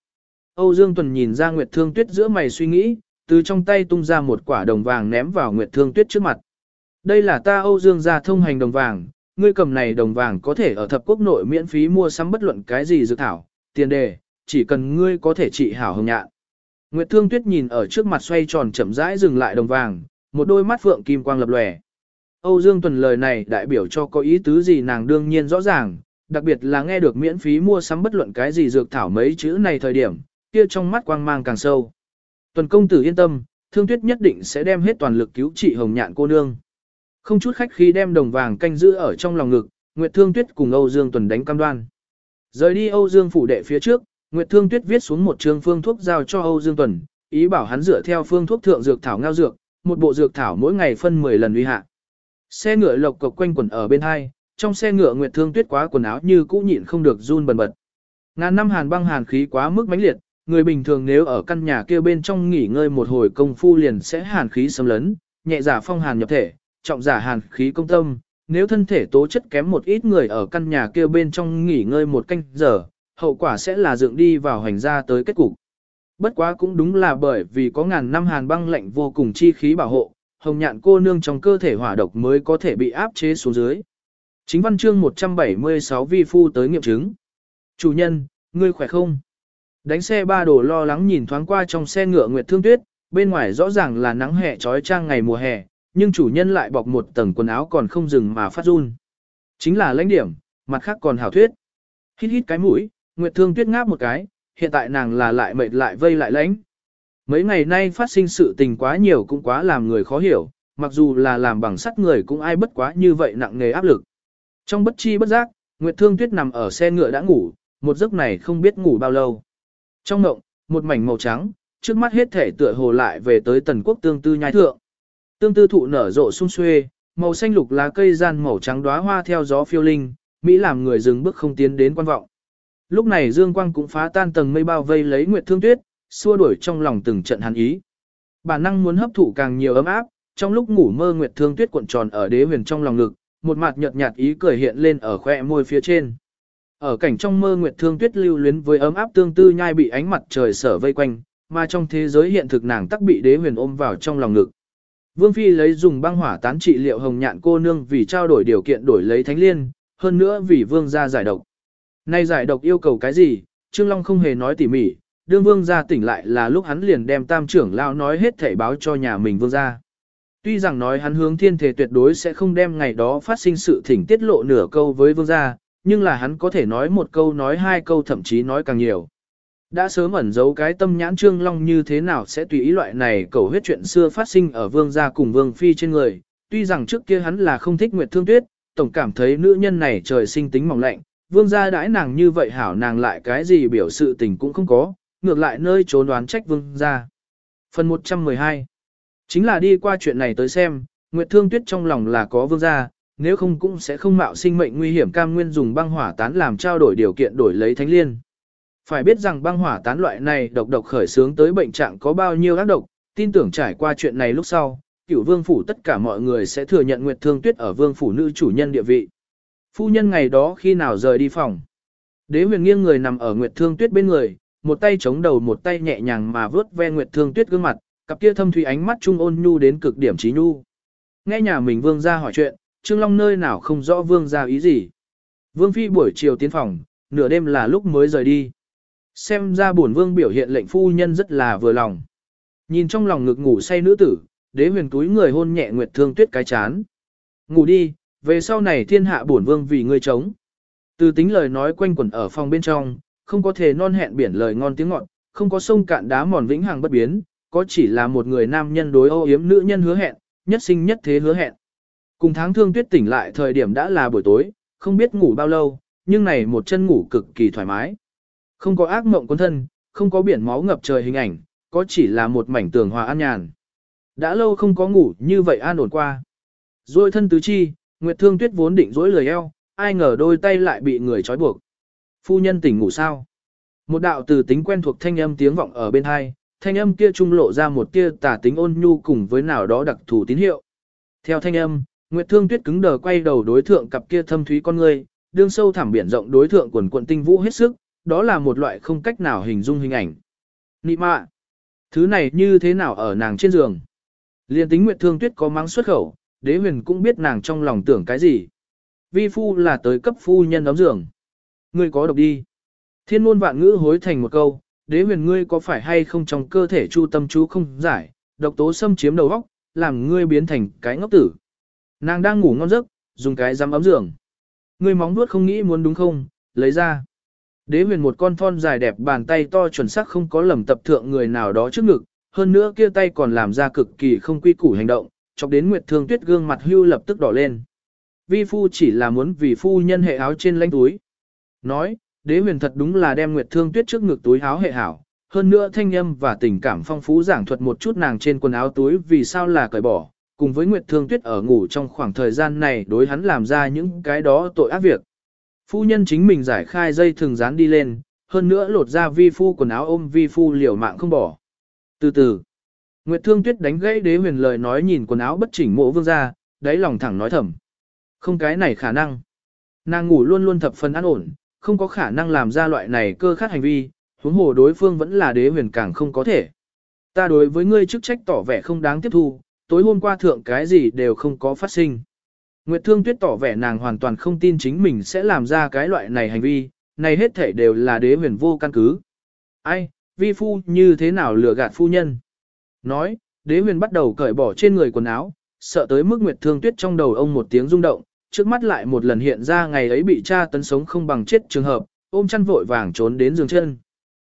Âu Dương Tuần nhìn ra Nguyệt Thương Tuyết giữa mày suy nghĩ, từ trong tay tung ra một quả đồng vàng ném vào Nguyệt Thương Tuyết trước mặt. Đây là ta Âu Dương gia thông hành đồng vàng, ngươi cầm này đồng vàng có thể ở thập quốc nội miễn phí mua sắm bất luận cái gì dược thảo, tiền đề, chỉ cần ngươi có thể trị hảo hồng nhạn. Nguyệt Thương Tuyết nhìn ở trước mặt xoay tròn chậm rãi dừng lại đồng vàng, một đôi mắt phượng kim quang lập lòe. Âu Dương Tuần lời này đại biểu cho có ý tứ gì nàng đương nhiên rõ ràng, đặc biệt là nghe được miễn phí mua sắm bất luận cái gì dược thảo mấy chữ này thời điểm, kia trong mắt quang mang càng sâu. Tuần công tử yên tâm, Thương Tuyết nhất định sẽ đem hết toàn lực cứu trị Hồng Nhạn cô nương. Không chút khách khí đem đồng vàng canh giữ ở trong lòng ngực, Nguyệt Thương Tuyết cùng Âu Dương Tuần đánh cam đoan. Rời đi Âu Dương phủ đệ phía trước, Nguyệt Thương Tuyết viết xuống một trường phương thuốc giao cho Âu Dương Tuần, ý bảo hắn dựa theo phương thuốc thượng dược thảo ngao dược, một bộ dược thảo mỗi ngày phân 10 lần uy hạ. Xe ngựa lộc cộc quanh quẩn ở bên hai, trong xe ngựa Nguyệt Thương Tuyết quá quần áo như cũ nhịn không được run bần bật. Ngàn năm hàn băng hàn khí quá mức mãnh liệt, người bình thường nếu ở căn nhà kia bên trong nghỉ ngơi một hồi công phu liền sẽ hàn khí xâm lấn, nhẹ giả phong hàn nhập thể, trọng giả hàn khí công tâm. Nếu thân thể tố chất kém một ít người ở căn nhà kia bên trong nghỉ ngơi một canh giờ, hậu quả sẽ là dựng đi vào hành ra tới kết cục. Bất quá cũng đúng là bởi vì có ngàn năm hàn băng lạnh vô cùng chi khí bảo hộ, hồng nhạn cô nương trong cơ thể hỏa độc mới có thể bị áp chế xuống dưới. Chính văn chương 176 vi phu tới nghiệm chứng. Chủ nhân, ngươi khỏe không? Đánh xe ba đồ lo lắng nhìn thoáng qua trong xe ngựa Nguyệt Thương Tuyết, bên ngoài rõ ràng là nắng hè trói trang ngày mùa hè, nhưng chủ nhân lại bọc một tầng quần áo còn không dừng mà phát run. Chính là lãnh điểm, mặt khác còn hảo thuyết. Hít hít cái mũi, Nguyệt Thương Tuyết ngáp một cái, hiện tại nàng là lại mệt lại vây lại lãnh. Mấy ngày nay phát sinh sự tình quá nhiều cũng quá làm người khó hiểu, mặc dù là làm bằng sắt người cũng ai bất quá như vậy nặng nề áp lực. Trong bất chi bất giác, Nguyệt Thương Tuyết nằm ở xe ngựa đã ngủ, một giấc này không biết ngủ bao lâu. Trong ngộng, một mảnh màu trắng, trước mắt hết thể tựa hồ lại về tới tần quốc tương tư nhai thượng. Tương tư thụ nở rộ sung xuê, màu xanh lục lá cây gian màu trắng đóa hoa theo gió phiêu linh, Mỹ làm người dừng bước không tiến đến quan vọng. Lúc này Dương Quang cũng phá tan tầng mây bao vây lấy Nguyệt Thương Tuyết, xua đuổi trong lòng từng trận hàn ý. Bản năng muốn hấp thụ càng nhiều ấm áp, trong lúc ngủ mơ Nguyệt Thương Tuyết cuộn tròn ở đế huyền trong lòng ngực, một mặt nhợt nhạt ý cười hiện lên ở khóe môi phía trên. Ở cảnh trong mơ Nguyệt Thương Tuyết lưu luyến với ấm áp tương tư nhai bị ánh mặt trời sở vây quanh, mà trong thế giới hiện thực nàng tắc bị đế huyền ôm vào trong lòng ngực. Vương Phi lấy dùng băng hỏa tán trị liệu hồng nhạn cô nương vì trao đổi điều kiện đổi lấy thánh liên, hơn nữa vì vương gia giải độc. Nay giải độc yêu cầu cái gì, Trương Long không hề nói tỉ mỉ, đương vương gia tỉnh lại là lúc hắn liền đem tam trưởng lao nói hết thể báo cho nhà mình vương gia. Tuy rằng nói hắn hướng thiên thể tuyệt đối sẽ không đem ngày đó phát sinh sự thỉnh tiết lộ nửa câu với vương gia, nhưng là hắn có thể nói một câu nói hai câu thậm chí nói càng nhiều. Đã sớm ẩn giấu cái tâm nhãn trương long như thế nào sẽ tùy ý loại này cầu huyết chuyện xưa phát sinh ở vương gia cùng vương phi trên người, tuy rằng trước kia hắn là không thích Nguyệt Thương Tuyết, tổng cảm thấy nữ nhân này trời sinh tính mỏng lạnh, vương gia đãi nàng như vậy hảo nàng lại cái gì biểu sự tình cũng không có, ngược lại nơi trốn đoán trách vương gia. Phần 112 Chính là đi qua chuyện này tới xem, Nguyệt Thương Tuyết trong lòng là có vương gia, nếu không cũng sẽ không mạo sinh mệnh nguy hiểm cam nguyên dùng băng hỏa tán làm trao đổi điều kiện đổi lấy thánh liên. Phải biết rằng băng hỏa tán loại này độc độc khởi sướng tới bệnh trạng có bao nhiêu ác độc, tin tưởng trải qua chuyện này lúc sau, cửu vương phủ tất cả mọi người sẽ thừa nhận Nguyệt Thương Tuyết ở vương phủ nữ chủ nhân địa vị. Phu nhân ngày đó khi nào rời đi phòng. Đế huyền nghiêng người nằm ở Nguyệt Thương Tuyết bên người, một tay chống đầu một tay nhẹ nhàng mà vớt ve Nguyệt Thương Tuyết gương mặt, cặp kia thâm thủy ánh mắt trung ôn nhu đến cực điểm trí nhu. Nghe nhà mình vương ra hỏi chuyện, Trương Long nơi nào không rõ vương ra ý gì. Vương phi buổi chiều tiến phòng, nửa đêm là lúc mới rời đi. Xem ra bổn vương biểu hiện lệnh phu nhân rất là vừa lòng. Nhìn trong lòng ngực ngủ say nữ tử, đế huyền túi người hôn nhẹ Nguyệt Thương Tuyết cái chán. Ngủ đi, về sau này thiên hạ bổn vương vì ngươi chống. Từ tính lời nói quanh quẩn ở phòng bên trong, không có thể non hẹn biển lời ngon tiếng ngọt, không có sông cạn đá mòn vĩnh hằng bất biến, có chỉ là một người nam nhân đối ô yếm nữ nhân hứa hẹn, nhất sinh nhất thế hứa hẹn. Cùng tháng thương tuyết tỉnh lại thời điểm đã là buổi tối, không biết ngủ bao lâu, nhưng này một chân ngủ cực kỳ thoải mái. Không có ác mộng cuốn thân, không có biển máu ngập trời hình ảnh, có chỉ là một mảnh tường hòa an nhàn. Đã lâu không có ngủ như vậy an ổn qua. Rồi thân tứ chi, Nguyệt Thương Tuyết vốn định dối lời eo, ai ngờ đôi tay lại bị người trói buộc. Phu nhân tỉnh ngủ sao? Một đạo từ tính quen thuộc thanh âm tiếng vọng ở bên hai, thanh âm kia trung lộ ra một tia tà tính ôn nhu cùng với nào đó đặc thù tín hiệu. Theo thanh âm, Nguyệt Thương Tuyết cứng đờ quay đầu đối thượng cặp kia thâm thúy con ngươi, đương sâu thẳm biển rộng đối thượng quần quần tinh vũ hết sức, đó là một loại không cách nào hình dung hình ảnh. Nị mạ, thứ này như thế nào ở nàng trên giường? Liên tính Nguyệt Thương Tuyết có mắng xuất khẩu, đế huyền cũng biết nàng trong lòng tưởng cái gì. Vi phu là tới cấp phu nhân đóng giường. Ngươi có độc đi. Thiên môn vạn ngữ hối thành một câu, đế huyền ngươi có phải hay không trong cơ thể chu tâm chú không giải, độc tố xâm chiếm đầu óc, làm ngươi biến thành cái ngốc tử. Nàng đang ngủ ngon giấc, dùng cái giấm ấm giường. Ngươi móng vuốt không nghĩ muốn đúng không, lấy ra. Đế huyền một con thon dài đẹp bàn tay to chuẩn xác không có lầm tập thượng người nào đó trước ngực, hơn nữa kia tay còn làm ra cực kỳ không quy củ hành động, chọc đến Nguyệt Thương Tuyết gương mặt hưu lập tức đỏ lên. Vi phu chỉ là muốn vì phu nhân hệ áo trên lãnh túi. Nói, đế huyền thật đúng là đem Nguyệt Thương Tuyết trước ngực túi áo hệ hảo, hơn nữa thanh âm và tình cảm phong phú giảng thuật một chút nàng trên quần áo túi vì sao là cởi bỏ, cùng với Nguyệt Thương Tuyết ở ngủ trong khoảng thời gian này đối hắn làm ra những cái đó tội ác việc. Phu nhân chính mình giải khai dây thường dán đi lên, hơn nữa lột ra vi phu quần áo ôm vi phu liều mạng không bỏ. Từ từ, Nguyệt Thương Tuyết đánh gãy đế huyền lời nói nhìn quần áo bất chỉnh mộ vương ra, đáy lòng thẳng nói thầm. Không cái này khả năng. Nàng ngủ luôn luôn thập phần an ổn, không có khả năng làm ra loại này cơ khát hành vi, huống hồ đối phương vẫn là đế huyền càng không có thể. Ta đối với ngươi chức trách tỏ vẻ không đáng tiếp thu, tối hôm qua thượng cái gì đều không có phát sinh. Nguyệt Thương Tuyết tỏ vẻ nàng hoàn toàn không tin chính mình sẽ làm ra cái loại này hành vi, này hết thể đều là đế huyền vô căn cứ. Ai, vi phu như thế nào lừa gạt phu nhân? Nói, đế huyền bắt đầu cởi bỏ trên người quần áo, sợ tới mức Nguyệt Thương Tuyết trong đầu ông một tiếng rung động, trước mắt lại một lần hiện ra ngày ấy bị cha tấn sống không bằng chết trường hợp, ôm chăn vội vàng trốn đến giường chân.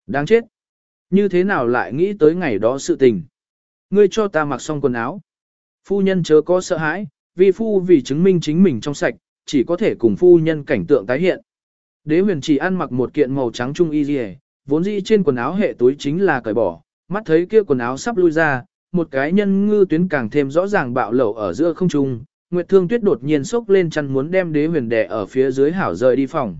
Đáng chết! Như thế nào lại nghĩ tới ngày đó sự tình? Ngươi cho ta mặc xong quần áo. Phu nhân chớ có sợ hãi, vì phu vì chứng minh chính mình trong sạch, chỉ có thể cùng phu nhân cảnh tượng tái hiện. Đế huyền chỉ ăn mặc một kiện màu trắng trung y dì vốn dĩ trên quần áo hệ túi chính là cởi bỏ, mắt thấy kia quần áo sắp lui ra, một cái nhân ngư tuyến càng thêm rõ ràng bạo lẩu ở giữa không trung. Nguyệt Thương Tuyết đột nhiên sốc lên chăn muốn đem Đế Huyền đè ở phía dưới hảo rời đi phòng.